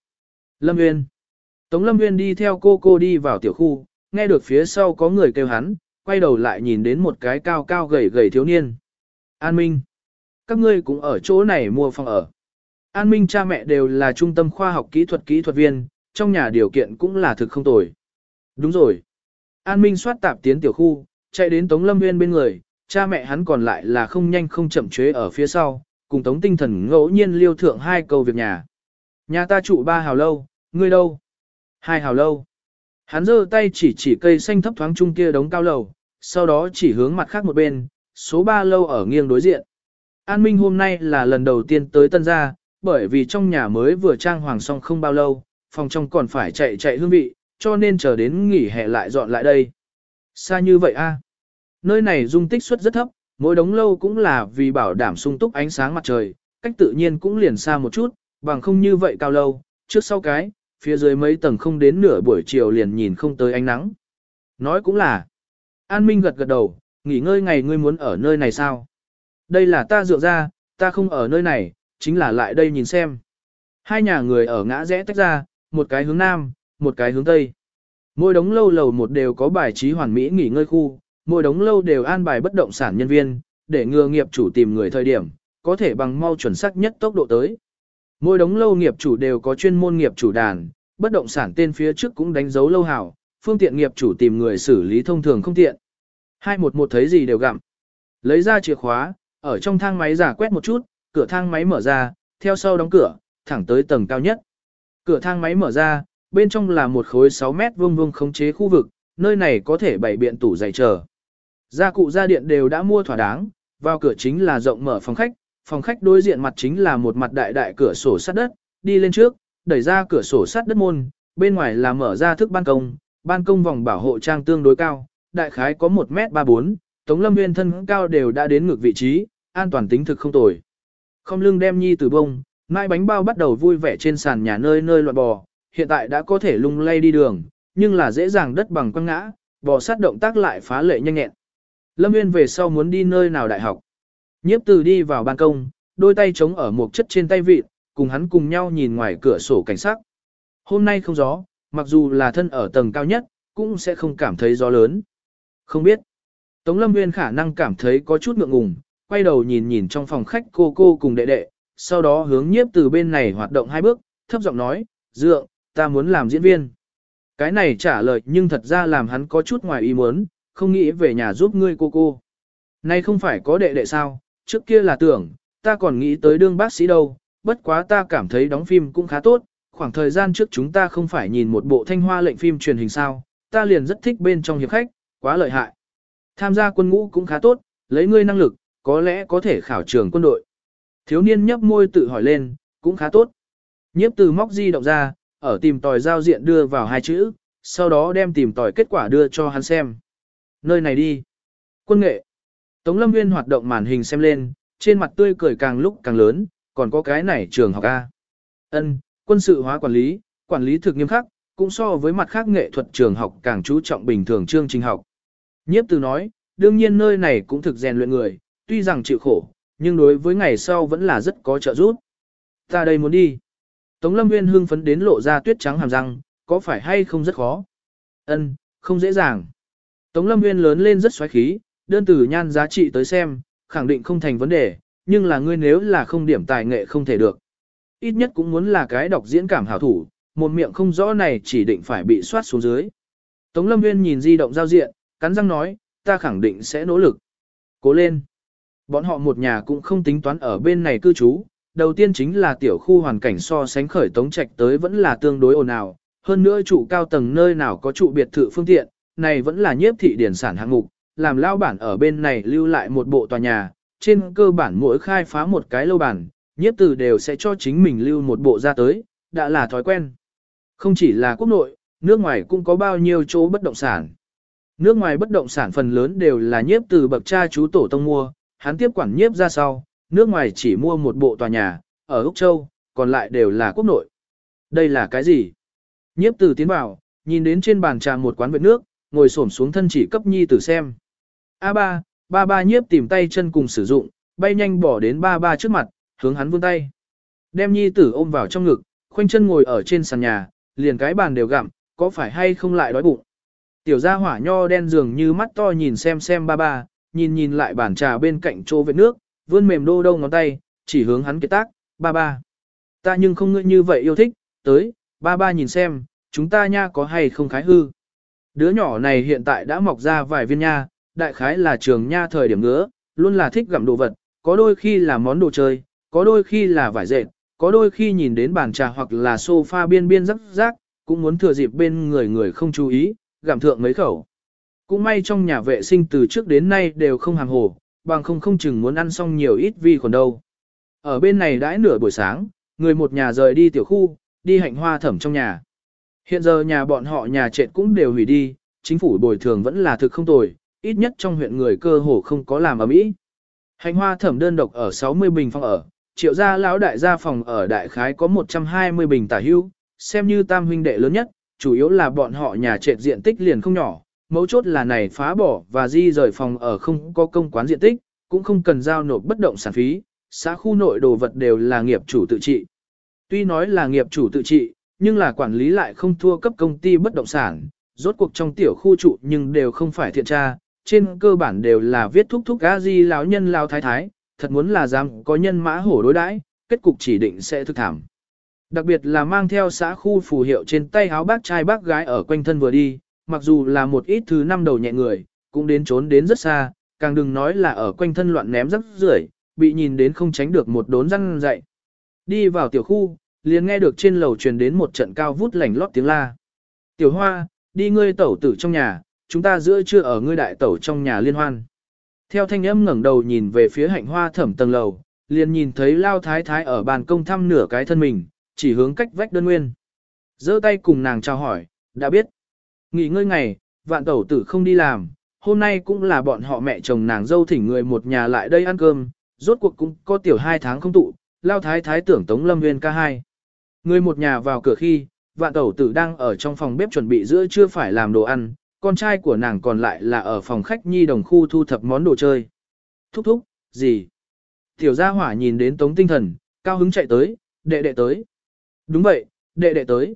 Lâm Nguyên Tống Lâm Nguyên đi theo cô cô đi vào tiểu khu, nghe được phía sau có người kêu hắn, quay đầu lại nhìn đến một cái cao cao gầy gầy thiếu niên. An Minh các ngươi cũng ở chỗ này mua phòng ở. An Minh cha mẹ đều là trung tâm khoa học kỹ thuật kỹ thuật viên, trong nhà điều kiện cũng là thực không tồi. Đúng rồi. An Minh soát tạp tiến tiểu khu, chạy đến Tống Lâm Nguyên bên người, cha mẹ hắn còn lại là không nhanh không chậm chế ở phía sau, cùng Tống Tinh Thần ngẫu nhiên liêu thượng hai câu việc nhà. Nhà ta trụ ba hào lâu, ngươi đâu? Hai hào lâu. Hắn giơ tay chỉ chỉ cây xanh thấp thoáng trung kia đống cao lầu, sau đó chỉ hướng mặt khác một bên, số ba lâu ở nghiêng đối diện. An Minh hôm nay là lần đầu tiên tới tân gia, bởi vì trong nhà mới vừa trang hoàng xong không bao lâu, phòng trong còn phải chạy chạy hương vị, cho nên chờ đến nghỉ hè lại dọn lại đây. Xa như vậy a? Nơi này dung tích suất rất thấp, mỗi đống lâu cũng là vì bảo đảm sung túc ánh sáng mặt trời, cách tự nhiên cũng liền xa một chút, bằng không như vậy cao lâu, trước sau cái, phía dưới mấy tầng không đến nửa buổi chiều liền nhìn không tới ánh nắng. Nói cũng là, An Minh gật gật đầu, nghỉ ngơi ngày ngươi muốn ở nơi này sao? Đây là ta dựa ra, ta không ở nơi này, chính là lại đây nhìn xem. Hai nhà người ở ngã rẽ tách ra, một cái hướng nam, một cái hướng tây. Mỗi đống lâu lầu một đều có bài trí hoàn mỹ nghỉ ngơi khu, mỗi đống lâu đều an bài bất động sản nhân viên, để ngừa nghiệp chủ tìm người thời điểm, có thể bằng mau chuẩn xác nhất tốc độ tới. Mỗi đống lâu nghiệp chủ đều có chuyên môn nghiệp chủ đàn, bất động sản tên phía trước cũng đánh dấu lâu hảo, phương tiện nghiệp chủ tìm người xử lý thông thường không tiện. Hai một một thấy gì đều gặm. Lấy ra chìa khóa, ở trong thang máy giả quét một chút, cửa thang máy mở ra, theo sau đóng cửa, thẳng tới tầng cao nhất. Cửa thang máy mở ra, bên trong là một khối 6 mét vuông vuông khống chế khu vực, nơi này có thể bày biện tủ giày chờ. Gia cụ gia điện đều đã mua thỏa đáng, vào cửa chính là rộng mở phòng khách, phòng khách đối diện mặt chính là một mặt đại đại cửa sổ sắt đất, đi lên trước, đẩy ra cửa sổ sắt đất môn, bên ngoài là mở ra thức ban công, ban công vòng bảo hộ trang tương đối cao, đại khái có 1 mét 34, Tống Lâm Nguyên thân cao đều đã đến ngược vị trí, an toàn tính thực không tồi. Không lưng đem nhi từ bông, mai bánh bao bắt đầu vui vẻ trên sàn nhà nơi nơi loạn bò, hiện tại đã có thể lung lay đi đường, nhưng là dễ dàng đất bằng quăng ngã, bò sát động tác lại phá lệ nhanh nhẹn. Lâm Nguyên về sau muốn đi nơi nào đại học. Nhiếp từ đi vào ban công, đôi tay chống ở một chất trên tay vịt, cùng hắn cùng nhau nhìn ngoài cửa sổ cảnh sắc. Hôm nay không gió, mặc dù là thân ở tầng cao nhất, cũng sẽ không cảm thấy gió lớn. Không biết. Tống Lâm Nguyên khả năng cảm thấy có chút ngượng ngùng, quay đầu nhìn nhìn trong phòng khách cô cô cùng đệ đệ, sau đó hướng nhiếp từ bên này hoạt động hai bước, thấp giọng nói, dượng, ta muốn làm diễn viên. Cái này trả lời nhưng thật ra làm hắn có chút ngoài ý muốn, không nghĩ về nhà giúp ngươi cô cô. Nay không phải có đệ đệ sao, trước kia là tưởng, ta còn nghĩ tới đương bác sĩ đâu, bất quá ta cảm thấy đóng phim cũng khá tốt, khoảng thời gian trước chúng ta không phải nhìn một bộ thanh hoa lệnh phim truyền hình sao, ta liền rất thích bên trong hiệp khách, quá lợi hại. Tham gia quân ngũ cũng khá tốt, lấy ngươi năng lực, có lẽ có thể khảo trường quân đội. Thiếu niên nhấp môi tự hỏi lên, cũng khá tốt. Nhiếp từ móc di động ra, ở tìm tòi giao diện đưa vào hai chữ, sau đó đem tìm tòi kết quả đưa cho hắn xem. Nơi này đi. Quân nghệ. Tống Lâm Nguyên hoạt động màn hình xem lên, trên mặt tươi cười càng lúc càng lớn, còn có cái này trường học A. Ân, quân sự hóa quản lý, quản lý thực nghiêm khắc, cũng so với mặt khác nghệ thuật trường học càng chú trọng bình thường chương trình học. Nhiếp từ nói, đương nhiên nơi này cũng thực rèn luyện người, tuy rằng chịu khổ, nhưng đối với ngày sau vẫn là rất có trợ giúp. Ta đây muốn đi. Tống Lâm Nguyên hưng phấn đến lộ ra tuyết trắng hàm răng, có phải hay không rất khó? Ân, không dễ dàng. Tống Lâm Nguyên lớn lên rất xoáy khí, đơn từ nhan giá trị tới xem, khẳng định không thành vấn đề, nhưng là ngươi nếu là không điểm tài nghệ không thể được. Ít nhất cũng muốn là cái đọc diễn cảm hảo thủ, một miệng không rõ này chỉ định phải bị soát xuống dưới. Tống Lâm Nguyên nhìn di động giao diện, cắn răng nói, ta khẳng định sẽ nỗ lực. Cố lên. Bọn họ một nhà cũng không tính toán ở bên này cư trú, đầu tiên chính là tiểu khu hoàn cảnh so sánh khởi tống trạch tới vẫn là tương đối ồn ào, hơn nữa trụ cao tầng nơi nào có trụ biệt thự phương tiện, này vẫn là nhiếp thị điển sản hạng mục, làm lao bản ở bên này lưu lại một bộ tòa nhà, trên cơ bản mỗi khai phá một cái lâu bản, nhiếp từ đều sẽ cho chính mình lưu một bộ ra tới, đã là thói quen. Không chỉ là quốc nội, nước ngoài cũng có bao nhiêu chỗ bất động sản. Nước ngoài bất động sản phần lớn đều là nhiếp từ bậc cha chú tổ tông mua, hắn tiếp quản nhiếp ra sau, nước ngoài chỉ mua một bộ tòa nhà, ở Úc Châu, còn lại đều là quốc nội. Đây là cái gì? Nhiếp từ tiến vào, nhìn đến trên bàn trà một quán vệt nước, ngồi xổm xuống thân chỉ cấp nhi tử xem. A ba, ba ba nhiếp tìm tay chân cùng sử dụng, bay nhanh bỏ đến ba ba trước mặt, hướng hắn vươn tay. Đem nhi tử ôm vào trong ngực, khoanh chân ngồi ở trên sàn nhà, liền cái bàn đều gặm, có phải hay không lại đói bụng. Tiểu gia hỏa nho đen dường như mắt to nhìn xem xem ba ba, nhìn nhìn lại bàn trà bên cạnh chỗ vệt nước, vươn mềm đô đông ngón tay, chỉ hướng hắn kế tác, ba ba. Ta nhưng không ngươi như vậy yêu thích, tới, ba ba nhìn xem, chúng ta nha có hay không khái hư. Đứa nhỏ này hiện tại đã mọc ra vài viên nha, đại khái là trường nha thời điểm ngứa, luôn là thích gặm đồ vật, có đôi khi là món đồ chơi, có đôi khi là vải dệt, có đôi khi nhìn đến bàn trà hoặc là sofa biên biên rắc rác, cũng muốn thừa dịp bên người người không chú ý, gặm thượng mấy khẩu. Cũng may trong nhà vệ sinh từ trước đến nay đều không hàng hồ, bằng không không chừng muốn ăn xong nhiều ít vi còn đâu. Ở bên này đãi nửa buổi sáng, người một nhà rời đi tiểu khu, đi hạnh hoa thẩm trong nhà. Hiện giờ nhà bọn họ nhà trệt cũng đều hủy đi, chính phủ bồi thường vẫn là thực không tồi, ít nhất trong huyện người cơ hồ không có làm ở mỹ. Hạnh hoa thẩm đơn độc ở 60 bình phòng ở, triệu gia lão đại gia phòng ở đại khái có 120 bình tả hưu, xem như tam huynh đệ lớn nhất, chủ yếu là bọn họ nhà trệt diện tích liền không nhỏ, mấu chốt là này phá bỏ và di rời phòng ở không có công quán diện tích, cũng không cần giao nộp bất động sản phí, xã khu nội đồ vật đều là nghiệp chủ tự trị. Tuy nói là nghiệp chủ tự trị, nhưng là quản lý lại không thua cấp công ty bất động sản, rốt cuộc trong tiểu khu trụ nhưng đều không phải thiện tra, trên cơ bản đều là viết thúc thúc gã di lão nhân lao thái thái, thật muốn là dám có nhân mã hổ đối đãi, kết cục chỉ định sẽ thực thảm. Đặc biệt là mang theo xã khu phù hiệu trên tay áo bác trai bác gái ở quanh thân vừa đi, mặc dù là một ít thứ năm đầu nhẹ người, cũng đến trốn đến rất xa, càng đừng nói là ở quanh thân loạn ném rất rưởi, bị nhìn đến không tránh được một đốn răng dậy. Đi vào tiểu khu, liền nghe được trên lầu truyền đến một trận cao vút lảnh lót tiếng la. Tiểu hoa, đi ngươi tẩu tử trong nhà, chúng ta giữa trưa ở ngươi đại tẩu trong nhà liên hoan. Theo thanh âm ngẩng đầu nhìn về phía hạnh hoa thẩm tầng lầu, liền nhìn thấy lao thái thái ở bàn công thăm nửa cái thân mình, chỉ hướng cách vách đơn nguyên. giơ tay cùng nàng chào hỏi, đã biết. Nghỉ ngơi ngày, vạn tẩu tử không đi làm, hôm nay cũng là bọn họ mẹ chồng nàng dâu thỉnh người một nhà lại đây ăn cơm, rốt cuộc cũng có tiểu hai tháng không tụ, lao thái thái tưởng tống lâm nguyên ca hai. Người một nhà vào cửa khi, vạn tẩu tử đang ở trong phòng bếp chuẩn bị giữa chưa phải làm đồ ăn, con trai của nàng còn lại là ở phòng khách nhi đồng khu thu thập món đồ chơi. Thúc thúc, gì? Tiểu gia hỏa nhìn đến tống tinh thần, cao hứng chạy tới, đệ đệ tới. Đúng vậy, đệ đệ tới.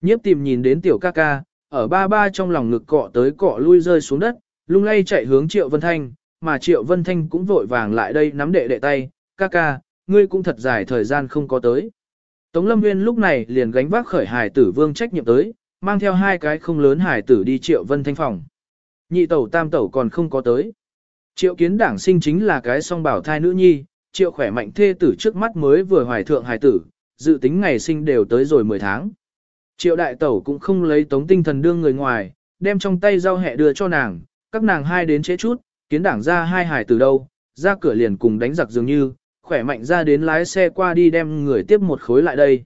Nhiếp tìm nhìn đến tiểu ca ca, ở ba ba trong lòng ngực cọ tới cọ lui rơi xuống đất, lung lay chạy hướng Triệu Vân Thanh, mà Triệu Vân Thanh cũng vội vàng lại đây nắm đệ đệ tay, ca ca, ngươi cũng thật dài thời gian không có tới. Tống Lâm Nguyên lúc này liền gánh vác khởi hải tử vương trách nhiệm tới, mang theo hai cái không lớn hải tử đi Triệu Vân Thanh phòng. Nhị tẩu tam tẩu còn không có tới. Triệu kiến đảng sinh chính là cái song bảo thai nữ nhi, triệu khỏe mạnh thê tử trước mắt mới vừa hoài thượng hải tử, dự tính ngày sinh đều tới rồi 10 tháng. Triệu đại tẩu cũng không lấy tống tinh thần đương người ngoài, đem trong tay rau hẹ đưa cho nàng, các nàng hai đến chế chút, kiến đảng ra hai hải Tử đâu, ra cửa liền cùng đánh giặc dường như, khỏe mạnh ra đến lái xe qua đi đem người tiếp một khối lại đây.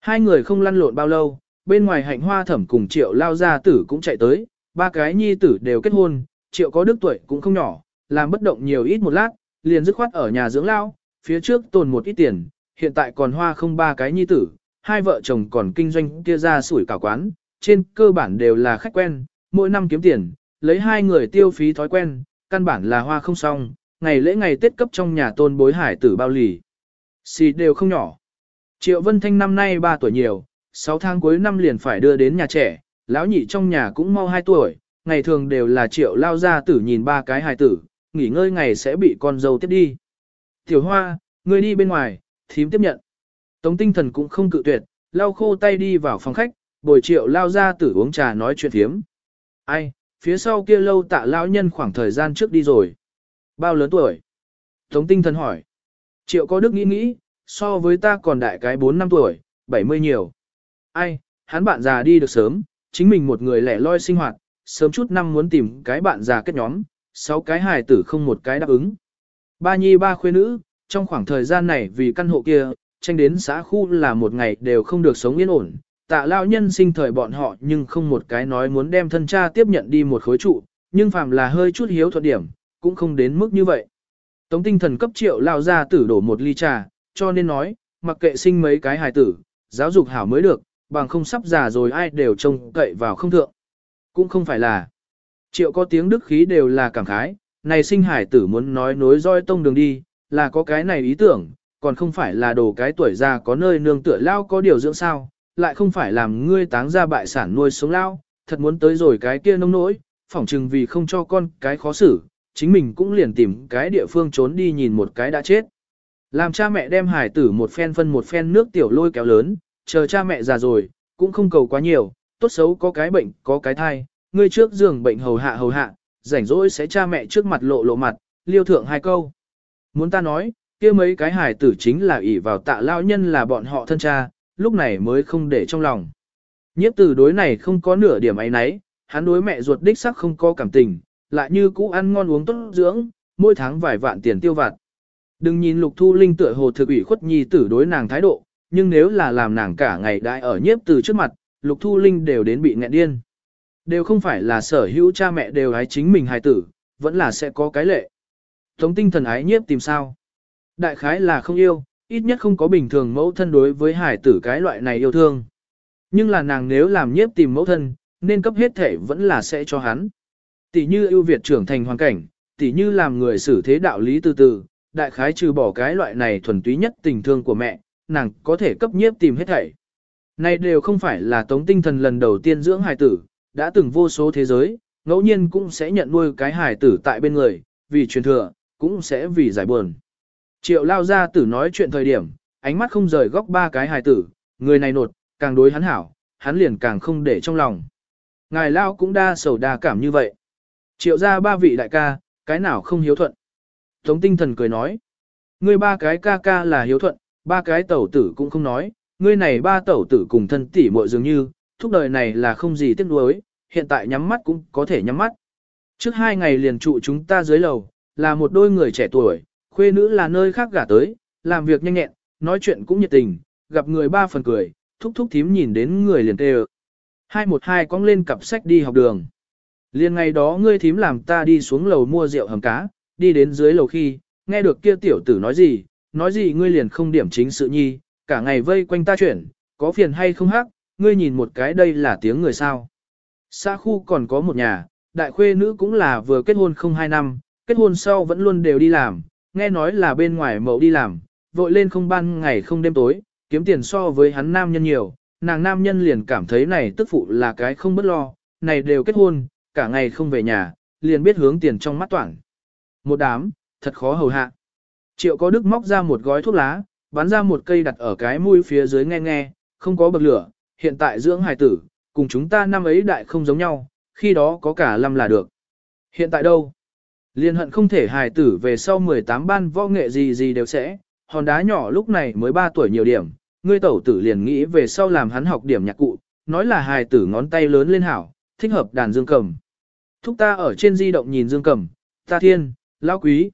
Hai người không lăn lộn bao lâu, bên ngoài hạnh hoa thẩm cùng triệu lao gia tử cũng chạy tới, ba cái nhi tử đều kết hôn, triệu có đức tuổi cũng không nhỏ, làm bất động nhiều ít một lát, liền dứt khoát ở nhà dưỡng lao, phía trước tồn một ít tiền, hiện tại còn hoa không ba cái nhi tử, hai vợ chồng còn kinh doanh kia ra sủi cả quán, trên cơ bản đều là khách quen, mỗi năm kiếm tiền, lấy hai người tiêu phí thói quen, căn bản là hoa không xong, ngày lễ ngày Tết cấp trong nhà tôn bối hải tử bao lì. Xì đều không nhỏ. Triệu Vân Thanh năm nay 3 tuổi nhiều, 6 tháng cuối năm liền phải đưa đến nhà trẻ, lão nhị trong nhà cũng mau 2 tuổi, ngày thường đều là triệu lao ra tử nhìn ba cái hài tử, nghỉ ngơi ngày sẽ bị con dâu tiếp đi. Tiểu hoa, ngươi đi bên ngoài, thím tiếp nhận. Tống tinh thần cũng không cự tuyệt, lau khô tay đi vào phòng khách, bồi triệu lao ra tử uống trà nói chuyện thiếm. Ai, phía sau kia lâu tạ lão nhân khoảng thời gian trước đi rồi. Bao lớn tuổi? Tống tinh thần hỏi. Triệu có đức nghĩ nghĩ, so với ta còn đại cái 4 năm tuổi, 70 nhiều. Ai, hắn bạn già đi được sớm, chính mình một người lẻ loi sinh hoạt, sớm chút năm muốn tìm cái bạn già kết nhóm, sáu cái hài tử không một cái đáp ứng. Ba nhi ba khuê nữ, trong khoảng thời gian này vì căn hộ kia, tranh đến xã khu là một ngày đều không được sống yên ổn. Tạ lao nhân sinh thời bọn họ nhưng không một cái nói muốn đem thân cha tiếp nhận đi một khối trụ, nhưng phàm là hơi chút hiếu thuận điểm, cũng không đến mức như vậy. Tống tinh thần cấp triệu lao ra tử đổ một ly trà, cho nên nói, mặc kệ sinh mấy cái hài tử, giáo dục hảo mới được, bằng không sắp già rồi ai đều trông cậy vào không thượng. Cũng không phải là. Triệu có tiếng đức khí đều là cảm khái, này sinh hải tử muốn nói nối roi tông đường đi, là có cái này ý tưởng, còn không phải là đồ cái tuổi già có nơi nương tựa lao có điều dưỡng sao, lại không phải làm ngươi táng ra bại sản nuôi sống lao, thật muốn tới rồi cái kia nông nỗi, phỏng chừng vì không cho con cái khó xử, chính mình cũng liền tìm cái địa phương trốn đi nhìn một cái đã chết. Làm cha mẹ đem hải tử một phen phân một phen nước tiểu lôi kéo lớn, chờ cha mẹ già rồi, cũng không cầu quá nhiều, tốt xấu có cái bệnh, có cái thai, ngươi trước giường bệnh hầu hạ hầu hạ, rảnh rỗi sẽ cha mẹ trước mặt lộ lộ mặt, liêu thượng hai câu. Muốn ta nói, kia mấy cái hải tử chính là ỷ vào tạ lao nhân là bọn họ thân cha, lúc này mới không để trong lòng. Nhiếp tử đối này không có nửa điểm ấy nấy, hắn đối mẹ ruột đích sắc không có cảm tình, lại như cũ ăn ngon uống tốt dưỡng, mỗi tháng vài vạn tiền tiêu vặt. Đừng nhìn lục thu linh tựa hồ thực ủy khuất nhi tử đối nàng thái độ, nhưng nếu là làm nàng cả ngày đại ở nhiếp từ trước mặt, lục thu linh đều đến bị nghẹn điên. Đều không phải là sở hữu cha mẹ đều ái chính mình hài tử, vẫn là sẽ có cái lệ. Tống tinh thần ái nhiếp tìm sao? Đại khái là không yêu, ít nhất không có bình thường mẫu thân đối với hài tử cái loại này yêu thương. Nhưng là nàng nếu làm nhiếp tìm mẫu thân, nên cấp hết thể vẫn là sẽ cho hắn. Tỷ như ưu việt trưởng thành hoàn cảnh, tỷ như làm người xử thế đạo lý từ từ, đại khái trừ bỏ cái loại này thuần túy nhất tình thương của mẹ, nàng có thể cấp nhiếp tìm hết thảy. Này đều không phải là tống tinh thần lần đầu tiên dưỡng hài tử, đã từng vô số thế giới, ngẫu nhiên cũng sẽ nhận nuôi cái hài tử tại bên người, vì truyền thừa, cũng sẽ vì giải buồn. Triệu lao ra tử nói chuyện thời điểm, ánh mắt không rời góc ba cái hài tử, người này nột, càng đối hắn hảo, hắn liền càng không để trong lòng. Ngài lao cũng đa sầu đa cảm như vậy. Triệu ra ba vị đại ca, cái nào không hiếu thuận. Tống tinh thần cười nói, ngươi ba cái ca ca là hiếu thuận, ba cái tẩu tử cũng không nói, ngươi này ba tẩu tử cùng thân tỷ muội dường như, thúc đời này là không gì tiếc nuối, hiện tại nhắm mắt cũng có thể nhắm mắt. Trước hai ngày liền trụ chúng ta dưới lầu, là một đôi người trẻ tuổi, khuê nữ là nơi khác gả tới, làm việc nhanh nhẹn, nói chuyện cũng nhiệt tình, gặp người ba phần cười, thúc thúc thím nhìn đến người liền tê Hai một hai cong lên cặp sách đi học đường. Liên ngày đó ngươi thím làm ta đi xuống lầu mua rượu hầm cá, đi đến dưới lầu khi, nghe được kia tiểu tử nói gì, nói gì ngươi liền không điểm chính sự nhi, cả ngày vây quanh ta chuyển, có phiền hay không hắc, ngươi nhìn một cái đây là tiếng người sao. Xã khu còn có một nhà, đại khuê nữ cũng là vừa kết hôn không hai năm, kết hôn sau vẫn luôn đều đi làm, nghe nói là bên ngoài mẫu đi làm, vội lên không ban ngày không đêm tối, kiếm tiền so với hắn nam nhân nhiều, nàng nam nhân liền cảm thấy này tức phụ là cái không bất lo, này đều kết hôn, cả ngày không về nhà, liền biết hướng tiền trong mắt toảng. Một đám, thật khó hầu hạ. Triệu có đức móc ra một gói thuốc lá, bắn ra một cây đặt ở cái mũi phía dưới nghe nghe, không có bậc lửa, hiện tại dưỡng hài tử, cùng chúng ta năm ấy đại không giống nhau, khi đó có cả lâm là được. Hiện tại đâu? Liên hận không thể hài tử về sau 18 ban võ nghệ gì gì đều sẽ, hòn đá nhỏ lúc này mới 3 tuổi nhiều điểm, ngươi tẩu tử liền nghĩ về sau làm hắn học điểm nhạc cụ, nói là hài tử ngón tay lớn lên hảo, thích hợp đàn dương cầm. Thúc ta ở trên di động nhìn dương cầm, ta thiên, lão quý.